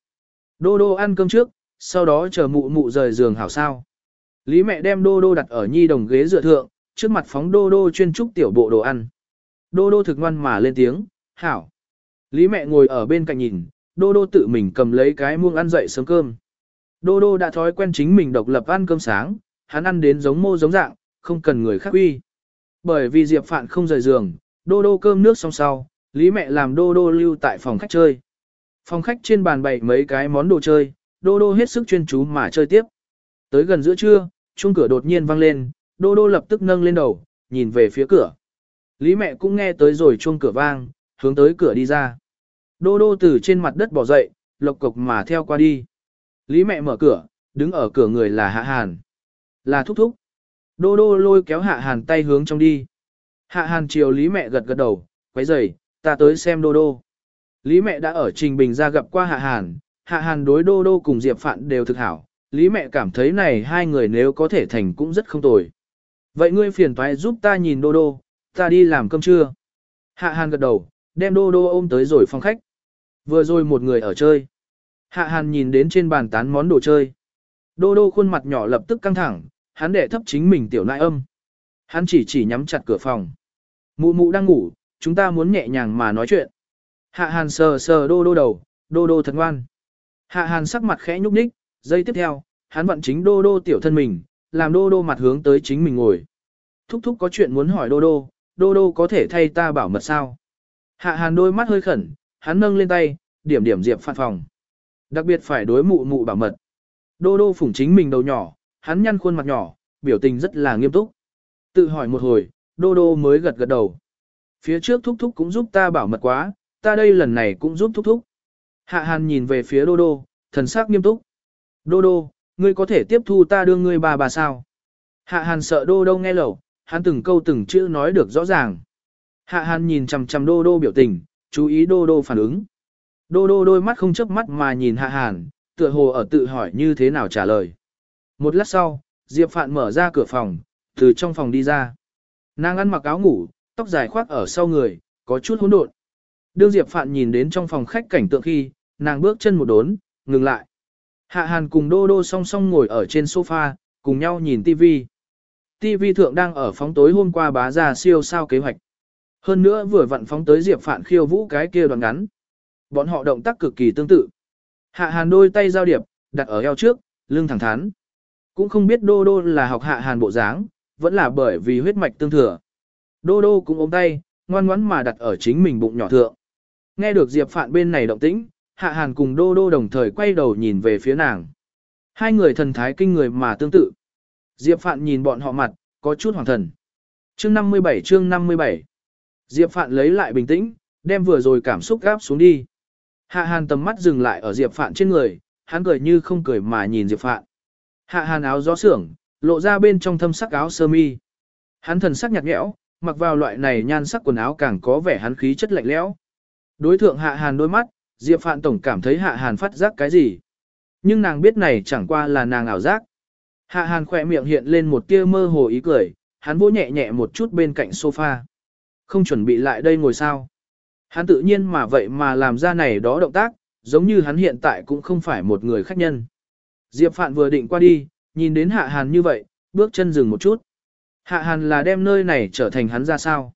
Đô Đô ăn cơm trước, sau đó chờ mụ mụ rời giường hảo sao. Lý mẹ đem Đô Đô đặt ở nhi đồng ghế dựa thượng, trước mặt phóng Đô Đô chuyên trúc tiểu bộ đồ ăn. Đô Đô thực ngoan mà lên tiếng, hảo. Lý mẹ ngồi ở bên cạnh nhìn, Đô Đô tự mình cầm lấy cái muông ăn dậy sớm cơm. Đô Đô đã thói quen chính mình độc lập ăn cơm sáng, hắn ăn đến giống mô giống dạng, không cần người khác uy. Bởi vì Diệp Phạn không rời giường, Đô Đô cơm nước xong sau, Lý mẹ làm Đô Đô lưu tại phòng khách chơi. Phòng khách trên bàn bày mấy cái món đồ chơi, Đô Đô hết sức chuyên chú mà chơi tiếp. Tới gần giữa trưa, chuông cửa đột nhiên vang lên, Đô Đô lập tức nâng lên đầu, nhìn về phía cửa. Lý mẹ cũng nghe tới rồi chuông cửa vang, hướng tới cửa đi ra. Đô đô từ trên mặt đất bỏ dậy, lộc cục mà theo qua đi. Lý mẹ mở cửa, đứng ở cửa người là Hạ Hàn. Là thúc thúc. Đô đô lôi kéo Hạ Hàn tay hướng trong đi. Hạ Hàn chiều Lý mẹ gật gật đầu, quấy rầy, ta tới xem đô đô. Lý mẹ đã ở Trình Bình ra gặp qua Hạ Hàn, Hạ Hàn đối đô đô cùng Diệp Phạn đều thực hảo. Lý mẹ cảm thấy này hai người nếu có thể thành cũng rất không tồi. Vậy ngươi phiền toái giúp ta nhìn đô đô, ta đi làm cơm trưa. Hạ Hàn gật đầu, đem đô đô ôm tới rồi phòng khách. Vừa rồi một người ở chơi. Hạ Hàn nhìn đến trên bàn tán món đồ chơi. Đô đô khuôn mặt nhỏ lập tức căng thẳng, hắn đệ thấp chính mình tiểu nại âm. Hắn chỉ chỉ nhắm chặt cửa phòng. Mụ mụ đang ngủ, chúng ta muốn nhẹ nhàng mà nói chuyện. Hạ Hàn sờ sờ đô đô đầu, đô đô thật ngoan. Hạ Hàn sắc mặt khẽ nhúc nhích, giây tiếp theo, hắn vận chính đô đô tiểu thân mình, làm đô đô mặt hướng tới chính mình ngồi. Thúc thúc có chuyện muốn hỏi đô đô, đô đô có thể thay ta bảo mật sao? Hạ Hàn đôi mắt hơi khẩn, hắn nâng lên tay, điểm điểm Diệp Phạn phòng. Đặc biệt phải đối mụ mụ bảo mật. Đô đô phủng chính mình đầu nhỏ, hắn nhăn khuôn mặt nhỏ, biểu tình rất là nghiêm túc. Tự hỏi một hồi, đô đô mới gật gật đầu. Phía trước thúc thúc cũng giúp ta bảo mật quá, ta đây lần này cũng giúp thúc thúc. Hạ hàn nhìn về phía đô đô, thần sắc nghiêm túc. Đô đô, ngươi có thể tiếp thu ta đưa ngươi bà bà sao? Hạ hàn sợ đô đô nghe lẩu, hắn từng câu từng chữ nói được rõ ràng. Hạ hàn nhìn chằm chằm đô đô biểu tình, chú ý đô đô phản ứng. Đô đô đôi mắt không chớp mắt mà nhìn hạ hàn, tựa hồ ở tự hỏi như thế nào trả lời. Một lát sau, Diệp Phạn mở ra cửa phòng, từ trong phòng đi ra. Nàng ăn mặc áo ngủ, tóc dài khoác ở sau người, có chút hỗn độn. Đương Diệp Phạn nhìn đến trong phòng khách cảnh tượng khi, nàng bước chân một đốn, ngừng lại. Hạ Hàn cùng Đô Đô song song ngồi ở trên sofa, cùng nhau nhìn TV. TV thượng đang ở phóng tối hôm qua bá ra siêu sao kế hoạch. Hơn nữa vừa vặn phóng tới Diệp Phạn khiêu vũ cái kia đoạn ngắn. Bọn họ động tác cực kỳ tương tự. Hạ Hàn đôi tay giao điệp, đặt ở eo trước, lưng thẳng thắn. Cũng không biết Đô Đô là học Hạ Hàn bộ dáng, vẫn là bởi vì huyết mạch tương thừa. Đô Đô cũng ôm tay, ngoan ngoãn mà đặt ở chính mình bụng nhỏ thượng. Nghe được Diệp Phạn bên này động tĩnh, Hạ Hàn cùng Đô Đô đồng thời quay đầu nhìn về phía nàng. Hai người thần thái kinh người mà tương tự. Diệp Phạn nhìn bọn họ mặt, có chút hoàng thần. Chương 57 chương 57 Diệp Phạn lấy lại bình tĩnh, đem vừa rồi cảm xúc gáp xuống đi. Hạ Hàn tầm mắt dừng lại ở Diệp Phạn trên người, hắn cười như không cười mà nhìn Diệp Phạn. Hạ Hàn áo gió sưởng, lộ ra bên trong thâm sắc áo sơ mi. Hắn thần sắc nhạt nhẽo, mặc vào loại này nhan sắc quần áo càng có vẻ hắn khí chất lạnh lẽo. Đối thượng Hạ Hàn đôi mắt, Diệp Phạn tổng cảm thấy Hạ Hàn phát giác cái gì. Nhưng nàng biết này chẳng qua là nàng ảo giác. Hạ Hàn khỏe miệng hiện lên một tia mơ hồ ý cười, hắn vỗ nhẹ nhẹ một chút bên cạnh sofa. Không chuẩn bị lại đây ngồi sao. Hắn tự nhiên mà vậy mà làm ra này đó động tác, giống như hắn hiện tại cũng không phải một người khách nhân. Diệp Phạn vừa định qua đi, nhìn đến Hạ Hàn như vậy, bước chân dừng một chút. Hạ Hàn là đem nơi này trở thành hắn ra sao.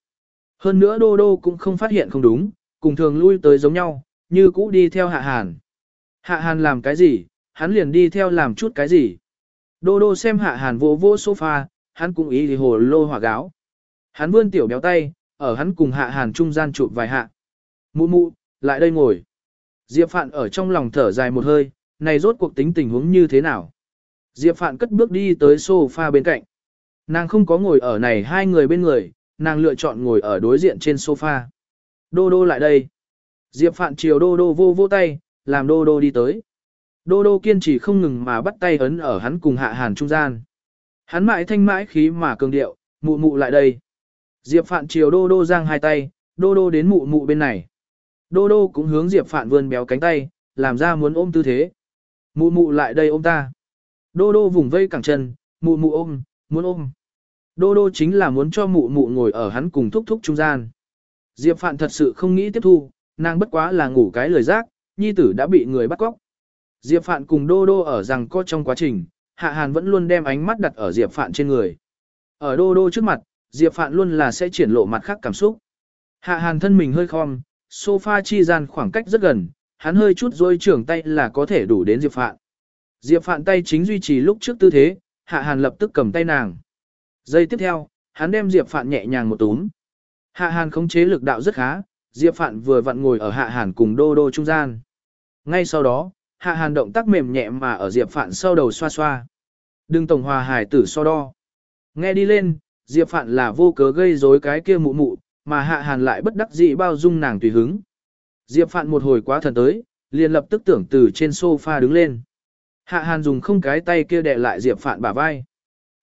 Hơn nữa Đô Đô cũng không phát hiện không đúng, cùng thường lui tới giống nhau, như cũ đi theo Hạ Hàn. Hạ Hàn làm cái gì, hắn liền đi theo làm chút cái gì. Đô Đô xem Hạ Hàn vô vô sofa, hắn cũng ý thì hồ lô hỏa gáo. Hắn vươn tiểu béo tay, ở hắn cùng Hạ Hàn trung gian chụp vài hạ. Mụ mụ, lại đây ngồi. Diệp Phạn ở trong lòng thở dài một hơi, này rốt cuộc tính tình huống như thế nào. Diệp Phạn cất bước đi tới sofa bên cạnh. Nàng không có ngồi ở này hai người bên người, nàng lựa chọn ngồi ở đối diện trên sofa. Đô đô lại đây. Diệp Phạn chiều đô đô vô vô tay, làm đô đô đi tới. Đô đô kiên trì không ngừng mà bắt tay ấn ở hắn cùng hạ hàn trung gian. Hắn mãi thanh mãi khí mà cường điệu, mụ mụ lại đây. Diệp Phạn chiều đô đô giang hai tay, đô đô đến mụ mụ bên này. Đô đô cũng hướng Diệp Phạn vươn béo cánh tay, làm ra muốn ôm tư thế. Mụ mụ lại đây ôm ta. Đô đô vùng vây cẳng chân, mụ mụ ôm, muốn ôm. Đô đô chính là muốn cho mụ mụ ngồi ở hắn cùng thúc thúc trung gian. Diệp Phạn thật sự không nghĩ tiếp thu, nàng bất quá là ngủ cái lời giác, nhi tử đã bị người bắt cóc. Diệp Phạn cùng Đô Đô ở rằng có trong quá trình, Hạ Hàn vẫn luôn đem ánh mắt đặt ở Diệp Phạn trên người. Ở Đô Đô trước mặt, Diệp Phạn luôn là sẽ triển lộ mặt khác cảm xúc. Hạ Hàn thân mình hơi khom, sofa chi gian khoảng cách rất gần, hắn hơi chút dôi trưởng tay là có thể đủ đến Diệp Phạn. Diệp Phạn tay chính duy trì lúc trước tư thế, Hạ Hàn lập tức cầm tay nàng. Giây tiếp theo, hắn đem Diệp Phạn nhẹ nhàng một túm. Hạ Hàn khống chế lực đạo rất khá, Diệp Phạn vừa vặn ngồi ở Hạ Hàn cùng Đô Đô trung gian. Ngay sau đó, Hạ Hàn động tác mềm nhẹ mà ở Diệp Phạn sau đầu xoa xoa. Đừng tổng hòa hải tử so đo. Nghe đi lên, Diệp Phạn là vô cớ gây rối cái kia mụ mụ, mà Hạ Hàn lại bất đắc dĩ bao dung nàng tùy hứng. Diệp Phạn một hồi quá thần tới, liền lập tức tưởng từ trên sofa đứng lên. Hạ Hàn dùng không cái tay kia đè lại Diệp Phạn bả vai.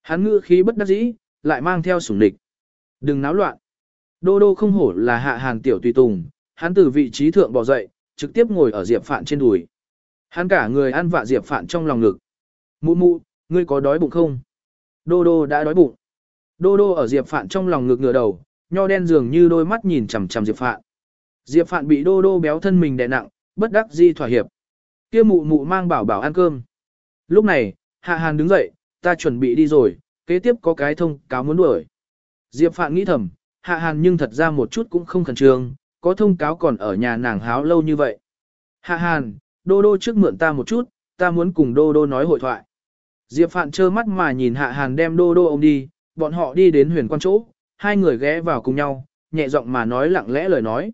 Hắn ngữ khí bất đắc dĩ, lại mang theo sủng địch. Đừng náo loạn. Đô đô không hổ là Hạ Hàn tiểu tùy tùng, hắn từ vị trí thượng bò dậy, trực tiếp ngồi ở Diệp Phạn trên đùi. Hắn cả người ăn vạ Diệp Phạn trong lòng ngực. Mụ mụ, ngươi có đói bụng không? Đô đô đã đói bụng. Đô đô ở Diệp Phạn trong lòng ngực ngửa đầu, nho đen dường như đôi mắt nhìn chằm chằm Diệp Phạn. Diệp Phạn bị đô đô béo thân mình đè nặng, bất đắc di thỏa hiệp. Kia mụ mụ mang bảo bảo ăn cơm. Lúc này, Hạ Hàn đứng dậy, ta chuẩn bị đi rồi, kế tiếp có cái thông cáo muốn đuổi. Diệp Phạn nghĩ thầm, Hạ Hàn nhưng thật ra một chút cũng không khẩn trương, có thông cáo còn ở nhà nàng háo lâu như vậy. Hạ Hàn, Đô Đô trước mượn ta một chút, ta muốn cùng Đô Đô nói hội thoại. Diệp Phạn trơ mắt mà nhìn Hạ Hàn đem Đô Đô ôm đi, bọn họ đi đến huyền quan chỗ, hai người ghé vào cùng nhau, nhẹ giọng mà nói lặng lẽ lời nói.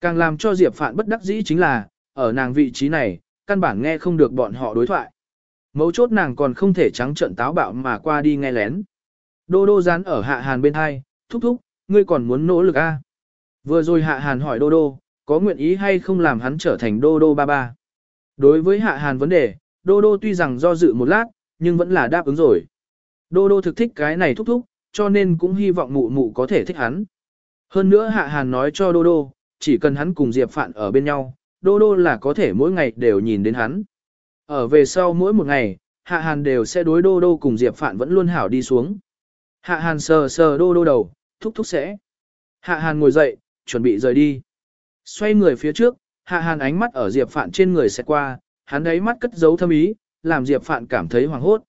Càng làm cho Diệp Phạn bất đắc dĩ chính là, ở nàng vị trí này, căn bản nghe không được bọn họ đối thoại. Mấu chốt nàng còn không thể trắng trận táo bạo mà qua đi nghe lén. Đô đô dán ở hạ hàn bên hai, thúc thúc, ngươi còn muốn nỗ lực a? À? Vừa rồi hạ hàn hỏi đô đô, có nguyện ý hay không làm hắn trở thành đô đô ba ba. Đối với hạ hàn vấn đề, đô đô tuy rằng do dự một lát, nhưng vẫn là đáp ứng rồi. Đô đô thực thích cái này thúc thúc, cho nên cũng hy vọng mụ mụ có thể thích hắn. Hơn nữa hạ hàn nói cho đô đô, chỉ cần hắn cùng Diệp Phạn ở bên nhau, đô đô là có thể mỗi ngày đều nhìn đến hắn. Ở về sau mỗi một ngày, hạ hàn đều sẽ đối đô đô cùng Diệp Phạn vẫn luôn hảo đi xuống. Hạ hàn sờ sờ đô đô đầu, thúc thúc sẽ. Hạ hàn ngồi dậy, chuẩn bị rời đi. Xoay người phía trước, hạ hàn ánh mắt ở Diệp Phạn trên người sẽ qua, hắn ấy mắt cất giấu thâm ý, làm Diệp Phạn cảm thấy hoảng hốt.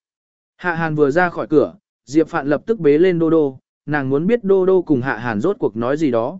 Hạ hàn vừa ra khỏi cửa, Diệp Phạn lập tức bế lên đô đô, nàng muốn biết đô đô cùng hạ hàn rốt cuộc nói gì đó.